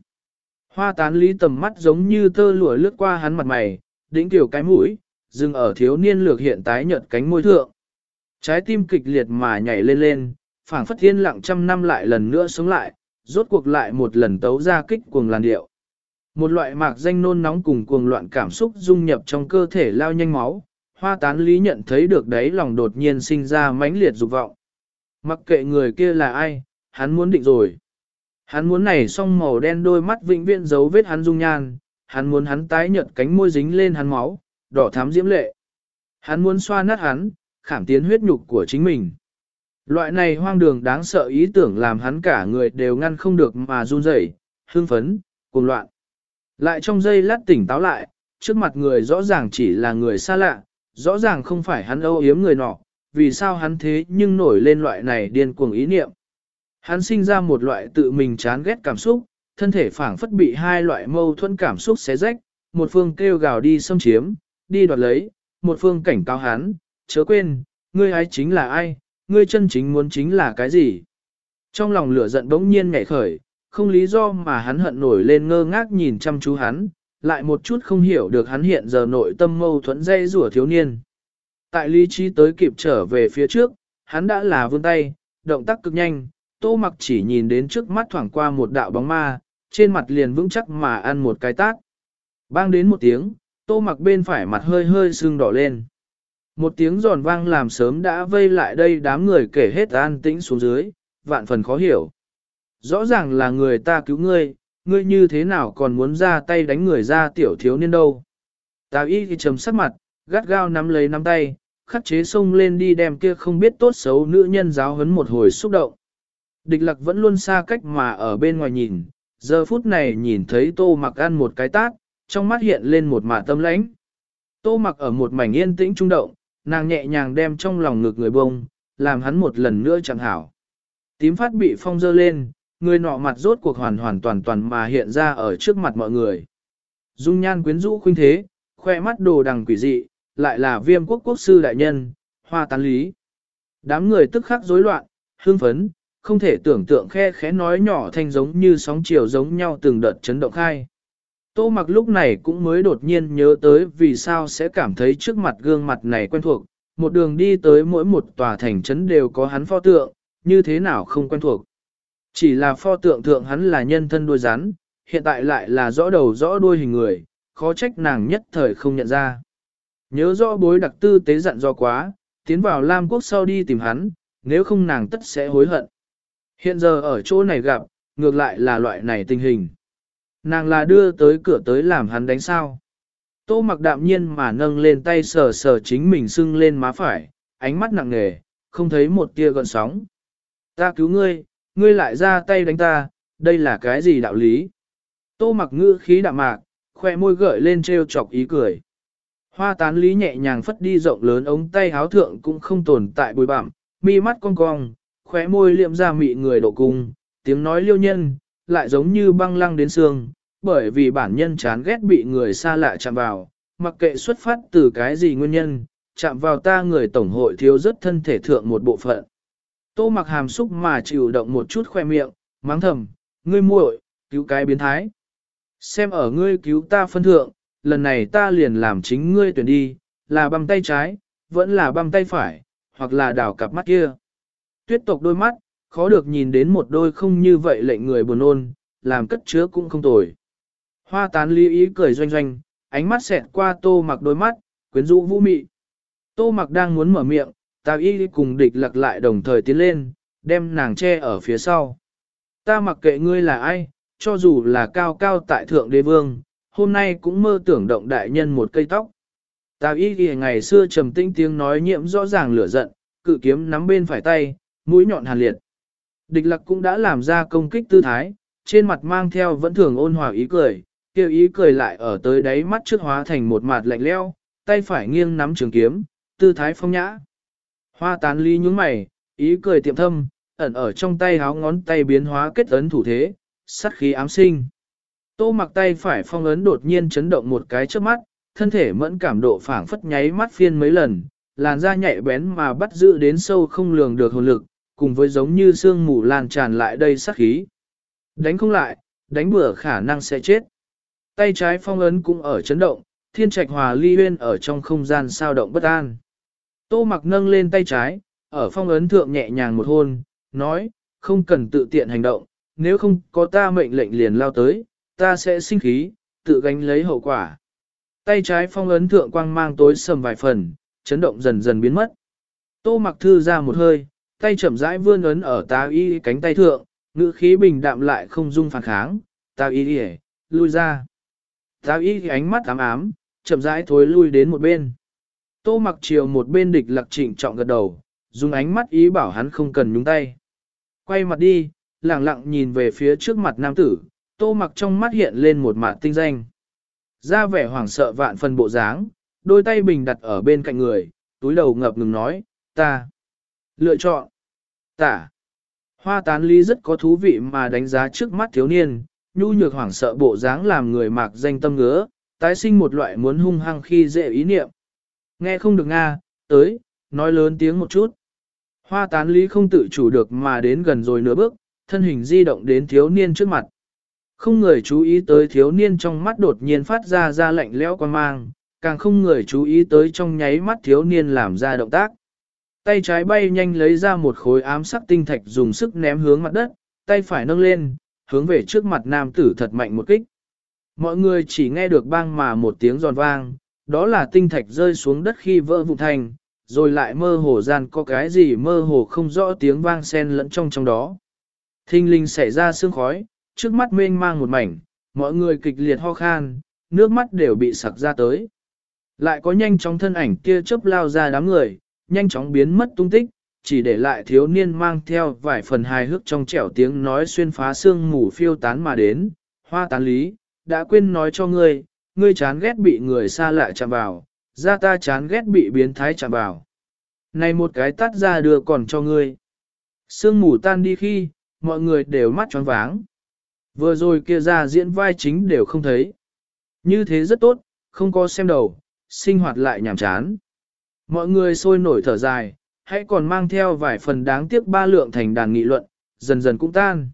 Hoa tán lý tầm mắt giống như tơ lụa lướt qua hắn mặt mày, đỉnh kiểu cái mũi, dừng ở thiếu niên lược hiện tái nhợt cánh môi thượng. Trái tim kịch liệt mà nhảy lên lên, phảng phất thiên lặng trăm năm lại lần nữa sống lại, rốt cuộc lại một lần tấu ra kích cuồng làn điệu. Một loại mạc danh nôn nóng cùng cuồng loạn cảm xúc dung nhập trong cơ thể lao nhanh máu, hoa tán lý nhận thấy được đấy lòng đột nhiên sinh ra mãnh liệt dục vọng. Mặc kệ người kia là ai, hắn muốn định rồi. Hắn muốn này song màu đen đôi mắt vĩnh viễn giấu vết hắn dung nhan, hắn muốn hắn tái nhợt cánh môi dính lên hắn máu, đỏ thắm diễm lệ. Hắn muốn xoa nát hắn, khảm tiến huyết nhục của chính mình. Loại này hoang đường đáng sợ ý tưởng làm hắn cả người đều ngăn không được mà run rẩy, hưng phấn, cuồng loạn. Lại trong giây lát tỉnh táo lại, trước mặt người rõ ràng chỉ là người xa lạ, rõ ràng không phải hắn âu yếm người nọ, vì sao hắn thế nhưng nổi lên loại này điên cuồng ý niệm. Hắn sinh ra một loại tự mình chán ghét cảm xúc, thân thể phảng phất bị hai loại mâu thuẫn cảm xúc xé rách, một phương kêu gào đi xâm chiếm, đi đoạt lấy, một phương cảnh cáo hắn, chớ quên, ngươi ấy chính là ai, ngươi chân chính muốn chính là cái gì. Trong lòng lửa giận bỗng nhiên nhảy khởi, không lý do mà hắn hận nổi lên ngơ ngác nhìn chăm chú hắn, lại một chút không hiểu được hắn hiện giờ nội tâm mâu thuẫn dây rủa thiếu niên. Tại lý trí tới kịp trở về phía trước, hắn đã là vươn tay, động tác cực nhanh, tô mặc chỉ nhìn đến trước mắt thoảng qua một đạo bóng ma, trên mặt liền vững chắc mà ăn một cái tác. Bang đến một tiếng, tô mặc bên phải mặt hơi hơi sưng đỏ lên. Một tiếng giòn vang làm sớm đã vây lại đây đám người kể hết an tĩnh xuống dưới, vạn phần khó hiểu. Rõ ràng là người ta cứu ngươi, ngươi như thế nào còn muốn ra tay đánh người ra tiểu thiếu niên đâu. Tào y thì trầm sắc mặt, gắt gao nắm lấy nắm tay, khắc chế xông lên đi đem kia không biết tốt xấu nữ nhân giáo hấn một hồi xúc động. Địch lạc vẫn luôn xa cách mà ở bên ngoài nhìn, giờ phút này nhìn thấy tô mặc ăn một cái tát, trong mắt hiện lên một mạ tâm lãnh. Tô mặc ở một mảnh yên tĩnh trung động, nàng nhẹ nhàng đem trong lòng ngực người bông, làm hắn một lần nữa chẳng hảo. Tím phát bị phong dơ lên, người nọ mặt rốt cuộc hoàn hoàn toàn toàn mà hiện ra ở trước mặt mọi người. Dung nhan quyến rũ khuynh thế, khoe mắt đồ đằng quỷ dị, lại là viêm quốc quốc sư đại nhân, hoa tán lý. Đám người tức khắc rối loạn, hương phấn, không thể tưởng tượng khe khẽ nói nhỏ thanh giống như sóng chiều giống nhau từng đợt chấn động khai. Tô mặc lúc này cũng mới đột nhiên nhớ tới vì sao sẽ cảm thấy trước mặt gương mặt này quen thuộc, một đường đi tới mỗi một tòa thành trấn đều có hắn pho tượng, như thế nào không quen thuộc. Chỉ là pho tượng thượng hắn là nhân thân đuôi rắn, hiện tại lại là rõ đầu rõ đuôi hình người, khó trách nàng nhất thời không nhận ra. Nhớ rõ bối đặc tư tế dặn do quá, tiến vào Lam Quốc sau đi tìm hắn, nếu không nàng tất sẽ hối hận. Hiện giờ ở chỗ này gặp, ngược lại là loại này tình hình. Nàng là đưa tới cửa tới làm hắn đánh sao. Tô mặc đạm nhiên mà nâng lên tay sờ sờ chính mình sưng lên má phải, ánh mắt nặng nề, không thấy một tia gợn sóng. Ta cứu ngươi, ngươi lại ra tay đánh ta, đây là cái gì đạo lý? Tô mặc ngữ khí đạm mạc, khoe môi gợi lên trêu chọc ý cười. Hoa tán lý nhẹ nhàng phất đi rộng lớn ống tay háo thượng cũng không tồn tại bùi bặm, mi mắt cong cong, khóe môi liệm ra mị người độ cung, tiếng nói liêu nhân, lại giống như băng lăng đến xương, bởi vì bản nhân chán ghét bị người xa lạ chạm vào, mặc kệ xuất phát từ cái gì nguyên nhân, chạm vào ta người tổng hội thiếu rất thân thể thượng một bộ phận. Tô mặc hàm xúc mà chịu động một chút khoe miệng, mắng thầm, ngươi muội, cứu cái biến thái. Xem ở ngươi cứu ta phân thượng, lần này ta liền làm chính ngươi tuyển đi, là băm tay trái, vẫn là băm tay phải, hoặc là đảo cặp mắt kia. Tuyết tộc đôi mắt, khó được nhìn đến một đôi không như vậy lệnh người buồn ôn, làm cất chứa cũng không tồi. Hoa tán lý ý cười doanh doanh, ánh mắt xẹt qua tô mặc đôi mắt, quyến rũ vũ mị. Tô mặc đang muốn mở miệng, tào y cùng địch lặc lại đồng thời tiến lên, đem nàng che ở phía sau. Ta mặc kệ ngươi là ai, cho dù là cao cao tại thượng đế vương, hôm nay cũng mơ tưởng động đại nhân một cây tóc. Tào y ghi ngày xưa trầm tinh tiếng nói nhiễm rõ ràng lửa giận, cự kiếm nắm bên phải tay, mũi nhọn hàn liệt. Địch lặc cũng đã làm ra công kích tư thái, trên mặt mang theo vẫn thường ôn hòa ý cười, kêu ý cười lại ở tới đáy mắt trước hóa thành một mặt lạnh leo, tay phải nghiêng nắm trường kiếm, tư thái phong nhã. Hoa tán ly nhúng mày, ý cười tiệm thâm, ẩn ở trong tay háo ngón tay biến hóa kết ấn thủ thế, sát khí ám sinh. Tô mặc tay phải phong ấn đột nhiên chấn động một cái trước mắt, thân thể mẫn cảm độ phảng phất nháy mắt phiên mấy lần, làn da nhạy bén mà bắt giữ đến sâu không lường được hồn lực, cùng với giống như sương mù lan tràn lại đây sát khí. Đánh không lại, đánh bừa khả năng sẽ chết. Tay trái phong ấn cũng ở chấn động, thiên trạch hòa ly huyên ở trong không gian sao động bất an. Tô mặc nâng lên tay trái, ở phong ấn thượng nhẹ nhàng một hôn, nói, không cần tự tiện hành động, nếu không có ta mệnh lệnh liền lao tới, ta sẽ sinh khí, tự gánh lấy hậu quả. Tay trái phong ấn thượng quang mang tối sầm vài phần, chấn động dần dần biến mất. Tô mặc thư ra một hơi, tay chậm rãi vươn ấn ở ta y cánh tay thượng, ngữ khí bình đạm lại không dung phản kháng, ta y đi lui ra. Ta y ánh mắt ám ám, chậm rãi thối lui đến một bên. Tô mặc chiều một bên địch lạc trịnh trọng gật đầu, dùng ánh mắt ý bảo hắn không cần nhúng tay. Quay mặt đi, lặng lặng nhìn về phía trước mặt nam tử, tô mặc trong mắt hiện lên một mạt tinh danh. Ra vẻ hoảng sợ vạn phần bộ dáng, đôi tay bình đặt ở bên cạnh người, túi đầu ngập ngừng nói, ta. Lựa chọn. Tả. Hoa tán ly rất có thú vị mà đánh giá trước mắt thiếu niên, nhu nhược hoảng sợ bộ dáng làm người mạc danh tâm ngứa, tái sinh một loại muốn hung hăng khi dễ ý niệm. Nghe không được Nga, tới, nói lớn tiếng một chút. Hoa tán lý không tự chủ được mà đến gần rồi nửa bước, thân hình di động đến thiếu niên trước mặt. Không người chú ý tới thiếu niên trong mắt đột nhiên phát ra ra lạnh lẽo quan mang, càng không người chú ý tới trong nháy mắt thiếu niên làm ra động tác. Tay trái bay nhanh lấy ra một khối ám sắc tinh thạch dùng sức ném hướng mặt đất, tay phải nâng lên, hướng về trước mặt nam tử thật mạnh một kích. Mọi người chỉ nghe được bang mà một tiếng giòn vang, đó là tinh thạch rơi xuống đất khi vỡ vụn thành, rồi lại mơ hồ gian có cái gì mơ hồ không rõ tiếng vang xen lẫn trong trong đó. Thinh linh xảy ra sương khói, trước mắt mênh mang một mảnh, mọi người kịch liệt ho khan, nước mắt đều bị sặc ra tới. Lại có nhanh chóng thân ảnh kia chớp lao ra đám người, nhanh chóng biến mất tung tích, chỉ để lại thiếu niên mang theo vài phần hài hước trong trẻo tiếng nói xuyên phá xương mù phiêu tán mà đến, hoa tán lý, đã quên nói cho ngươi, ngươi chán ghét bị người xa lạ chạm vào, ra ta chán ghét bị biến thái chạm vào. Này một cái tắt ra đưa còn cho ngươi. Sương mù tan đi khi, mọi người đều mắt tròn váng. Vừa rồi kia ra diễn vai chính đều không thấy. Như thế rất tốt, không có xem đầu, sinh hoạt lại nhàm chán. Mọi người sôi nổi thở dài, hãy còn mang theo vài phần đáng tiếc ba lượng thành đàn nghị luận, dần dần cũng tan.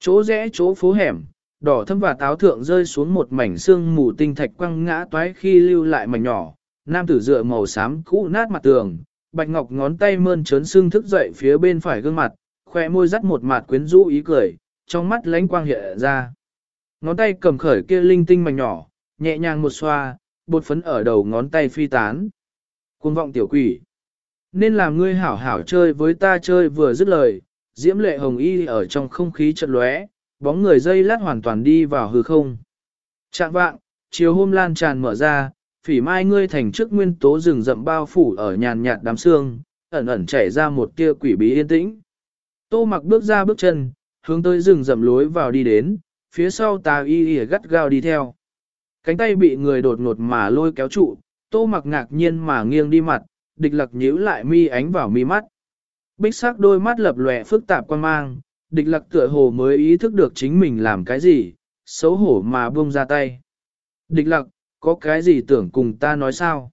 Chỗ rẽ chỗ phố hẻm, đỏ thâm và táo thượng rơi xuống một mảnh xương mù tinh thạch quăng ngã toái khi lưu lại mảnh nhỏ, nam tử dựa màu xám cũ nát mặt tường, bạch ngọc ngón tay mơn trớn xương thức dậy phía bên phải gương mặt, khoe môi dắt một mặt quyến rũ ý cười, trong mắt lánh quang hiện ra. Ngón tay cầm khởi kia linh tinh mảnh nhỏ, nhẹ nhàng một xoa, bột phấn ở đầu ngón tay phi tán. Cuồng vọng tiểu quỷ. Nên làm ngươi hảo hảo chơi với ta chơi vừa dứt lời, diễm lệ hồng y ở trong không khí chợt lóe, bóng người dây lát hoàn toàn đi vào hư không. Trạng vạng, chiều hôm lan tràn mở ra, phỉ mai ngươi thành trước nguyên tố rừng rậm bao phủ ở nhàn nhạt đám xương, ẩn ẩn chảy ra một tia quỷ bí yên tĩnh. Tô mặc bước ra bước chân, hướng tới rừng rậm lối vào đi đến, phía sau tà y y gắt gao đi theo. Cánh tay bị người đột ngột mà lôi kéo trụ, Tô mặc ngạc nhiên mà nghiêng đi mặt, địch lặc nhíu lại mi ánh vào mi mắt. Bích sắc đôi mắt lập lòe phức tạp quan mang, địch lặc tựa hồ mới ý thức được chính mình làm cái gì, xấu hổ mà buông ra tay. Địch lặc, có cái gì tưởng cùng ta nói sao?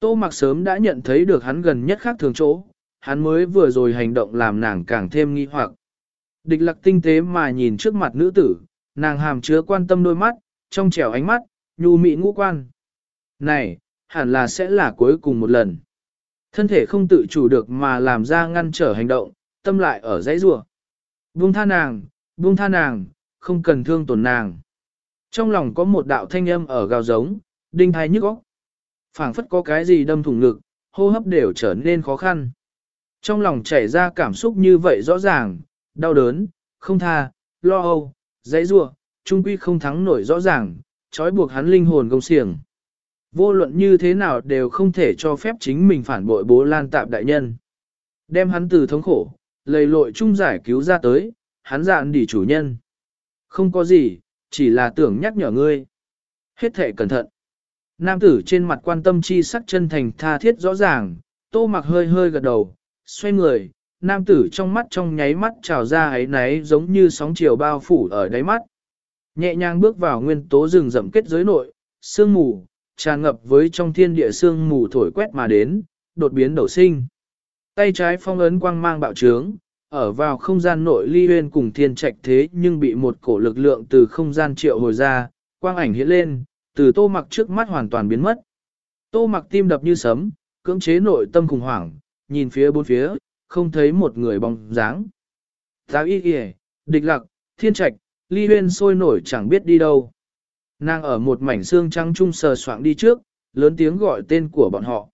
Tô mặc sớm đã nhận thấy được hắn gần nhất khác thường chỗ, hắn mới vừa rồi hành động làm nàng càng thêm nghi hoặc. Địch lặc tinh tế mà nhìn trước mặt nữ tử, nàng hàm chứa quan tâm đôi mắt, trong trẻo ánh mắt, nhu mị ngũ quan. Này, hẳn là sẽ là cuối cùng một lần. Thân thể không tự chủ được mà làm ra ngăn trở hành động, tâm lại ở dãy rủa. Buông tha nàng, buông tha nàng, không cần thương tổn nàng. Trong lòng có một đạo thanh âm ở gào giống, đinh thai nhức óc. phảng phất có cái gì đâm thủng ngực, hô hấp đều trở nên khó khăn. Trong lòng chảy ra cảm xúc như vậy rõ ràng, đau đớn, không tha, lo âu, dãy rủa, trung quy không thắng nổi rõ ràng, trói buộc hắn linh hồn công xiềng. Vô luận như thế nào đều không thể cho phép chính mình phản bội bố lan tạp đại nhân. Đem hắn từ thống khổ, lầy lội chung giải cứu ra tới, hắn dạn đỉ chủ nhân. Không có gì, chỉ là tưởng nhắc nhở ngươi. Hết thể cẩn thận. Nam tử trên mặt quan tâm chi sắc chân thành tha thiết rõ ràng, tô mặc hơi hơi gật đầu, xoay người, nam tử trong mắt trong nháy mắt trào ra ấy náy giống như sóng chiều bao phủ ở đáy mắt. Nhẹ nhàng bước vào nguyên tố rừng rậm kết giới nội, sương mù, tràn ngập với trong thiên địa sương mù thổi quét mà đến, đột biến đầu sinh. Tay trái phong ấn quang mang bạo trướng, ở vào không gian nội ly huyên cùng thiên trạch thế nhưng bị một cổ lực lượng từ không gian triệu hồi ra, quang ảnh hiện lên, từ tô mặc trước mắt hoàn toàn biến mất. Tô mặc tim đập như sấm, cưỡng chế nội tâm khủng hoảng, nhìn phía bốn phía, không thấy một người bóng dáng. Giáo y kìa, địch lạc, thiên trạch, ly huyên sôi nổi chẳng biết đi đâu. Nàng ở một mảnh xương trắng trung sờ soạng đi trước, lớn tiếng gọi tên của bọn họ.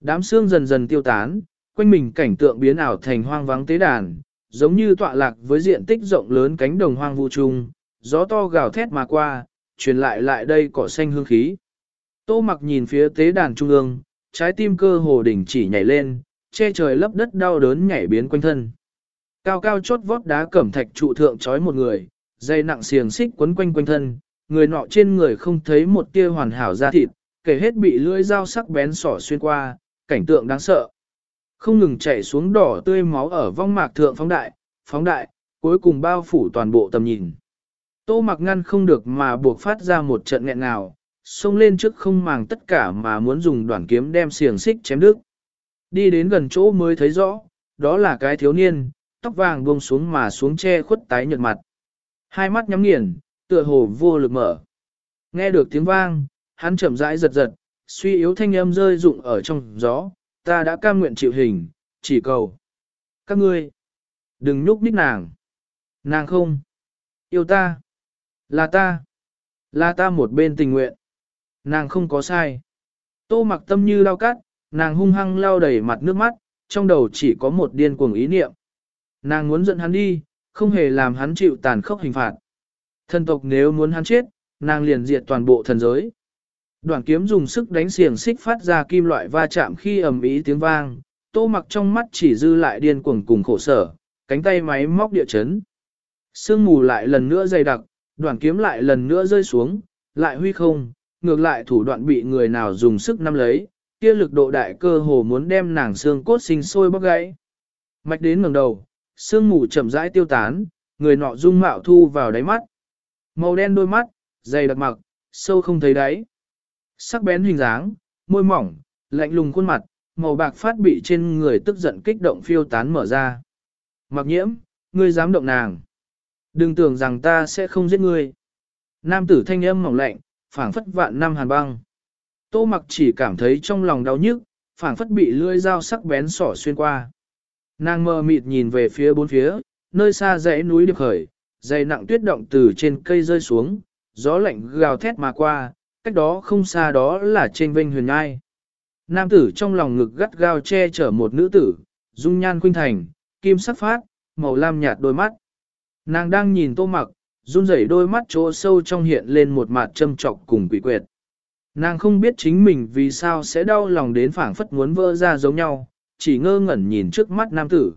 Đám xương dần dần tiêu tán, quanh mình cảnh tượng biến ảo thành hoang vắng tế đàn, giống như tọa lạc với diện tích rộng lớn cánh đồng hoang vu trung, gió to gào thét mà qua, truyền lại lại đây cỏ xanh hương khí. Tô mặc nhìn phía tế đàn trung ương, trái tim cơ hồ đỉnh chỉ nhảy lên, che trời lấp đất đau đớn nhảy biến quanh thân. Cao cao chốt vót đá cẩm thạch trụ thượng trói một người, dây nặng xiềng xích quấn quanh quanh thân, người nọ trên người không thấy một tia hoàn hảo da thịt, kể hết bị lưỡi dao sắc bén sỏ xuyên qua, cảnh tượng đáng sợ. Không ngừng chảy xuống đỏ tươi máu ở vong mạc thượng phóng đại, phóng đại, cuối cùng bao phủ toàn bộ tầm nhìn. Tô mặc ngăn không được mà buộc phát ra một trận nghẹn nào, xông lên trước không màng tất cả mà muốn dùng đoạn kiếm đem xiềng xích chém đứt. Đi đến gần chỗ mới thấy rõ, đó là cái thiếu niên, tóc vàng buông xuống mà xuống che khuất tái nhợt mặt. Hai mắt nhắm nghiền, tựa hồ vô lực mở. Nghe được tiếng vang, hắn chậm rãi giật giật, suy yếu thanh âm rơi rụng ở trong gió, ta đã cam nguyện chịu hình, chỉ cầu. Các ngươi, đừng nhúc nhích nàng. Nàng không, yêu ta, là ta, là ta một bên tình nguyện. Nàng không có sai. Tô mặc tâm như lao cắt, nàng hung hăng lao đầy mặt nước mắt, trong đầu chỉ có một điên cuồng ý niệm. Nàng muốn dẫn hắn đi, không hề làm hắn chịu tàn khốc hình phạt. Thần tộc nếu muốn hắn chết, nàng liền diệt toàn bộ thần giới. Đoạn kiếm dùng sức đánh xiềng xích phát ra kim loại va chạm khi ầm ý tiếng vang, tô mặc trong mắt chỉ dư lại điên cuồng cùng khổ sở, cánh tay máy móc địa chấn. Sương mù lại lần nữa dày đặc, đoạn kiếm lại lần nữa rơi xuống, lại huy không, ngược lại thủ đoạn bị người nào dùng sức nắm lấy, kia lực độ đại cơ hồ muốn đem nàng xương cốt sinh sôi bóc gãy. Mạch đến ngẩng đầu, sương mù chậm rãi tiêu tán, người nọ dung mạo thu vào đáy mắt. Màu đen đôi mắt, dày đặc mặc, sâu không thấy đáy. Sắc bén hình dáng, môi mỏng, lạnh lùng khuôn mặt, màu bạc phát bị trên người tức giận kích động phiêu tán mở ra. Mặc nhiễm, ngươi dám động nàng. Đừng tưởng rằng ta sẽ không giết ngươi. Nam tử thanh âm mỏng lạnh, phảng phất vạn năm hàn băng. Tô mặc chỉ cảm thấy trong lòng đau nhức, phảng phất bị lưỡi dao sắc bén sỏ xuyên qua. Nàng mơ mịt nhìn về phía bốn phía, nơi xa dãy núi điệp khởi, dày nặng tuyết động từ trên cây rơi xuống, gió lạnh gào thét mà qua, cách đó không xa đó là trên vinh huyền ngai. Nam tử trong lòng ngực gắt gao che chở một nữ tử, dung nhan khuynh thành, kim sắc phát, màu lam nhạt đôi mắt. Nàng đang nhìn tô mặc, run rẩy đôi mắt chỗ sâu trong hiện lên một mặt châm trọc cùng quỷ quyệt. Nàng không biết chính mình vì sao sẽ đau lòng đến phảng phất muốn vỡ ra giống nhau, chỉ ngơ ngẩn nhìn trước mắt nam tử.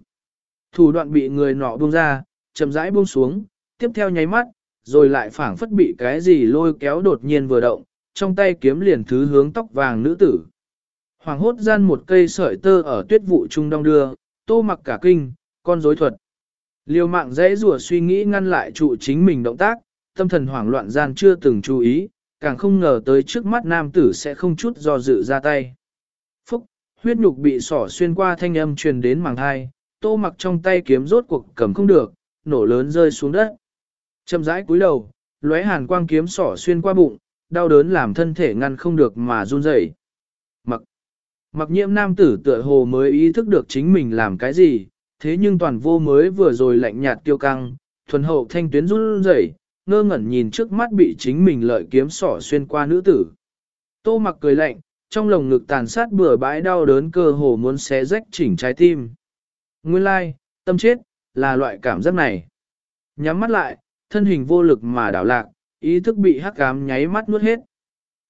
Thủ đoạn bị người nọ buông ra, chậm rãi buông xuống, tiếp theo nháy mắt, rồi lại phảng phất bị cái gì lôi kéo đột nhiên vừa động, trong tay kiếm liền thứ hướng tóc vàng nữ tử. Hoàng hốt gian một cây sợi tơ ở tuyết vụ trung đong đưa, tô mặc cả kinh, con rối thuật. liều mạng dễ rùa suy nghĩ ngăn lại trụ chính mình động tác, tâm thần hoảng loạn gian chưa từng chú ý, càng không ngờ tới trước mắt nam tử sẽ không chút do dự ra tay. Phúc, huyết nhục bị sỏ xuyên qua thanh âm truyền đến màng hai, tô mặc trong tay kiếm rốt cuộc cầm không được, nổ lớn rơi xuống đất. Chậm rãi cúi đầu, lóe hàn quang kiếm sỏ xuyên qua bụng, đau đớn làm thân thể ngăn không được mà run rẩy. Mặc, mặc nhiễm nam tử tựa hồ mới ý thức được chính mình làm cái gì, thế nhưng toàn vô mới vừa rồi lạnh nhạt tiêu căng, thuần hậu thanh tuyến run rẩy, ngơ ngẩn nhìn trước mắt bị chính mình lợi kiếm sỏ xuyên qua nữ tử. Tô mặc cười lạnh, trong lồng ngực tàn sát bừa bãi đau đớn cơ hồ muốn xé rách chỉnh trái tim. Nguyên lai, tâm chết, là loại cảm giác này. Nhắm mắt lại, thân hình vô lực mà đảo lạc, ý thức bị hắc ám nháy mắt nuốt hết.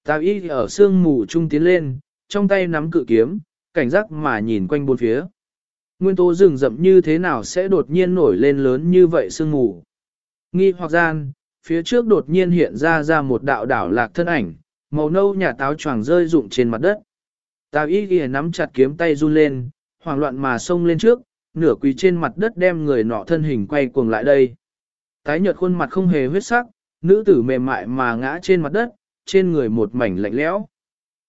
Tào y ở sương mù trung tiến lên, trong tay nắm cự kiếm, cảnh giác mà nhìn quanh bốn phía. Nguyên tố rừng rậm như thế nào sẽ đột nhiên nổi lên lớn như vậy sương mù. Nghi hoặc gian, phía trước đột nhiên hiện ra ra một đạo đảo lạc thân ảnh, màu nâu nhà táo choàng rơi rụng trên mặt đất. Tào y ghi nắm chặt kiếm tay run lên, hoảng loạn mà xông lên trước, nửa quỳ trên mặt đất đem người nọ thân hình quay cuồng lại đây. Tái nhợt khuôn mặt không hề huyết sắc, nữ tử mềm mại mà ngã trên mặt đất, trên người một mảnh lạnh lẽo.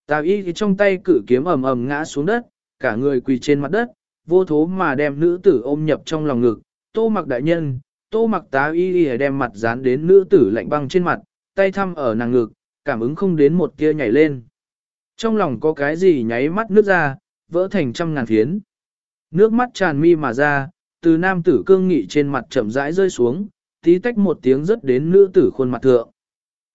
Tào y thì trong tay cử kiếm ầm ầm ngã xuống đất, cả người quỳ trên mặt đất, vô thố mà đem nữ tử ôm nhập trong lòng ngực. Tô mặc đại nhân, tô mặc tá y y đem mặt dán đến nữ tử lạnh băng trên mặt, tay thăm ở nàng ngực, cảm ứng không đến một tia nhảy lên. Trong lòng có cái gì nháy mắt nước ra, vỡ thành trăm ngàn phiến. Nước mắt tràn mi mà ra, từ nam tử cương nghị trên mặt chậm rãi rơi xuống, tí tách một tiếng rất đến nữ tử khuôn mặt thượng.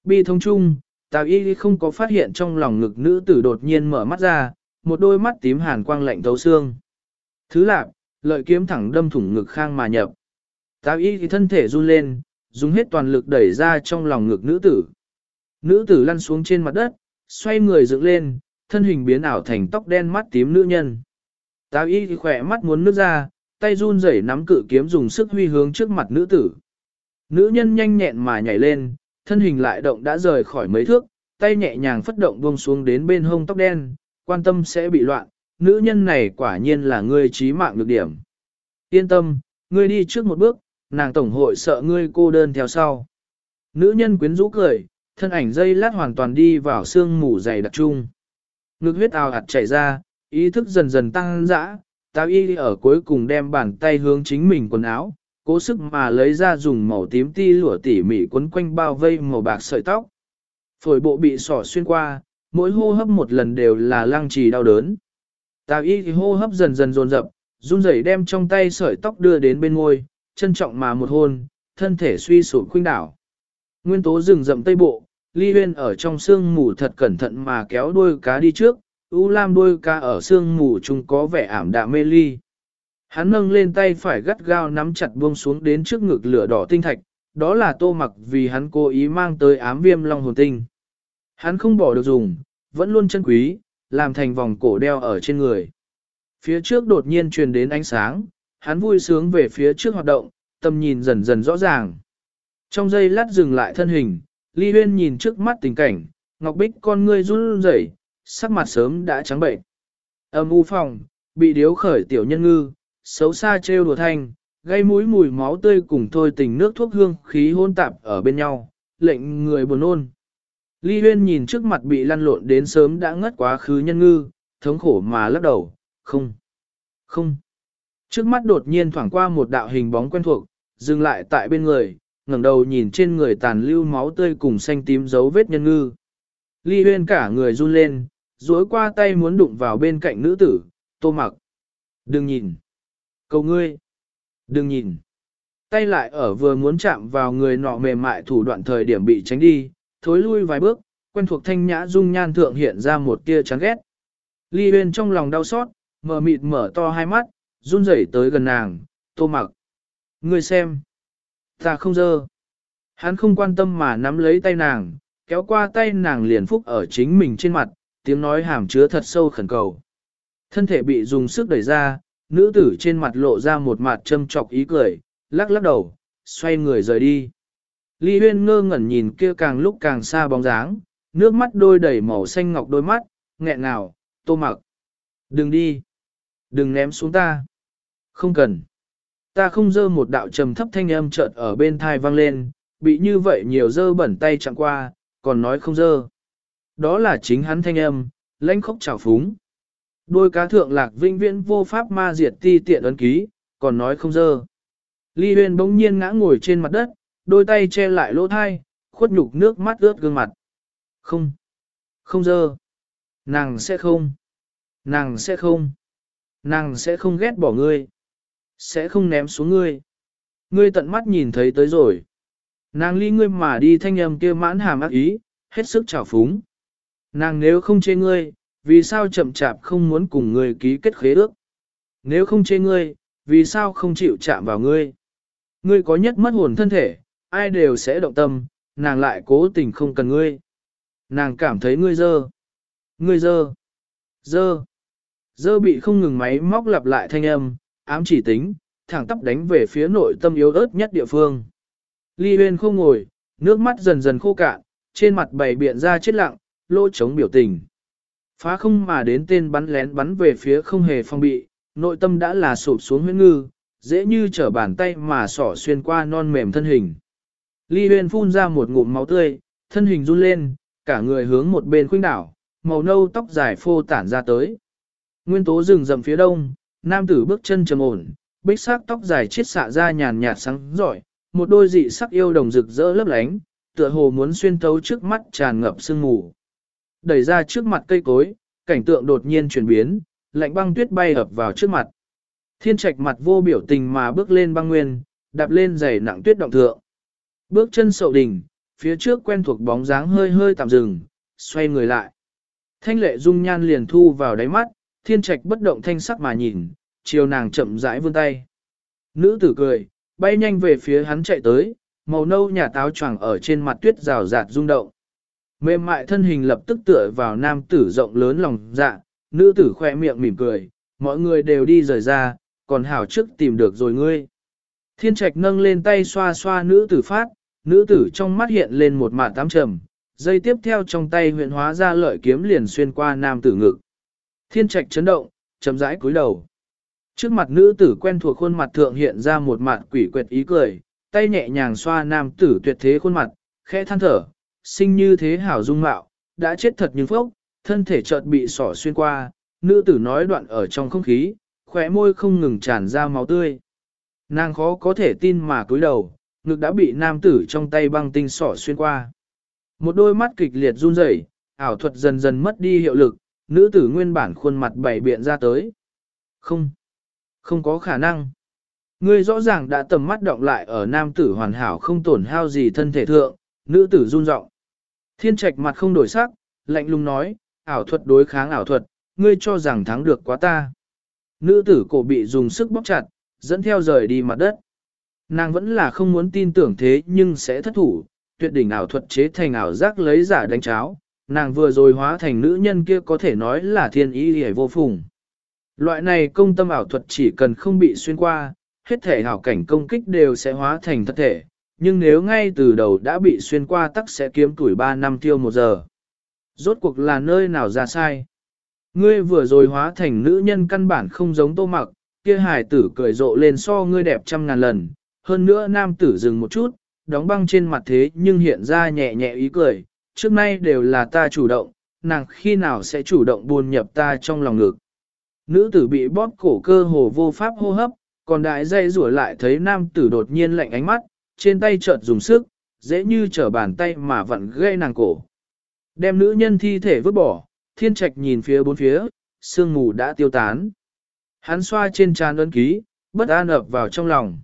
Bi thông chung, Tào Y không có phát hiện trong lòng ngực nữ tử đột nhiên mở mắt ra, một đôi mắt tím hàn quang lạnh thấu xương. Thứ lạc, lợi kiếm thẳng đâm thủng ngực khang mà nhập. Tào Y thì thân thể run lên, dùng hết toàn lực đẩy ra trong lòng ngực nữ tử. Nữ tử lăn xuống trên mặt đất, xoay người dựng lên, thân hình biến ảo thành tóc đen mắt tím nữ nhân. Tào Y thì khỏe mắt muốn nước ra, tay run rẩy nắm cự kiếm dùng sức huy hướng trước mặt nữ tử. Nữ nhân nhanh nhẹn mà nhảy lên, thân hình lại động đã rời khỏi mấy thước, tay nhẹ nhàng phất động buông xuống đến bên hông tóc đen, quan tâm sẽ bị loạn, nữ nhân này quả nhiên là ngươi trí mạng được điểm. Yên tâm, ngươi đi trước một bước, nàng tổng hội sợ ngươi cô đơn theo sau. Nữ nhân quyến rũ cười, thân ảnh dây lát hoàn toàn đi vào xương mù dày đặc trung. Ngực huyết ào ạt chảy ra, ý thức dần dần tăng dã, tao y ở cuối cùng đem bàn tay hướng chính mình quần áo, cố sức mà lấy ra dùng màu tím ti lụa tỉ mỉ quấn quanh bao vây màu bạc sợi tóc. Phổi bộ bị sỏ xuyên qua, mỗi hô hấp một lần đều là lăng trì đau đớn. Tào y thì hô hấp dần dần dồn dập, run rẩy đem trong tay sợi tóc đưa đến bên ngôi, trân trọng mà một hôn, thân thể suy sụp khuynh đảo. Nguyên tố rừng rậm tây bộ, ly huyên ở trong xương mù thật cẩn thận mà kéo đuôi cá đi trước, u lam đuôi cá ở xương mù chung có vẻ ảm đạm mê ly. Hắn nâng lên tay phải gắt gao nắm chặt buông xuống đến trước ngực lửa đỏ tinh thạch, đó là tô mặc vì hắn cố ý mang tới ám viêm long hồn tinh. Hắn không bỏ được dùng, vẫn luôn chân quý, làm thành vòng cổ đeo ở trên người. Phía trước đột nhiên truyền đến ánh sáng, hắn vui sướng về phía trước hoạt động, tầm nhìn dần dần rõ ràng. Trong giây lát dừng lại thân hình, Ly Huyên nhìn trước mắt tình cảnh, Ngọc Bích con ngươi run rẩy, sắc mặt sớm đã trắng bệnh. Âm u phòng, bị điếu khởi tiểu nhân ngư, xấu xa trêu đùa thanh, gây mũi mùi máu tươi cùng thôi tình nước thuốc hương khí hôn tạp ở bên nhau, lệnh người buồn nôn. Ly Huyên nhìn trước mặt bị lăn lộn đến sớm đã ngất quá khứ nhân ngư, thống khổ mà lắc đầu, không, không. Trước mắt đột nhiên thoảng qua một đạo hình bóng quen thuộc, dừng lại tại bên người, ngẩng đầu nhìn trên người tàn lưu máu tươi cùng xanh tím dấu vết nhân ngư. Ly Huyên cả người run lên, duỗi qua tay muốn đụng vào bên cạnh nữ tử, tô mặc. Đừng nhìn. Cầu ngươi, đừng nhìn. Tay lại ở vừa muốn chạm vào người nọ mềm mại thủ đoạn thời điểm bị tránh đi, thối lui vài bước, quen thuộc thanh nhã dung nhan thượng hiện ra một tia chán ghét. Ly Huyên trong lòng đau xót, mở mịt mở to hai mắt, run rẩy tới gần nàng, tô mặc. Ngươi xem. Ta không dơ. Hắn không quan tâm mà nắm lấy tay nàng, kéo qua tay nàng liền phúc ở chính mình trên mặt, tiếng nói hàm chứa thật sâu khẩn cầu. Thân thể bị dùng sức đẩy ra, nữ tử trên mặt lộ ra một mặt châm chọc ý cười, lắc lắc đầu, xoay người rời đi. Ly huyên ngơ ngẩn nhìn kia càng lúc càng xa bóng dáng, nước mắt đôi đầy màu xanh ngọc đôi mắt, nghẹn nào, tô mặc. Đừng đi. Đừng ném xuống ta. Không cần. Ta không dơ một đạo trầm thấp thanh âm chợt ở bên thai vang lên, bị như vậy nhiều dơ bẩn tay chẳng qua, còn nói không dơ. Đó là chính hắn thanh âm, lãnh khốc trào phúng. Đôi cá thượng lạc vinh viễn vô pháp ma diệt ti tiện ấn ký, còn nói không dơ. Ly huyền bỗng nhiên ngã ngồi trên mặt đất, đôi tay che lại lỗ thai, khuất nhục nước mắt ướt gương mặt. Không, không dơ. Nàng sẽ không. Nàng sẽ không. Nàng sẽ không ghét bỏ ngươi. Sẽ không ném xuống ngươi. Ngươi tận mắt nhìn thấy tới rồi. Nàng ly ngươi mà đi thanh âm kia mãn hàm ác ý, hết sức trào phúng. Nàng nếu không chê ngươi, vì sao chậm chạp không muốn cùng ngươi ký kết khế ước? Nếu không chê ngươi, vì sao không chịu chạm vào ngươi? Ngươi có nhất mất hồn thân thể, ai đều sẽ động tâm, nàng lại cố tình không cần ngươi. Nàng cảm thấy ngươi dơ. Ngươi dơ. Dơ. Dơ bị không ngừng máy móc lặp lại thanh âm, ám chỉ tính, thẳng tắp đánh về phía nội tâm yếu ớt nhất địa phương. Ly Huyên không ngồi, nước mắt dần dần khô cạn, trên mặt bày biện ra chết lặng, lỗ chống biểu tình. Phá không mà đến tên bắn lén bắn về phía không hề phong bị, nội tâm đã là sụp xuống huyết ngư, dễ như trở bàn tay mà sỏ xuyên qua non mềm thân hình. Ly Huyên phun ra một ngụm máu tươi, thân hình run lên, cả người hướng một bên khuynh đảo, màu nâu tóc dài phô tản ra tới. Nguyên tố rừng rậm phía đông, nam tử bước chân trầm ổn, bích sắc tóc dài chiết xạ ra nhàn nhạt sáng giỏi, một đôi dị sắc yêu đồng rực rỡ lấp lánh, tựa hồ muốn xuyên thấu trước mắt tràn ngập sương mù. Đẩy ra trước mặt cây cối, cảnh tượng đột nhiên chuyển biến, lạnh băng tuyết bay ập vào trước mặt. Thiên trạch mặt vô biểu tình mà bước lên băng nguyên, đạp lên giày nặng tuyết động thượng. Bước chân sậu đỉnh, phía trước quen thuộc bóng dáng hơi hơi tạm dừng, xoay người lại. Thanh lệ dung nhan liền thu vào đáy mắt, thiên trạch bất động thanh sắc mà nhìn, chiều nàng chậm rãi vươn tay. Nữ tử cười, bay nhanh về phía hắn chạy tới, màu nâu nhà táo choàng ở trên mặt tuyết rào rạt rung động. Mềm mại thân hình lập tức tựa vào nam tử rộng lớn lòng dạ, nữ tử khoe miệng mỉm cười, mọi người đều đi rời ra, còn hảo trước tìm được rồi ngươi. Thiên trạch nâng lên tay xoa xoa nữ tử phát, nữ tử trong mắt hiện lên một mạt tám trầm, dây tiếp theo trong tay huyện hóa ra lợi kiếm liền xuyên qua nam tử ngực. Thiên trạch chấn động, chấm rãi cúi đầu. Trước mặt nữ tử quen thuộc khuôn mặt thượng hiện ra một mặt quỷ quệt ý cười, tay nhẹ nhàng xoa nam tử tuyệt thế khuôn mặt, khẽ than thở, sinh như thế hảo dung mạo, đã chết thật như phốc, thân thể chợt bị sỏ xuyên qua, nữ tử nói đoạn ở trong không khí, khóe môi không ngừng tràn ra máu tươi. Nàng khó có thể tin mà cúi đầu, ngực đã bị nam tử trong tay băng tinh sỏ xuyên qua. Một đôi mắt kịch liệt run rẩy, ảo thuật dần dần mất đi hiệu lực, nữ tử nguyên bản khuôn mặt bảy biện ra tới. Không, không có khả năng. Ngươi rõ ràng đã tầm mắt động lại ở nam tử hoàn hảo không tổn hao gì thân thể thượng, nữ tử run rộng. Thiên trạch mặt không đổi sắc, lạnh lùng nói, ảo thuật đối kháng ảo thuật, ngươi cho rằng thắng được quá ta. Nữ tử cổ bị dùng sức bóc chặt, dẫn theo rời đi mặt đất. Nàng vẫn là không muốn tin tưởng thế nhưng sẽ thất thủ, tuyệt đỉnh ảo thuật chế thành ảo giác lấy giả đánh cháo, nàng vừa rồi hóa thành nữ nhân kia có thể nói là thiên ý hề vô phùng. Loại này công tâm ảo thuật chỉ cần không bị xuyên qua, hết thể ảo cảnh công kích đều sẽ hóa thành thật thể, nhưng nếu ngay từ đầu đã bị xuyên qua tắc sẽ kiếm tuổi 3 năm tiêu một giờ. Rốt cuộc là nơi nào ra sai? Ngươi vừa rồi hóa thành nữ nhân căn bản không giống tô mặc, kia hài tử cười rộ lên so ngươi đẹp trăm ngàn lần, hơn nữa nam tử dừng một chút, đóng băng trên mặt thế nhưng hiện ra nhẹ nhẹ ý cười, trước nay đều là ta chủ động, nàng khi nào sẽ chủ động buồn nhập ta trong lòng ngực. Nữ tử bị bóp cổ cơ hồ vô pháp hô hấp, còn đại dây rủa lại thấy nam tử đột nhiên lạnh ánh mắt, trên tay chợt dùng sức, dễ như trở bàn tay mà vặn gây nàng cổ. Đem nữ nhân thi thể vứt bỏ, thiên trạch nhìn phía bốn phía, sương mù đã tiêu tán. Hắn xoa trên trán ấn ký, bất an ập vào trong lòng.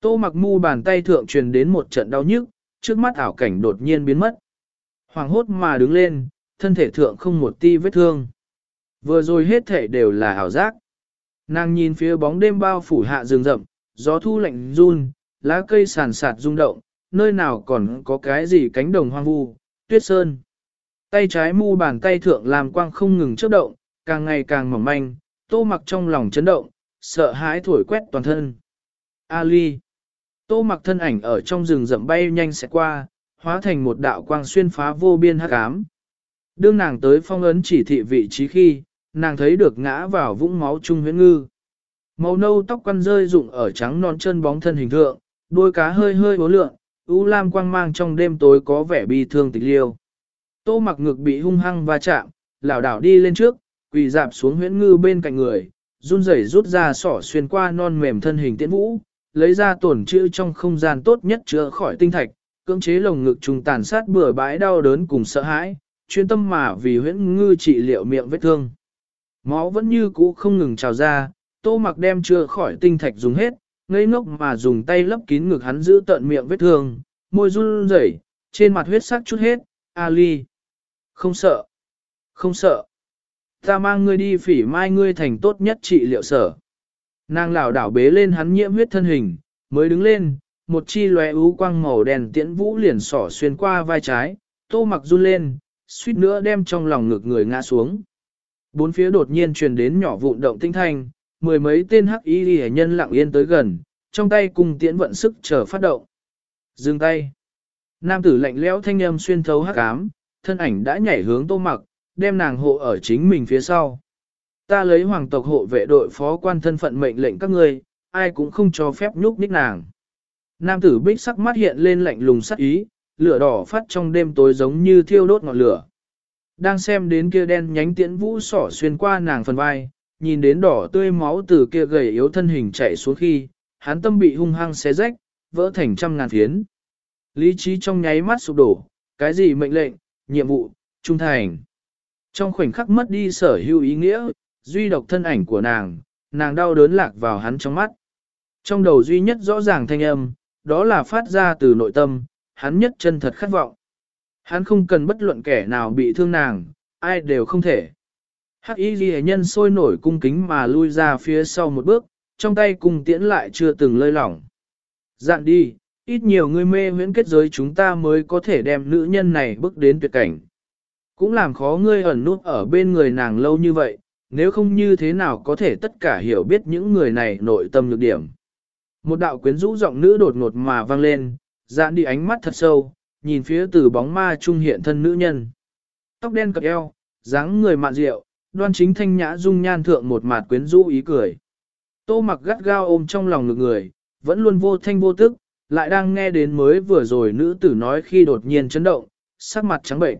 Tô mặc mu bàn tay thượng truyền đến một trận đau nhức, trước mắt ảo cảnh đột nhiên biến mất. Hoàng hốt mà đứng lên, thân thể thượng không một ti vết thương. Vừa rồi hết thể đều là ảo giác. Nàng nhìn phía bóng đêm bao phủ hạ rừng rậm, gió thu lạnh run, lá cây sàn sạt rung động, nơi nào còn có cái gì cánh đồng hoang vu, tuyết sơn. Tay trái mu bàn tay thượng làm quang không ngừng chớp động, càng ngày càng mỏng manh, tô mặc trong lòng chấn động, sợ hãi thổi quét toàn thân. Ali. Tô mặc thân ảnh ở trong rừng rậm bay nhanh sẽ qua, hóa thành một đạo quang xuyên phá vô biên hắc ám. Đương nàng tới phong ấn chỉ thị vị trí khi, nàng thấy được ngã vào vũng máu trung huyễn ngư. Màu nâu tóc quăn rơi rụng ở trắng non chân bóng thân hình thượng, đôi cá hơi hơi bố lượng, u lam quang mang trong đêm tối có vẻ bi thương tịch liêu. Tô mặc ngực bị hung hăng va chạm, lảo đảo đi lên trước, quỳ dạp xuống huyễn ngư bên cạnh người, run rẩy rút ra sỏ xuyên qua non mềm thân hình tiễn vũ, lấy ra tổn chữ trong không gian tốt nhất chữa khỏi tinh thạch, cưỡng chế lồng ngực trùng tàn sát bừa bãi đau đớn cùng sợ hãi, chuyên tâm mà vì huyễn ngư trị liệu miệng vết thương. Máu vẫn như cũ không ngừng trào ra, tô mặc đem chữa khỏi tinh thạch dùng hết, ngây ngốc mà dùng tay lấp kín ngực hắn giữ tận miệng vết thương, môi run rẩy, trên mặt huyết sắc chút hết, Ali. Không sợ. Không sợ. Ta mang ngươi đi phỉ mai ngươi thành tốt nhất trị liệu sở. Nàng lảo đảo bế lên hắn nhiễm huyết thân hình, mới đứng lên, một chi lóe ú quang màu đèn tiễn vũ liền sỏ xuyên qua vai trái, tô mặc run lên, suýt nữa đem trong lòng ngực người ngã xuống. Bốn phía đột nhiên truyền đến nhỏ vụn động tinh thanh, mười mấy tên hắc y hệ nhân lặng yên tới gần, trong tay cùng tiễn vận sức chờ phát động. Dừng tay. Nam tử lạnh lẽo thanh âm xuyên thấu hắc ám, thân ảnh đã nhảy hướng tô mặc, đem nàng hộ ở chính mình phía sau. Ta lấy hoàng tộc hộ vệ đội phó quan thân phận mệnh lệnh các ngươi, ai cũng không cho phép nhúc nhích nàng. Nam tử bích sắc mắt hiện lên lạnh lùng sắc ý, lửa đỏ phát trong đêm tối giống như thiêu đốt ngọn lửa. Đang xem đến kia đen nhánh tiễn vũ sỏ xuyên qua nàng phần vai, nhìn đến đỏ tươi máu từ kia gầy yếu thân hình chạy xuống khi, hắn tâm bị hung hăng xé rách, vỡ thành trăm ngàn phiến. Lý trí trong nháy mắt sụp đổ, cái gì mệnh lệnh, nhiệm vụ, trung thành. Trong khoảnh khắc mất đi sở hữu ý nghĩa, duy độc thân ảnh của nàng, nàng đau đớn lạc vào hắn trong mắt. Trong đầu duy nhất rõ ràng thanh âm, đó là phát ra từ nội tâm, hắn nhất chân thật khát vọng. Hắn không cần bất luận kẻ nào bị thương nàng, ai đều không thể. Hắc y ghi nhân sôi nổi cung kính mà lui ra phía sau một bước, trong tay cung tiễn lại chưa từng lơi lỏng. Dạn đi, ít nhiều người mê huyễn kết giới chúng ta mới có thể đem nữ nhân này bước đến tuyệt cảnh. Cũng làm khó ngươi ẩn nút ở bên người nàng lâu như vậy, nếu không như thế nào có thể tất cả hiểu biết những người này nội tâm nhược điểm. Một đạo quyến rũ giọng nữ đột ngột mà vang lên, dạn đi ánh mắt thật sâu, nhìn phía từ bóng ma trung hiện thân nữ nhân. Tóc đen cập eo, dáng người mạn rượu, đoan chính thanh nhã dung nhan thượng một mặt quyến rũ ý cười. Tô mặc gắt gao ôm trong lòng ngực người, vẫn luôn vô thanh vô tức, lại đang nghe đến mới vừa rồi nữ tử nói khi đột nhiên chấn động, sắc mặt trắng bệnh.